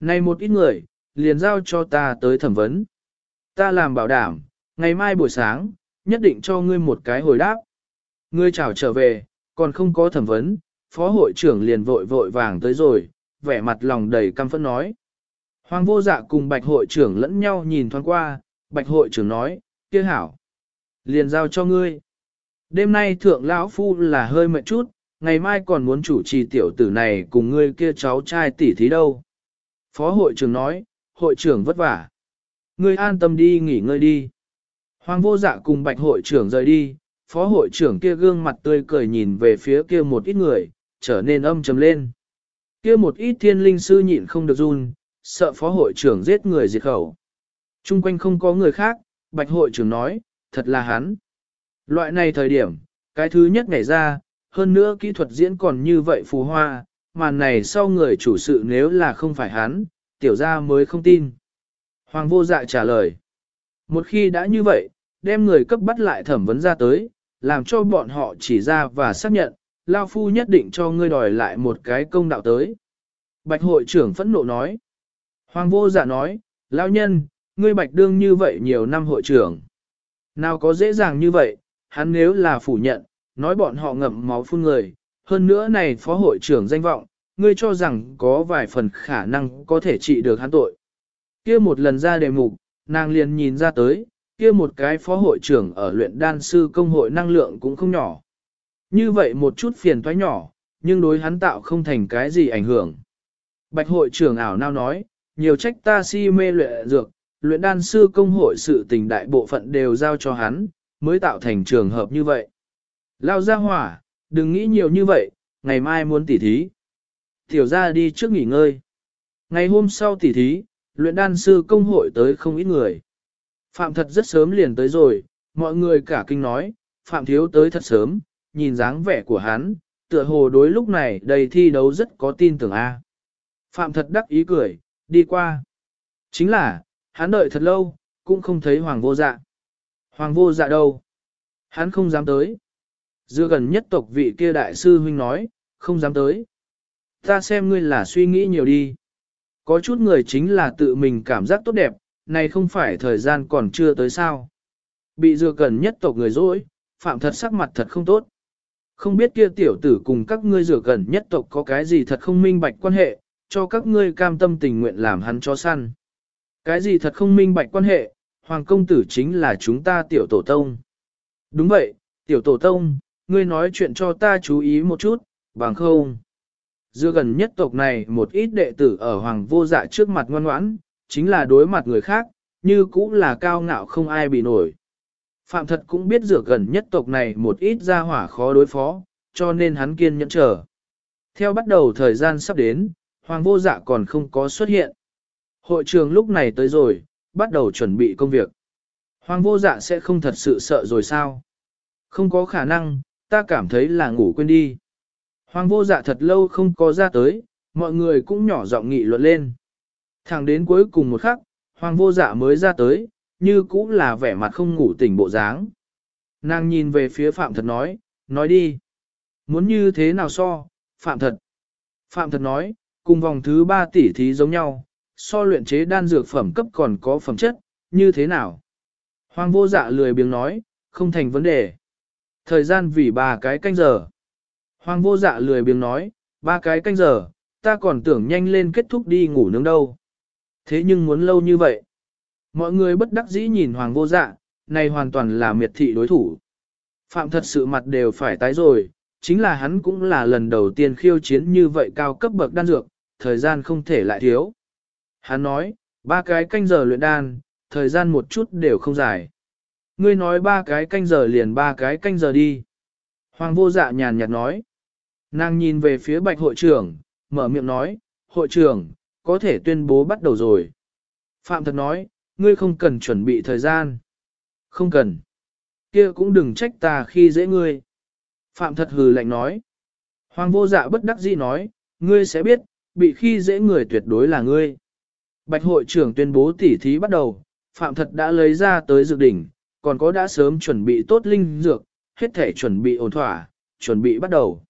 [SPEAKER 1] Này một ít người, liền giao cho ta tới thẩm vấn. Ta làm bảo đảm, ngày mai buổi sáng, nhất định cho ngươi một cái hồi đáp. Ngươi chào trở về, còn không có thẩm vấn, phó hội trưởng liền vội vội vàng tới rồi, vẻ mặt lòng đầy căm phẫn nói. Hoàng vô dạ cùng bạch hội trưởng lẫn nhau nhìn thoáng qua, bạch hội trưởng nói, kia hảo. Liền giao cho ngươi. Đêm nay thượng lão phu là hơi mệt chút, ngày mai còn muốn chủ trì tiểu tử này cùng ngươi kia cháu trai tỷ thí đâu. Phó hội trưởng nói, hội trưởng vất vả. Ngươi an tâm đi nghỉ ngơi đi. Hoàng vô dạ cùng bạch hội trưởng rời đi, phó hội trưởng kia gương mặt tươi cười nhìn về phía kia một ít người, trở nên âm trầm lên. Kia một ít thiên linh sư nhịn không được run, sợ phó hội trưởng giết người diệt khẩu. Trung quanh không có người khác, bạch hội trưởng nói, thật là hắn. Loại này thời điểm, cái thứ nhất nhảy ra, hơn nữa kỹ thuật diễn còn như vậy phù hoa, màn này sau người chủ sự nếu là không phải hắn, tiểu gia mới không tin. Hoàng vô dạ trả lời. Một khi đã như vậy, đem người cấp bắt lại thẩm vấn ra tới, làm cho bọn họ chỉ ra và xác nhận, Lao Phu nhất định cho ngươi đòi lại một cái công đạo tới. Bạch hội trưởng phẫn nộ nói. Hoàng vô dạ nói, Lao nhân, ngươi bạch đương như vậy nhiều năm hội trưởng. Nào có dễ dàng như vậy, hắn nếu là phủ nhận, nói bọn họ ngậm máu phun người, hơn nữa này phó hội trưởng danh vọng, ngươi cho rằng có vài phần khả năng có thể trị được hắn tội. kia một lần ra đề mục, nàng liền nhìn ra tới, kia một cái phó hội trưởng ở luyện đan sư công hội năng lượng cũng không nhỏ. Như vậy một chút phiền toái nhỏ, nhưng đối hắn tạo không thành cái gì ảnh hưởng. Bạch hội trưởng ảo nao nói, nhiều trách ta si mê luyện dược, luyện đan sư công hội sự tình đại bộ phận đều giao cho hắn, mới tạo thành trường hợp như vậy. Lao ra hỏa, đừng nghĩ nhiều như vậy, ngày mai muốn tỉ thí. Tiểu ra đi trước nghỉ ngơi. Ngày hôm sau tỉ thí, luyện đan sư công hội tới không ít người. Phạm thật rất sớm liền tới rồi, mọi người cả kinh nói, Phạm thiếu tới thật sớm, nhìn dáng vẻ của hắn, tựa hồ đối lúc này đầy thi đấu rất có tin tưởng A. Phạm thật đắc ý cười, đi qua. Chính là, hắn đợi thật lâu, cũng không thấy hoàng vô dạ. Hoàng vô dạ đâu? Hắn không dám tới. Dưa gần nhất tộc vị kia đại sư huynh nói, không dám tới. Ta xem ngươi là suy nghĩ nhiều đi. Có chút người chính là tự mình cảm giác tốt đẹp, này không phải thời gian còn chưa tới sao. Bị dưa gần nhất tộc người dối, phạm thật sắc mặt thật không tốt. Không biết kia tiểu tử cùng các ngươi rửa gần nhất tộc có cái gì thật không minh bạch quan hệ, cho các ngươi cam tâm tình nguyện làm hắn cho săn. Cái gì thật không minh bạch quan hệ, hoàng công tử chính là chúng ta tiểu tổ tông. Đúng vậy, tiểu tổ tông, ngươi nói chuyện cho ta chú ý một chút, bằng không. Dưa gần nhất tộc này một ít đệ tử ở hoàng vô dạ trước mặt ngoan ngoãn, chính là đối mặt người khác, như cũng là cao ngạo không ai bị nổi. Phạm thật cũng biết dựa gần nhất tộc này một ít gia hỏa khó đối phó, cho nên hắn kiên nhẫn chờ. Theo bắt đầu thời gian sắp đến, hoàng vô dạ còn không có xuất hiện. Hội trường lúc này tới rồi, bắt đầu chuẩn bị công việc. Hoàng vô dạ sẽ không thật sự sợ rồi sao? Không có khả năng, ta cảm thấy là ngủ quên đi. Hoàng vô dạ thật lâu không có ra tới, mọi người cũng nhỏ giọng nghị luận lên. Thẳng đến cuối cùng một khắc, hoàng vô dạ mới ra tới, như cũng là vẻ mặt không ngủ tỉnh bộ dáng. Nàng nhìn về phía Phạm Thật nói, nói đi. Muốn như thế nào so, Phạm Thật. Phạm Thật nói, cùng vòng thứ ba tỷ thí giống nhau, so luyện chế đan dược phẩm cấp còn có phẩm chất, như thế nào? Hoàng vô dạ lười biếng nói, không thành vấn đề. Thời gian vì ba cái canh giờ. Hoàng vô dạ lười biếng nói, ba cái canh giờ, ta còn tưởng nhanh lên kết thúc đi ngủ nướng đâu. Thế nhưng muốn lâu như vậy. Mọi người bất đắc dĩ nhìn hoàng vô dạ, này hoàn toàn là miệt thị đối thủ. Phạm thật sự mặt đều phải tái rồi, chính là hắn cũng là lần đầu tiên khiêu chiến như vậy cao cấp bậc đan dược, thời gian không thể lại thiếu. Hắn nói, ba cái canh giờ luyện đan, thời gian một chút đều không dài. Ngươi nói ba cái canh giờ liền ba cái canh giờ đi. Hoàng vô dạ nhàn nhạt nói. Nàng nhìn về phía bạch hội trưởng, mở miệng nói, hội trưởng, có thể tuyên bố bắt đầu rồi. Phạm thật nói, ngươi không cần chuẩn bị thời gian. Không cần. kia cũng đừng trách ta khi dễ ngươi. Phạm thật hừ lạnh nói. Hoàng vô dạ bất đắc dĩ nói, ngươi sẽ biết, bị khi dễ người tuyệt đối là ngươi. Bạch hội trưởng tuyên bố tỉ thí bắt đầu, Phạm thật đã lấy ra tới dược đỉnh, còn có đã sớm chuẩn bị tốt linh dược, hết thể chuẩn bị ổn thỏa, chuẩn bị bắt đầu.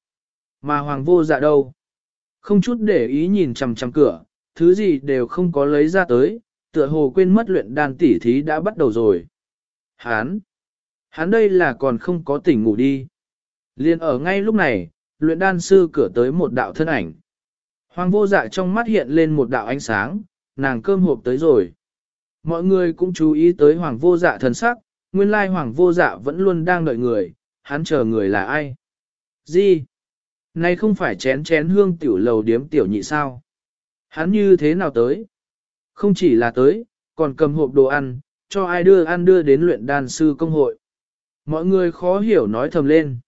[SPEAKER 1] Mà hoàng vô dạ đâu? Không chút để ý nhìn chằm chằm cửa, thứ gì đều không có lấy ra tới, tựa hồ quên mất luyện đan tỉ thí đã bắt đầu rồi. Hán! Hán đây là còn không có tỉnh ngủ đi. Liên ở ngay lúc này, luyện đan sư cửa tới một đạo thân ảnh. Hoàng vô dạ trong mắt hiện lên một đạo ánh sáng, nàng cơm hộp tới rồi. Mọi người cũng chú ý tới hoàng vô dạ thần sắc, nguyên lai hoàng vô dạ vẫn luôn đang đợi người, hắn chờ người là ai. Gì? Này không phải chén chén hương tiểu lầu điếm tiểu nhị sao? Hắn như thế nào tới? Không chỉ là tới, còn cầm hộp đồ ăn, cho ai đưa ăn đưa đến luyện đan sư công hội. Mọi người khó hiểu nói thầm lên.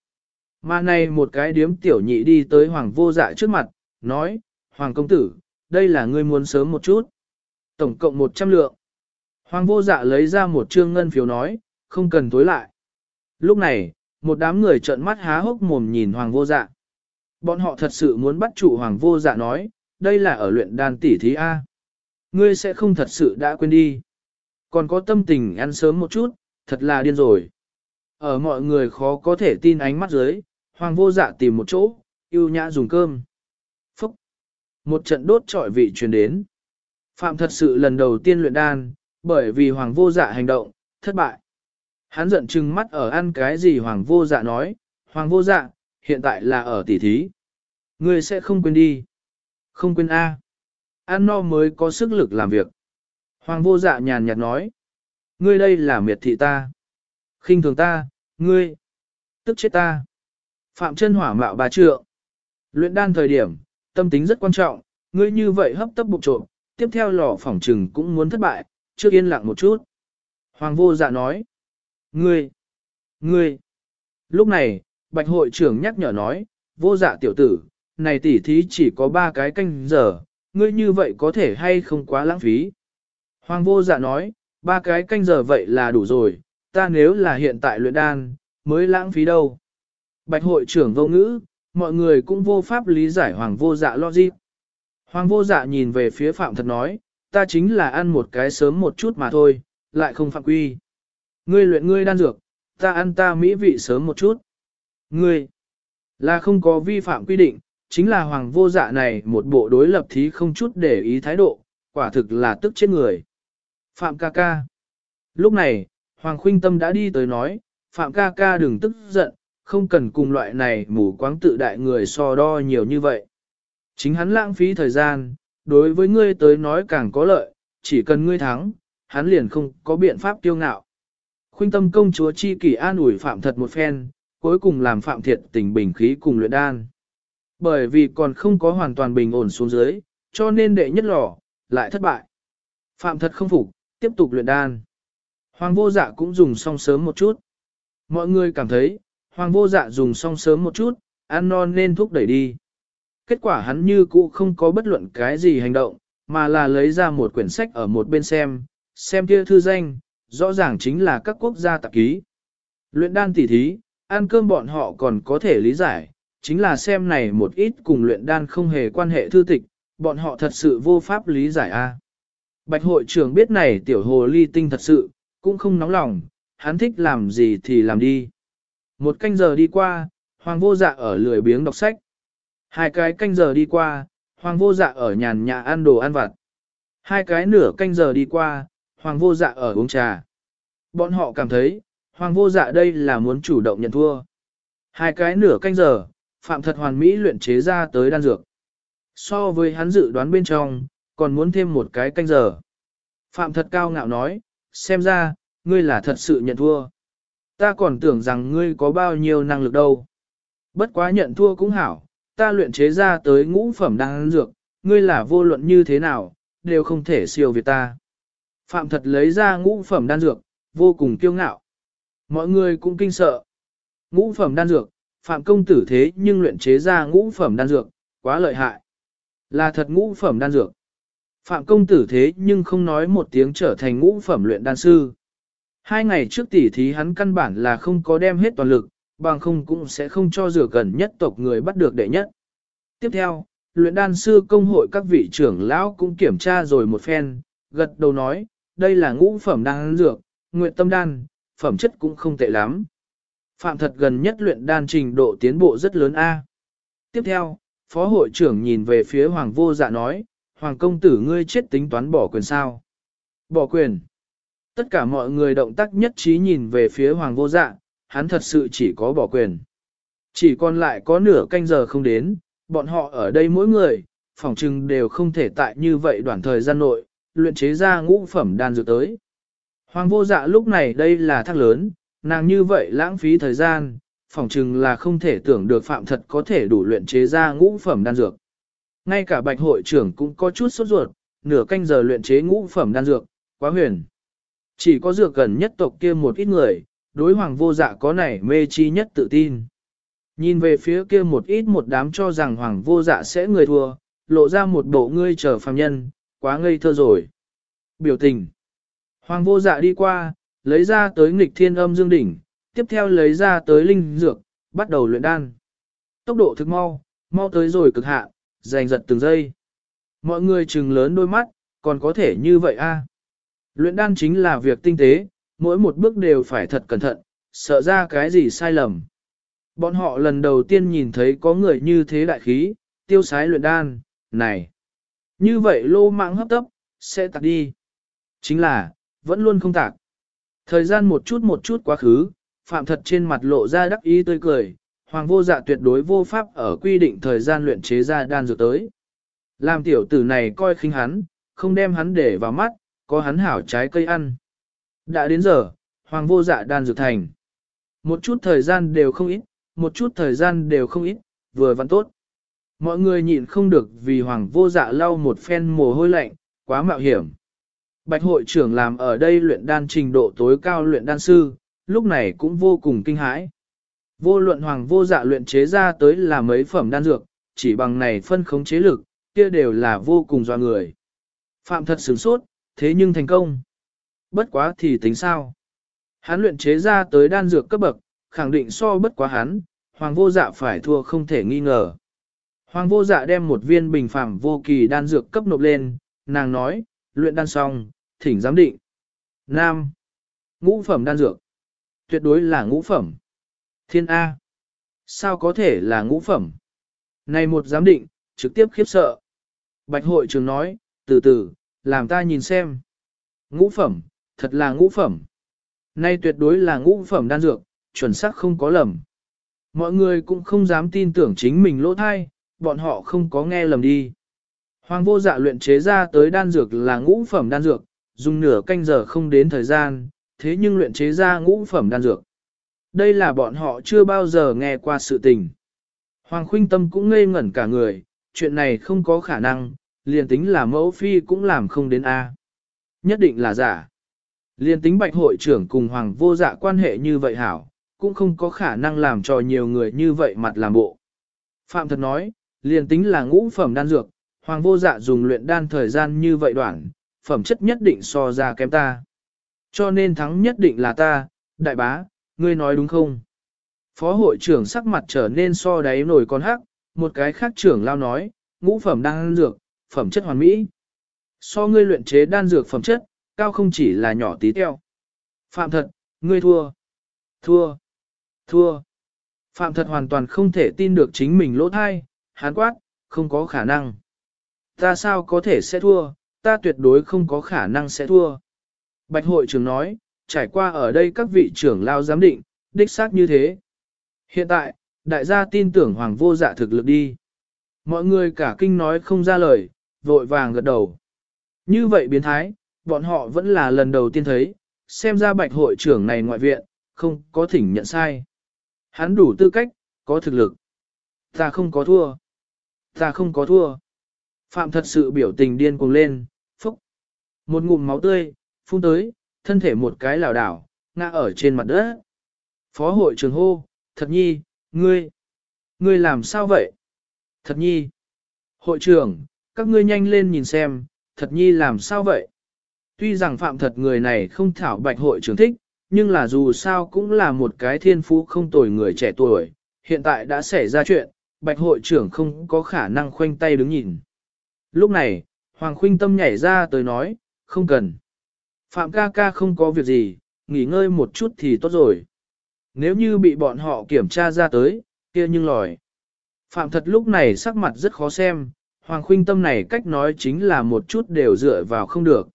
[SPEAKER 1] Mà này một cái điếm tiểu nhị đi tới hoàng vô dạ trước mặt, nói, Hoàng công tử, đây là ngươi muốn sớm một chút. Tổng cộng 100 lượng. Hoàng vô dạ lấy ra một trương ngân phiếu nói, không cần tối lại. Lúc này, một đám người trợn mắt há hốc mồm nhìn hoàng vô dạ. Bọn họ thật sự muốn bắt trụ hoàng vô dạ nói, đây là ở luyện đan tỷ thí A. Ngươi sẽ không thật sự đã quên đi. Còn có tâm tình ăn sớm một chút, thật là điên rồi. Ở mọi người khó có thể tin ánh mắt dưới, hoàng vô dạ tìm một chỗ, yêu nhã dùng cơm. Phúc! Một trận đốt trọi vị truyền đến. Phạm thật sự lần đầu tiên luyện đan, bởi vì hoàng vô dạ hành động, thất bại. Hắn giận chừng mắt ở ăn cái gì hoàng vô dạ nói, hoàng vô dạ, hiện tại là ở tỉ thí. Ngươi sẽ không quên đi. Không quên A. Ăn no mới có sức lực làm việc. Hoàng vô dạ nhàn nhạt nói. Ngươi đây là miệt thị ta. khinh thường ta, ngươi. Tức chết ta. Phạm chân hỏa mạo bà trượng. Luyện đan thời điểm, tâm tính rất quan trọng, ngươi như vậy hấp tấp bụng trộm, tiếp theo lò phỏng trừng cũng muốn thất bại, trước yên lặng một chút. Hoàng vô dạ nói. Ngươi! Ngươi! Lúc này, bạch hội trưởng nhắc nhở nói, vô dạ tiểu tử, này tỉ thí chỉ có ba cái canh giờ, ngươi như vậy có thể hay không quá lãng phí. Hoàng vô dạ nói, ba cái canh giờ vậy là đủ rồi, ta nếu là hiện tại luyện đan, mới lãng phí đâu. Bạch hội trưởng vô ngữ, mọi người cũng vô pháp lý giải hoàng vô dạ logic. Hoàng vô dạ nhìn về phía phạm thật nói, ta chính là ăn một cái sớm một chút mà thôi, lại không phạm quy. Ngươi luyện ngươi đan dược, ta ăn ta mỹ vị sớm một chút. Ngươi là không có vi phạm quy định, chính là hoàng vô dạ này một bộ đối lập thí không chút để ý thái độ, quả thực là tức chết người. Phạm ca ca. Lúc này, Hoàng Khuynh Tâm đã đi tới nói, Phạm ca ca đừng tức giận, không cần cùng loại này mù quáng tự đại người so đo nhiều như vậy. Chính hắn lãng phí thời gian, đối với ngươi tới nói càng có lợi, chỉ cần ngươi thắng, hắn liền không có biện pháp tiêu ngạo. Khuynh tâm công chúa chi kỷ an ủi phạm thật một phen, cuối cùng làm phạm thiệt tình bình khí cùng luyện đan. Bởi vì còn không có hoàn toàn bình ổn xuống dưới, cho nên đệ nhất lò, lại thất bại. Phạm thật không phục, tiếp tục luyện đan. Hoàng vô dạ cũng dùng xong sớm một chút. Mọi người cảm thấy, hoàng vô dạ dùng xong sớm một chút, ăn non nên thúc đẩy đi. Kết quả hắn như cũ không có bất luận cái gì hành động, mà là lấy ra một quyển sách ở một bên xem, xem kia thư danh, rõ ràng chính là các quốc gia tạp ký. Luyện đan tỉ thí, ăn cơm bọn họ còn có thể lý giải, chính là xem này một ít cùng luyện đan không hề quan hệ thư tịch, bọn họ thật sự vô pháp lý giải a. Bạch hội trưởng biết này tiểu hồ ly tinh thật sự, cũng không nóng lòng, hắn thích làm gì thì làm đi. Một canh giờ đi qua, hoàng vô dạ ở lười biếng đọc sách. Hai cái canh giờ đi qua, hoàng vô dạ ở nhàn nhã ăn đồ ăn vặt. Hai cái nửa canh giờ đi qua, hoàng vô dạ ở uống trà. Bọn họ cảm thấy, hoàng vô dạ đây là muốn chủ động nhận thua. Hai cái nửa canh giờ, phạm thật hoàn mỹ luyện chế ra tới đan dược. So với hắn dự đoán bên trong, còn muốn thêm một cái canh giờ. Phạm thật cao ngạo nói, xem ra, ngươi là thật sự nhận thua. Ta còn tưởng rằng ngươi có bao nhiêu năng lực đâu. Bất quá nhận thua cũng hảo, ta luyện chế ra tới ngũ phẩm đan dược, ngươi là vô luận như thế nào, đều không thể siêu việt ta. Phạm thật lấy ra ngũ phẩm đan dược, vô cùng kiêu ngạo. Mọi người cũng kinh sợ. Ngũ phẩm đan dược, Phạm công tử thế nhưng luyện chế ra ngũ phẩm đan dược, quá lợi hại. Là thật ngũ phẩm đan dược. Phạm công tử thế nhưng không nói một tiếng trở thành ngũ phẩm luyện đan sư. Hai ngày trước tỉ thí hắn căn bản là không có đem hết toàn lực, bằng không cũng sẽ không cho rửa gần nhất tộc người bắt được đệ nhất. Tiếp theo, luyện đan sư công hội các vị trưởng lão cũng kiểm tra rồi một phen, gật đầu nói, đây là ngũ phẩm đan dược, nguyện tâm đan, phẩm chất cũng không tệ lắm. Phạm thật gần nhất luyện đan trình độ tiến bộ rất lớn A. Tiếp theo, phó hội trưởng nhìn về phía hoàng vô dạ nói, hoàng công tử ngươi chết tính toán bỏ quyền sao. Bỏ quyền. Tất cả mọi người động tác nhất trí nhìn về phía hoàng vô dạ, hắn thật sự chỉ có bỏ quyền. Chỉ còn lại có nửa canh giờ không đến, bọn họ ở đây mỗi người, phòng trừng đều không thể tại như vậy đoạn thời gian nội, luyện chế ra ngũ phẩm đan dược tới. Hoàng vô dạ lúc này đây là thác lớn, nàng như vậy lãng phí thời gian, phỏng chừng là không thể tưởng được phạm thật có thể đủ luyện chế ra ngũ phẩm đan dược. Ngay cả bạch hội trưởng cũng có chút sốt ruột, nửa canh giờ luyện chế ngũ phẩm đan dược, quá huyền. Chỉ có dược gần nhất tộc kia một ít người, đối hoàng vô dạ có nảy mê chi nhất tự tin. Nhìn về phía kia một ít một đám cho rằng hoàng vô dạ sẽ người thua, lộ ra một bộ ngươi chờ phàm nhân, quá ngây thơ rồi. Biểu tình. Hoàng vô dạ đi qua, lấy ra tới nghịch thiên âm dương đỉnh, tiếp theo lấy ra tới linh dược, bắt đầu luyện đan. Tốc độ thực mau, mau tới rồi cực hạ, giành giật từng giây. Mọi người trừng lớn đôi mắt, còn có thể như vậy a? Luyện đan chính là việc tinh tế, mỗi một bước đều phải thật cẩn thận, sợ ra cái gì sai lầm. Bọn họ lần đầu tiên nhìn thấy có người như thế đại khí, tiêu sái luyện đan, này. Như vậy lô mạng hấp tấp, sẽ tạc đi. Chính là, vẫn luôn không tạc. Thời gian một chút một chút quá khứ, phạm thật trên mặt lộ ra đắc ý tươi cười, hoàng vô dạ tuyệt đối vô pháp ở quy định thời gian luyện chế ra đan dược tới. Làm tiểu tử này coi khinh hắn, không đem hắn để vào mắt, có hắn hảo trái cây ăn. Đã đến giờ, hoàng vô dạ đan dược thành. Một chút thời gian đều không ít, một chút thời gian đều không ít, vừa văn tốt. Mọi người nhịn không được vì hoàng vô dạ lau một phen mồ hôi lạnh, quá mạo hiểm. Bạch hội trưởng làm ở đây luyện đan trình độ tối cao luyện đan sư, lúc này cũng vô cùng kinh hãi. Vô luận hoàng vô dạ luyện chế ra tới là mấy phẩm đan dược, chỉ bằng này phân khống chế lực, kia đều là vô cùng doa người. Phạm thật sửng sốt, thế nhưng thành công. Bất quá thì tính sao? Hắn luyện chế ra tới đan dược cấp bậc, khẳng định so bất quá hắn, hoàng vô dạ phải thua không thể nghi ngờ. Hoàng vô dạ đem một viên bình phẩm vô kỳ đan dược cấp nộp lên, nàng nói, luyện đan xong, thỉnh giám định. Nam. Ngũ phẩm đan dược. Tuyệt đối là ngũ phẩm. Thiên A. Sao có thể là ngũ phẩm? Này một giám định, trực tiếp khiếp sợ. Bạch hội trường nói, từ từ, làm ta nhìn xem. Ngũ phẩm, thật là ngũ phẩm. Nay tuyệt đối là ngũ phẩm đan dược, chuẩn xác không có lầm. Mọi người cũng không dám tin tưởng chính mình lỗ thai, bọn họ không có nghe lầm đi. Hoàng vô dạ luyện chế ra tới đan dược là ngũ phẩm đan dược, dùng nửa canh giờ không đến thời gian, thế nhưng luyện chế ra ngũ phẩm đan dược. Đây là bọn họ chưa bao giờ nghe qua sự tình. Hoàng khuynh tâm cũng ngây ngẩn cả người, chuyện này không có khả năng, liền tính là mẫu phi cũng làm không đến A. Nhất định là giả. liên tính bạch hội trưởng cùng hoàng vô dạ quan hệ như vậy hảo, cũng không có khả năng làm cho nhiều người như vậy mặt làm bộ. Phạm thật nói, liền tính là ngũ phẩm đan dược, hoàng vô dạ dùng luyện đan thời gian như vậy đoạn, phẩm chất nhất định so ra kém ta. Cho nên thắng nhất định là ta, đại bá, ngươi nói đúng không? Phó hội trưởng sắc mặt trở nên so đáy nổi con hắc, một cái khác trưởng lao nói, ngũ phẩm đan dược, phẩm chất hoàn mỹ. So ngươi luyện chế đan dược phẩm chất, cao không chỉ là nhỏ tí teo. Phạm thật, ngươi thua. Thua. Thua. Phạm thật hoàn toàn không thể tin được chính mình lỗ thai, hán quát, không có khả năng. Ta sao có thể sẽ thua, ta tuyệt đối không có khả năng sẽ thua. Bạch hội trưởng nói, trải qua ở đây các vị trưởng lao giám định, đích xác như thế. Hiện tại, đại gia tin tưởng hoàng vô dạ thực lực đi. Mọi người cả kinh nói không ra lời, vội vàng gật đầu. Như vậy biến thái, bọn họ vẫn là lần đầu tiên thấy, xem ra bạch hội trưởng này ngoại viện, không có thỉnh nhận sai. Hắn đủ tư cách, có thực lực. Ta không có thua. Ta không có thua. Phạm thật sự biểu tình điên cuồng lên, phúc. Một ngụm máu tươi, phun tới, thân thể một cái lảo đảo, ngã ở trên mặt đất. Phó hội trưởng hô, thật nhi, ngươi, ngươi làm sao vậy? Thật nhi, hội trưởng, các ngươi nhanh lên nhìn xem, thật nhi làm sao vậy? Tuy rằng phạm thật người này không thảo bạch hội trưởng thích, nhưng là dù sao cũng là một cái thiên phú không tồi người trẻ tuổi, hiện tại đã xảy ra chuyện, bạch hội trưởng không có khả năng khoanh tay đứng nhìn. Lúc này, Hoàng Khuynh Tâm nhảy ra tới nói, không cần. Phạm ca ca không có việc gì, nghỉ ngơi một chút thì tốt rồi. Nếu như bị bọn họ kiểm tra ra tới, kia nhưng lòi. Phạm thật lúc này sắc mặt rất khó xem, Hoàng Khuynh Tâm này cách nói chính là một chút đều dựa vào không được.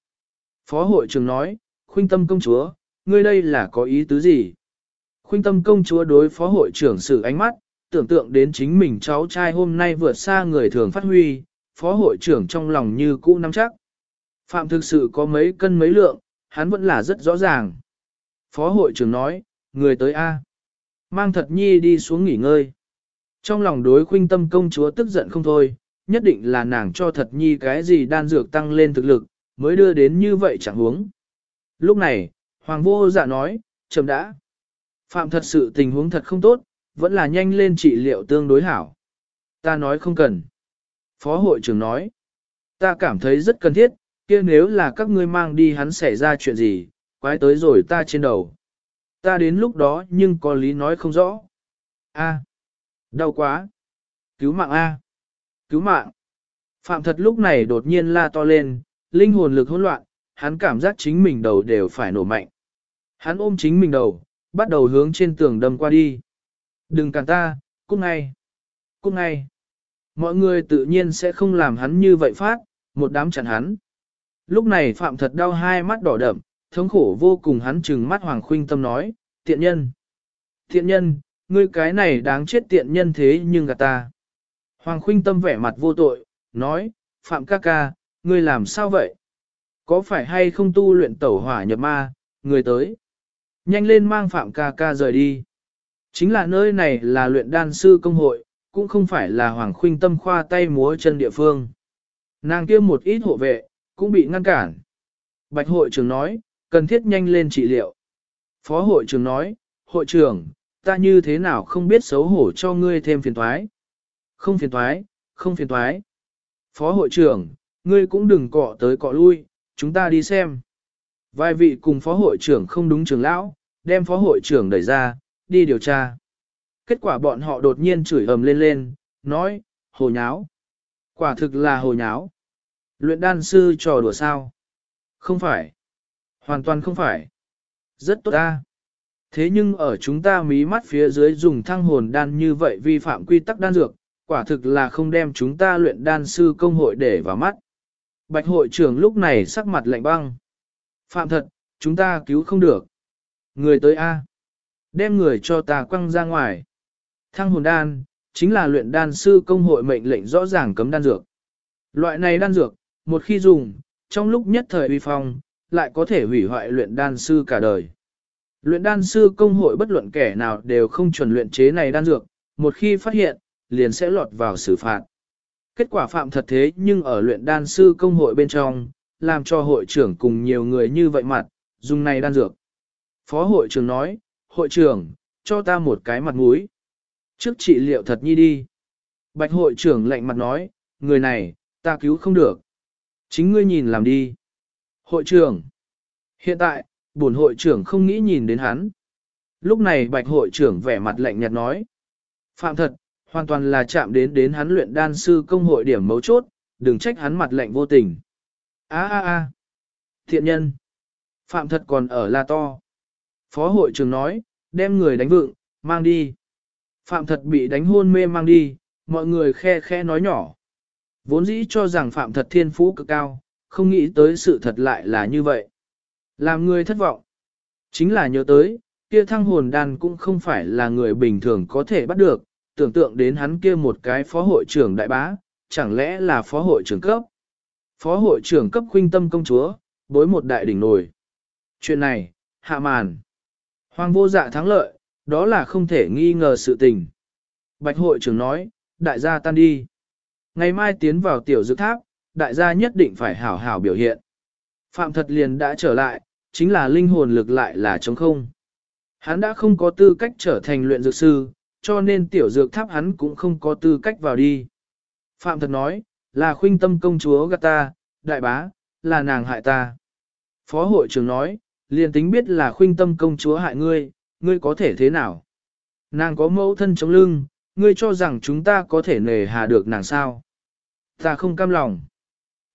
[SPEAKER 1] Phó hội trưởng nói, Khuynh Tâm công chúa, ngươi đây là có ý tứ gì? Khuynh Tâm công chúa đối phó hội trưởng sử ánh mắt, tưởng tượng đến chính mình cháu trai hôm nay vượt xa người thường phát huy, phó hội trưởng trong lòng như cũ nắm chắc. Phạm thực sự có mấy cân mấy lượng, hắn vẫn là rất rõ ràng. Phó hội trưởng nói, người tới A. Mang thật nhi đi xuống nghỉ ngơi. Trong lòng đối khuynh tâm công chúa tức giận không thôi, nhất định là nàng cho thật nhi cái gì đan dược tăng lên thực lực, mới đưa đến như vậy chẳng huống. Lúc này, Hoàng vô dạ nói, chậm đã. Phạm thật sự tình huống thật không tốt, vẫn là nhanh lên trị liệu tương đối hảo. Ta nói không cần. Phó hội trưởng nói, ta cảm thấy rất cần thiết, kia nếu là các ngươi mang đi hắn xảy ra chuyện gì, quái tới rồi ta trên đầu. Ta đến lúc đó nhưng có lý nói không rõ. A, đau quá. Cứu mạng A. Cứu mạng. Phạm thật lúc này đột nhiên la to lên, linh hồn lực hỗn loạn, hắn cảm giác chính mình đầu đều phải nổ mạnh. Hắn ôm chính mình đầu, bắt đầu hướng trên tường đâm qua đi. Đừng cản ta, cút ngay. Cút ngay. Mọi người tự nhiên sẽ không làm hắn như vậy phát, một đám chặn hắn. Lúc này Phạm thật đau hai mắt đỏ đậm, thống khổ vô cùng hắn trừng mắt Hoàng Khuynh Tâm nói, tiện nhân. Tiện nhân, ngươi cái này đáng chết tiện nhân thế nhưng gạt ta. Hoàng Khuynh Tâm vẻ mặt vô tội, nói, Phạm ca ca, ngươi làm sao vậy? Có phải hay không tu luyện tẩu hỏa nhập ma, người tới? Nhanh lên mang Phạm ca ca rời đi. Chính là nơi này là luyện đan sư công hội, cũng không phải là Hoàng Khuynh Tâm khoa tay múa chân địa phương. Nàng kia một ít hộ vệ, cũng bị ngăn cản. Bạch hội trưởng nói, cần thiết nhanh lên trị liệu. Phó hội trưởng nói, hội trưởng, ta như thế nào không biết xấu hổ cho ngươi thêm phiền toái. Không phiền toái, không phiền toái. Phó hội trưởng, ngươi cũng đừng cọ tới cọ lui, chúng ta đi xem. Vài vị cùng phó hội trưởng không đúng trưởng lão, đem phó hội trưởng đẩy ra, đi điều tra. Kết quả bọn họ đột nhiên chửi ầm lên lên, nói, hồ nháo. Quả thực là hồ nháo. Luyện đan sư trò đùa sao? Không phải. Hoàn toàn không phải. Rất tốt ta. Thế nhưng ở chúng ta mí mắt phía dưới dùng thăng hồn đan như vậy vi phạm quy tắc đan dược, quả thực là không đem chúng ta luyện đan sư công hội để vào mắt. Bạch hội trưởng lúc này sắc mặt lạnh băng. Phạm thật, chúng ta cứu không được. Người tới A. Đem người cho ta quăng ra ngoài. Thăng hồn đan, chính là luyện đan sư công hội mệnh lệnh rõ ràng cấm đan dược. Loại này đan dược, một khi dùng, trong lúc nhất thời uy phong, lại có thể hủy hoại luyện đan sư cả đời. Luyện đan sư công hội bất luận kẻ nào đều không chuẩn luyện chế này đan dược, một khi phát hiện, liền sẽ lọt vào xử phạt. Kết quả phạm thật thế nhưng ở luyện đan sư công hội bên trong, làm cho hội trưởng cùng nhiều người như vậy mặt, dùng này đan dược. Phó hội trưởng nói, hội trưởng, cho ta một cái mặt mũi. Trước trị liệu thật nhi đi. Bạch hội trưởng lạnh mặt nói, người này, ta cứu không được. Chính ngươi nhìn làm đi. Hội trưởng. Hiện tại, bổn hội trưởng không nghĩ nhìn đến hắn. Lúc này bạch hội trưởng vẻ mặt lạnh nhạt nói. Phạm thật, hoàn toàn là chạm đến đến hắn luyện đan sư công hội điểm mấu chốt, đừng trách hắn mặt lạnh vô tình. A a a. Thiện nhân. Phạm thật còn ở la to. Phó hội trưởng nói, đem người đánh vựng, mang đi. Phạm thật bị đánh hôn mê mang đi, mọi người khe khe nói nhỏ. Vốn dĩ cho rằng Phạm thật thiên phú cực cao, không nghĩ tới sự thật lại là như vậy. Làm người thất vọng. Chính là nhớ tới, kia thăng hồn đan cũng không phải là người bình thường có thể bắt được, tưởng tượng đến hắn kia một cái phó hội trưởng đại bá, chẳng lẽ là phó hội trưởng cấp. Phó hội trưởng cấp khuynh tâm công chúa, bối một đại đỉnh nổi. Chuyện này, hạ màn. Hoàng vô dạ thắng lợi, đó là không thể nghi ngờ sự tình. Bạch hội trưởng nói, đại gia tan đi. Ngày mai tiến vào tiểu dược tháp, đại gia nhất định phải hảo hảo biểu hiện. Phạm thật liền đã trở lại, chính là linh hồn lực lại là trống không. Hắn đã không có tư cách trở thành luyện dược sư, cho nên tiểu dược tháp hắn cũng không có tư cách vào đi. Phạm thật nói, là khuynh tâm công chúa gạt ta, đại bá, là nàng hại ta. Phó hội trưởng nói, liền tính biết là khuynh tâm công chúa hại ngươi, ngươi có thể thế nào? Nàng có mẫu thân chống lưng, ngươi cho rằng chúng ta có thể nề hà được nàng sao? Ta không cam lòng.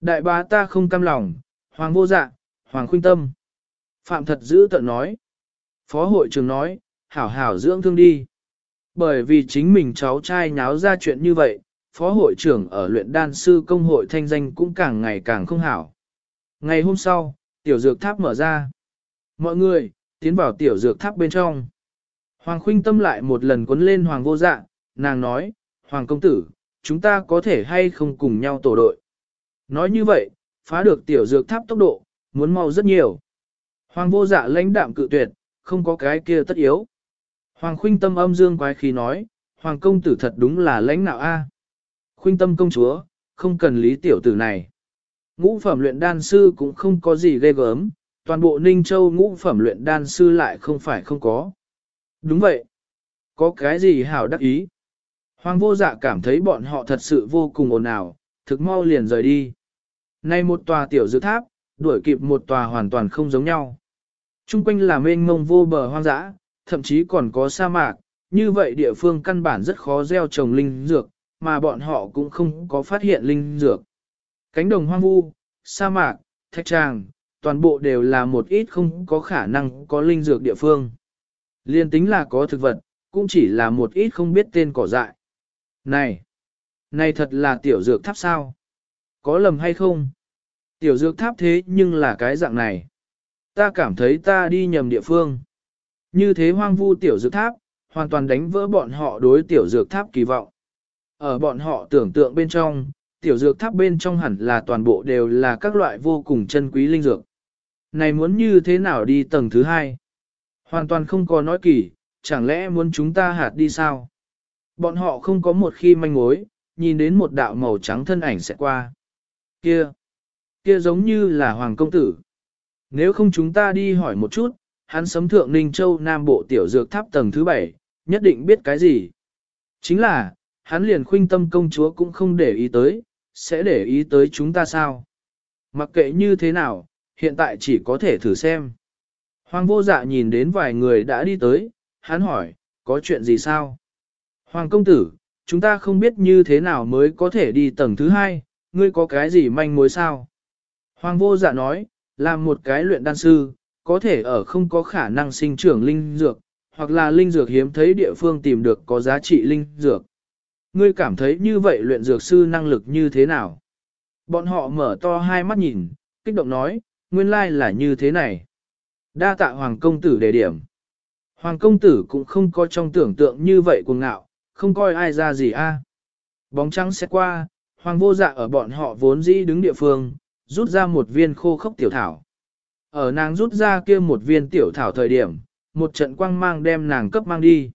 [SPEAKER 1] Đại bá ta không cam lòng, hoàng vô dạ, hoàng khuynh tâm. Phạm thật giữ tận nói. Phó hội trưởng nói, hảo hảo dưỡng thương đi. Bởi vì chính mình cháu trai nháo ra chuyện như vậy, phó hội trưởng ở luyện đan sư công hội thanh danh cũng càng ngày càng không hảo. Ngày hôm sau, tiểu dược tháp mở ra. Mọi người, tiến vào tiểu dược tháp bên trong. Hoàng khuynh tâm lại một lần cuốn lên hoàng vô dạ, nàng nói, hoàng công tử, chúng ta có thể hay không cùng nhau tổ đội. Nói như vậy, phá được tiểu dược tháp tốc độ, muốn mau rất nhiều. Hoàng vô dạ lãnh đạm cự tuyệt, không có cái kia tất yếu. Hoàng khuynh tâm âm dương quái khí nói, hoàng công tử thật đúng là lãnh nạo a. Khuynh tâm công chúa, không cần lý tiểu tử này. Ngũ phẩm luyện đan sư cũng không có gì ghê gớm, toàn bộ Ninh Châu ngũ phẩm luyện đan sư lại không phải không có. Đúng vậy. Có cái gì hảo đắc ý? Hoàng vô dạ cảm thấy bọn họ thật sự vô cùng ồn ào, thực mau liền rời đi. Nay một tòa tiểu dự tháp, đuổi kịp một tòa hoàn toàn không giống nhau. Trung quanh là mênh mông vô bờ hoang dã, thậm chí còn có sa mạc, như vậy địa phương căn bản rất khó gieo trồng linh dược, mà bọn họ cũng không có phát hiện linh dược. Cánh đồng hoang vu, sa mạc, thạch tràng, toàn bộ đều là một ít không có khả năng có linh dược địa phương. Liên tính là có thực vật, cũng chỉ là một ít không biết tên cỏ dại. Này! Này thật là tiểu dược tháp sao? Có lầm hay không? Tiểu dược tháp thế nhưng là cái dạng này. Ta cảm thấy ta đi nhầm địa phương. Như thế hoang vu tiểu dược tháp, hoàn toàn đánh vỡ bọn họ đối tiểu dược tháp kỳ vọng. Ở bọn họ tưởng tượng bên trong, tiểu dược tháp bên trong hẳn là toàn bộ đều là các loại vô cùng chân quý linh dược. Này muốn như thế nào đi tầng thứ hai? Hoàn toàn không có nói kỳ, chẳng lẽ muốn chúng ta hạt đi sao? Bọn họ không có một khi manh mối, nhìn đến một đạo màu trắng thân ảnh sẽ qua. Kia! Kia giống như là Hoàng Công Tử. Nếu không chúng ta đi hỏi một chút, hắn sấm thượng Ninh Châu Nam Bộ tiểu dược tháp tầng thứ bảy, nhất định biết cái gì. Chính là, hắn liền khuynh tâm công chúa cũng không để ý tới, sẽ để ý tới chúng ta sao? Mặc kệ như thế nào, hiện tại chỉ có thể thử xem. Hoàng vô dạ nhìn đến vài người đã đi tới, hắn hỏi, có chuyện gì sao? Hoàng công tử, chúng ta không biết như thế nào mới có thể đi tầng thứ hai, ngươi có cái gì manh mối sao? Hoàng vô dạ nói, làm một cái luyện đan sư, có thể ở không có khả năng sinh trưởng linh dược, hoặc là linh dược hiếm thấy địa phương tìm được có giá trị linh dược. Ngươi cảm thấy như vậy luyện dược sư năng lực như thế nào? Bọn họ mở to hai mắt nhìn, kích động nói, nguyên lai là như thế này. Đa tạ Hoàng công tử đề điểm. Hoàng công tử cũng không có trong tưởng tượng như vậy cuồng ngạo, không coi ai ra gì a. Bóng trắng sẽ qua, Hoàng vô dạ ở bọn họ vốn dĩ đứng địa phương, rút ra một viên khô khốc tiểu thảo. Ở nàng rút ra kia một viên tiểu thảo thời điểm, một trận quang mang đem nàng cấp mang đi.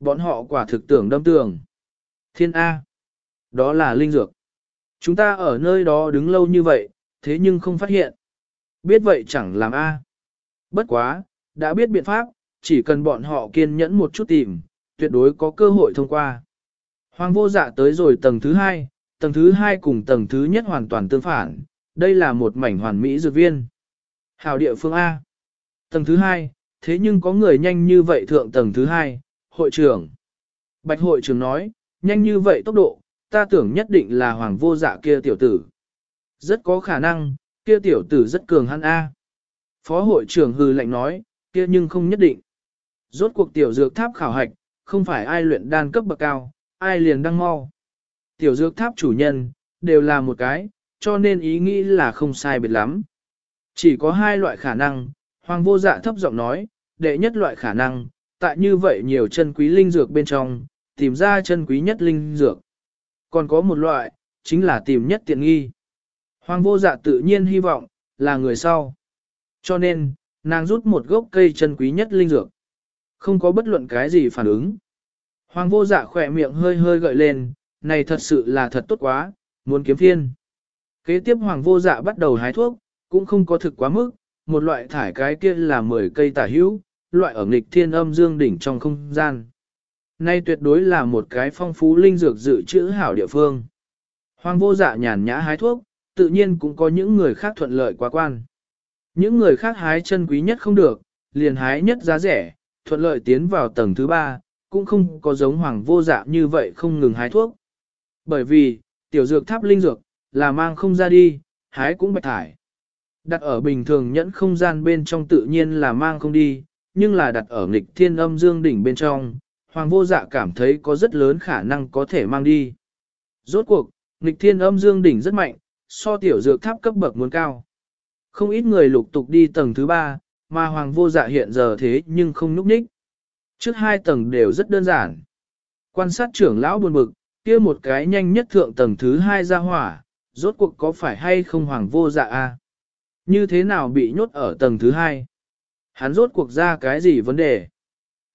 [SPEAKER 1] Bọn họ quả thực tưởng đâm tường. Thiên A. Đó là linh dược. Chúng ta ở nơi đó đứng lâu như vậy, thế nhưng không phát hiện. Biết vậy chẳng làm A. Bất quá, đã biết biện pháp, chỉ cần bọn họ kiên nhẫn một chút tìm, tuyệt đối có cơ hội thông qua. Hoàng vô dạ tới rồi tầng thứ hai, tầng thứ hai cùng tầng thứ nhất hoàn toàn tương phản, đây là một mảnh hoàn mỹ dược viên. Hào địa phương A. Tầng thứ hai, thế nhưng có người nhanh như vậy thượng tầng thứ hai, hội trưởng. Bạch hội trưởng nói, nhanh như vậy tốc độ, ta tưởng nhất định là hoàng vô dạ kia tiểu tử. Rất có khả năng, kia tiểu tử rất cường hắn A. Phó hội trưởng hư lạnh nói, kia nhưng không nhất định. Rốt cuộc tiểu dược tháp khảo hạch, không phải ai luyện đan cấp bậc cao, ai liền đăng mau. Tiểu dược tháp chủ nhân, đều là một cái, cho nên ý nghĩ là không sai biệt lắm. Chỉ có hai loại khả năng, hoàng vô dạ thấp giọng nói, đệ nhất loại khả năng, tại như vậy nhiều chân quý linh dược bên trong, tìm ra chân quý nhất linh dược. Còn có một loại, chính là tìm nhất tiện nghi. Hoàng vô dạ tự nhiên hy vọng, là người sau. Cho nên, nàng rút một gốc cây chân quý nhất linh dược. Không có bất luận cái gì phản ứng. Hoàng vô dạ khỏe miệng hơi hơi gợi lên, này thật sự là thật tốt quá, muốn kiếm thiên. Kế tiếp hoàng vô dạ bắt đầu hái thuốc, cũng không có thực quá mức, một loại thải cái kia là 10 cây tả hữu, loại ở nghịch thiên âm dương đỉnh trong không gian. Nay tuyệt đối là một cái phong phú linh dược dự trữ hảo địa phương. Hoàng vô dạ nhàn nhã hái thuốc, tự nhiên cũng có những người khác thuận lợi quá quan. Những người khác hái chân quý nhất không được, liền hái nhất giá rẻ, thuận lợi tiến vào tầng thứ ba, cũng không có giống hoàng vô dạ như vậy không ngừng hái thuốc. Bởi vì, tiểu dược tháp linh dược, là mang không ra đi, hái cũng bạch thải. Đặt ở bình thường nhẫn không gian bên trong tự nhiên là mang không đi, nhưng là đặt ở nghịch thiên âm dương đỉnh bên trong, hoàng vô dạ cảm thấy có rất lớn khả năng có thể mang đi. Rốt cuộc, nghịch thiên âm dương đỉnh rất mạnh, so tiểu dược tháp cấp bậc muốn cao. Không ít người lục tục đi tầng thứ ba, mà hoàng vô dạ hiện giờ thế nhưng không núp ních. Trước hai tầng đều rất đơn giản. Quan sát trưởng lão buồn bực, kia một cái nhanh nhất thượng tầng thứ hai ra hỏa, rốt cuộc có phải hay không hoàng vô dạ a? Như thế nào bị nhốt ở tầng thứ hai? Hắn rốt cuộc ra cái gì vấn đề?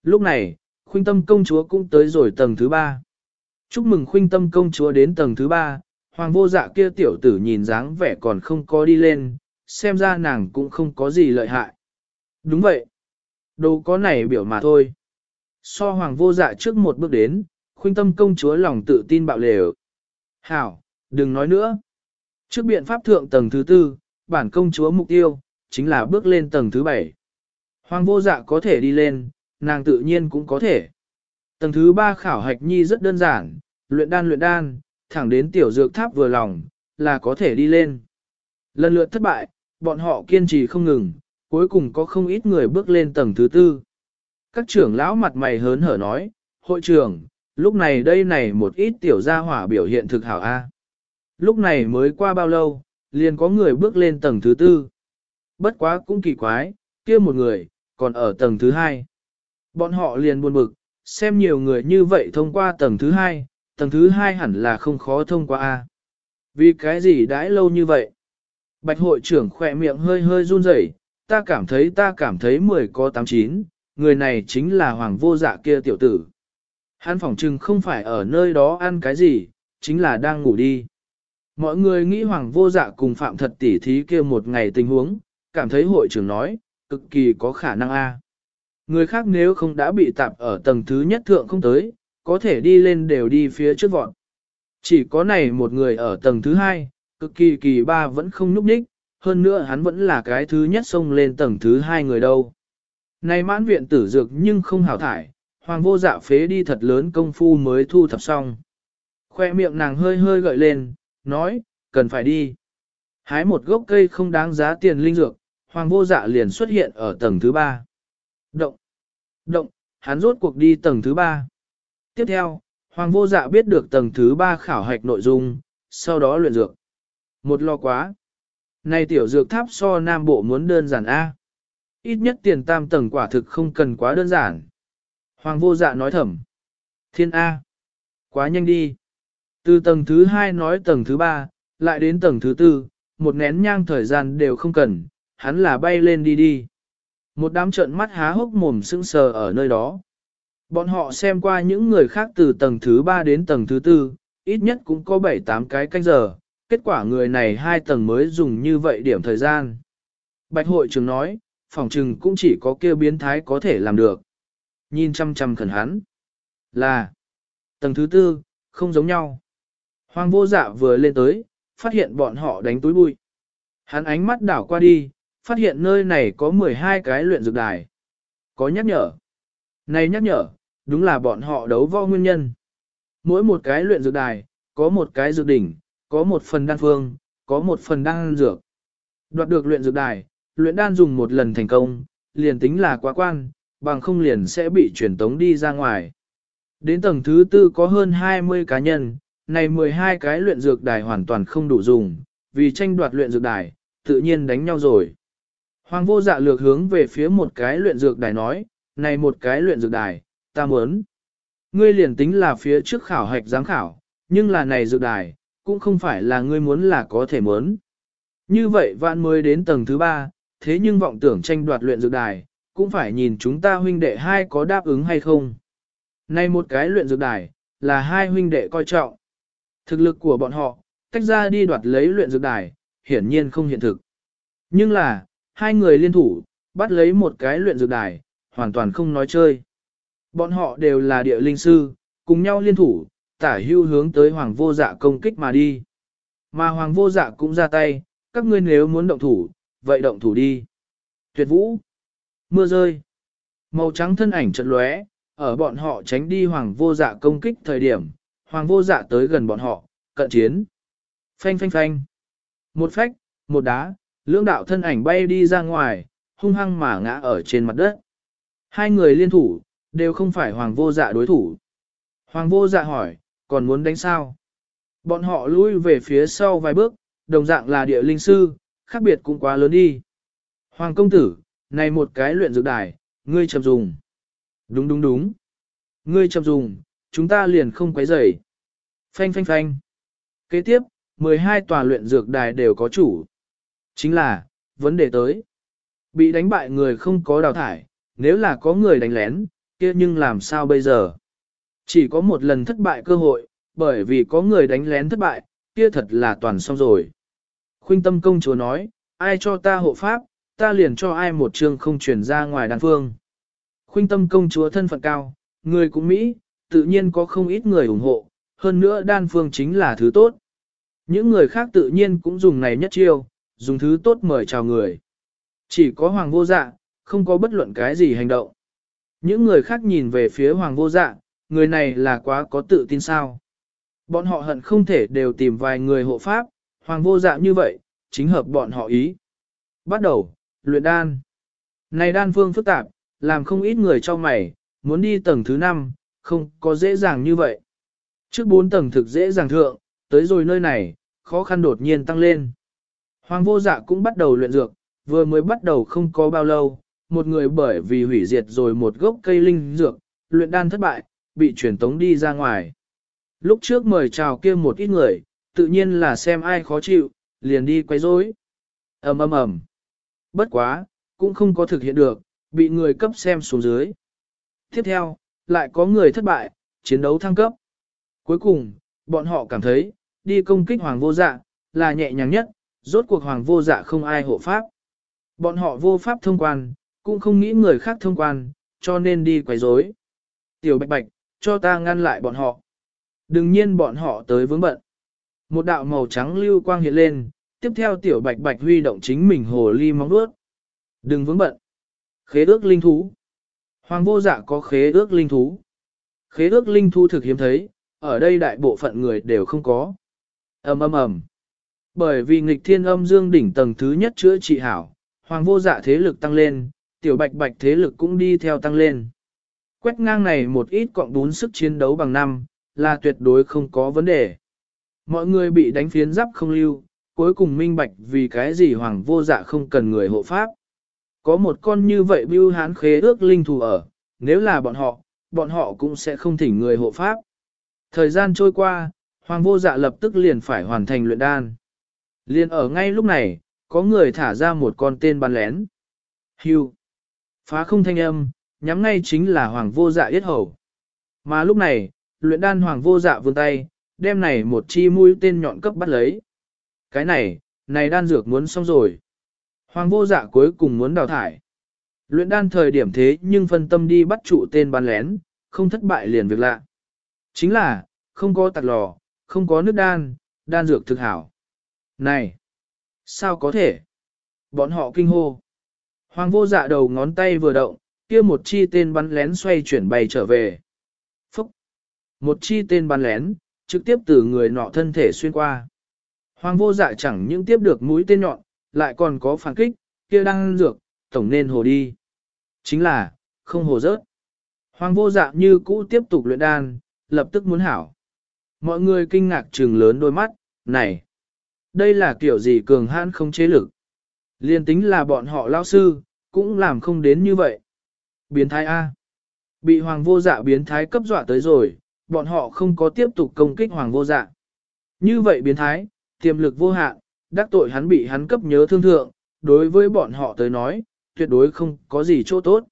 [SPEAKER 1] Lúc này, khuynh tâm công chúa cũng tới rồi tầng thứ ba. Chúc mừng khuynh tâm công chúa đến tầng thứ ba, hoàng vô dạ kia tiểu tử nhìn dáng vẻ còn không có đi lên, xem ra nàng cũng không có gì lợi hại. Đúng vậy. Đâu có này biểu mà thôi. So hoàng vô dạ trước một bước đến, khuynh tâm công chúa lòng tự tin bạo lều. Hảo, đừng nói nữa. Trước biện pháp thượng tầng thứ tư, bản công chúa mục tiêu, chính là bước lên tầng thứ bảy. Hoàng vô dạ có thể đi lên, nàng tự nhiên cũng có thể. Tầng thứ ba khảo hạch nhi rất đơn giản, luyện đan luyện đan, thẳng đến tiểu dược tháp vừa lòng, là có thể đi lên. Lần lượt thất bại, bọn họ kiên trì không ngừng, cuối cùng có không ít người bước lên tầng thứ tư. Các trưởng lão mặt mày hớn hở nói, hội trưởng, lúc này đây này một ít tiểu gia hỏa biểu hiện thực hảo A. Lúc này mới qua bao lâu, liền có người bước lên tầng thứ tư. Bất quá cũng kỳ quái, kia một người, còn ở tầng thứ hai. Bọn họ liền buồn bực, xem nhiều người như vậy thông qua tầng thứ hai, tầng thứ hai hẳn là không khó thông qua A. Vì cái gì đãi lâu như vậy? Bạch hội trưởng khỏe miệng hơi hơi run rẩy, ta cảm thấy ta cảm thấy 10 có 89, người này chính là hoàng vô dạ kia tiểu tử. Hắn phỏng trừng không phải ở nơi đó ăn cái gì, chính là đang ngủ đi. Mọi người nghĩ hoàng vô dạ cùng phạm thật tỉ thí kia một ngày tình huống, cảm thấy hội trưởng nói, cực kỳ có khả năng a. Người khác nếu không đã bị tạp ở tầng thứ nhất thượng không tới, có thể đi lên đều đi phía trước vọn. Chỉ có này một người ở tầng thứ hai, cực kỳ kỳ ba vẫn không núp đích, hơn nữa hắn vẫn là cái thứ nhất xông lên tầng thứ hai người đâu. Này mãn viện tử dược nhưng không hảo thải, hoàng vô dạ phế đi thật lớn công phu mới thu thập xong. Khoe miệng nàng hơi hơi gợi lên, nói, cần phải đi. Hái một gốc cây không đáng giá tiền linh dược, hoàng vô dạ liền xuất hiện ở tầng thứ ba. Động, động, hắn rốt cuộc đi tầng thứ ba. Tiếp theo, hoàng vô dạ biết được tầng thứ ba khảo hạch nội dung, sau đó luyện dược. Một lo quá. Này tiểu dược tháp so nam bộ muốn đơn giản A. Ít nhất tiền tam tầng quả thực không cần quá đơn giản. Hoàng vô dạ nói thầm. Thiên A. Quá nhanh đi. Từ tầng thứ hai nói tầng thứ ba, lại đến tầng thứ tư, một nén nhang thời gian đều không cần, hắn là bay lên đi đi. Một đám trợn mắt há hốc mồm sững sờ ở nơi đó. Bọn họ xem qua những người khác từ tầng thứ ba đến tầng thứ tư, ít nhất cũng có 7-8 cái canh giờ, kết quả người này hai tầng mới dùng như vậy điểm thời gian. Bạch hội trưởng nói, phòng trừng cũng chỉ có kêu biến thái có thể làm được. Nhìn chăm chăm khẩn hắn. Là, tầng thứ tư, không giống nhau. Hoàng vô dạ vừa lên tới, phát hiện bọn họ đánh túi bụi. Hắn ánh mắt đảo qua đi, phát hiện nơi này có 12 cái luyện dược đài. Có nhắc nhở. Này nhắc nhở, đúng là bọn họ đấu võ nguyên nhân. Mỗi một cái luyện dược đài, có một cái dược đỉnh, có một phần đan phương, có một phần đan dược. Đoạt được luyện dược đài, luyện đan dùng một lần thành công, liền tính là quá quan, bằng không liền sẽ bị chuyển tống đi ra ngoài. Đến tầng thứ tư có hơn 20 cá nhân, này 12 cái luyện dược đài hoàn toàn không đủ dùng, vì tranh đoạt luyện dược đài, tự nhiên đánh nhau rồi. Hoàng vô dạ lược hướng về phía một cái luyện dược đài nói, này một cái luyện dược đài, ta muốn. Ngươi liền tính là phía trước khảo hạch giám khảo, nhưng là này dự đài, cũng không phải là ngươi muốn là có thể muốn. Như vậy vạn mới đến tầng thứ ba, thế nhưng vọng tưởng tranh đoạt luyện dược đài, cũng phải nhìn chúng ta huynh đệ hai có đáp ứng hay không. Này một cái luyện dược đài, là hai huynh đệ coi trọng. Thực lực của bọn họ, tách ra đi đoạt lấy luyện dược đài, hiển nhiên không hiện thực. Nhưng là, hai người liên thủ, bắt lấy một cái luyện dược đài, hoàn toàn không nói chơi. Bọn họ đều là địa linh sư, cùng nhau liên thủ, tả hưu hướng tới hoàng vô dạ công kích mà đi. Mà hoàng vô dạ cũng ra tay, các ngươi nếu muốn động thủ, vậy động thủ đi. Tuyệt vũ. Mưa rơi. Màu trắng thân ảnh trận lóe, ở bọn họ tránh đi hoàng vô dạ công kích thời điểm, hoàng vô dạ tới gần bọn họ, cận chiến. Phanh phanh phanh. Một phách, một đá, lưỡng đạo thân ảnh bay đi ra ngoài, hung hăng mà ngã ở trên mặt đất. Hai người liên thủ, đều không phải hoàng vô dạ đối thủ. Hoàng vô dạ hỏi, còn muốn đánh sao? Bọn họ lui về phía sau vài bước, đồng dạng là địa linh sư, khác biệt cũng quá lớn đi. Hoàng công tử, này một cái luyện dược đài, ngươi chậm dùng. Đúng đúng đúng. Ngươi chậm dùng, chúng ta liền không quấy rầy. Phanh phanh phanh. Kế tiếp, 12 tòa luyện dược đài đều có chủ. Chính là, vấn đề tới. Bị đánh bại người không có đào thải, nếu là có người đánh lén, kia nhưng làm sao bây giờ? Chỉ có một lần thất bại cơ hội, bởi vì có người đánh lén thất bại, kia thật là toàn xong rồi. Khuynh tâm công chúa nói, ai cho ta hộ pháp, ta liền cho ai một chương không truyền ra ngoài đàn phương. Khuynh tâm công chúa thân phận cao, người cũng Mỹ, tự nhiên có không ít người ủng hộ, hơn nữa đan phương chính là thứ tốt. Những người khác tự nhiên cũng dùng này nhất chiêu, dùng thứ tốt mời chào người. Chỉ có hoàng vô dạ, không có bất luận cái gì hành động. Những người khác nhìn về phía hoàng vô dạ, người này là quá có tự tin sao. Bọn họ hận không thể đều tìm vài người hộ pháp, hoàng vô dạ như vậy, chính hợp bọn họ ý. Bắt đầu, luyện đan. Này đan phương phức tạp, làm không ít người cho mày, muốn đi tầng thứ 5, không có dễ dàng như vậy. Trước 4 tầng thực dễ dàng thượng, tới rồi nơi này, khó khăn đột nhiên tăng lên. Hoàng vô dạ cũng bắt đầu luyện dược, vừa mới bắt đầu không có bao lâu, một người bởi vì hủy diệt rồi một gốc cây linh dược, luyện đan thất bại, bị truyền tống đi ra ngoài. Lúc trước mời chào kia một ít người, tự nhiên là xem ai khó chịu, liền đi quay rối. ầm ầm ầm. Bất quá, cũng không có thực hiện được, bị người cấp xem xuống dưới. Tiếp theo, lại có người thất bại, chiến đấu thăng cấp. Cuối cùng, bọn họ cảm thấy, đi công kích hoàng vô dạ, là nhẹ nhàng nhất, rốt cuộc hoàng vô dạ không ai hộ pháp. Bọn họ vô pháp thông quan, cũng không nghĩ người khác thông quan, cho nên đi quấy rối. Tiểu bạch bạch, cho ta ngăn lại bọn họ. Đừng nhiên bọn họ tới vướng bận. Một đạo màu trắng lưu quang hiện lên, tiếp theo tiểu bạch bạch huy động chính mình hồ ly móng đuốt. Đừng vướng bận. Khế ước linh thú. Hoàng vô dạ có khế ước linh thú. Khế ước linh thú thực hiếm thấy, ở đây đại bộ phận người đều không có. ầm ầm ầm. Bởi vì nghịch thiên âm dương đỉnh tầng thứ nhất chữa trị hảo, hoàng vô dạ thế lực tăng lên, tiểu bạch bạch thế lực cũng đi theo tăng lên. Quét ngang này một ít cọng bún sức chiến đấu bằng năm, là tuyệt đối không có vấn đề. Mọi người bị đánh phiến giáp không lưu, cuối cùng minh bạch vì cái gì hoàng vô dạ không cần người hộ pháp. Có một con như vậy bưu hán khế ước linh thù ở, nếu là bọn họ, bọn họ cũng sẽ không thỉnh người hộ pháp. Thời gian trôi qua, hoàng vô dạ lập tức liền phải hoàn thành luyện đan. Liền ở ngay lúc này, có người thả ra một con tên bắn lén. Hưu. Phá không thanh âm, nhắm ngay chính là hoàng vô dạ yết hầu. Mà lúc này, luyện đan hoàng vô dạ vươn tay, đem này một chi mũi tên nhọn cấp bắt lấy. Cái này, này đan dược muốn xong rồi. Hoàng vô dạ cuối cùng muốn đào thải. Luyện đan thời điểm thế nhưng phân tâm đi bắt trụ tên bắn lén, không thất bại liền việc lạ. Chính là, không có tạc lò, không có nước đan, đan dược thực hảo. Này! Sao có thể? Bọn họ kinh hô. Hoàng vô dạ đầu ngón tay vừa động, kia một chi tên bắn lén xoay chuyển bay trở về. Phúc! Một chi tên bắn lén, trực tiếp từ người nọ thân thể xuyên qua. Hoàng vô dạ chẳng những tiếp được mũi tên nhọn, lại còn có phản kích, kia đang dược, tổng nên hồ đi. Chính là, không hồ rớt. Hoàng vô dạ như cũ tiếp tục luyện đan, lập tức muốn hảo. Mọi người kinh ngạc trừng lớn đôi mắt, này, đây là kiểu gì cường hãn không chế lực. Liên tính là bọn họ lao sư, cũng làm không đến như vậy. Biến thái A. Bị hoàng vô dạ biến thái cấp dọa tới rồi, bọn họ không có tiếp tục công kích hoàng vô dạ. Như vậy biến thái, tiềm lực vô hạn, đắc tội hắn bị hắn cấp nhớ thương thượng, đối với bọn họ tới nói, tuyệt đối không có gì chỗ tốt.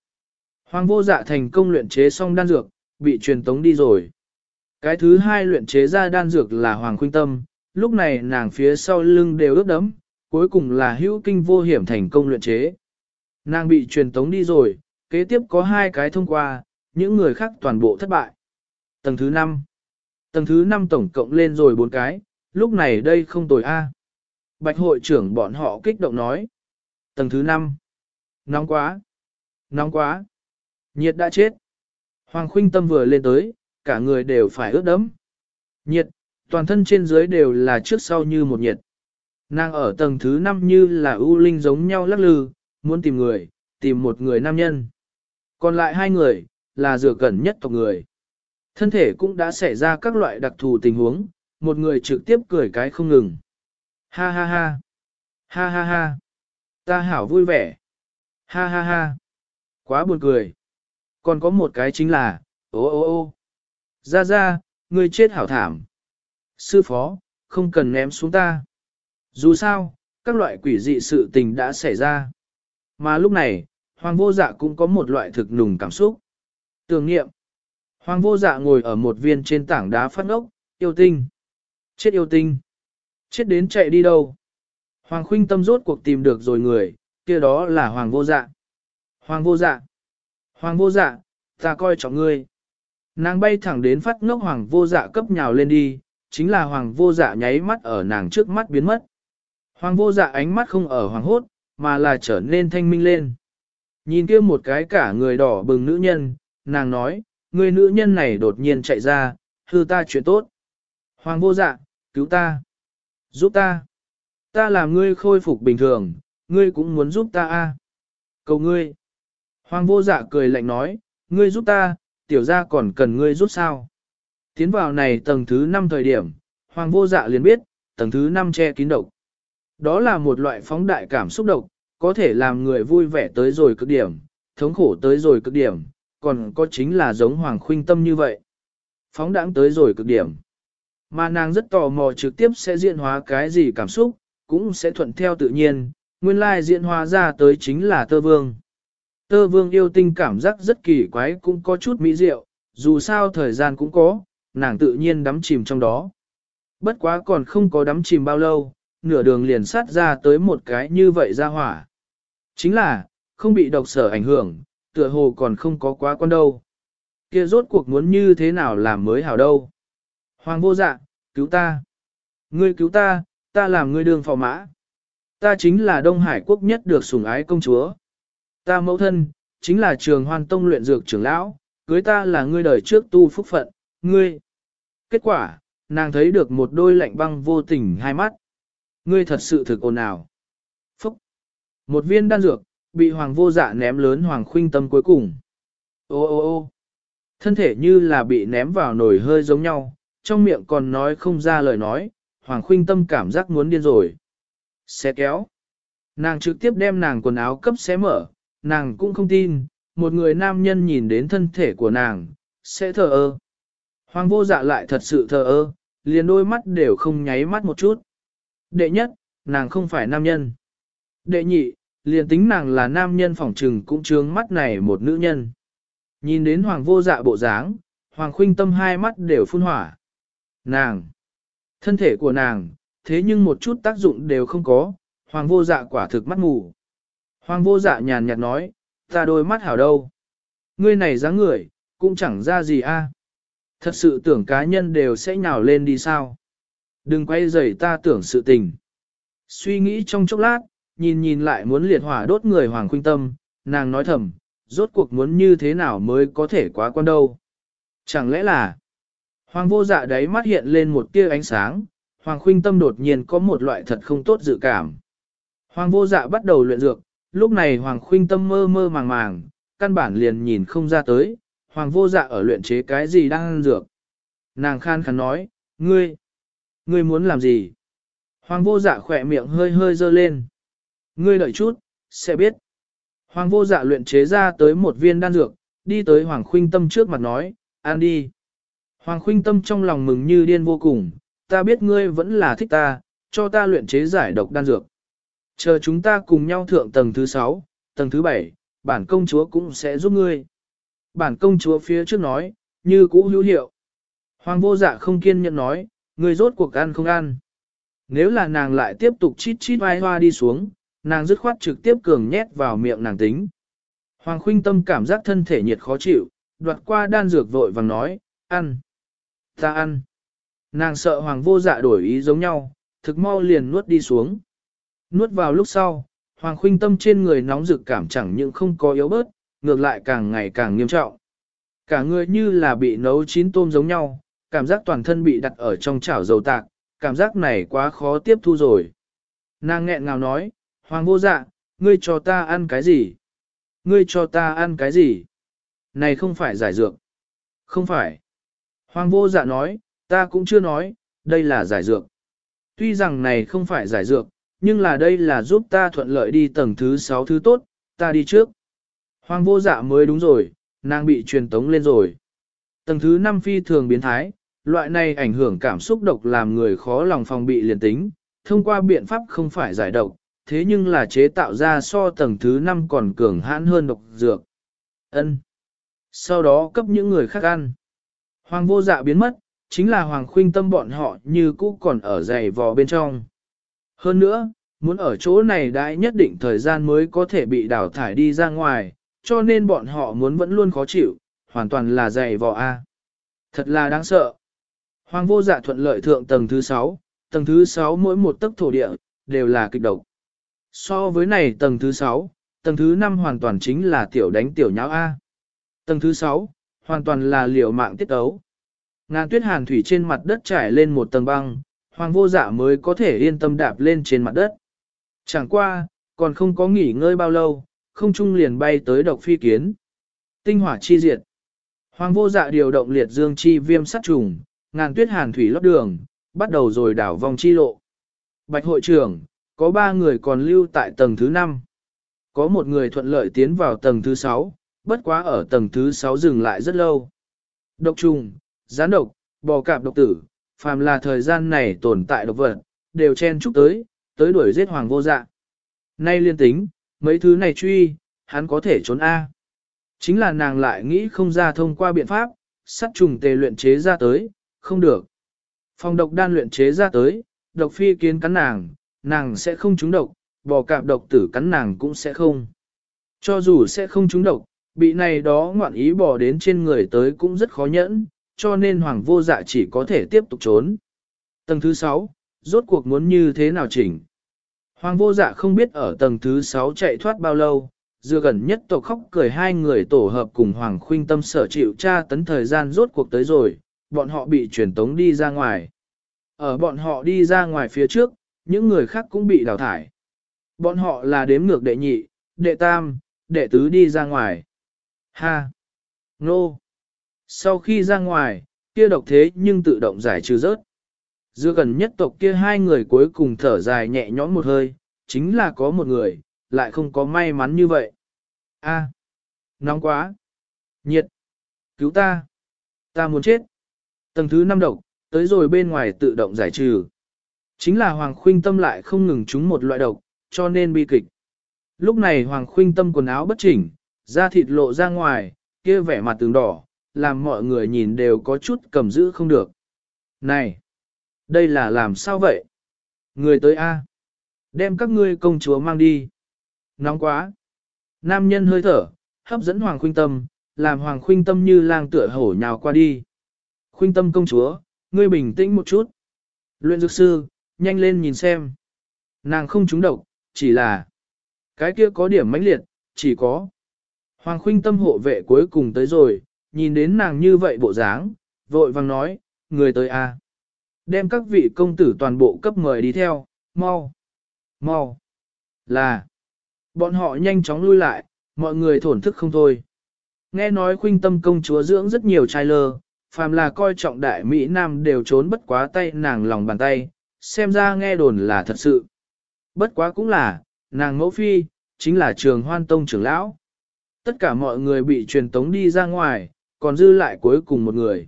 [SPEAKER 1] Hoàng vô dạ thành công luyện chế xong đan dược, bị truyền tống đi rồi. Cái thứ hai luyện chế ra đan dược là Hoàng Khuynh Tâm, lúc này nàng phía sau lưng đều ướt đẫm, cuối cùng là hữu kinh vô hiểm thành công luyện chế. Nàng bị truyền tống đi rồi, kế tiếp có hai cái thông qua, những người khác toàn bộ thất bại. Tầng thứ 5 Tầng thứ 5 tổng cộng lên rồi bốn cái, lúc này đây không tồi A. Bạch hội trưởng bọn họ kích động nói. Tầng thứ 5 Nóng quá! Nóng quá! Nhiệt đã chết! Hoàng khuynh tâm vừa lên tới, cả người đều phải ướt đẫm. Nhiệt, toàn thân trên dưới đều là trước sau như một nhiệt. Nàng ở tầng thứ 5 như là ưu linh giống nhau lắc lư, muốn tìm người, tìm một người nam nhân. Còn lại hai người, là dựa cẩn nhất tộc người. Thân thể cũng đã xảy ra các loại đặc thù tình huống, một người trực tiếp cười cái không ngừng. Ha ha ha! Ha ha ha! Ta hảo vui vẻ! Ha ha ha! Quá buồn cười! Còn có một cái chính là, ô ô ô! Ra ra, người chết hảo thảm! Sư phó, không cần ném xuống ta. Dù sao, các loại quỷ dị sự tình đã xảy ra. Mà lúc này, hoàng vô dạ cũng có một loại thực nùng cảm xúc. Tưởng nghiệm. Hoàng vô dạ ngồi ở một viên trên tảng đá phát ngốc, yêu tinh. Chết yêu tinh. Chết đến chạy đi đâu. Hoàng khuynh tâm rốt cuộc tìm được rồi người, kia đó là hoàng vô dạ. Hoàng vô dạ. Hoàng vô dạ, ta coi trọng ngươi. Nàng bay thẳng đến phát ngốc hoàng vô dạ cấp nhào lên đi, chính là hoàng vô dạ nháy mắt ở nàng trước mắt biến mất. Hoàng vô dạ ánh mắt không ở hoàng hốt, mà là trở nên thanh minh lên. Nhìn kia một cái cả người đỏ bừng nữ nhân, nàng nói, người nữ nhân này đột nhiên chạy ra, hư ta chuyện tốt. Hoàng vô dạ, cứu ta, giúp ta. Ta làm ngươi khôi phục bình thường, ngươi cũng muốn giúp ta a. À? Cầu ngươi. Hoàng vô dạ cười lạnh nói, ngươi giúp ta, tiểu ra còn cần ngươi giúp sao. Tiến vào này tầng thứ 5 thời điểm, hoàng vô dạ liền biết, tầng thứ 5 che kín độc. Đó là một loại phóng đại cảm xúc độc, có thể làm người vui vẻ tới rồi cực điểm, thống khổ tới rồi cực điểm, còn có chính là giống hoàng khuynh tâm như vậy. Phóng đãng tới rồi cực điểm. Mà nàng rất tò mò trực tiếp sẽ diễn hóa cái gì cảm xúc, cũng sẽ thuận theo tự nhiên, nguyên lai diễn hóa ra tới chính là tơ vương. Tơ vương yêu tinh cảm giác rất kỳ quái cũng có chút mỹ diệu, dù sao thời gian cũng có, nàng tự nhiên đắm chìm trong đó. Bất quá còn không có đắm chìm bao lâu, nửa đường liền sát ra tới một cái như vậy ra hỏa. Chính là, không bị độc sở ảnh hưởng, tựa hồ còn không có quá con đâu. Kia rốt cuộc muốn như thế nào làm mới hảo đâu. Hoàng vô dạ, cứu ta. Ngươi cứu ta, ta làm ngươi đường phò mã. Ta chính là Đông Hải quốc nhất được sủng ái công chúa. Ta mẫu thân, chính là trường hoan tông luyện dược trưởng lão, cưới ta là ngươi đời trước tu phúc phận, ngươi. Kết quả, nàng thấy được một đôi lạnh băng vô tình hai mắt. Ngươi thật sự thực ồn ào. Phúc. Một viên đan dược, bị hoàng vô dạ ném lớn hoàng khuynh tâm cuối cùng. Ô ô ô thân thể như là bị ném vào nồi hơi giống nhau, trong miệng còn nói không ra lời nói, hoàng khuynh tâm cảm giác muốn điên rồi. Xé kéo. Nàng trực tiếp đem nàng quần áo cấp xé mở, nàng cũng không tin, một người nam nhân nhìn đến thân thể của nàng, sẽ thờ ơ. Hoàng vô dạ lại thật sự thờ ơ, liền đôi mắt đều không nháy mắt một chút. Đệ nhất, nàng không phải nam nhân. Đệ nhị, liền tính nàng là nam nhân phỏng trừng cũng trướng mắt này một nữ nhân. Nhìn đến hoàng vô dạ bộ dáng, hoàng khuynh tâm hai mắt đều phun hỏa. Nàng, thân thể của nàng, thế nhưng một chút tác dụng đều không có, hoàng vô dạ quả thực mắt ngủ. Hoàng vô dạ nhàn nhạt nói, ta đôi mắt hảo đâu. Ngươi này dáng người, cũng chẳng ra gì a. Thật sự tưởng cá nhân đều sẽ nhào lên đi sao. Đừng quay rầy ta tưởng sự tình. Suy nghĩ trong chốc lát, nhìn nhìn lại muốn liệt hỏa đốt người Hoàng Khuynh Tâm, nàng nói thầm, rốt cuộc muốn như thế nào mới có thể quá quan đâu. Chẳng lẽ là, Hoàng vô dạ đấy mắt hiện lên một tia ánh sáng, Hoàng Khuynh Tâm đột nhiên có một loại thật không tốt dự cảm. Hoàng vô dạ bắt đầu luyện dược, lúc này Hoàng Khuynh Tâm mơ mơ màng màng, căn bản liền nhìn không ra tới, Hoàng vô dạ ở luyện chế cái gì đang ăn dược. Nàng khan khán nói, ngươi, ngươi muốn làm gì? Hoàng vô dạ khỏe miệng hơi hơi dơ lên. Ngươi đợi chút, sẽ biết. Hoàng vô dạ luyện chế ra tới một viên đan dược, đi tới Hoàng Khuynh Tâm trước mặt nói, ăn đi. Hoàng Khuynh Tâm trong lòng mừng như điên vô cùng, ta biết ngươi vẫn là thích ta, cho ta luyện chế giải độc đan dược. Chờ chúng ta cùng nhau thượng tầng thứ 6, tầng thứ 7, bản công chúa cũng sẽ giúp ngươi. Bản công chúa phía trước nói, như cũ hữu hiệu. Hoàng vô dạ không kiên nhẫn nói, ngươi rốt cuộc ăn không ăn. Nếu là nàng lại tiếp tục chít chít vai hoa đi xuống, nàng dứt khoát trực tiếp cường nhét vào miệng nàng tính. Hoàng khuynh tâm cảm giác thân thể nhiệt khó chịu, đoạt qua đan dược vội vàng nói, ăn. Ta ăn. Nàng sợ hoàng vô dạ đổi ý giống nhau, thực mau liền nuốt đi xuống. Nuốt vào lúc sau, hoàng khuynh tâm trên người nóng rực cảm chẳng những không có yếu bớt, ngược lại càng ngày càng nghiêm trọng. Cả người như là bị nấu chín tôm giống nhau, cảm giác toàn thân bị đặt ở trong chảo dầu tạc, cảm giác này quá khó tiếp thu rồi. Nàng nghẹn ngào nói, Hoàng vô dạ, ngươi cho ta ăn cái gì? Ngươi cho ta ăn cái gì? Này không phải giải dược. Không phải. Hoàng vô dạ nói, ta cũng chưa nói, đây là giải dược. Tuy rằng này không phải giải dược, nhưng là đây là giúp ta thuận lợi đi tầng thứ 6 thứ tốt, ta đi trước. Hoàng vô dạ mới đúng rồi, nàng bị truyền tống lên rồi. Tầng thứ 5 phi thường biến thái, loại này ảnh hưởng cảm xúc độc làm người khó lòng phòng bị liền tính, thông qua biện pháp không phải giải độc, thế nhưng là chế tạo ra so tầng thứ 5 còn cường hãn hơn độc dược. Ân. Sau đó cấp những người khác ăn. Hoàng vô dạ biến mất, chính là hoàng khuynh tâm bọn họ như cũ còn ở dày vò bên trong. Hơn nữa, muốn ở chỗ này đã nhất định thời gian mới có thể bị đào thải đi ra ngoài, cho nên bọn họ muốn vẫn luôn khó chịu, hoàn toàn là dày vò A. Thật là đáng sợ. Hoàng vô dạ thuận lợi thượng tầng thứ 6, tầng thứ 6 mỗi một tấc thổ địa, đều là kịch độc. So với này tầng thứ 6, tầng thứ 5 hoàn toàn chính là tiểu đánh tiểu nháo A. Tầng thứ 6, hoàn toàn là liều mạng tiết ấu. Ngàn tuyết hàn thủy trên mặt đất trải lên một tầng băng, hoàng vô dạ mới có thể yên tâm đạp lên trên mặt đất. Chẳng qua, còn không có nghỉ ngơi bao lâu, không trung liền bay tới độc phi kiến. Tinh hỏa chi diệt. Hoàng vô dạ điều động liệt dương chi viêm sát trùng, ngàn tuyết hàn thủy lót đường, bắt đầu rồi đảo vòng chi lộ. Bạch hội trưởng, có ba người còn lưu tại tầng thứ 5. Có một người thuận lợi tiến vào tầng thứ 6, bất quá ở tầng thứ 6 dừng lại rất lâu. Độc trùng, gián độc, bò cạp độc tử, phàm là thời gian này tồn tại độc vật, đều chen chúc tới, tới đuổi giết hoàng vô dạ. Nay liên tính, mấy thứ này truy, hắn có thể trốn A. Chính là nàng lại nghĩ không ra thông qua biện pháp, sắt trùng tề luyện chế ra tới, không được. Phòng độc đan luyện chế ra tới, độc phi kiến cắn nàng, nàng sẽ không trúng độc, bò cạp độc tử cắn nàng cũng sẽ không. Cho dù sẽ không trúng độc, bị này đó ngoạn ý bỏ đến trên người tới cũng rất khó nhẫn, cho nên hoàng vô dạ chỉ có thể tiếp tục trốn. Tầng thứ 6, rốt cuộc muốn như thế nào chỉnh? Hoàng vô dạ không biết ở tầng thứ 6 chạy thoát bao lâu, dựa gần nhất tổ khóc cười hai người tổ hợp cùng Hoàng Khuynh Tâm sở chịu tra tấn thời gian rốt cuộc tới rồi, bọn họ bị truyền tống đi ra ngoài. Ở bọn họ đi ra ngoài phía trước, những người khác cũng bị đào thải. Bọn họ là đếm ngược đệ nhị, đệ tam, đệ tứ đi ra ngoài. Ha! Nô! Sau khi ra ngoài, kia độc thế nhưng tự động giải trừ rớt. Dựa gần nhất tộc kia hai người cuối cùng thở dài nhẹ nhõm một hơi, chính là có một người, lại không có may mắn như vậy. A, nóng quá, nhiệt, cứu ta, ta muốn chết. Tầng thứ năm độc, tới rồi bên ngoài tự động giải trừ. Chính là Hoàng Khuynh Tâm lại không ngừng trúng một loại độc, cho nên bi kịch. Lúc này Hoàng Khuynh Tâm quần áo bất chỉnh, da thịt lộ ra ngoài, kia vẻ mặt tường đỏ, làm mọi người nhìn đều có chút cầm giữ không được. Này! Đây là làm sao vậy? Người tới A. Đem các ngươi công chúa mang đi. Nóng quá. Nam nhân hơi thở, hấp dẫn Hoàng Khuynh Tâm, làm Hoàng Khuynh Tâm như lang tựa hổ nhào qua đi. Khuynh Tâm công chúa, ngươi bình tĩnh một chút. Luyện dược sư, nhanh lên nhìn xem. Nàng không trúng độc, chỉ là cái kia có điểm mãnh liệt, chỉ có. Hoàng Khuynh Tâm hộ vệ cuối cùng tới rồi, nhìn đến nàng như vậy bộ dáng, vội vàng nói, người tới a. Đem các vị công tử toàn bộ cấp mời đi theo, mau, mau, là. Bọn họ nhanh chóng lui lại, mọi người thổn thức không thôi. Nghe nói khuynh tâm công chúa dưỡng rất nhiều trai lơ, phàm là coi trọng đại Mỹ Nam đều trốn bất quá tay nàng lòng bàn tay, xem ra nghe đồn là thật sự. Bất quá cũng là, nàng mẫu phi, chính là trường hoan tông trưởng lão. Tất cả mọi người bị truyền tống đi ra ngoài, còn dư lại cuối cùng một người.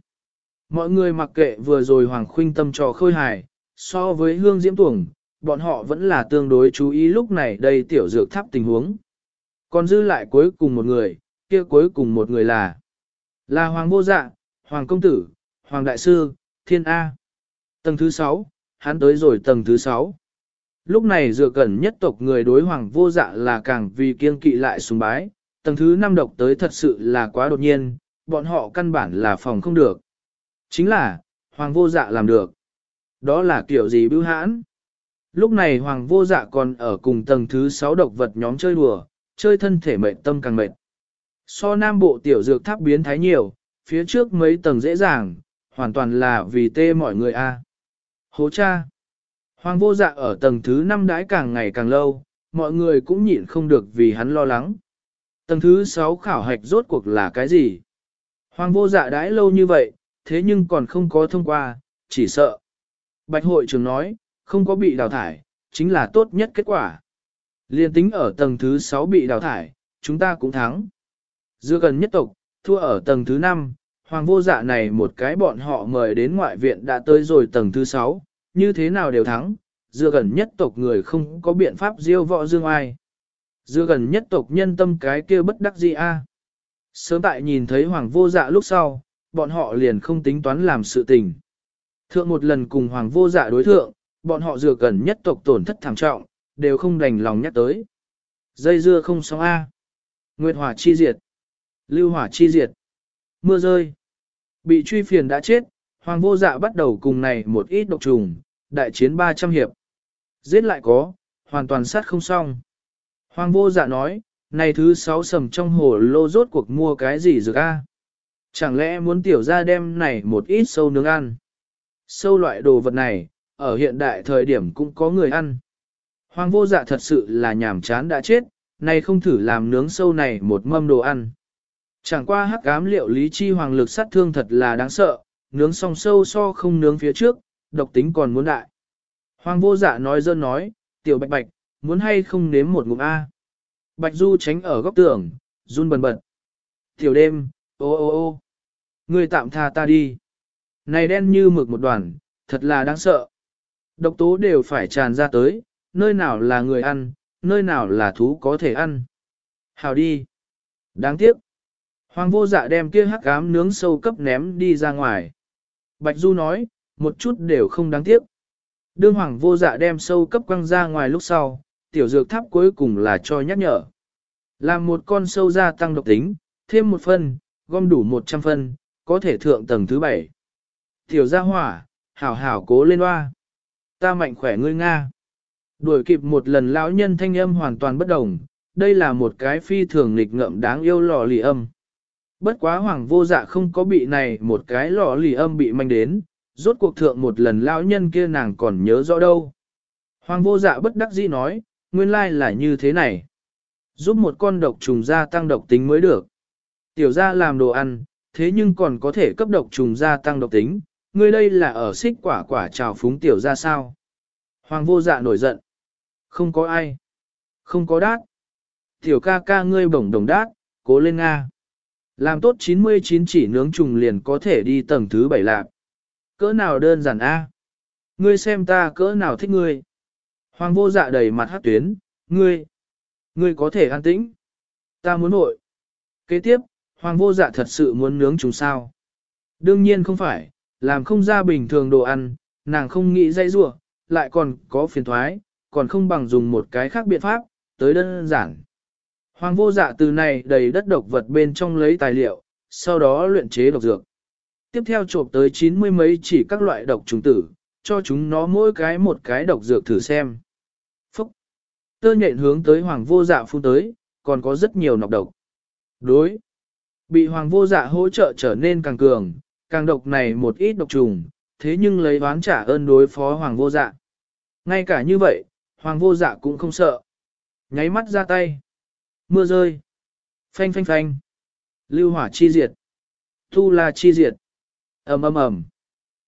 [SPEAKER 1] Mọi người mặc kệ vừa rồi Hoàng Khuynh tâm trò khôi hài, so với hương diễm tuồng, bọn họ vẫn là tương đối chú ý lúc này đây tiểu dược tháp tình huống. Còn dư lại cuối cùng một người, kia cuối cùng một người là là Hoàng Vô Dạ, Hoàng Công Tử, Hoàng Đại Sư, Thiên A. Tầng thứ 6, hắn tới rồi tầng thứ 6. Lúc này dựa cẩn nhất tộc người đối Hoàng Vô Dạ là càng vì kiên kỵ lại sùng bái, tầng thứ 5 độc tới thật sự là quá đột nhiên, bọn họ căn bản là phòng không được. Chính là, hoàng vô dạ làm được. Đó là kiểu gì bưu hãn? Lúc này hoàng vô dạ còn ở cùng tầng thứ 6 độc vật nhóm chơi đùa, chơi thân thể mệnh tâm càng mệt. So nam bộ tiểu dược tháp biến thái nhiều, phía trước mấy tầng dễ dàng, hoàn toàn là vì tê mọi người a. Hố cha! Hoàng vô dạ ở tầng thứ 5 đãi càng ngày càng lâu, mọi người cũng nhịn không được vì hắn lo lắng. Tầng thứ 6 khảo hạch rốt cuộc là cái gì? Hoàng vô dạ đãi lâu như vậy, thế nhưng còn không có thông qua, chỉ sợ. Bạch hội trưởng nói, không có bị đào thải, chính là tốt nhất kết quả. Liên tính ở tầng thứ 6 bị đào thải, chúng ta cũng thắng. Dưa gần nhất tộc, thua ở tầng thứ 5, hoàng vô dạ này một cái bọn họ mời đến ngoại viện đã tới rồi tầng thứ 6, như thế nào đều thắng, dưa gần nhất tộc người không có biện pháp diêu võ dương ai. Dưa gần nhất tộc nhân tâm cái kia bất đắc gì a. À. Sớm tại nhìn thấy hoàng vô dạ lúc sau, bọn họ liền không tính toán làm sự tình. Thượng một lần cùng hoàng vô dạ đối thượng, bọn họ dừa gần nhất tộc tổn thất thảm trọng, đều không đành lòng nhắc tới. Dây dưa không sóng A. Nguyệt hỏa chi diệt. Lưu hỏa chi diệt. Mưa rơi. Bị truy phiền đã chết, hoàng vô dạ bắt đầu cùng này một ít độc trùng, đại chiến 300 hiệp. Giết lại có, hoàn toàn sát không xong. Hoàng vô dạ nói, này thứ sáu sầm trong hồ lô rốt cuộc mua cái gì dược a? Chẳng lẽ muốn tiểu ra đem này một ít sâu nướng ăn? Sâu loại đồ vật này, ở hiện đại thời điểm cũng có người ăn. Hoàng vô dạ thật sự là nhảm chán đã chết, này không thử làm nướng sâu này một mâm đồ ăn. Chẳng qua hắc ám liệu lý chi hoàng lực sát thương thật là đáng sợ, nướng xong sâu so không nướng phía trước, độc tính còn muốn đại. Hoàng vô dạ nói dơ nói, tiểu bạch bạch, muốn hay không nếm một ngụm A. Bạch du tránh ở góc tường, run bần bật. Tiểu đêm, ô ô ô, người tạm tha ta đi. Này đen như mực một đoàn, thật là đáng sợ. Độc tố đều phải tràn ra tới, nơi nào là người ăn, nơi nào là thú có thể ăn. Hào đi. Đáng tiếc. Hoàng vô dạ đem kia hắc ám nướng sâu cấp ném đi ra ngoài. Bạch Du nói, một chút đều không đáng tiếc. Đương hoàng vô dạ đem sâu cấp quăng ra ngoài lúc sau, tiểu dược tháp cuối cùng là cho nhắc nhở. Làm một con sâu gia tăng độc tính, thêm một phân, gom đủ 100 phân, có thể thượng tầng thứ bảy. Tiểu gia hỏa, hảo hảo cố lên hoa. Ta mạnh khỏe ngươi Nga. Đuổi kịp một lần lão nhân thanh âm hoàn toàn bất đồng, đây là một cái phi thường nghịch ngợm đáng yêu lò lì âm. Bất quá hoàng vô dạ không có bị này một cái lò lì âm bị manh đến, rốt cuộc thượng một lần lão nhân kia nàng còn nhớ rõ đâu. Hoàng vô dạ bất đắc dĩ nói, nguyên lai là như thế này. Giúp một con độc trùng gia tăng độc tính mới được. Tiểu gia làm đồ ăn, thế nhưng còn có thể cấp độc trùng gia tăng độc tính, ngươi đây là ở xích quả quả trào phúng tiểu gia sao. Hoàng vô dạ nổi giận. Không có ai. Không có đát. Tiểu ca ca ngươi bổng đồng đát, cố lên Nga. Làm tốt 99 chỉ nướng trùng liền có thể đi tầng thứ bảy lạc. Cỡ nào đơn giản a? Ngươi xem ta cỡ nào thích ngươi. Hoàng vô dạ đầy mặt hát tuyến, ngươi. Ngươi có thể an tĩnh. Ta muốn nội. Kế tiếp, hoàng vô dạ thật sự muốn nướng trùng sao. Đương nhiên không phải, làm không ra bình thường đồ ăn, nàng không nghĩ dây rủa lại còn có phiền thoái, còn không bằng dùng một cái khác biện pháp, tới đơn giản. Hoàng vô dạ từ này đầy đất độc vật bên trong lấy tài liệu, sau đó luyện chế độc dược. Tiếp theo trộm tới chín mươi mấy chỉ các loại độc trùng tử, cho chúng nó mỗi cái một cái độc dược thử xem. Phúc! Tơ nhện hướng tới hoàng vô dạ phun tới, còn có rất nhiều nọc độc. Đối! Bị hoàng vô dạ hỗ trợ trở nên càng cường, càng độc này một ít độc trùng, thế nhưng lấy oán trả ơn đối phó hoàng vô dạ. Ngay cả như vậy, hoàng vô dạ cũng không sợ. Nháy mắt ra tay. Mưa rơi. Phanh phanh phanh. Lưu hỏa chi diệt. Tu la chi diệt. ầm ầm ầm.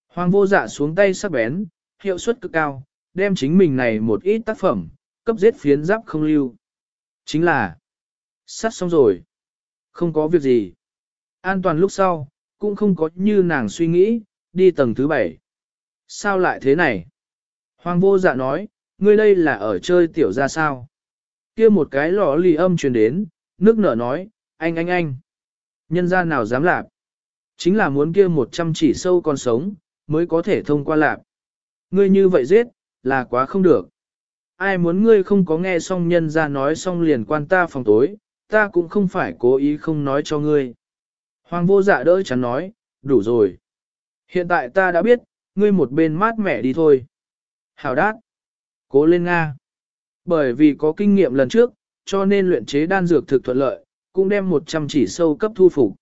[SPEAKER 1] Hoàng vô dạ xuống tay sắc bén, hiệu suất cực cao, đem chính mình này một ít tác phẩm, cấp giết phiến giáp không lưu. Chính là, sát xong rồi. Không có việc gì. An toàn lúc sau, cũng không có như nàng suy nghĩ, đi tầng thứ bảy. Sao lại thế này? Hoàng vô dạ nói, ngươi đây là ở chơi tiểu ra sao? kia một cái lò lì âm truyền đến, nước nở nói, anh anh anh. Nhân ra nào dám lạp? Chính là muốn kia một trăm chỉ sâu còn sống, mới có thể thông qua lạp. Ngươi như vậy giết, là quá không được. Ai muốn ngươi không có nghe xong nhân ra nói xong liền quan ta phòng tối, ta cũng không phải cố ý không nói cho ngươi. Hoàng vô dạ đỡ chắn nói, đủ rồi. Hiện tại ta đã biết, ngươi một bên mát mẻ đi thôi. Hảo đát. Cố lên Nga. Bởi vì có kinh nghiệm lần trước, cho nên luyện chế đan dược thực thuận lợi, cũng đem 100 chỉ sâu cấp thu phục.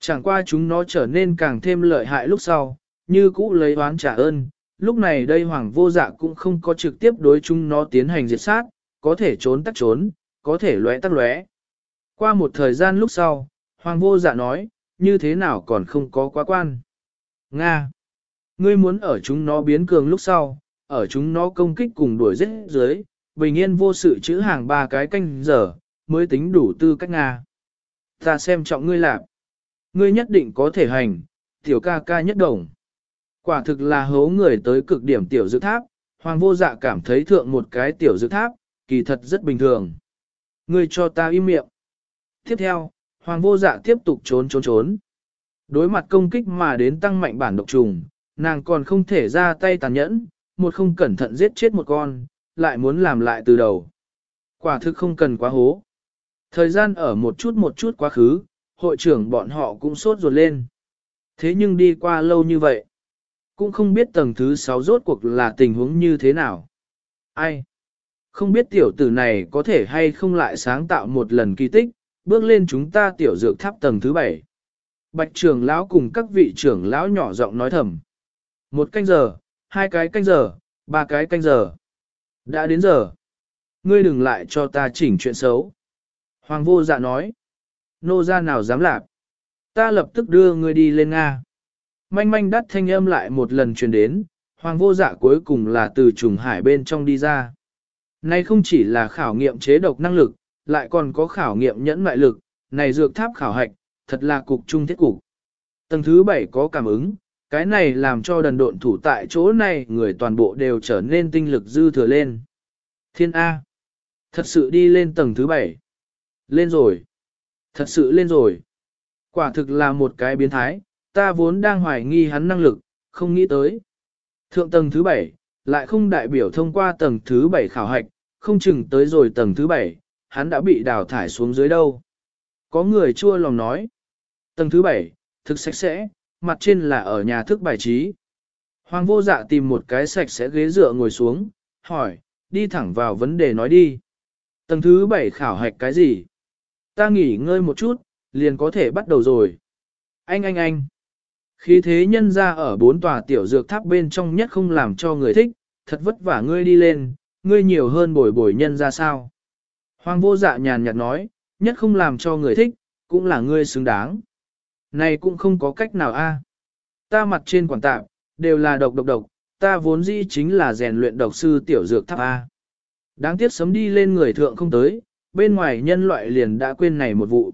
[SPEAKER 1] Chẳng qua chúng nó trở nên càng thêm lợi hại lúc sau, như cũ lấy oán trả ơn. Lúc này đây hoàng vô dạ cũng không có trực tiếp đối chúng nó tiến hành diệt sát, có thể trốn tắt trốn, có thể lóe tắt lóe. Qua một thời gian lúc sau, hoàng vô dạ nói, như thế nào còn không có quá quan. Nga! Ngươi muốn ở chúng nó biến cường lúc sau, ở chúng nó công kích cùng đuổi giết dưới, bình yên vô sự chữ hàng ba cái canh giờ, mới tính đủ tư cách Nga. Ta xem trọng ngươi làm. Ngươi nhất định có thể hành, tiểu ca ca nhất đồng. Quả thực là hố người tới cực điểm tiểu dự tháp, hoàng vô dạ cảm thấy thượng một cái tiểu dự tháp, kỳ thật rất bình thường. Ngươi cho ta im miệng. Tiếp theo, hoàng vô dạ tiếp tục trốn trốn trốn. Đối mặt công kích mà đến tăng mạnh bản độc trùng, nàng còn không thể ra tay tàn nhẫn, một không cẩn thận giết chết một con, lại muốn làm lại từ đầu. Quả thực không cần quá hố. Thời gian ở một chút một chút quá khứ, hội trưởng bọn họ cũng sốt ruột lên. Thế nhưng đi qua lâu như vậy, cũng không biết tầng thứ 6 rốt cuộc là tình huống như thế nào. Ai? Không biết tiểu tử này có thể hay không lại sáng tạo một lần kỳ tích, bước lên chúng ta tiểu dược tháp tầng thứ bảy Bạch trưởng lão cùng các vị trưởng lão nhỏ giọng nói thầm. Một canh giờ, hai cái canh giờ, ba cái canh giờ. Đã đến giờ. Ngươi đừng lại cho ta chỉnh chuyện xấu. Hoàng vô dạ nói. Nô ra nào dám lạp. Ta lập tức đưa ngươi đi lên Nga. Manh manh đắt thanh âm lại một lần truyền đến. Hoàng vô dạ cuối cùng là từ trùng hải bên trong đi ra. nay không chỉ là khảo nghiệm chế độc năng lực, lại còn có khảo nghiệm nhẫn mại lực, này dược tháp khảo hạch, thật là cục trung thiết cục. Tầng thứ 7 có cảm ứng, cái này làm cho đần độn thủ tại chỗ này người toàn bộ đều trở nên tinh lực dư thừa lên. Thiên A. Thật sự đi lên tầng thứ 7. Lên rồi. Thật sự lên rồi. Quả thực là một cái biến thái, ta vốn đang hoài nghi hắn năng lực, không nghĩ tới. Thượng tầng thứ 7, lại không đại biểu thông qua tầng thứ 7 khảo hạch, không chừng tới rồi tầng thứ 7, hắn đã bị đào thải xuống dưới đâu. Có người chua lòng nói. Tầng thứ bảy thực sạch sẽ, mặt trên là ở nhà thức bài trí. Hoàng vô dạ tìm một cái sạch sẽ ghế dựa ngồi xuống, hỏi, đi thẳng vào vấn đề nói đi. Tầng thứ bảy khảo hạch cái gì? Ta nghỉ ngơi một chút, liền có thể bắt đầu rồi. Anh anh anh. Khi thế nhân ra ở bốn tòa tiểu dược tháp bên trong nhất không làm cho người thích, thật vất vả ngươi đi lên, ngươi nhiều hơn bồi bồi nhân ra sao. Hoàng vô dạ nhàn nhạt nói, nhất không làm cho người thích, cũng là ngươi xứng đáng. Này cũng không có cách nào a. À. Ta mặt trên quản tạm, đều là độc độc độc, ta vốn dĩ chính là rèn luyện độc sư tiểu dược tháp A. Đáng tiếc sấm đi lên người thượng không tới, bên ngoài nhân loại liền đã quên này một vụ.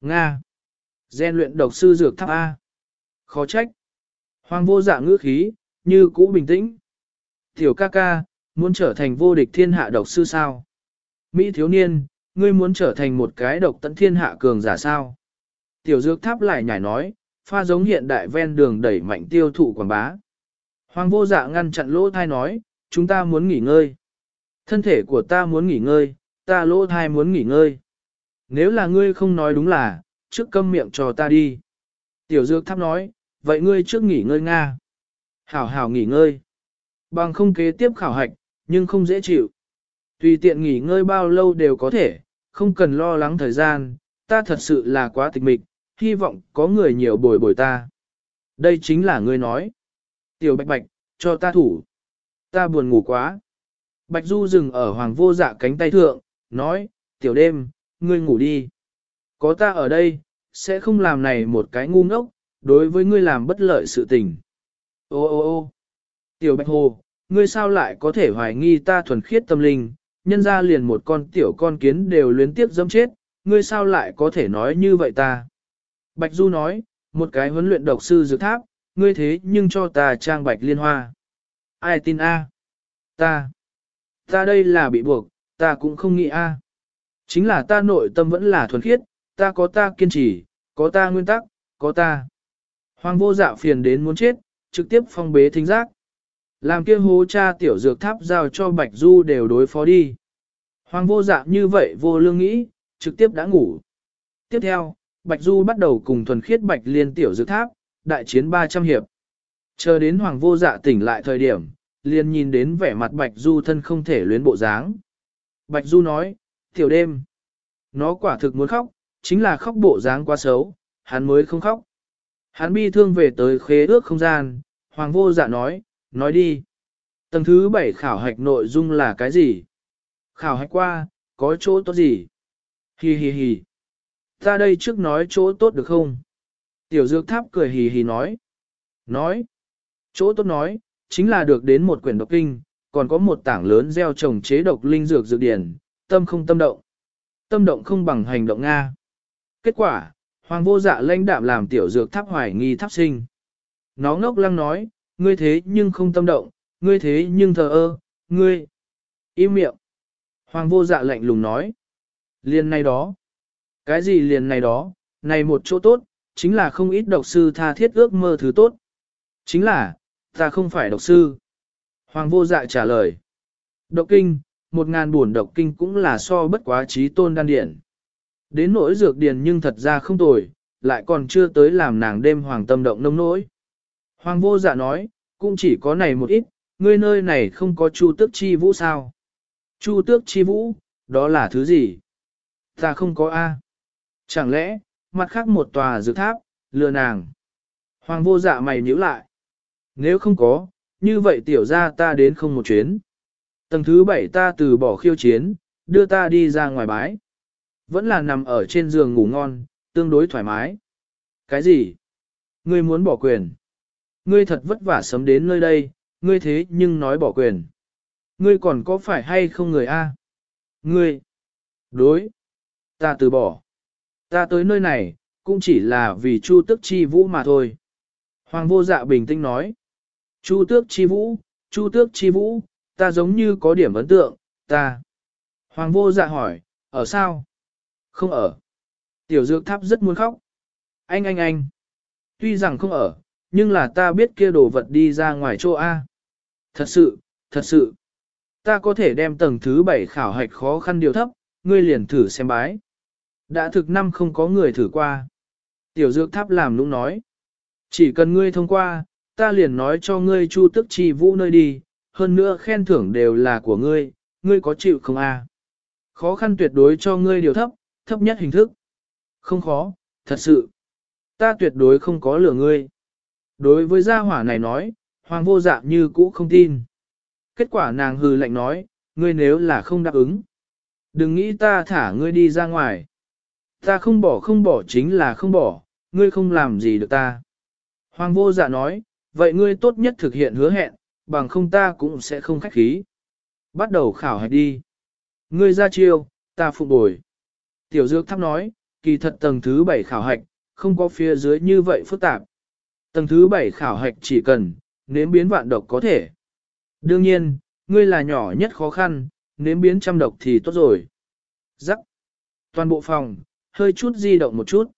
[SPEAKER 1] Nga. Rèn luyện độc sư dược tháp A. Khó trách. Hoàng vô dạ ngữ khí, như cũ bình tĩnh. Tiểu ca ca, muốn trở thành vô địch thiên hạ độc sư sao? Mỹ thiếu niên, ngươi muốn trở thành một cái độc tận thiên hạ cường giả sao? Tiểu dược tháp lại nhảy nói, pha giống hiện đại ven đường đẩy mạnh tiêu thụ quảng bá. Hoàng vô dạ ngăn chặn lỗ thai nói, chúng ta muốn nghỉ ngơi. Thân thể của ta muốn nghỉ ngơi, ta lỗ thai muốn nghỉ ngơi. Nếu là ngươi không nói đúng là, trước câm miệng cho ta đi. Tiểu dược tháp nói, vậy ngươi trước nghỉ ngơi Nga. Hảo hảo nghỉ ngơi. Bằng không kế tiếp khảo hạch, nhưng không dễ chịu. Tùy tiện nghỉ ngơi bao lâu đều có thể, không cần lo lắng thời gian, ta thật sự là quá tịch mịch, hy vọng có người nhiều bồi bồi ta. Đây chính là ngươi nói. Tiểu bạch bạch, cho ta thủ. Ta buồn ngủ quá. Bạch Du dừng ở hoàng vô dạ cánh tay thượng, nói, tiểu đêm, ngươi ngủ đi. Có ta ở đây, sẽ không làm này một cái ngu ngốc, đối với ngươi làm bất lợi sự tình. Ô ô ô tiểu bạch hồ, ngươi sao lại có thể hoài nghi ta thuần khiết tâm linh, nhân ra liền một con tiểu con kiến đều luyến tiếp dâm chết, ngươi sao lại có thể nói như vậy ta? Bạch Du nói, một cái huấn luyện độc sư dược tháp, ngươi thế nhưng cho ta trang bạch liên hoa. Ai tin a? Ta. Ta đây là bị buộc, ta cũng không nghĩ a. Chính là ta nội tâm vẫn là thuần khiết, ta có ta kiên trì, có ta nguyên tắc, có ta. Hoàng vô dạ phiền đến muốn chết, trực tiếp phong bế thính giác. Làm kia hố cha tiểu dược tháp giao cho Bạch Du đều đối phó đi. Hoàng vô dạ như vậy vô lương nghĩ, trực tiếp đã ngủ. Tiếp theo, Bạch Du bắt đầu cùng thuần khiết Bạch Liên tiểu dược tháp, đại chiến 300 hiệp. Chờ đến Hoàng vô dạ tỉnh lại thời điểm, liền nhìn đến vẻ mặt Bạch Du thân không thể luyến bộ dáng. Bạch Du nói, tiểu đêm. Nó quả thực muốn khóc, chính là khóc bộ dáng quá xấu, hắn mới không khóc. Hắn bi thương về tới khế ước không gian, Hoàng vô dạ nói, nói đi. Tầng thứ 7 khảo hạch nội dung là cái gì? Khảo hạch qua, có chỗ tốt gì? Hi hi hi. Ta đây trước nói chỗ tốt được không? Tiểu dược tháp cười hì hì nói. Nói. Chỗ tốt nói, chính là được đến một quyển độc kinh, còn có một tảng lớn gieo trồng chế độc linh dược dược điển, tâm không tâm động. Tâm động không bằng hành động Nga. Kết quả, hoàng vô dạ lãnh đạm làm tiểu dược tháp hoài nghi tháp sinh. Nó ngốc lăng nói, ngươi thế nhưng không tâm động, ngươi thế nhưng thờ ơ, ngươi. Im miệng. Hoàng vô dạ lạnh lùng nói. liền này đó. Cái gì liền này đó, này một chỗ tốt, chính là không ít độc sư tha thiết ước mơ thứ tốt. Chính là, ta không phải độc sư. Hoàng vô dạ trả lời. Độc kinh, một ngàn buồn độc kinh cũng là so bất quá trí tôn đan điển. Đến nỗi dược điển nhưng thật ra không tồi, lại còn chưa tới làm nàng đêm hoàng tâm động nông nỗi. Hoàng vô dạ nói, cũng chỉ có này một ít, ngươi nơi này không có chu tước chi vũ sao. Chu tước chi vũ, đó là thứ gì? Ta không có A. Chẳng lẽ, mặt khác một tòa dược tháp, lừa nàng. Hoàng vô dạ mày nhíu lại. Nếu không có, như vậy tiểu ra ta đến không một chuyến. Tầng thứ bảy ta từ bỏ khiêu chiến, đưa ta đi ra ngoài bái. Vẫn là nằm ở trên giường ngủ ngon, tương đối thoải mái. Cái gì? Ngươi muốn bỏ quyền. Ngươi thật vất vả sớm đến nơi đây, ngươi thế nhưng nói bỏ quyền. Ngươi còn có phải hay không người A? Ngươi. Đối. Ta từ bỏ. Ta tới nơi này, cũng chỉ là vì Chu Tước Chi Vũ mà thôi. Hoàng vô dạ bình tĩnh nói. Chu Tước Chi Vũ, Chu Tước Chi Vũ, ta giống như có điểm ấn tượng, ta. Hoàng vô dạ hỏi, ở sao? Không ở. Tiểu dược tháp rất muốn khóc. Anh anh anh. Tuy rằng không ở, nhưng là ta biết kia đồ vật đi ra ngoài chỗ A. Thật sự, thật sự. Ta có thể đem tầng thứ bảy khảo hạch khó khăn điều thấp, ngươi liền thử xem bái. Đã thực năm không có người thử qua. Tiểu dược tháp làm lúc nói. Chỉ cần ngươi thông qua, ta liền nói cho ngươi chu tức trì vũ nơi đi, hơn nữa khen thưởng đều là của ngươi, ngươi có chịu không a? Khó khăn tuyệt đối cho ngươi điều thấp, thấp nhất hình thức. Không khó, thật sự. Ta tuyệt đối không có lừa ngươi. Đối với gia hỏa này nói, hoàng vô dạ như cũ không tin. Kết quả nàng hừ lạnh nói, ngươi nếu là không đáp ứng. Đừng nghĩ ta thả ngươi đi ra ngoài. Ta không bỏ không bỏ chính là không bỏ, ngươi không làm gì được ta. Hoàng vô dạ nói, vậy ngươi tốt nhất thực hiện hứa hẹn, bằng không ta cũng sẽ không khách khí. Bắt đầu khảo hạch đi. Ngươi ra chiêu, ta phục bồi. Tiểu dược thắp nói, kỳ thật tầng thứ 7 khảo hạch, không có phía dưới như vậy phức tạp. Tầng thứ 7 khảo hạch chỉ cần, nếm biến vạn độc có thể. Đương nhiên, ngươi là nhỏ nhất khó khăn, nếm biến trăm độc thì tốt rồi. Rắc. Toàn bộ phòng, hơi chút di động một chút.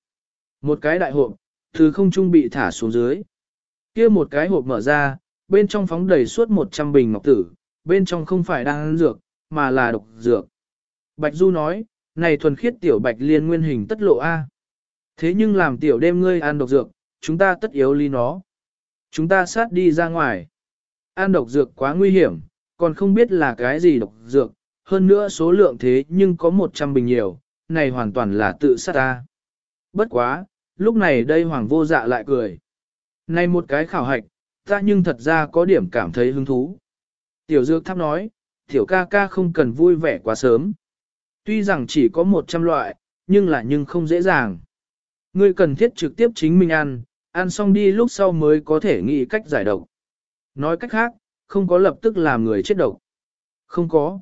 [SPEAKER 1] Một cái đại hộp, thứ không trung bị thả xuống dưới. kia một cái hộp mở ra, bên trong phóng đầy suốt 100 bình ngọc tử, bên trong không phải đang ăn dược, mà là độc dược. Bạch Du nói, này thuần khiết tiểu bạch liên nguyên hình tất lộ A. Thế nhưng làm tiểu đêm ngươi ăn độc dược, chúng ta tất yếu ly nó. Chúng ta sát đi ra ngoài. Ăn độc dược quá nguy hiểm, còn không biết là cái gì độc dược, hơn nữa số lượng thế nhưng có 100 bình nhiều, này hoàn toàn là tự sát ta. Bất quá, lúc này đây hoàng vô dạ lại cười. Này một cái khảo hạch, ta nhưng thật ra có điểm cảm thấy hứng thú. Tiểu dược tháp nói, tiểu ca ca không cần vui vẻ quá sớm. Tuy rằng chỉ có 100 loại, nhưng là nhưng không dễ dàng. Ngươi cần thiết trực tiếp chính mình ăn, ăn xong đi lúc sau mới có thể nghĩ cách giải độc. Nói cách khác, không có lập tức làm người chết độc. Không có.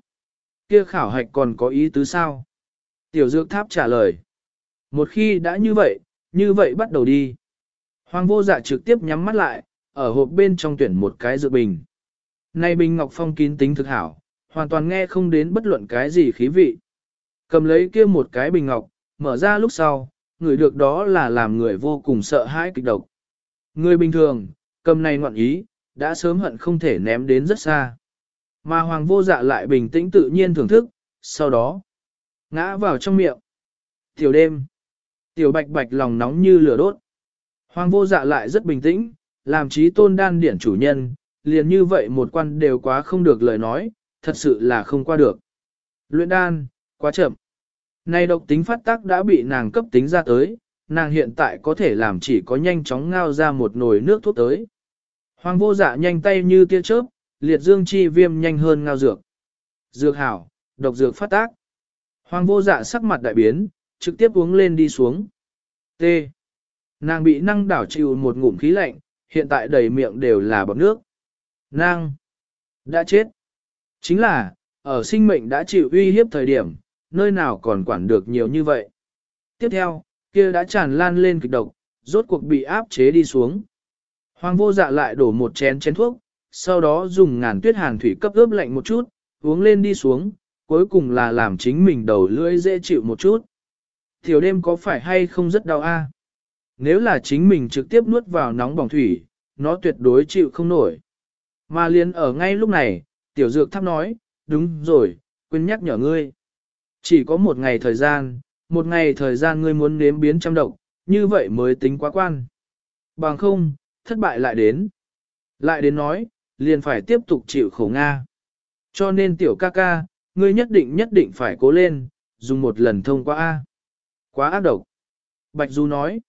[SPEAKER 1] Kia khảo hạch còn có ý tứ sao? Tiểu dược tháp trả lời. Một khi đã như vậy, như vậy bắt đầu đi. Hoàng vô dạ trực tiếp nhắm mắt lại, ở hộp bên trong tuyển một cái dược bình. Này bình ngọc phong kín tính thực hảo, hoàn toàn nghe không đến bất luận cái gì khí vị. Cầm lấy kia một cái bình ngọc, mở ra lúc sau, người được đó là làm người vô cùng sợ hãi kịch độc. Người bình thường, cầm này ngoạn ý, đã sớm hận không thể ném đến rất xa. Mà hoàng vô dạ lại bình tĩnh tự nhiên thưởng thức, sau đó, ngã vào trong miệng. Tiểu đêm, tiểu bạch bạch lòng nóng như lửa đốt. Hoàng vô dạ lại rất bình tĩnh, làm trí tôn đan điển chủ nhân, liền như vậy một quan đều quá không được lời nói, thật sự là không qua được. Luyện đan, quá chậm. Này độc tính phát tác đã bị nàng cấp tính ra tới, nàng hiện tại có thể làm chỉ có nhanh chóng ngao ra một nồi nước thuốc tới. Hoàng vô dạ nhanh tay như tia chớp, liệt dương chi viêm nhanh hơn ngao dược. Dược hảo, độc dược phát tác. Hoàng vô dạ sắc mặt đại biến, trực tiếp uống lên đi xuống. T. Nàng bị năng đảo chịu một ngụm khí lạnh, hiện tại đầy miệng đều là bọt nước. Nàng đã chết. Chính là, ở sinh mệnh đã chịu uy hiếp thời điểm, nơi nào còn quản được nhiều như vậy. Tiếp theo, kia đã tràn lan lên kịch độc, rốt cuộc bị áp chế đi xuống. Hoàng vô dạ lại đổ một chén chén thuốc, sau đó dùng ngàn tuyết hàn thủy cấp ướp lạnh một chút, uống lên đi xuống, cuối cùng là làm chính mình đầu lưỡi dễ chịu một chút. Tiểu đêm có phải hay không rất đau a? À? Nếu là chính mình trực tiếp nuốt vào nóng bỏng thủy, nó tuyệt đối chịu không nổi. Mà liền ở ngay lúc này, tiểu dược thắp nói, đúng rồi, quên nhắc nhở ngươi. Chỉ có một ngày thời gian, một ngày thời gian ngươi muốn nếm biến trăm độc, như vậy mới tính quá quan. Bằng không, thất bại lại đến. Lại đến nói, liền phải tiếp tục chịu khổ Nga. Cho nên tiểu ca ca, ngươi nhất định nhất định phải cố lên, dùng một lần thông qua A. Quá ác độc. Bạch Du nói.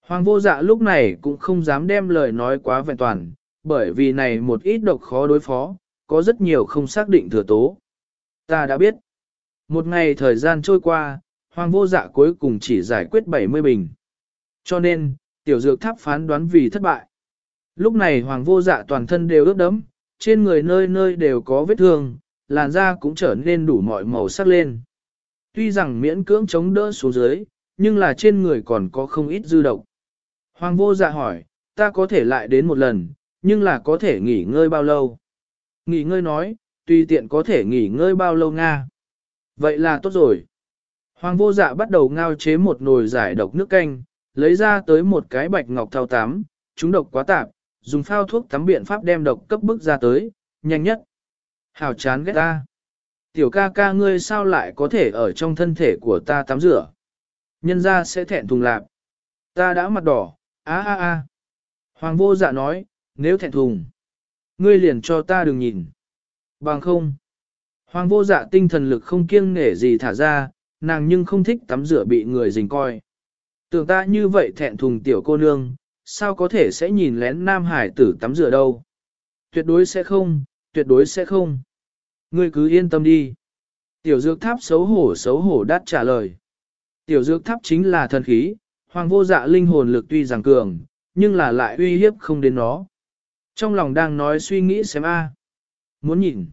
[SPEAKER 1] Hoàng vô dạ lúc này cũng không dám đem lời nói quá vẹn toàn, bởi vì này một ít độc khó đối phó, có rất nhiều không xác định thừa tố. Ta đã biết. Một ngày thời gian trôi qua, hoàng vô dạ cuối cùng chỉ giải quyết 70 bình. Cho nên, tiểu dược tháp phán đoán vì thất bại. Lúc này hoàng vô dạ toàn thân đều ướt đẫm, trên người nơi nơi đều có vết thương, làn da cũng trở nên đủ mọi màu sắc lên. Tuy rằng miễn cưỡng chống đỡ xuống dưới, nhưng là trên người còn có không ít dư độc. Hoàng vô dạ hỏi, ta có thể lại đến một lần, nhưng là có thể nghỉ ngơi bao lâu? Nghỉ ngơi nói, tùy tiện có thể nghỉ ngơi bao lâu Nga. Vậy là tốt rồi. Hoàng vô dạ bắt đầu ngao chế một nồi giải độc nước canh, lấy ra tới một cái bạch ngọc thao tắm, chúng độc quá tạp, dùng phao thuốc tắm biện pháp đem độc cấp bức ra tới, nhanh nhất. Hào chán ghét ta. Tiểu ca ca ngươi sao lại có thể ở trong thân thể của ta tắm rửa? Nhân ra sẽ thẹn thùng lạp. Ta đã mặt đỏ, á á á. Hoàng vô dạ nói, nếu thẹn thùng, ngươi liền cho ta đừng nhìn. Bằng không. Hoàng vô dạ tinh thần lực không kiêng nể gì thả ra, nàng nhưng không thích tắm rửa bị người dình coi. Tưởng ta như vậy thẹn thùng tiểu cô nương, sao có thể sẽ nhìn lén nam hải tử tắm rửa đâu? Tuyệt đối sẽ không, tuyệt đối sẽ không. Ngươi cứ yên tâm đi. Tiểu dược tháp xấu hổ xấu hổ đắt trả lời. Tiểu dược tháp chính là thần khí, hoàng vô dạ linh hồn lực tuy rằng cường, nhưng là lại uy hiếp không đến nó. Trong lòng đang nói suy nghĩ xem a, Muốn nhìn.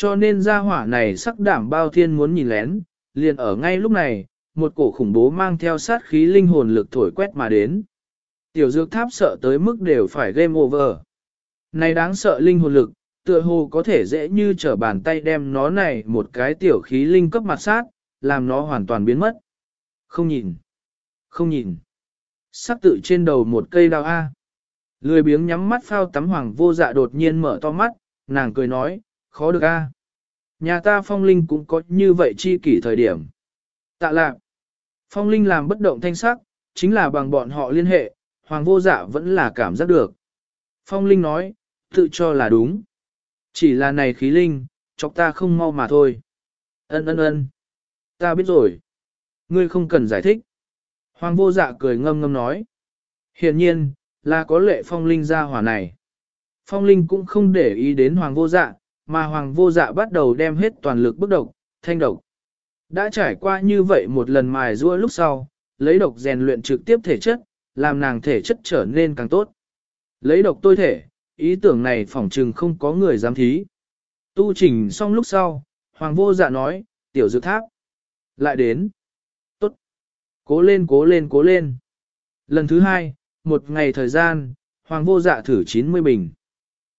[SPEAKER 1] Cho nên gia hỏa này sắc đảm bao thiên muốn nhìn lén, liền ở ngay lúc này, một cổ khủng bố mang theo sát khí linh hồn lực thổi quét mà đến. Tiểu dược tháp sợ tới mức đều phải game over. Này đáng sợ linh hồn lực, tựa hồ có thể dễ như trở bàn tay đem nó này một cái tiểu khí linh cấp mặt sát, làm nó hoàn toàn biến mất. Không nhìn. Không nhìn. Sắc tự trên đầu một cây đào A. Lười biếng nhắm mắt phao tắm hoàng vô dạ đột nhiên mở to mắt, nàng cười nói, khó được A. Nhà ta phong linh cũng có như vậy chi kỷ thời điểm. Tạ lạc. Phong linh làm bất động thanh sắc, chính là bằng bọn họ liên hệ, hoàng vô dạ vẫn là cảm giác được. Phong linh nói, tự cho là đúng. Chỉ là này khí linh, chọc ta không mau mà thôi. Ân ân ân. Ta biết rồi. Ngươi không cần giải thích. Hoàng vô dạ cười ngâm ngâm nói. Hiển nhiên, là có lệ phong linh ra hỏa này. Phong linh cũng không để ý đến hoàng vô dạ, mà hoàng vô dạ bắt đầu đem hết toàn lực bức độc, thanh độc. Đã trải qua như vậy một lần mài rua lúc sau, lấy độc rèn luyện trực tiếp thể chất, làm nàng thể chất trở nên càng tốt. Lấy độc tôi thể, ý tưởng này phỏng trừng không có người dám thí. Tu trình xong lúc sau, hoàng vô dạ nói, tiểu dược tháp. Lại đến. Tốt. Cố lên cố lên cố lên. Lần thứ hai, một ngày thời gian, hoàng vô dạ thử 90 bình.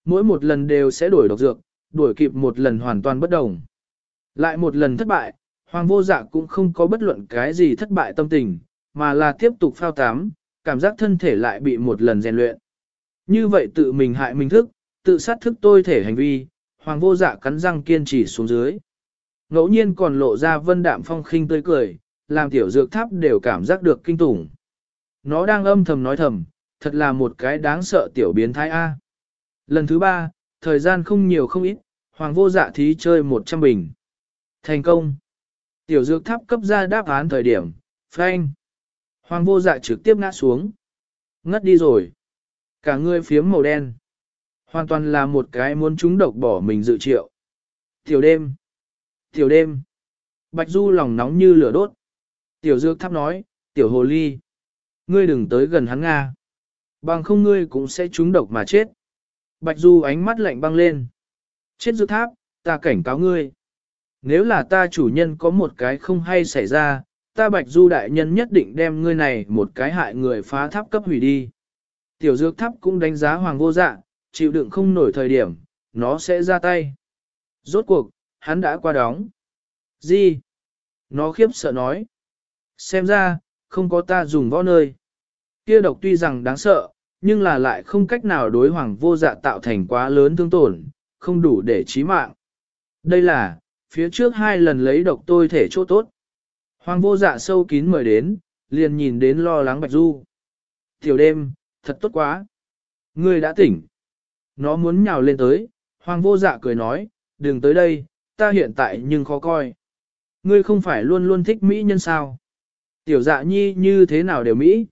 [SPEAKER 1] Mỗi một lần đều sẽ đổi độc dược, đuổi kịp một lần hoàn toàn bất đồng. Lại một lần thất bại, hoàng vô dạ cũng không có bất luận cái gì thất bại tâm tình, mà là tiếp tục phao tám, cảm giác thân thể lại bị một lần rèn luyện. Như vậy tự mình hại mình thức, tự sát thức tôi thể hành vi, hoàng vô dạ cắn răng kiên trì xuống dưới. Ngẫu nhiên còn lộ ra vân đạm phong khinh tươi cười, làm tiểu dược tháp đều cảm giác được kinh tủng. Nó đang âm thầm nói thầm, thật là một cái đáng sợ tiểu biến thái A. Lần thứ ba, thời gian không nhiều không ít, hoàng vô dạ thí chơi 100 bình. Thành công. Tiểu dược tháp cấp ra đáp án thời điểm, phanh. Hoàng vô dạ trực tiếp ngã xuống. Ngất đi rồi. Cả người phiếm màu đen. Hoàn toàn là một cái muốn chúng độc bỏ mình dự triệu. Tiểu đêm. Tiểu đêm. Bạch Du lòng nóng như lửa đốt. Tiểu dược tháp nói, tiểu hồ ly. Ngươi đừng tới gần hắn Nga. Bằng không ngươi cũng sẽ trúng độc mà chết. Bạch Du ánh mắt lạnh băng lên. Chết dược tháp, ta cảnh cáo ngươi. Nếu là ta chủ nhân có một cái không hay xảy ra, ta Bạch Du đại nhân nhất định đem ngươi này một cái hại người phá tháp cấp hủy đi. Tiểu dược tháp cũng đánh giá hoàng vô dạ, chịu đựng không nổi thời điểm, nó sẽ ra tay. Rốt cuộc, hắn đã qua đóng. Gì? Nó khiếp sợ nói. Xem ra, không có ta dùng võ nơi. Kia độc tuy rằng đáng sợ, nhưng là lại không cách nào đối hoàng vô dạ tạo thành quá lớn thương tổn, không đủ để chí mạng. Đây là, phía trước hai lần lấy độc tôi thể chỗ tốt. Hoàng vô dạ sâu kín mời đến, liền nhìn đến lo lắng Bạch Du. Tiểu đêm, thật tốt quá. Ngươi đã tỉnh. Nó muốn nhào lên tới, hoàng vô dạ cười nói, đừng tới đây, ta hiện tại nhưng khó coi. Ngươi không phải luôn luôn thích Mỹ nhân sao? Tiểu dạ nhi như thế nào đều Mỹ?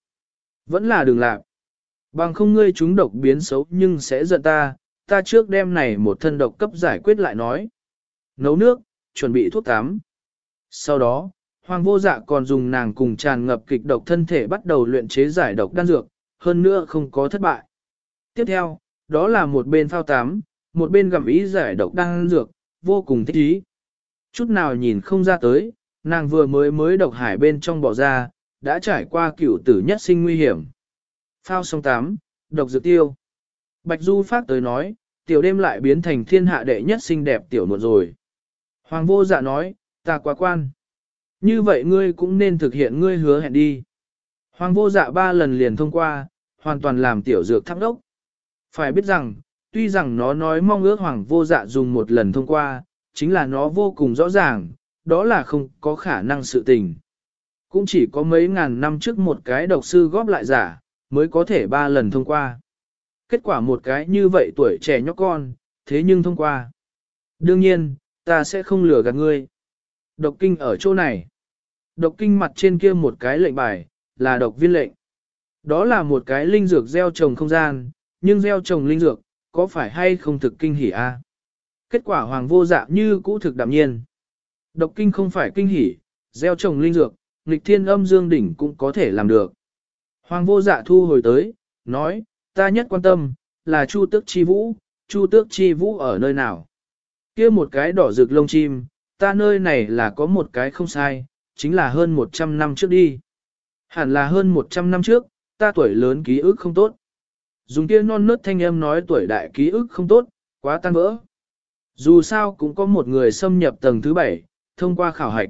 [SPEAKER 1] Vẫn là đường lạc. Bằng không ngươi chúng độc biến xấu nhưng sẽ giận ta, ta trước đêm này một thân độc cấp giải quyết lại nói. Nấu nước, chuẩn bị thuốc tắm. Sau đó, Hoàng vô dạ còn dùng nàng cùng tràn ngập kịch độc thân thể bắt đầu luyện chế giải độc đan dược, hơn nữa không có thất bại. Tiếp theo, đó là một bên phao tắm, một bên gặm ý giải độc đan dược, vô cùng thích ý. Chút nào nhìn không ra tới, nàng vừa mới mới độc hải bên trong bỏ ra, đã trải qua cựu tử nhất sinh nguy hiểm. Phao sông tám, độc dược tiêu. Bạch Du phát tới nói, tiểu đêm lại biến thành thiên hạ đệ nhất xinh đẹp tiểu muộn rồi. Hoàng vô dạ nói, ta quá quan. Như vậy ngươi cũng nên thực hiện ngươi hứa hẹn đi. Hoàng vô dạ ba lần liền thông qua, hoàn toàn làm tiểu dược thắp đốc. Phải biết rằng, tuy rằng nó nói mong ước hoàng vô dạ dùng một lần thông qua, chính là nó vô cùng rõ ràng, đó là không có khả năng sự tình. Cũng chỉ có mấy ngàn năm trước một cái độc sư góp lại giả, mới có thể ba lần thông qua. Kết quả một cái như vậy tuổi trẻ nhóc con, thế nhưng thông qua. Đương nhiên, ta sẽ không lừa gạt ngươi. Độc kinh ở chỗ này. Độc kinh mặt trên kia một cái lệnh bài, là độc viên lệnh. Đó là một cái linh dược gieo trồng không gian, nhưng gieo trồng linh dược, có phải hay không thực kinh hỉ a? Kết quả hoàng vô dạ như cũ thực đạm nhiên. Độc kinh không phải kinh hỉ, gieo trồng linh dược, nghịch thiên âm dương đỉnh cũng có thể làm được. Hoàng vô dạ thu hồi tới, nói, ta nhất quan tâm, là chu tước chi vũ, chu tước chi vũ ở nơi nào? kia một cái đỏ rực lông chim, ta nơi này là có một cái không sai, chính là hơn 100 năm trước đi. Hẳn là hơn 100 năm trước, ta tuổi lớn ký ức không tốt. Dùng kia non nớt thanh âm nói tuổi đại ký ức không tốt, quá tan vỡ. Dù sao cũng có một người xâm nhập tầng thứ bảy, thông qua khảo hạch.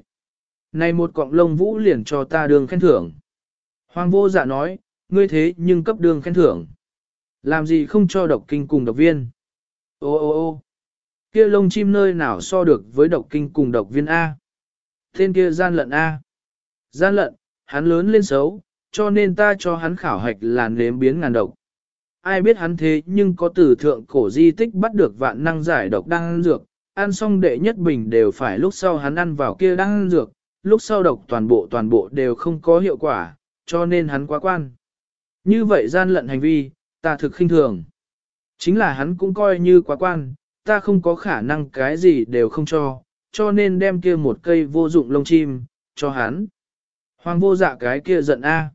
[SPEAKER 1] Này một cọng lông vũ liền cho ta đường khen thưởng. Hoàng vô dạ nói, ngươi thế nhưng cấp đường khen thưởng. Làm gì không cho độc kinh cùng độc viên? Ô ô ô kia lông chim nơi nào so được với độc kinh cùng độc viên A. Tên kia gian lận A. Gian lận, hắn lớn lên xấu, cho nên ta cho hắn khảo hạch là nếm biến ngàn độc. Ai biết hắn thế nhưng có từ thượng cổ di tích bắt được vạn năng giải độc đang ăn dược, ăn xong đệ nhất bình đều phải lúc sau hắn ăn vào kia đang ăn dược, lúc sau độc toàn bộ toàn bộ đều không có hiệu quả, cho nên hắn quá quan. Như vậy gian lận hành vi, ta thực khinh thường. Chính là hắn cũng coi như quá quan, ta không có khả năng cái gì đều không cho, cho nên đem kia một cây vô dụng lông chim, cho hắn. Hoàng vô dạ cái kia giận a.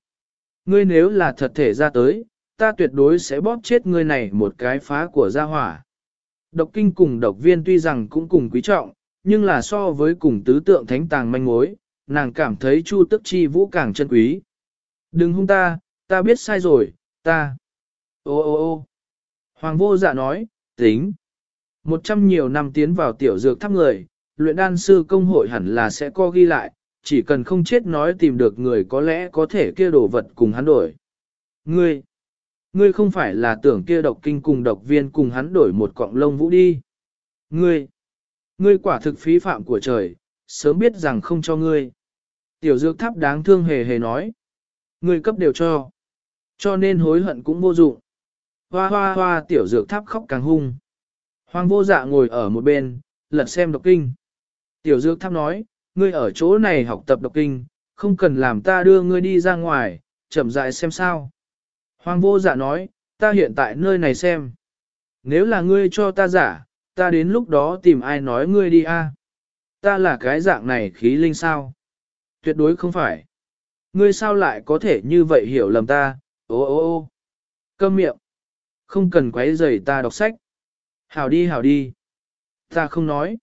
[SPEAKER 1] Ngươi nếu là thật thể ra tới, ta tuyệt đối sẽ bóp chết ngươi này một cái phá của gia hỏa. Độc kinh cùng độc viên tuy rằng cũng cùng quý trọng, nhưng là so với cùng tứ tượng thánh tàng manh mối, nàng cảm thấy chu tức chi vũ càng chân quý. Đừng hung ta, ta biết sai rồi, ta. Ô ô ô Hoàng vô dạ nói, tính, một trăm nhiều năm tiến vào tiểu dược tháp người, luyện đan sư công hội hẳn là sẽ co ghi lại, chỉ cần không chết nói tìm được người có lẽ có thể kia đổ vật cùng hắn đổi. Ngươi, ngươi không phải là tưởng kia độc kinh cùng độc viên cùng hắn đổi một cọng lông vũ đi. Ngươi, ngươi quả thực phí phạm của trời, sớm biết rằng không cho ngươi. Tiểu dược tháp đáng thương hề hề nói người cấp đều cho. Cho nên hối hận cũng vô dụng. Hoa hoa hoa tiểu dược tháp khóc càng hung. Hoàng vô dạ ngồi ở một bên, lật xem độc kinh. Tiểu dược tháp nói, ngươi ở chỗ này học tập độc kinh, không cần làm ta đưa ngươi đi ra ngoài, chậm rãi xem sao. Hoàng vô dạ nói, ta hiện tại nơi này xem. Nếu là ngươi cho ta giả, ta đến lúc đó tìm ai nói ngươi đi a. Ta là cái dạng này khí linh sao? Tuyệt đối không phải. Ngươi sao lại có thể như vậy hiểu lầm ta, ô ô ô. Câm miệng. Không cần quấy rầy ta đọc sách. Hảo đi hảo đi. Ta không nói.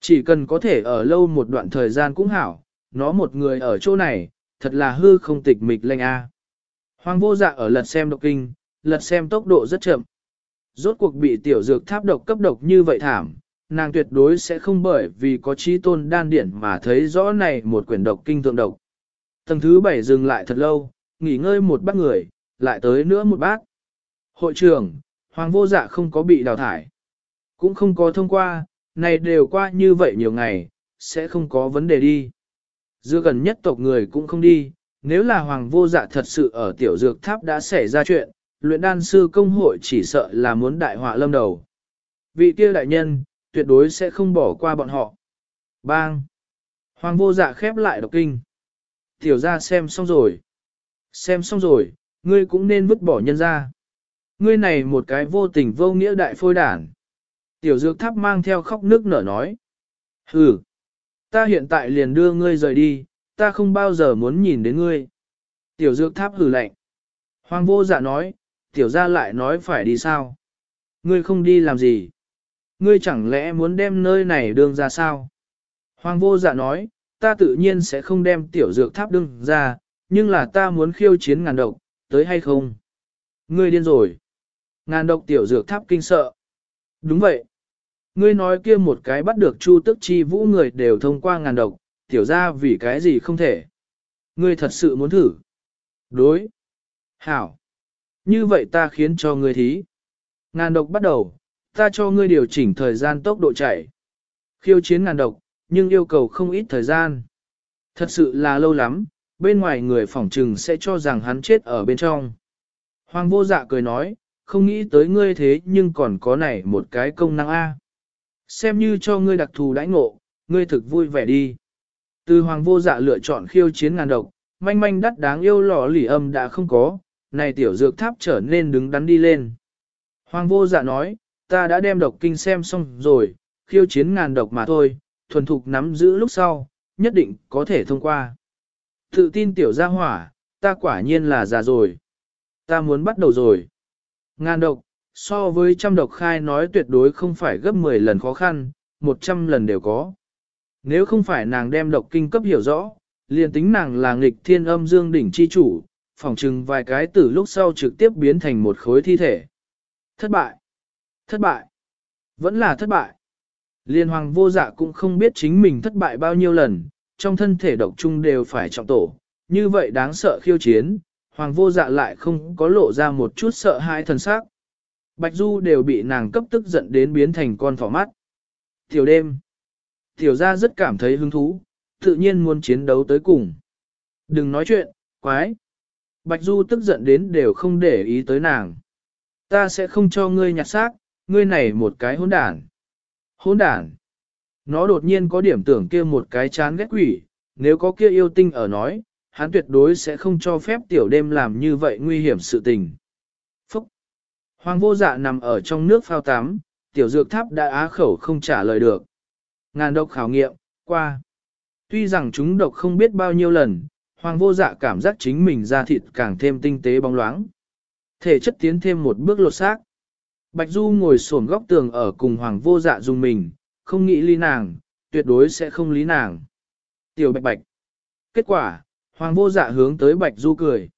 [SPEAKER 1] Chỉ cần có thể ở lâu một đoạn thời gian cũng hảo, nó một người ở chỗ này, thật là hư không tịch mịch lanh a. Hoàng vô dạ ở lật xem độc kinh, lật xem tốc độ rất chậm. Rốt cuộc bị tiểu dược tháp độc cấp độc như vậy thảm, nàng tuyệt đối sẽ không bởi vì có trí tôn đan điển mà thấy rõ này một quyển độc kinh thượng độc. Tầng thứ bảy dừng lại thật lâu, nghỉ ngơi một bát người, lại tới nữa một bát. Hội trưởng, Hoàng vô dạ không có bị đào thải. Cũng không có thông qua, này đều qua như vậy nhiều ngày, sẽ không có vấn đề đi. Dưa gần nhất tộc người cũng không đi, Nếu là hoàng vô dạ thật sự ở tiểu dược tháp đã xảy ra chuyện, luyện đan sư công hội chỉ sợ là muốn đại họa lâm đầu. Vị kia đại nhân, tuyệt đối sẽ không bỏ qua bọn họ. Bang! Hoàng vô dạ khép lại độc kinh. Tiểu ra xem xong rồi. Xem xong rồi, ngươi cũng nên vứt bỏ nhân ra. Ngươi này một cái vô tình vô nghĩa đại phôi đản. Tiểu dược tháp mang theo khóc nước nở nói. Hừ, ta hiện tại liền đưa ngươi rời đi, ta không bao giờ muốn nhìn đến ngươi. Tiểu dược tháp hừ lạnh. Hoàng vô dạ nói, tiểu ra lại nói phải đi sao? Ngươi không đi làm gì? Ngươi chẳng lẽ muốn đem nơi này đường ra sao? Hoàng vô dạ nói, ta tự nhiên sẽ không đem tiểu dược tháp đương ra, nhưng là ta muốn khiêu chiến ngàn độc, tới hay không? Ngươi điên rồi. Ngàn độc tiểu dược tháp kinh sợ. Đúng vậy. Ngươi nói kia một cái bắt được chu tức chi vũ người đều thông qua ngàn độc, tiểu ra vì cái gì không thể. Ngươi thật sự muốn thử. Đối. Hảo. Như vậy ta khiến cho ngươi thí. Ngàn độc bắt đầu, ta cho ngươi điều chỉnh thời gian tốc độ chạy. Khiêu chiến ngàn độc, nhưng yêu cầu không ít thời gian. Thật sự là lâu lắm, bên ngoài người phỏng trừng sẽ cho rằng hắn chết ở bên trong. Hoàng vô dạ cười nói, không nghĩ tới ngươi thế nhưng còn có này một cái công năng A. Xem như cho ngươi đặc thù đãi ngộ, ngươi thực vui vẻ đi. Từ hoàng vô dạ lựa chọn khiêu chiến ngàn độc, manh manh đắt đáng yêu lò lỉ âm đã không có, này tiểu dược tháp trở nên đứng đắn đi lên. Hoàng vô dạ nói, ta đã đem độc kinh xem xong rồi, khiêu chiến ngàn độc mà thôi, thuần thục nắm giữ lúc sau, nhất định có thể thông qua. Tự tin tiểu gia hỏa, ta quả nhiên là già rồi. Ta muốn bắt đầu rồi. Ngàn độc, so với trăm độc khai nói tuyệt đối không phải gấp 10 lần khó khăn, 100 lần đều có. Nếu không phải nàng đem độc kinh cấp hiểu rõ, liền tính nàng là nghịch thiên âm dương đỉnh chi chủ, phỏng chừng vài cái từ lúc sau trực tiếp biến thành một khối thi thể. Thất bại. Thất bại. Vẫn là thất bại. Liên hoàng vô dạ cũng không biết chính mình thất bại bao nhiêu lần, trong thân thể độc trung đều phải trọng tổ. Như vậy đáng sợ khiêu chiến, hoàng vô dạ lại không có lộ ra một chút sợ hãi thần sắc. Bạch Du đều bị nàng cấp tức giận đến biến thành con thỏ mắt. Tiểu đêm. Tiểu gia rất cảm thấy hứng thú, tự nhiên muốn chiến đấu tới cùng. Đừng nói chuyện, quái. Bạch Du tức giận đến đều không để ý tới nàng. Ta sẽ không cho ngươi nhặt xác, ngươi này một cái hỗn đản. Hỗn đản. Nó đột nhiên có điểm tưởng kia một cái chán ghét quỷ, nếu có kia yêu tinh ở nói, hắn tuyệt đối sẽ không cho phép tiểu đêm làm như vậy nguy hiểm sự tình. Phúc! Hoàng vô dạ nằm ở trong nước phao tắm, tiểu dược tháp đã á khẩu không trả lời được. Ngàn độc khảo nghiệm, qua. Tuy rằng chúng độc không biết bao nhiêu lần, hoàng vô dạ cảm giác chính mình da thịt càng thêm tinh tế bóng loáng. Thể chất tiến thêm một bước lột xác. Bạch Du ngồi xổm góc tường ở cùng hoàng vô dạ dùng mình, không nghĩ ly nàng, tuyệt đối sẽ không lý nàng. Tiểu bạch bạch. Kết quả, hoàng vô dạ hướng tới bạch Du cười.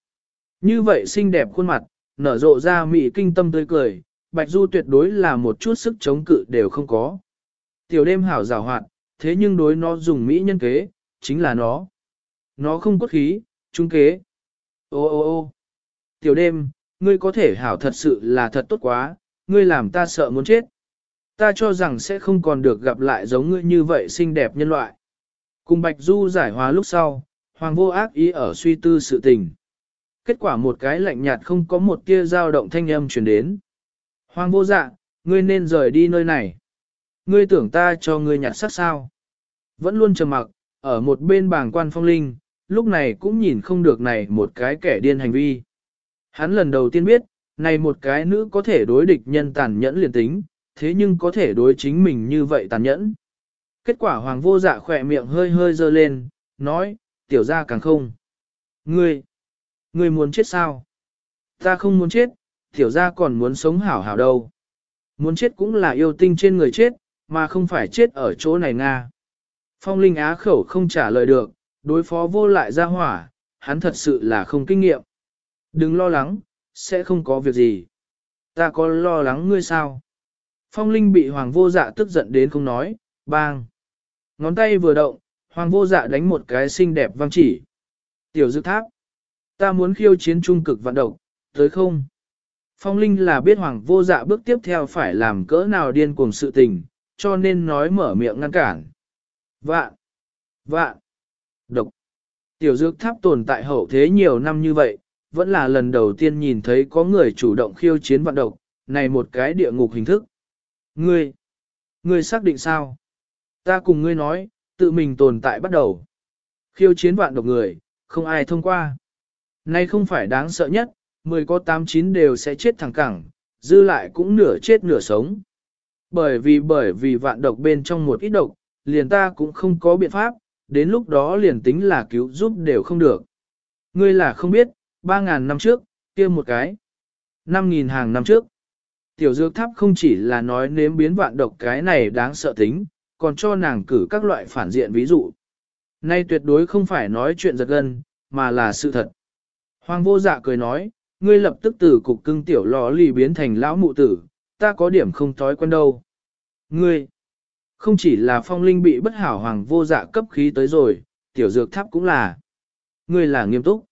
[SPEAKER 1] Như vậy xinh đẹp khuôn mặt, nở rộ ra mị kinh tâm tươi cười, bạch Du tuyệt đối là một chút sức chống cự đều không có. Tiểu đêm hảo rào hoạt, thế nhưng đối nó dùng mỹ nhân kế, chính là nó. Nó không cốt khí, trung kế. Ô ô ô tiểu đêm, ngươi có thể hảo thật sự là thật tốt quá, ngươi làm ta sợ muốn chết. Ta cho rằng sẽ không còn được gặp lại giống ngươi như vậy xinh đẹp nhân loại. Cùng Bạch Du giải hóa lúc sau, Hoàng vô ác ý ở suy tư sự tình. Kết quả một cái lạnh nhạt không có một tia dao động thanh âm truyền đến. Hoàng vô dạ, ngươi nên rời đi nơi này. Ngươi tưởng ta cho ngươi nhặt sắc sao. Vẫn luôn trầm mặc, ở một bên bảng quan phong linh, lúc này cũng nhìn không được này một cái kẻ điên hành vi. Hắn lần đầu tiên biết, này một cái nữ có thể đối địch nhân tàn nhẫn liền tính, thế nhưng có thể đối chính mình như vậy tàn nhẫn. Kết quả hoàng vô dạ khỏe miệng hơi hơi dơ lên, nói, tiểu ra càng không. Ngươi, ngươi muốn chết sao? Ta không muốn chết, tiểu ra còn muốn sống hảo hảo đâu. Muốn chết cũng là yêu tinh trên người chết, mà không phải chết ở chỗ này Nga. Phong Linh Á khẩu không trả lời được, đối phó vô lại ra hỏa, hắn thật sự là không kinh nghiệm. Đừng lo lắng, sẽ không có việc gì. Ta có lo lắng ngươi sao? Phong Linh bị Hoàng vô dạ tức giận đến không nói, bang. Ngón tay vừa động, Hoàng vô dạ đánh một cái xinh đẹp vang chỉ. Tiểu dự tháp. Ta muốn khiêu chiến trung cực vận động, tới không? Phong Linh là biết Hoàng vô dạ bước tiếp theo phải làm cỡ nào điên cuồng sự tình, cho nên nói mở miệng ngăn cản. Vạn! Vạn! Độc! Tiểu dược tháp tồn tại hậu thế nhiều năm như vậy, vẫn là lần đầu tiên nhìn thấy có người chủ động khiêu chiến vận độc này một cái địa ngục hình thức. Ngươi, ngươi xác định sao? Ta cùng ngươi nói, tự mình tồn tại bắt đầu. Khiêu chiến vạn độc người, không ai thông qua. Nay không phải đáng sợ nhất, 10 có 8-9 đều sẽ chết thẳng cẳng, dư lại cũng nửa chết nửa sống. Bởi vì bởi vì vạn độc bên trong một ít độc, liền ta cũng không có biện pháp, đến lúc đó liền tính là cứu giúp đều không được. Ngươi là không biết, 3.000 năm trước, kia một cái. 5.000 hàng năm trước. Tiểu dược tháp không chỉ là nói nếm biến vạn độc cái này đáng sợ tính, còn cho nàng cử các loại phản diện ví dụ. Nay tuyệt đối không phải nói chuyện giật gân, mà là sự thật. Hoàng vô dạ cười nói, ngươi lập tức từ cục cưng tiểu lò lì biến thành lão mụ tử, ta có điểm không thói quen đâu. Ngươi, không chỉ là phong linh bị bất hảo hoàng vô dạ cấp khí tới rồi, tiểu dược tháp cũng là. Ngươi là nghiêm túc.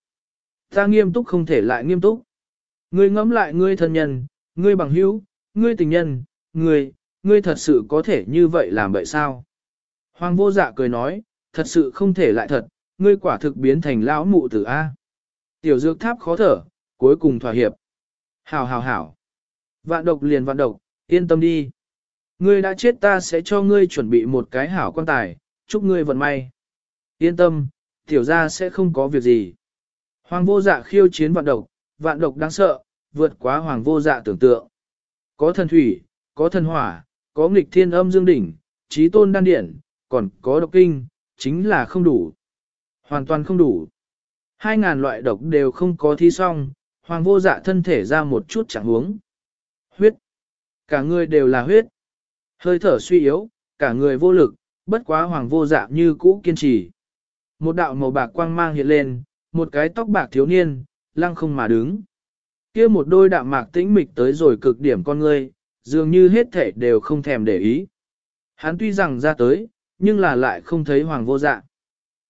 [SPEAKER 1] Ta nghiêm túc không thể lại nghiêm túc. Ngươi ngẫm lại ngươi thân nhân, ngươi bằng hữu, ngươi tình nhân, ngươi, ngươi thật sự có thể như vậy làm vậy sao? Hoàng vô dạ cười nói, thật sự không thể lại thật, ngươi quả thực biến thành lão mụ tử A. Tiểu dược tháp khó thở, cuối cùng thỏa hiệp. Hảo hảo hảo. Vạn độc liền vạn độc, yên tâm đi. Ngươi đã chết ta sẽ cho ngươi chuẩn bị một cái hảo quan tài, chúc ngươi vận may. Yên tâm, tiểu gia sẽ không có việc gì. Hoàng vô dạ khiêu chiến vạn độc, vạn độc đáng sợ, vượt quá hoàng vô dạ tưởng tượng. Có thần thủy, có thần hỏa, có nghịch thiên âm dương đỉnh, trí tôn đan điển, còn có độc kinh, chính là không đủ. Hoàn toàn không đủ. Hai ngàn loại độc đều không có thi xong, hoàng vô dạ thân thể ra một chút chẳng huống. Huyết. Cả người đều là huyết. Hơi thở suy yếu, cả người vô lực, bất quá hoàng vô dạ như cũ kiên trì. Một đạo màu bạc quang mang hiện lên, một cái tóc bạc thiếu niên, lăng không mà đứng. kia một đôi đạm mạc tĩnh mịch tới rồi cực điểm con ngươi, dường như hết thể đều không thèm để ý. Hắn tuy rằng ra tới, nhưng là lại không thấy hoàng vô dạ.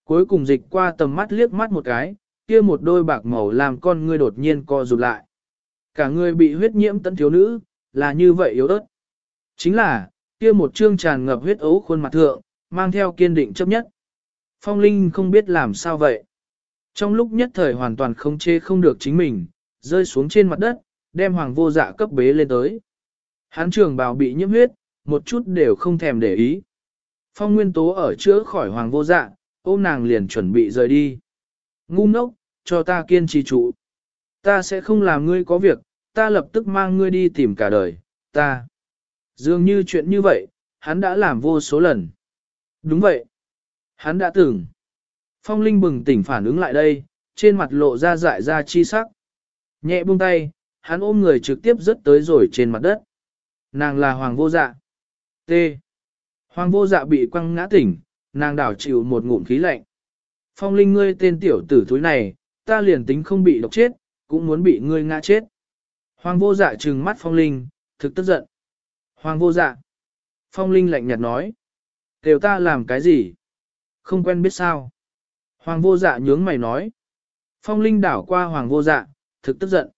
[SPEAKER 1] Cuối cùng dịch qua tầm mắt liếc mắt một cái, kia một đôi bạc màu làm con ngươi đột nhiên co rụt lại. Cả người bị huyết nhiễm tận thiếu nữ, là như vậy yếu ớt. Chính là, kia một trương tràn ngập huyết ấu khuôn mặt thượng, mang theo kiên định chấp nhất. Phong Linh không biết làm sao vậy. Trong lúc nhất thời hoàn toàn không chê không được chính mình, rơi xuống trên mặt đất, đem hoàng vô dạ cấp bế lên tới. Hán trường bào bị nhiễm huyết, một chút đều không thèm để ý. Phong nguyên tố ở chữa khỏi hoàng vô dạ, ôm nàng liền chuẩn bị rời đi. Ngu ngốc, cho ta kiên trì trụ. Ta sẽ không làm ngươi có việc, ta lập tức mang ngươi đi tìm cả đời, ta. Dường như chuyện như vậy, hắn đã làm vô số lần. Đúng vậy. Hắn đã từng. Phong Linh bừng tỉnh phản ứng lại đây, trên mặt lộ ra dại ra chi sắc. Nhẹ buông tay, hắn ôm người trực tiếp rớt tới rồi trên mặt đất. Nàng là Hoàng vô dạ. T. Hoàng vô dạ bị quăng ngã tỉnh, nàng đảo chịu một ngụm khí lạnh. Phong Linh ngươi tên tiểu tử thúi này, ta liền tính không bị độc chết, cũng muốn bị ngươi ngã chết. Hoàng vô dạ trừng mắt Phong Linh, thực tức giận. Hoàng vô dạ. Phong Linh lạnh nhạt nói. Đều ta làm cái gì? Không quen biết sao. Hoàng vô dạ nhướng mày nói. Phong Linh đảo qua Hoàng vô dạ, thực tức giận.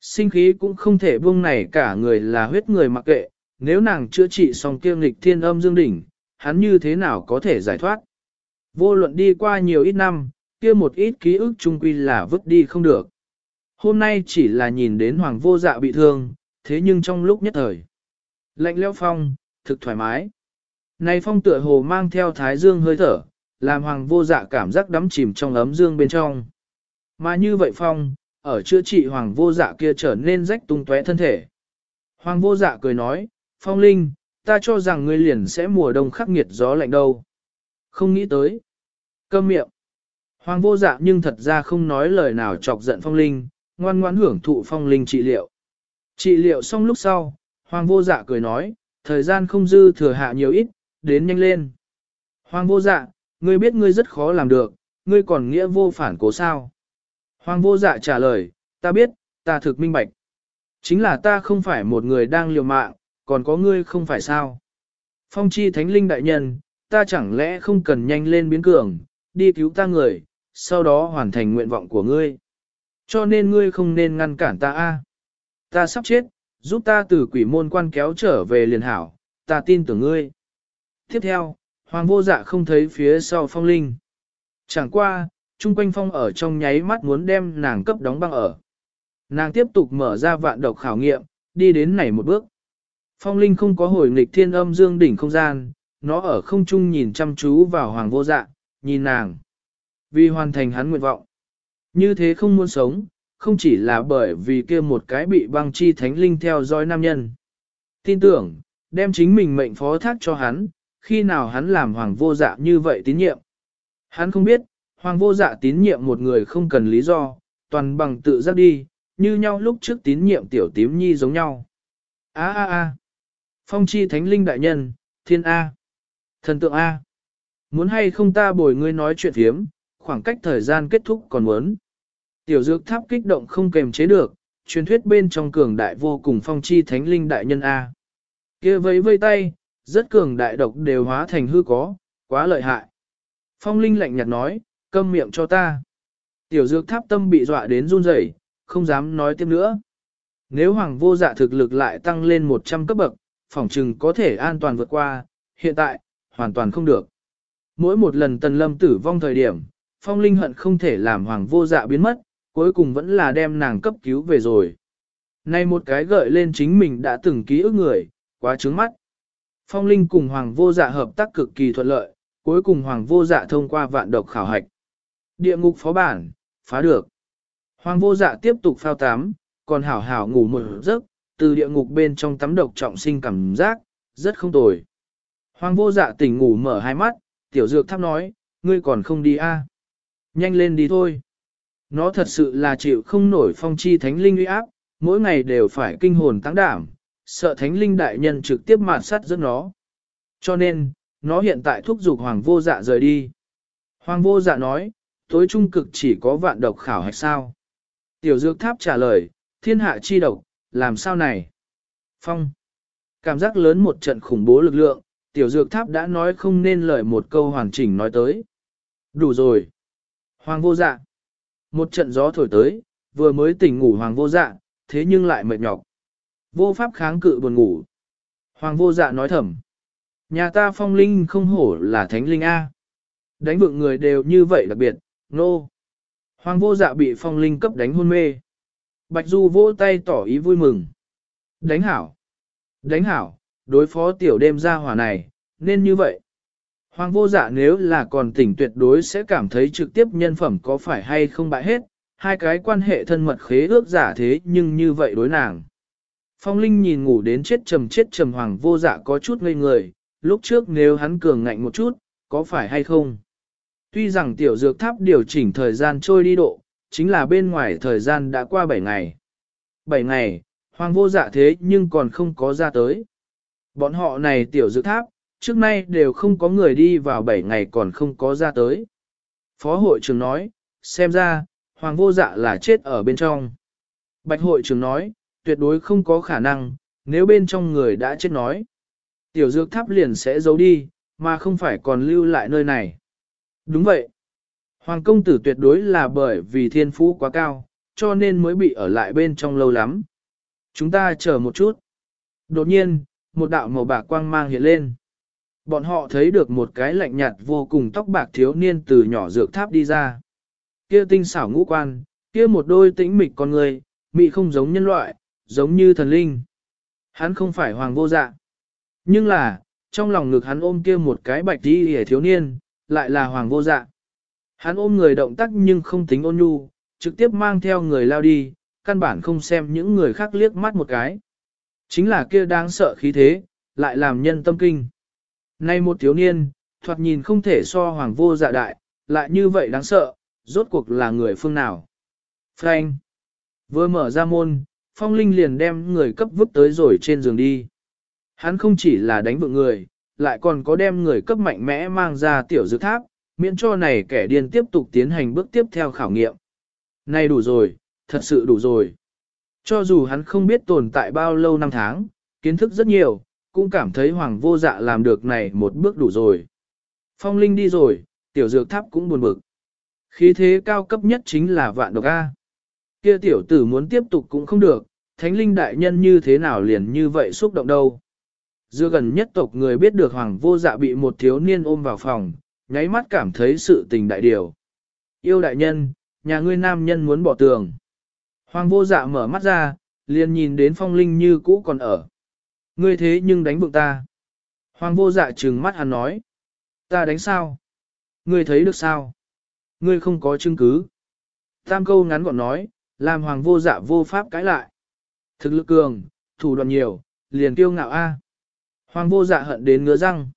[SPEAKER 1] Sinh khí cũng không thể buông này cả người là huyết người mặc kệ, nếu nàng chữa trị xong kiêm lịch thiên âm dương đỉnh, hắn như thế nào có thể giải thoát. Vô luận đi qua nhiều ít năm, kia một ít ký ức trung quy là vứt đi không được. Hôm nay chỉ là nhìn đến hoàng vô dạ bị thương, thế nhưng trong lúc nhất thời. Lạnh leo phong, thực thoải mái. Này phong tựa hồ mang theo thái dương hơi thở, làm hoàng vô dạ cảm giác đắm chìm trong ấm dương bên trong. Mà như vậy phong, ở chữa trị hoàng vô dạ kia trở nên rách tung tóe thân thể. Hoàng vô dạ cười nói, phong linh, ta cho rằng ngươi liền sẽ mùa đông khắc nghiệt gió lạnh đâu. Không nghĩ tới. Câm miệng. Hoàng vô dạ nhưng thật ra không nói lời nào chọc giận phong linh, ngoan ngoãn hưởng thụ phong linh trị liệu. Trị liệu xong lúc sau, hoàng vô dạ cười nói, thời gian không dư thừa hạ nhiều ít, đến nhanh lên. Hoàng vô dạ, ngươi biết ngươi rất khó làm được, ngươi còn nghĩa vô phản cố sao. Hoàng vô dạ trả lời, ta biết, ta thực minh bạch. Chính là ta không phải một người đang liều mạng, còn có ngươi không phải sao. Phong chi thánh linh đại nhân, ta chẳng lẽ không cần nhanh lên biến cường, đi cứu ta người, sau đó hoàn thành nguyện vọng của ngươi. Cho nên ngươi không nên ngăn cản ta a. Ta sắp chết, giúp ta từ quỷ môn quan kéo trở về liền hảo, ta tin tưởng ngươi. Tiếp theo, hoàng vô dạ không thấy phía sau phong linh. Chẳng qua, chung quanh phong ở trong nháy mắt muốn đem nàng cấp đóng băng ở. Nàng tiếp tục mở ra vạn độc khảo nghiệm, đi đến này một bước. Phong linh không có hồi nghịch thiên âm dương đỉnh không gian, nó ở không trung nhìn chăm chú vào hoàng vô dạ, nhìn nàng. Vì hoàn thành hắn nguyện vọng. Như thế không muốn sống, không chỉ là bởi vì kia một cái bị băng chi thánh linh theo dõi nam nhân. Tin tưởng, đem chính mình mệnh phó thác cho hắn, khi nào hắn làm hoàng vô dạ như vậy tín nhiệm. Hắn không biết, hoàng vô dạ tín nhiệm một người không cần lý do, toàn bằng tự giác đi, như nhau lúc trước tín nhiệm tiểu tím nhi giống nhau. A a a. Phong chi thánh linh đại nhân, thiên A. Thần tượng A. Muốn hay không ta bồi ngươi nói chuyện thiếm, khoảng cách thời gian kết thúc còn muốn. Tiểu dược tháp kích động không kềm chế được, truyền thuyết bên trong cường đại vô cùng phong chi thánh linh đại nhân A. kia vẫy vây tay, rất cường đại độc đều hóa thành hư có, quá lợi hại. Phong linh lạnh nhạt nói, câm miệng cho ta. Tiểu dược tháp tâm bị dọa đến run rẩy, không dám nói tiếp nữa. Nếu hoàng vô dạ thực lực lại tăng lên 100 cấp bậc, phỏng chừng có thể an toàn vượt qua, hiện tại, hoàn toàn không được. Mỗi một lần tần lâm tử vong thời điểm, phong linh hận không thể làm hoàng vô dạ biến mất, cuối cùng vẫn là đem nàng cấp cứu về rồi. Nay một cái gợi lên chính mình đã từng ký ức người, quá trướng mắt. Phong linh cùng hoàng vô dạ hợp tác cực kỳ thuận lợi, cuối cùng hoàng vô dạ thông qua vạn độc khảo hạch. Địa ngục phó bản, phá được. Hoàng vô dạ tiếp tục phao tám, còn hảo hảo ngủ một giấc, từ địa ngục bên trong tắm độc trọng sinh cảm giác, rất không tồi. Hoàng vô dạ tỉnh ngủ mở hai mắt, tiểu dược tháp nói, ngươi còn không đi a? À? Nhanh lên đi thôi. Nó thật sự là chịu không nổi phong chi thánh linh uy áp, mỗi ngày đều phải kinh hồn tăng đảm, sợ thánh linh đại nhân trực tiếp mạt sát giữa nó. Cho nên, nó hiện tại thúc giục hoàng vô dạ rời đi. Hoàng vô dạ nói, tối trung cực chỉ có vạn độc khảo hạch sao. Tiểu dược tháp trả lời, thiên hạ chi độc, làm sao này? Phong. Cảm giác lớn một trận khủng bố lực lượng, tiểu dược tháp đã nói không nên lời một câu hoàn chỉnh nói tới. Đủ rồi. Hoàng vô dạ. Một trận gió thổi tới, vừa mới tỉnh ngủ hoàng vô dạ, thế nhưng lại mệt nhọc. Vô pháp kháng cự buồn ngủ. Hoàng vô dạ nói thầm. Nhà ta phong linh không hổ là thánh linh A. Đánh vượng người đều như vậy đặc biệt, nô. No. Hoàng vô dạ bị phong linh cấp đánh hôn mê. Bạch Du vỗ tay tỏ ý vui mừng. Đánh hảo. Đánh hảo, đối phó tiểu đêm ra hỏa này, nên như vậy. Hoàng vô dạ nếu là còn tỉnh tuyệt đối sẽ cảm thấy trực tiếp nhân phẩm có phải hay không bại hết, hai cái quan hệ thân mật khế ước giả thế nhưng như vậy đối nàng. Phong Linh nhìn ngủ đến chết trầm chết trầm hoàng vô dạ có chút ngây người, lúc trước nếu hắn cường ngạnh một chút, có phải hay không? Tuy rằng tiểu dược tháp điều chỉnh thời gian trôi đi độ, chính là bên ngoài thời gian đã qua 7 ngày. 7 ngày, hoàng vô dạ thế nhưng còn không có ra tới. Bọn họ này tiểu dược tháp, trước nay đều không có người đi vào 7 ngày còn không có ra tới. Phó hội trưởng nói, xem ra, hoàng vô dạ là chết ở bên trong. Bạch hội trưởng nói, tuyệt đối không có khả năng, nếu bên trong người đã chết nói. Tiểu dược tháp liền sẽ giấu đi, mà không phải còn lưu lại nơi này. Đúng vậy. Hoàng công tử tuyệt đối là bởi vì thiên phú quá cao, cho nên mới bị ở lại bên trong lâu lắm. Chúng ta chờ một chút. Đột nhiên, một đạo màu bạc quang mang hiện lên. Bọn họ thấy được một cái lạnh nhạt vô cùng tóc bạc thiếu niên từ nhỏ dược tháp đi ra. Kia tinh xảo ngũ quan, kia một đôi tĩnh mịch con người, mị không giống nhân loại, giống như thần linh. Hắn không phải hoàng vô dạ. Nhưng là, trong lòng ngực hắn ôm kia một cái bạch đi hề thiếu niên, lại là hoàng vô dạ. Hắn ôm người động tác nhưng không tính ôn nhu, trực tiếp mang theo người lao đi, căn bản không xem những người khác liếc mắt một cái. Chính là kia đáng sợ khí thế, lại làm nhân tâm kinh. Nay một thiếu niên, thoạt nhìn không thể so hoàng vô dạ đại, lại như vậy đáng sợ, rốt cuộc là người phương nào. Frank vừa mở ra môn, phong linh liền đem người cấp vứt tới rồi trên giường đi. Hắn không chỉ là đánh vượng người, lại còn có đem người cấp mạnh mẽ mang ra tiểu dược tháp, miễn cho này kẻ điên tiếp tục tiến hành bước tiếp theo khảo nghiệm. Này đủ rồi, thật sự đủ rồi. Cho dù hắn không biết tồn tại bao lâu năm tháng, kiến thức rất nhiều, cũng cảm thấy hoàng vô dạ làm được này một bước đủ rồi. Phong linh đi rồi, tiểu dược tháp cũng buồn bực. Khí thế cao cấp nhất chính là vạn độc A. Kia tiểu tử muốn tiếp tục cũng không được, thánh linh đại nhân như thế nào liền như vậy xúc động đâu. Dưa gần nhất tộc người biết được hoàng vô dạ bị một thiếu niên ôm vào phòng, nháy mắt cảm thấy sự tình đại điều. yêu đại nhân, nhà ngươi nam nhân muốn bỏ tường. Hoàng vô dạ mở mắt ra, liền nhìn đến phong linh như cũ còn ở. Ngươi thế nhưng đánh vượng ta. Hoàng vô dạ trừng mắt hắn nói. Ta đánh sao? Ngươi thấy được sao? Ngươi không có chứng cứ. Tam câu ngắn gọn nói, làm hoàng vô dạ vô pháp cãi lại. Thực lực cường, thủ đoạn nhiều, liền kiêu ngạo A. Hoàng vô dạ hận đến ngứa răng.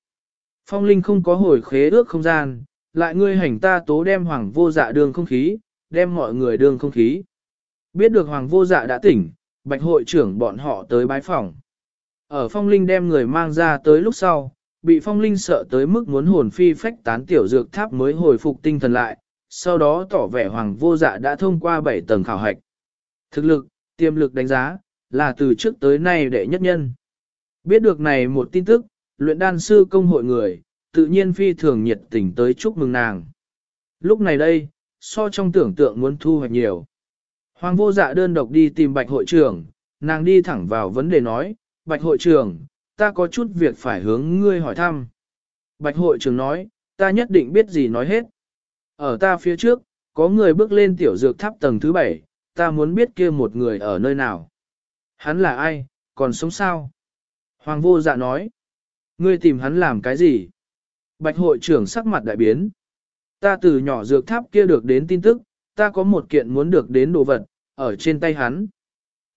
[SPEAKER 1] Phong linh không có hồi khế ước không gian, lại ngươi hành ta tố đem hoàng vô dạ đường không khí, đem mọi người đường không khí. Biết được hoàng vô dạ đã tỉnh, bạch hội trưởng bọn họ tới bái phòng. Ở phong linh đem người mang ra tới lúc sau, bị phong linh sợ tới mức muốn hồn phi phách tán tiểu dược tháp mới hồi phục tinh thần lại, sau đó tỏ vẻ hoàng vô dạ đã thông qua 7 tầng khảo hạch. Thực lực, tiềm lực đánh giá, là từ trước tới nay đệ nhất nhân. Biết được này một tin tức, luyện đan sư công hội người, tự nhiên phi thường nhiệt tình tới chúc mừng nàng. Lúc này đây, so trong tưởng tượng muốn thu hoạch nhiều. Hoàng vô dạ đơn độc đi tìm bạch hội trưởng, nàng đi thẳng vào vấn đề nói, bạch hội trưởng, ta có chút việc phải hướng ngươi hỏi thăm. Bạch hội trưởng nói, ta nhất định biết gì nói hết. Ở ta phía trước, có người bước lên tiểu dược tháp tầng thứ bảy, ta muốn biết kia một người ở nơi nào. Hắn là ai, còn sống sao? Hoàng vô dạ nói, ngươi tìm hắn làm cái gì? Bạch hội trưởng sắc mặt đại biến. Ta từ nhỏ dược tháp kia được đến tin tức, ta có một kiện muốn được đến đồ vật, ở trên tay hắn.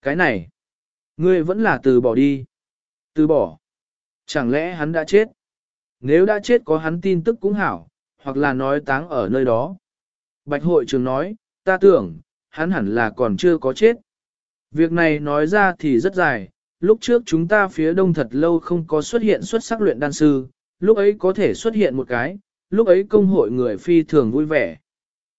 [SPEAKER 1] Cái này, ngươi vẫn là từ bỏ đi. Từ bỏ. Chẳng lẽ hắn đã chết? Nếu đã chết có hắn tin tức cũng hảo, hoặc là nói táng ở nơi đó. Bạch hội trưởng nói, ta tưởng, hắn hẳn là còn chưa có chết. Việc này nói ra thì rất dài, lúc trước chúng ta phía đông thật lâu không có xuất hiện xuất sắc luyện đan sư, lúc ấy có thể xuất hiện một cái, lúc ấy công hội người phi thường vui vẻ.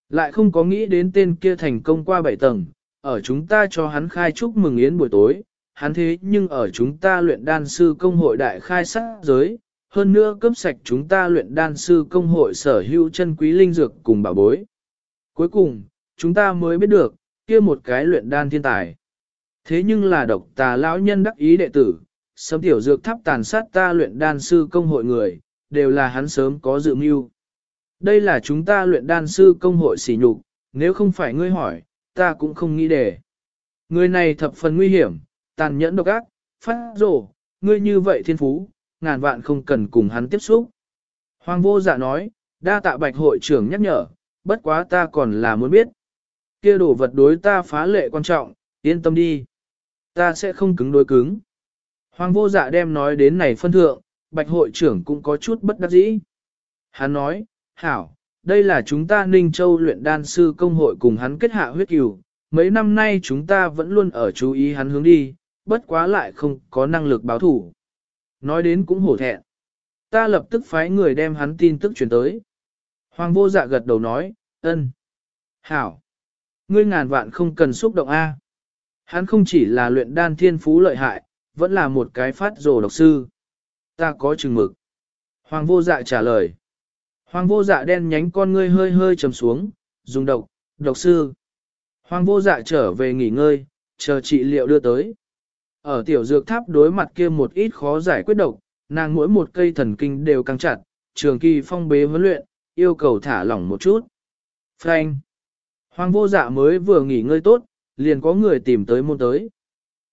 [SPEAKER 1] Lại không có nghĩ đến tên kia thành công qua bảy tầng, ở chúng ta cho hắn khai chúc mừng yến buổi tối, hắn thế nhưng ở chúng ta luyện đan sư công hội đại khai sát giới, hơn nữa cấp sạch chúng ta luyện đan sư công hội sở hữu chân quý linh dược cùng bảo bối. Cuối cùng, chúng ta mới biết được, kia một cái luyện đan thiên tài. Thế nhưng là độc tà lão nhân đắc ý đệ tử, sớm tiểu dược tháp tàn sát ta luyện đan sư công hội người, đều là hắn sớm có dự mưu. Đây là chúng ta luyện đan sư công hội sỉ nhục, nếu không phải ngươi hỏi, ta cũng không nghĩ để. Người này thập phần nguy hiểm, tàn nhẫn độc ác, phát rổ, ngươi như vậy thiên phú, ngàn vạn không cần cùng hắn tiếp xúc. Hoàng vô dạ nói, đa tạ bạch hội trưởng nhắc nhở, bất quá ta còn là muốn biết. kia đồ vật đối ta phá lệ quan trọng, yên tâm đi. Ta sẽ không cứng đối cứng. Hoàng vô dạ đem nói đến này phân thượng, bạch hội trưởng cũng có chút bất đắc dĩ. Hắn nói, hảo, đây là chúng ta Ninh Châu luyện đan sư công hội cùng hắn kết hạ huyết cửu. Mấy năm nay chúng ta vẫn luôn ở chú ý hắn hướng đi, bất quá lại không có năng lực báo thủ. Nói đến cũng hổ thẹn. Ta lập tức phái người đem hắn tin tức truyền tới. Hoàng vô dạ gật đầu nói, ân. Hảo. Ngươi ngàn vạn không cần xúc động A. Hắn không chỉ là luyện đan thiên phú lợi hại, vẫn là một cái phát rồ độc sư. Ta có chừng mực. Hoàng vô dạ trả lời. Hoàng vô dạ đen nhánh con ngươi hơi hơi trầm xuống, dùng độc, độc sư. Hoàng vô dạ trở về nghỉ ngơi, chờ trị liệu đưa tới. Ở tiểu dược tháp đối mặt kia một ít khó giải quyết độc, nàng mỗi một cây thần kinh đều căng chặt, trường kỳ phong bế huấn luyện, yêu cầu thả lỏng một chút. Frank. Hoàng vô dạ mới vừa nghỉ ngơi tốt, liền có người tìm tới môn tới.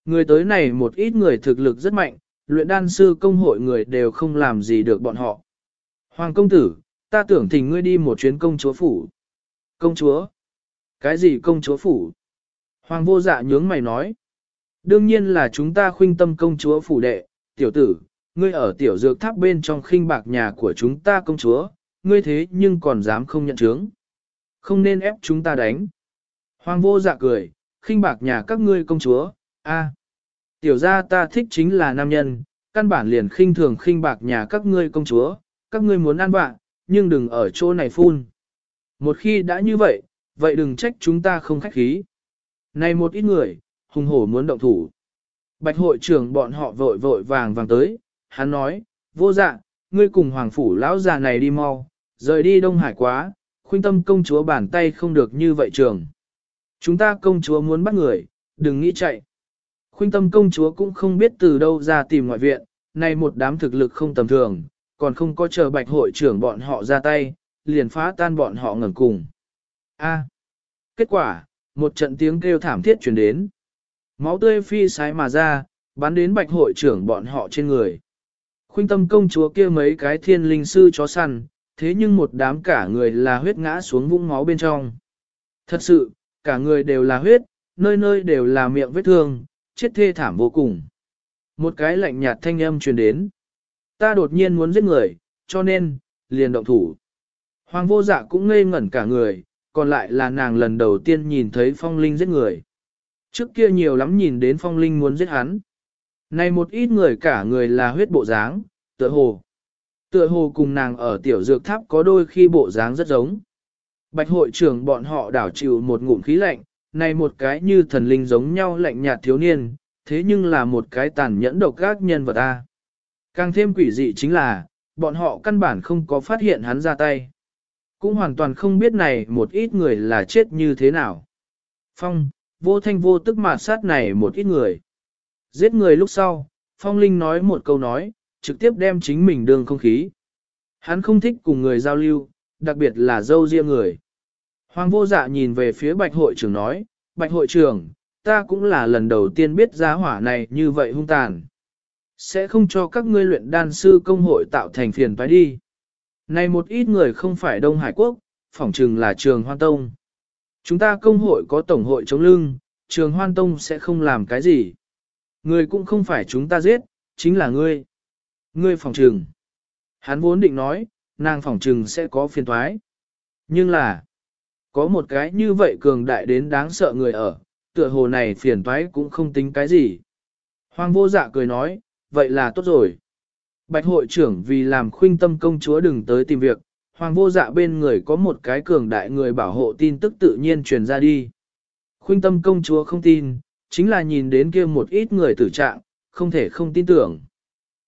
[SPEAKER 1] Người tới này một ít người thực lực rất mạnh, luyện đan sư công hội người đều không làm gì được bọn họ. Hoàng công tử, ta tưởng thỉnh ngươi đi một chuyến công chúa phủ. Công chúa? Cái gì công chúa phủ? Hoàng vô dạ nhướng mày nói. Đương nhiên là chúng ta khuynh tâm công chúa phủ đệ, tiểu tử, ngươi ở tiểu dược tháp bên trong khinh bạc nhà của chúng ta công chúa, ngươi thế nhưng còn dám không nhận chứng. Không nên ép chúng ta đánh. Hoàng vô dạ cười, khinh bạc nhà các ngươi công chúa, a, Tiểu gia ta thích chính là nam nhân, căn bản liền khinh thường khinh bạc nhà các ngươi công chúa, các ngươi muốn ăn bạn, nhưng đừng ở chỗ này phun. Một khi đã như vậy, vậy đừng trách chúng ta không khách khí. Này một ít người, hùng hổ muốn động thủ. Bạch hội trưởng bọn họ vội vội vàng vàng tới, hắn nói, vô dạ, ngươi cùng hoàng phủ lão già này đi mau, rời đi Đông Hải quá, khuyên tâm công chúa bàn tay không được như vậy trường. Chúng ta công chúa muốn bắt người, đừng nghĩ chạy. Khuynh tâm công chúa cũng không biết từ đâu ra tìm ngoại viện, này một đám thực lực không tầm thường, còn không có chờ bạch hội trưởng bọn họ ra tay, liền phá tan bọn họ ngẩn cùng. A. Kết quả, một trận tiếng kêu thảm thiết chuyển đến. Máu tươi phi sái mà ra, bắn đến bạch hội trưởng bọn họ trên người. Khuynh tâm công chúa kia mấy cái thiên linh sư chó săn, thế nhưng một đám cả người là huyết ngã xuống vũng máu bên trong. Thật sự, cả người đều là huyết, nơi nơi đều là miệng vết thương, chết thê thảm vô cùng. Một cái lạnh nhạt thanh âm truyền đến. Ta đột nhiên muốn giết người, cho nên, liền động thủ. Hoàng vô dạ cũng ngây ngẩn cả người, còn lại là nàng lần đầu tiên nhìn thấy phong linh giết người. Trước kia nhiều lắm nhìn đến phong linh muốn giết hắn. Này một ít người cả người là huyết bộ dáng, tựa hồ. Tựa hồ cùng nàng ở tiểu dược tháp có đôi khi bộ dáng rất giống. Bạch hội trưởng bọn họ đảo chịu một ngụm khí lạnh, này một cái như thần linh giống nhau lạnh nhạt thiếu niên, thế nhưng là một cái tàn nhẫn độc gác nhân vật ta. Càng thêm quỷ dị chính là, bọn họ căn bản không có phát hiện hắn ra tay. Cũng hoàn toàn không biết này một ít người là chết như thế nào. Phong, vô thanh vô tức mà sát này một ít người. Giết người lúc sau, Phong Linh nói một câu nói, trực tiếp đem chính mình đường không khí. Hắn không thích cùng người giao lưu, đặc biệt là dâu riêng người. Hoàng vô dạ nhìn về phía bạch hội trưởng nói, bạch hội trưởng, ta cũng là lần đầu tiên biết giá hỏa này như vậy hung tàn. Sẽ không cho các ngươi luyện đan sư công hội tạo thành phiền toái đi. Này một ít người không phải Đông Hải Quốc, phỏng chừng là trường Hoan Tông. Chúng ta công hội có tổng hội chống lưng, trường Hoan Tông sẽ không làm cái gì. Người cũng không phải chúng ta giết, chính là ngươi. Ngươi phòng trừng. Hắn vốn định nói, nàng phòng trừng sẽ có phiền toái. Nhưng là, có một cái như vậy cường đại đến đáng sợ người ở, tựa hồ này phiền toái cũng không tính cái gì. Hoàng vô dạ cười nói, vậy là tốt rồi. Bạch hội trưởng vì làm khuynh tâm công chúa đừng tới tìm việc, hoàng vô dạ bên người có một cái cường đại người bảo hộ tin tức tự nhiên truyền ra đi. Khuynh tâm công chúa không tin, chính là nhìn đến kia một ít người tử trạng, không thể không tin tưởng.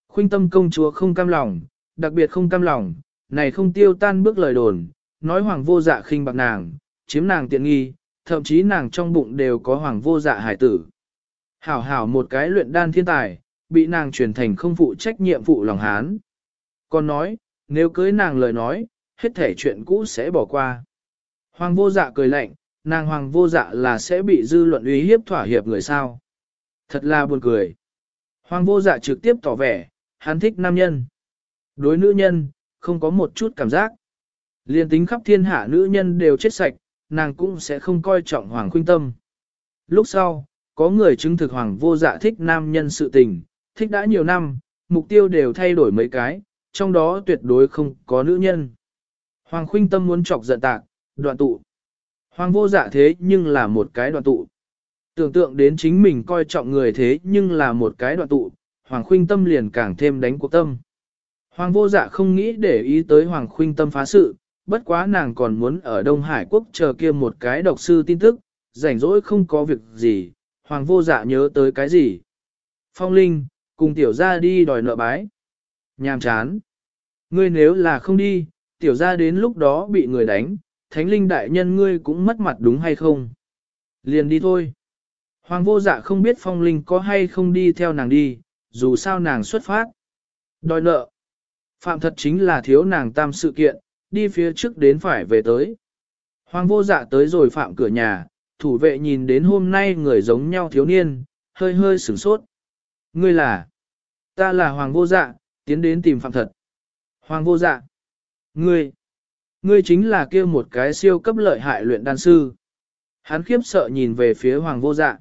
[SPEAKER 1] Khuynh tâm công chúa không cam lòng, đặc biệt không cam lòng, này không tiêu tan bước lời đồn, nói hoàng vô dạ khinh bạc nàng, chiếm nàng tiện nghi, thậm chí nàng trong bụng đều có hoàng vô dạ hải tử. Hảo hảo một cái luyện đan thiên tài, bị nàng truyền thành không phụ trách nhiệm vụ lòng hán. Còn nói, nếu cưới nàng lời nói, hết thể chuyện cũ sẽ bỏ qua. Hoàng vô dạ cười lạnh, nàng hoàng vô dạ là sẽ bị dư luận uy hiếp thỏa hiệp người sao. Thật là buồn cười. Hoàng vô dạ trực tiếp tỏ vẻ, hắn thích nam nhân. Đối nữ nhân, không có một chút cảm giác. Liên tính khắp thiên hạ nữ nhân đều chết sạch, nàng cũng sẽ không coi trọng Hoàng Khuynh Tâm. Lúc sau, có người chứng thực Hoàng vô dạ thích nam nhân sự tình, thích đã nhiều năm, mục tiêu đều thay đổi mấy cái, trong đó tuyệt đối không có nữ nhân. Hoàng Khuynh Tâm muốn chọc giận tạc, đoạn tụ. Hoàng vô dạ thế nhưng là một cái đoạn tụ. Tưởng tượng đến chính mình coi trọng người thế nhưng là một cái đoạn tụ, Hoàng Khuynh Tâm liền càng thêm đánh cuộc tâm. Hoàng vô dạ không nghĩ để ý tới Hoàng Khuynh Tâm phá sự, bất quá nàng còn muốn ở Đông Hải Quốc chờ kia một cái độc sư tin tức, rảnh rỗi không có việc gì, Hoàng vô dạ nhớ tới cái gì. Phong Linh, cùng tiểu gia đi đòi nợ bái. Nhàm chán. Ngươi nếu là không đi, tiểu gia đến lúc đó bị người đánh, thánh linh đại nhân ngươi cũng mất mặt đúng hay không? Liền đi thôi. Hoàng vô dạ không biết phong linh có hay không đi theo nàng đi, dù sao nàng xuất phát. Đòi nợ. Phạm thật chính là thiếu nàng tam sự kiện, đi phía trước đến phải về tới. Hoàng vô dạ tới rồi phạm cửa nhà, thủ vệ nhìn đến hôm nay người giống nhau thiếu niên, hơi hơi sửng sốt. Ngươi là, ta là Hoàng vô dạ, tiến đến tìm phạm thật. Hoàng vô dạ, ngươi, ngươi chính là kia một cái siêu cấp lợi hại luyện đan sư. Hắn khiếp sợ nhìn về phía Hoàng vô dạ.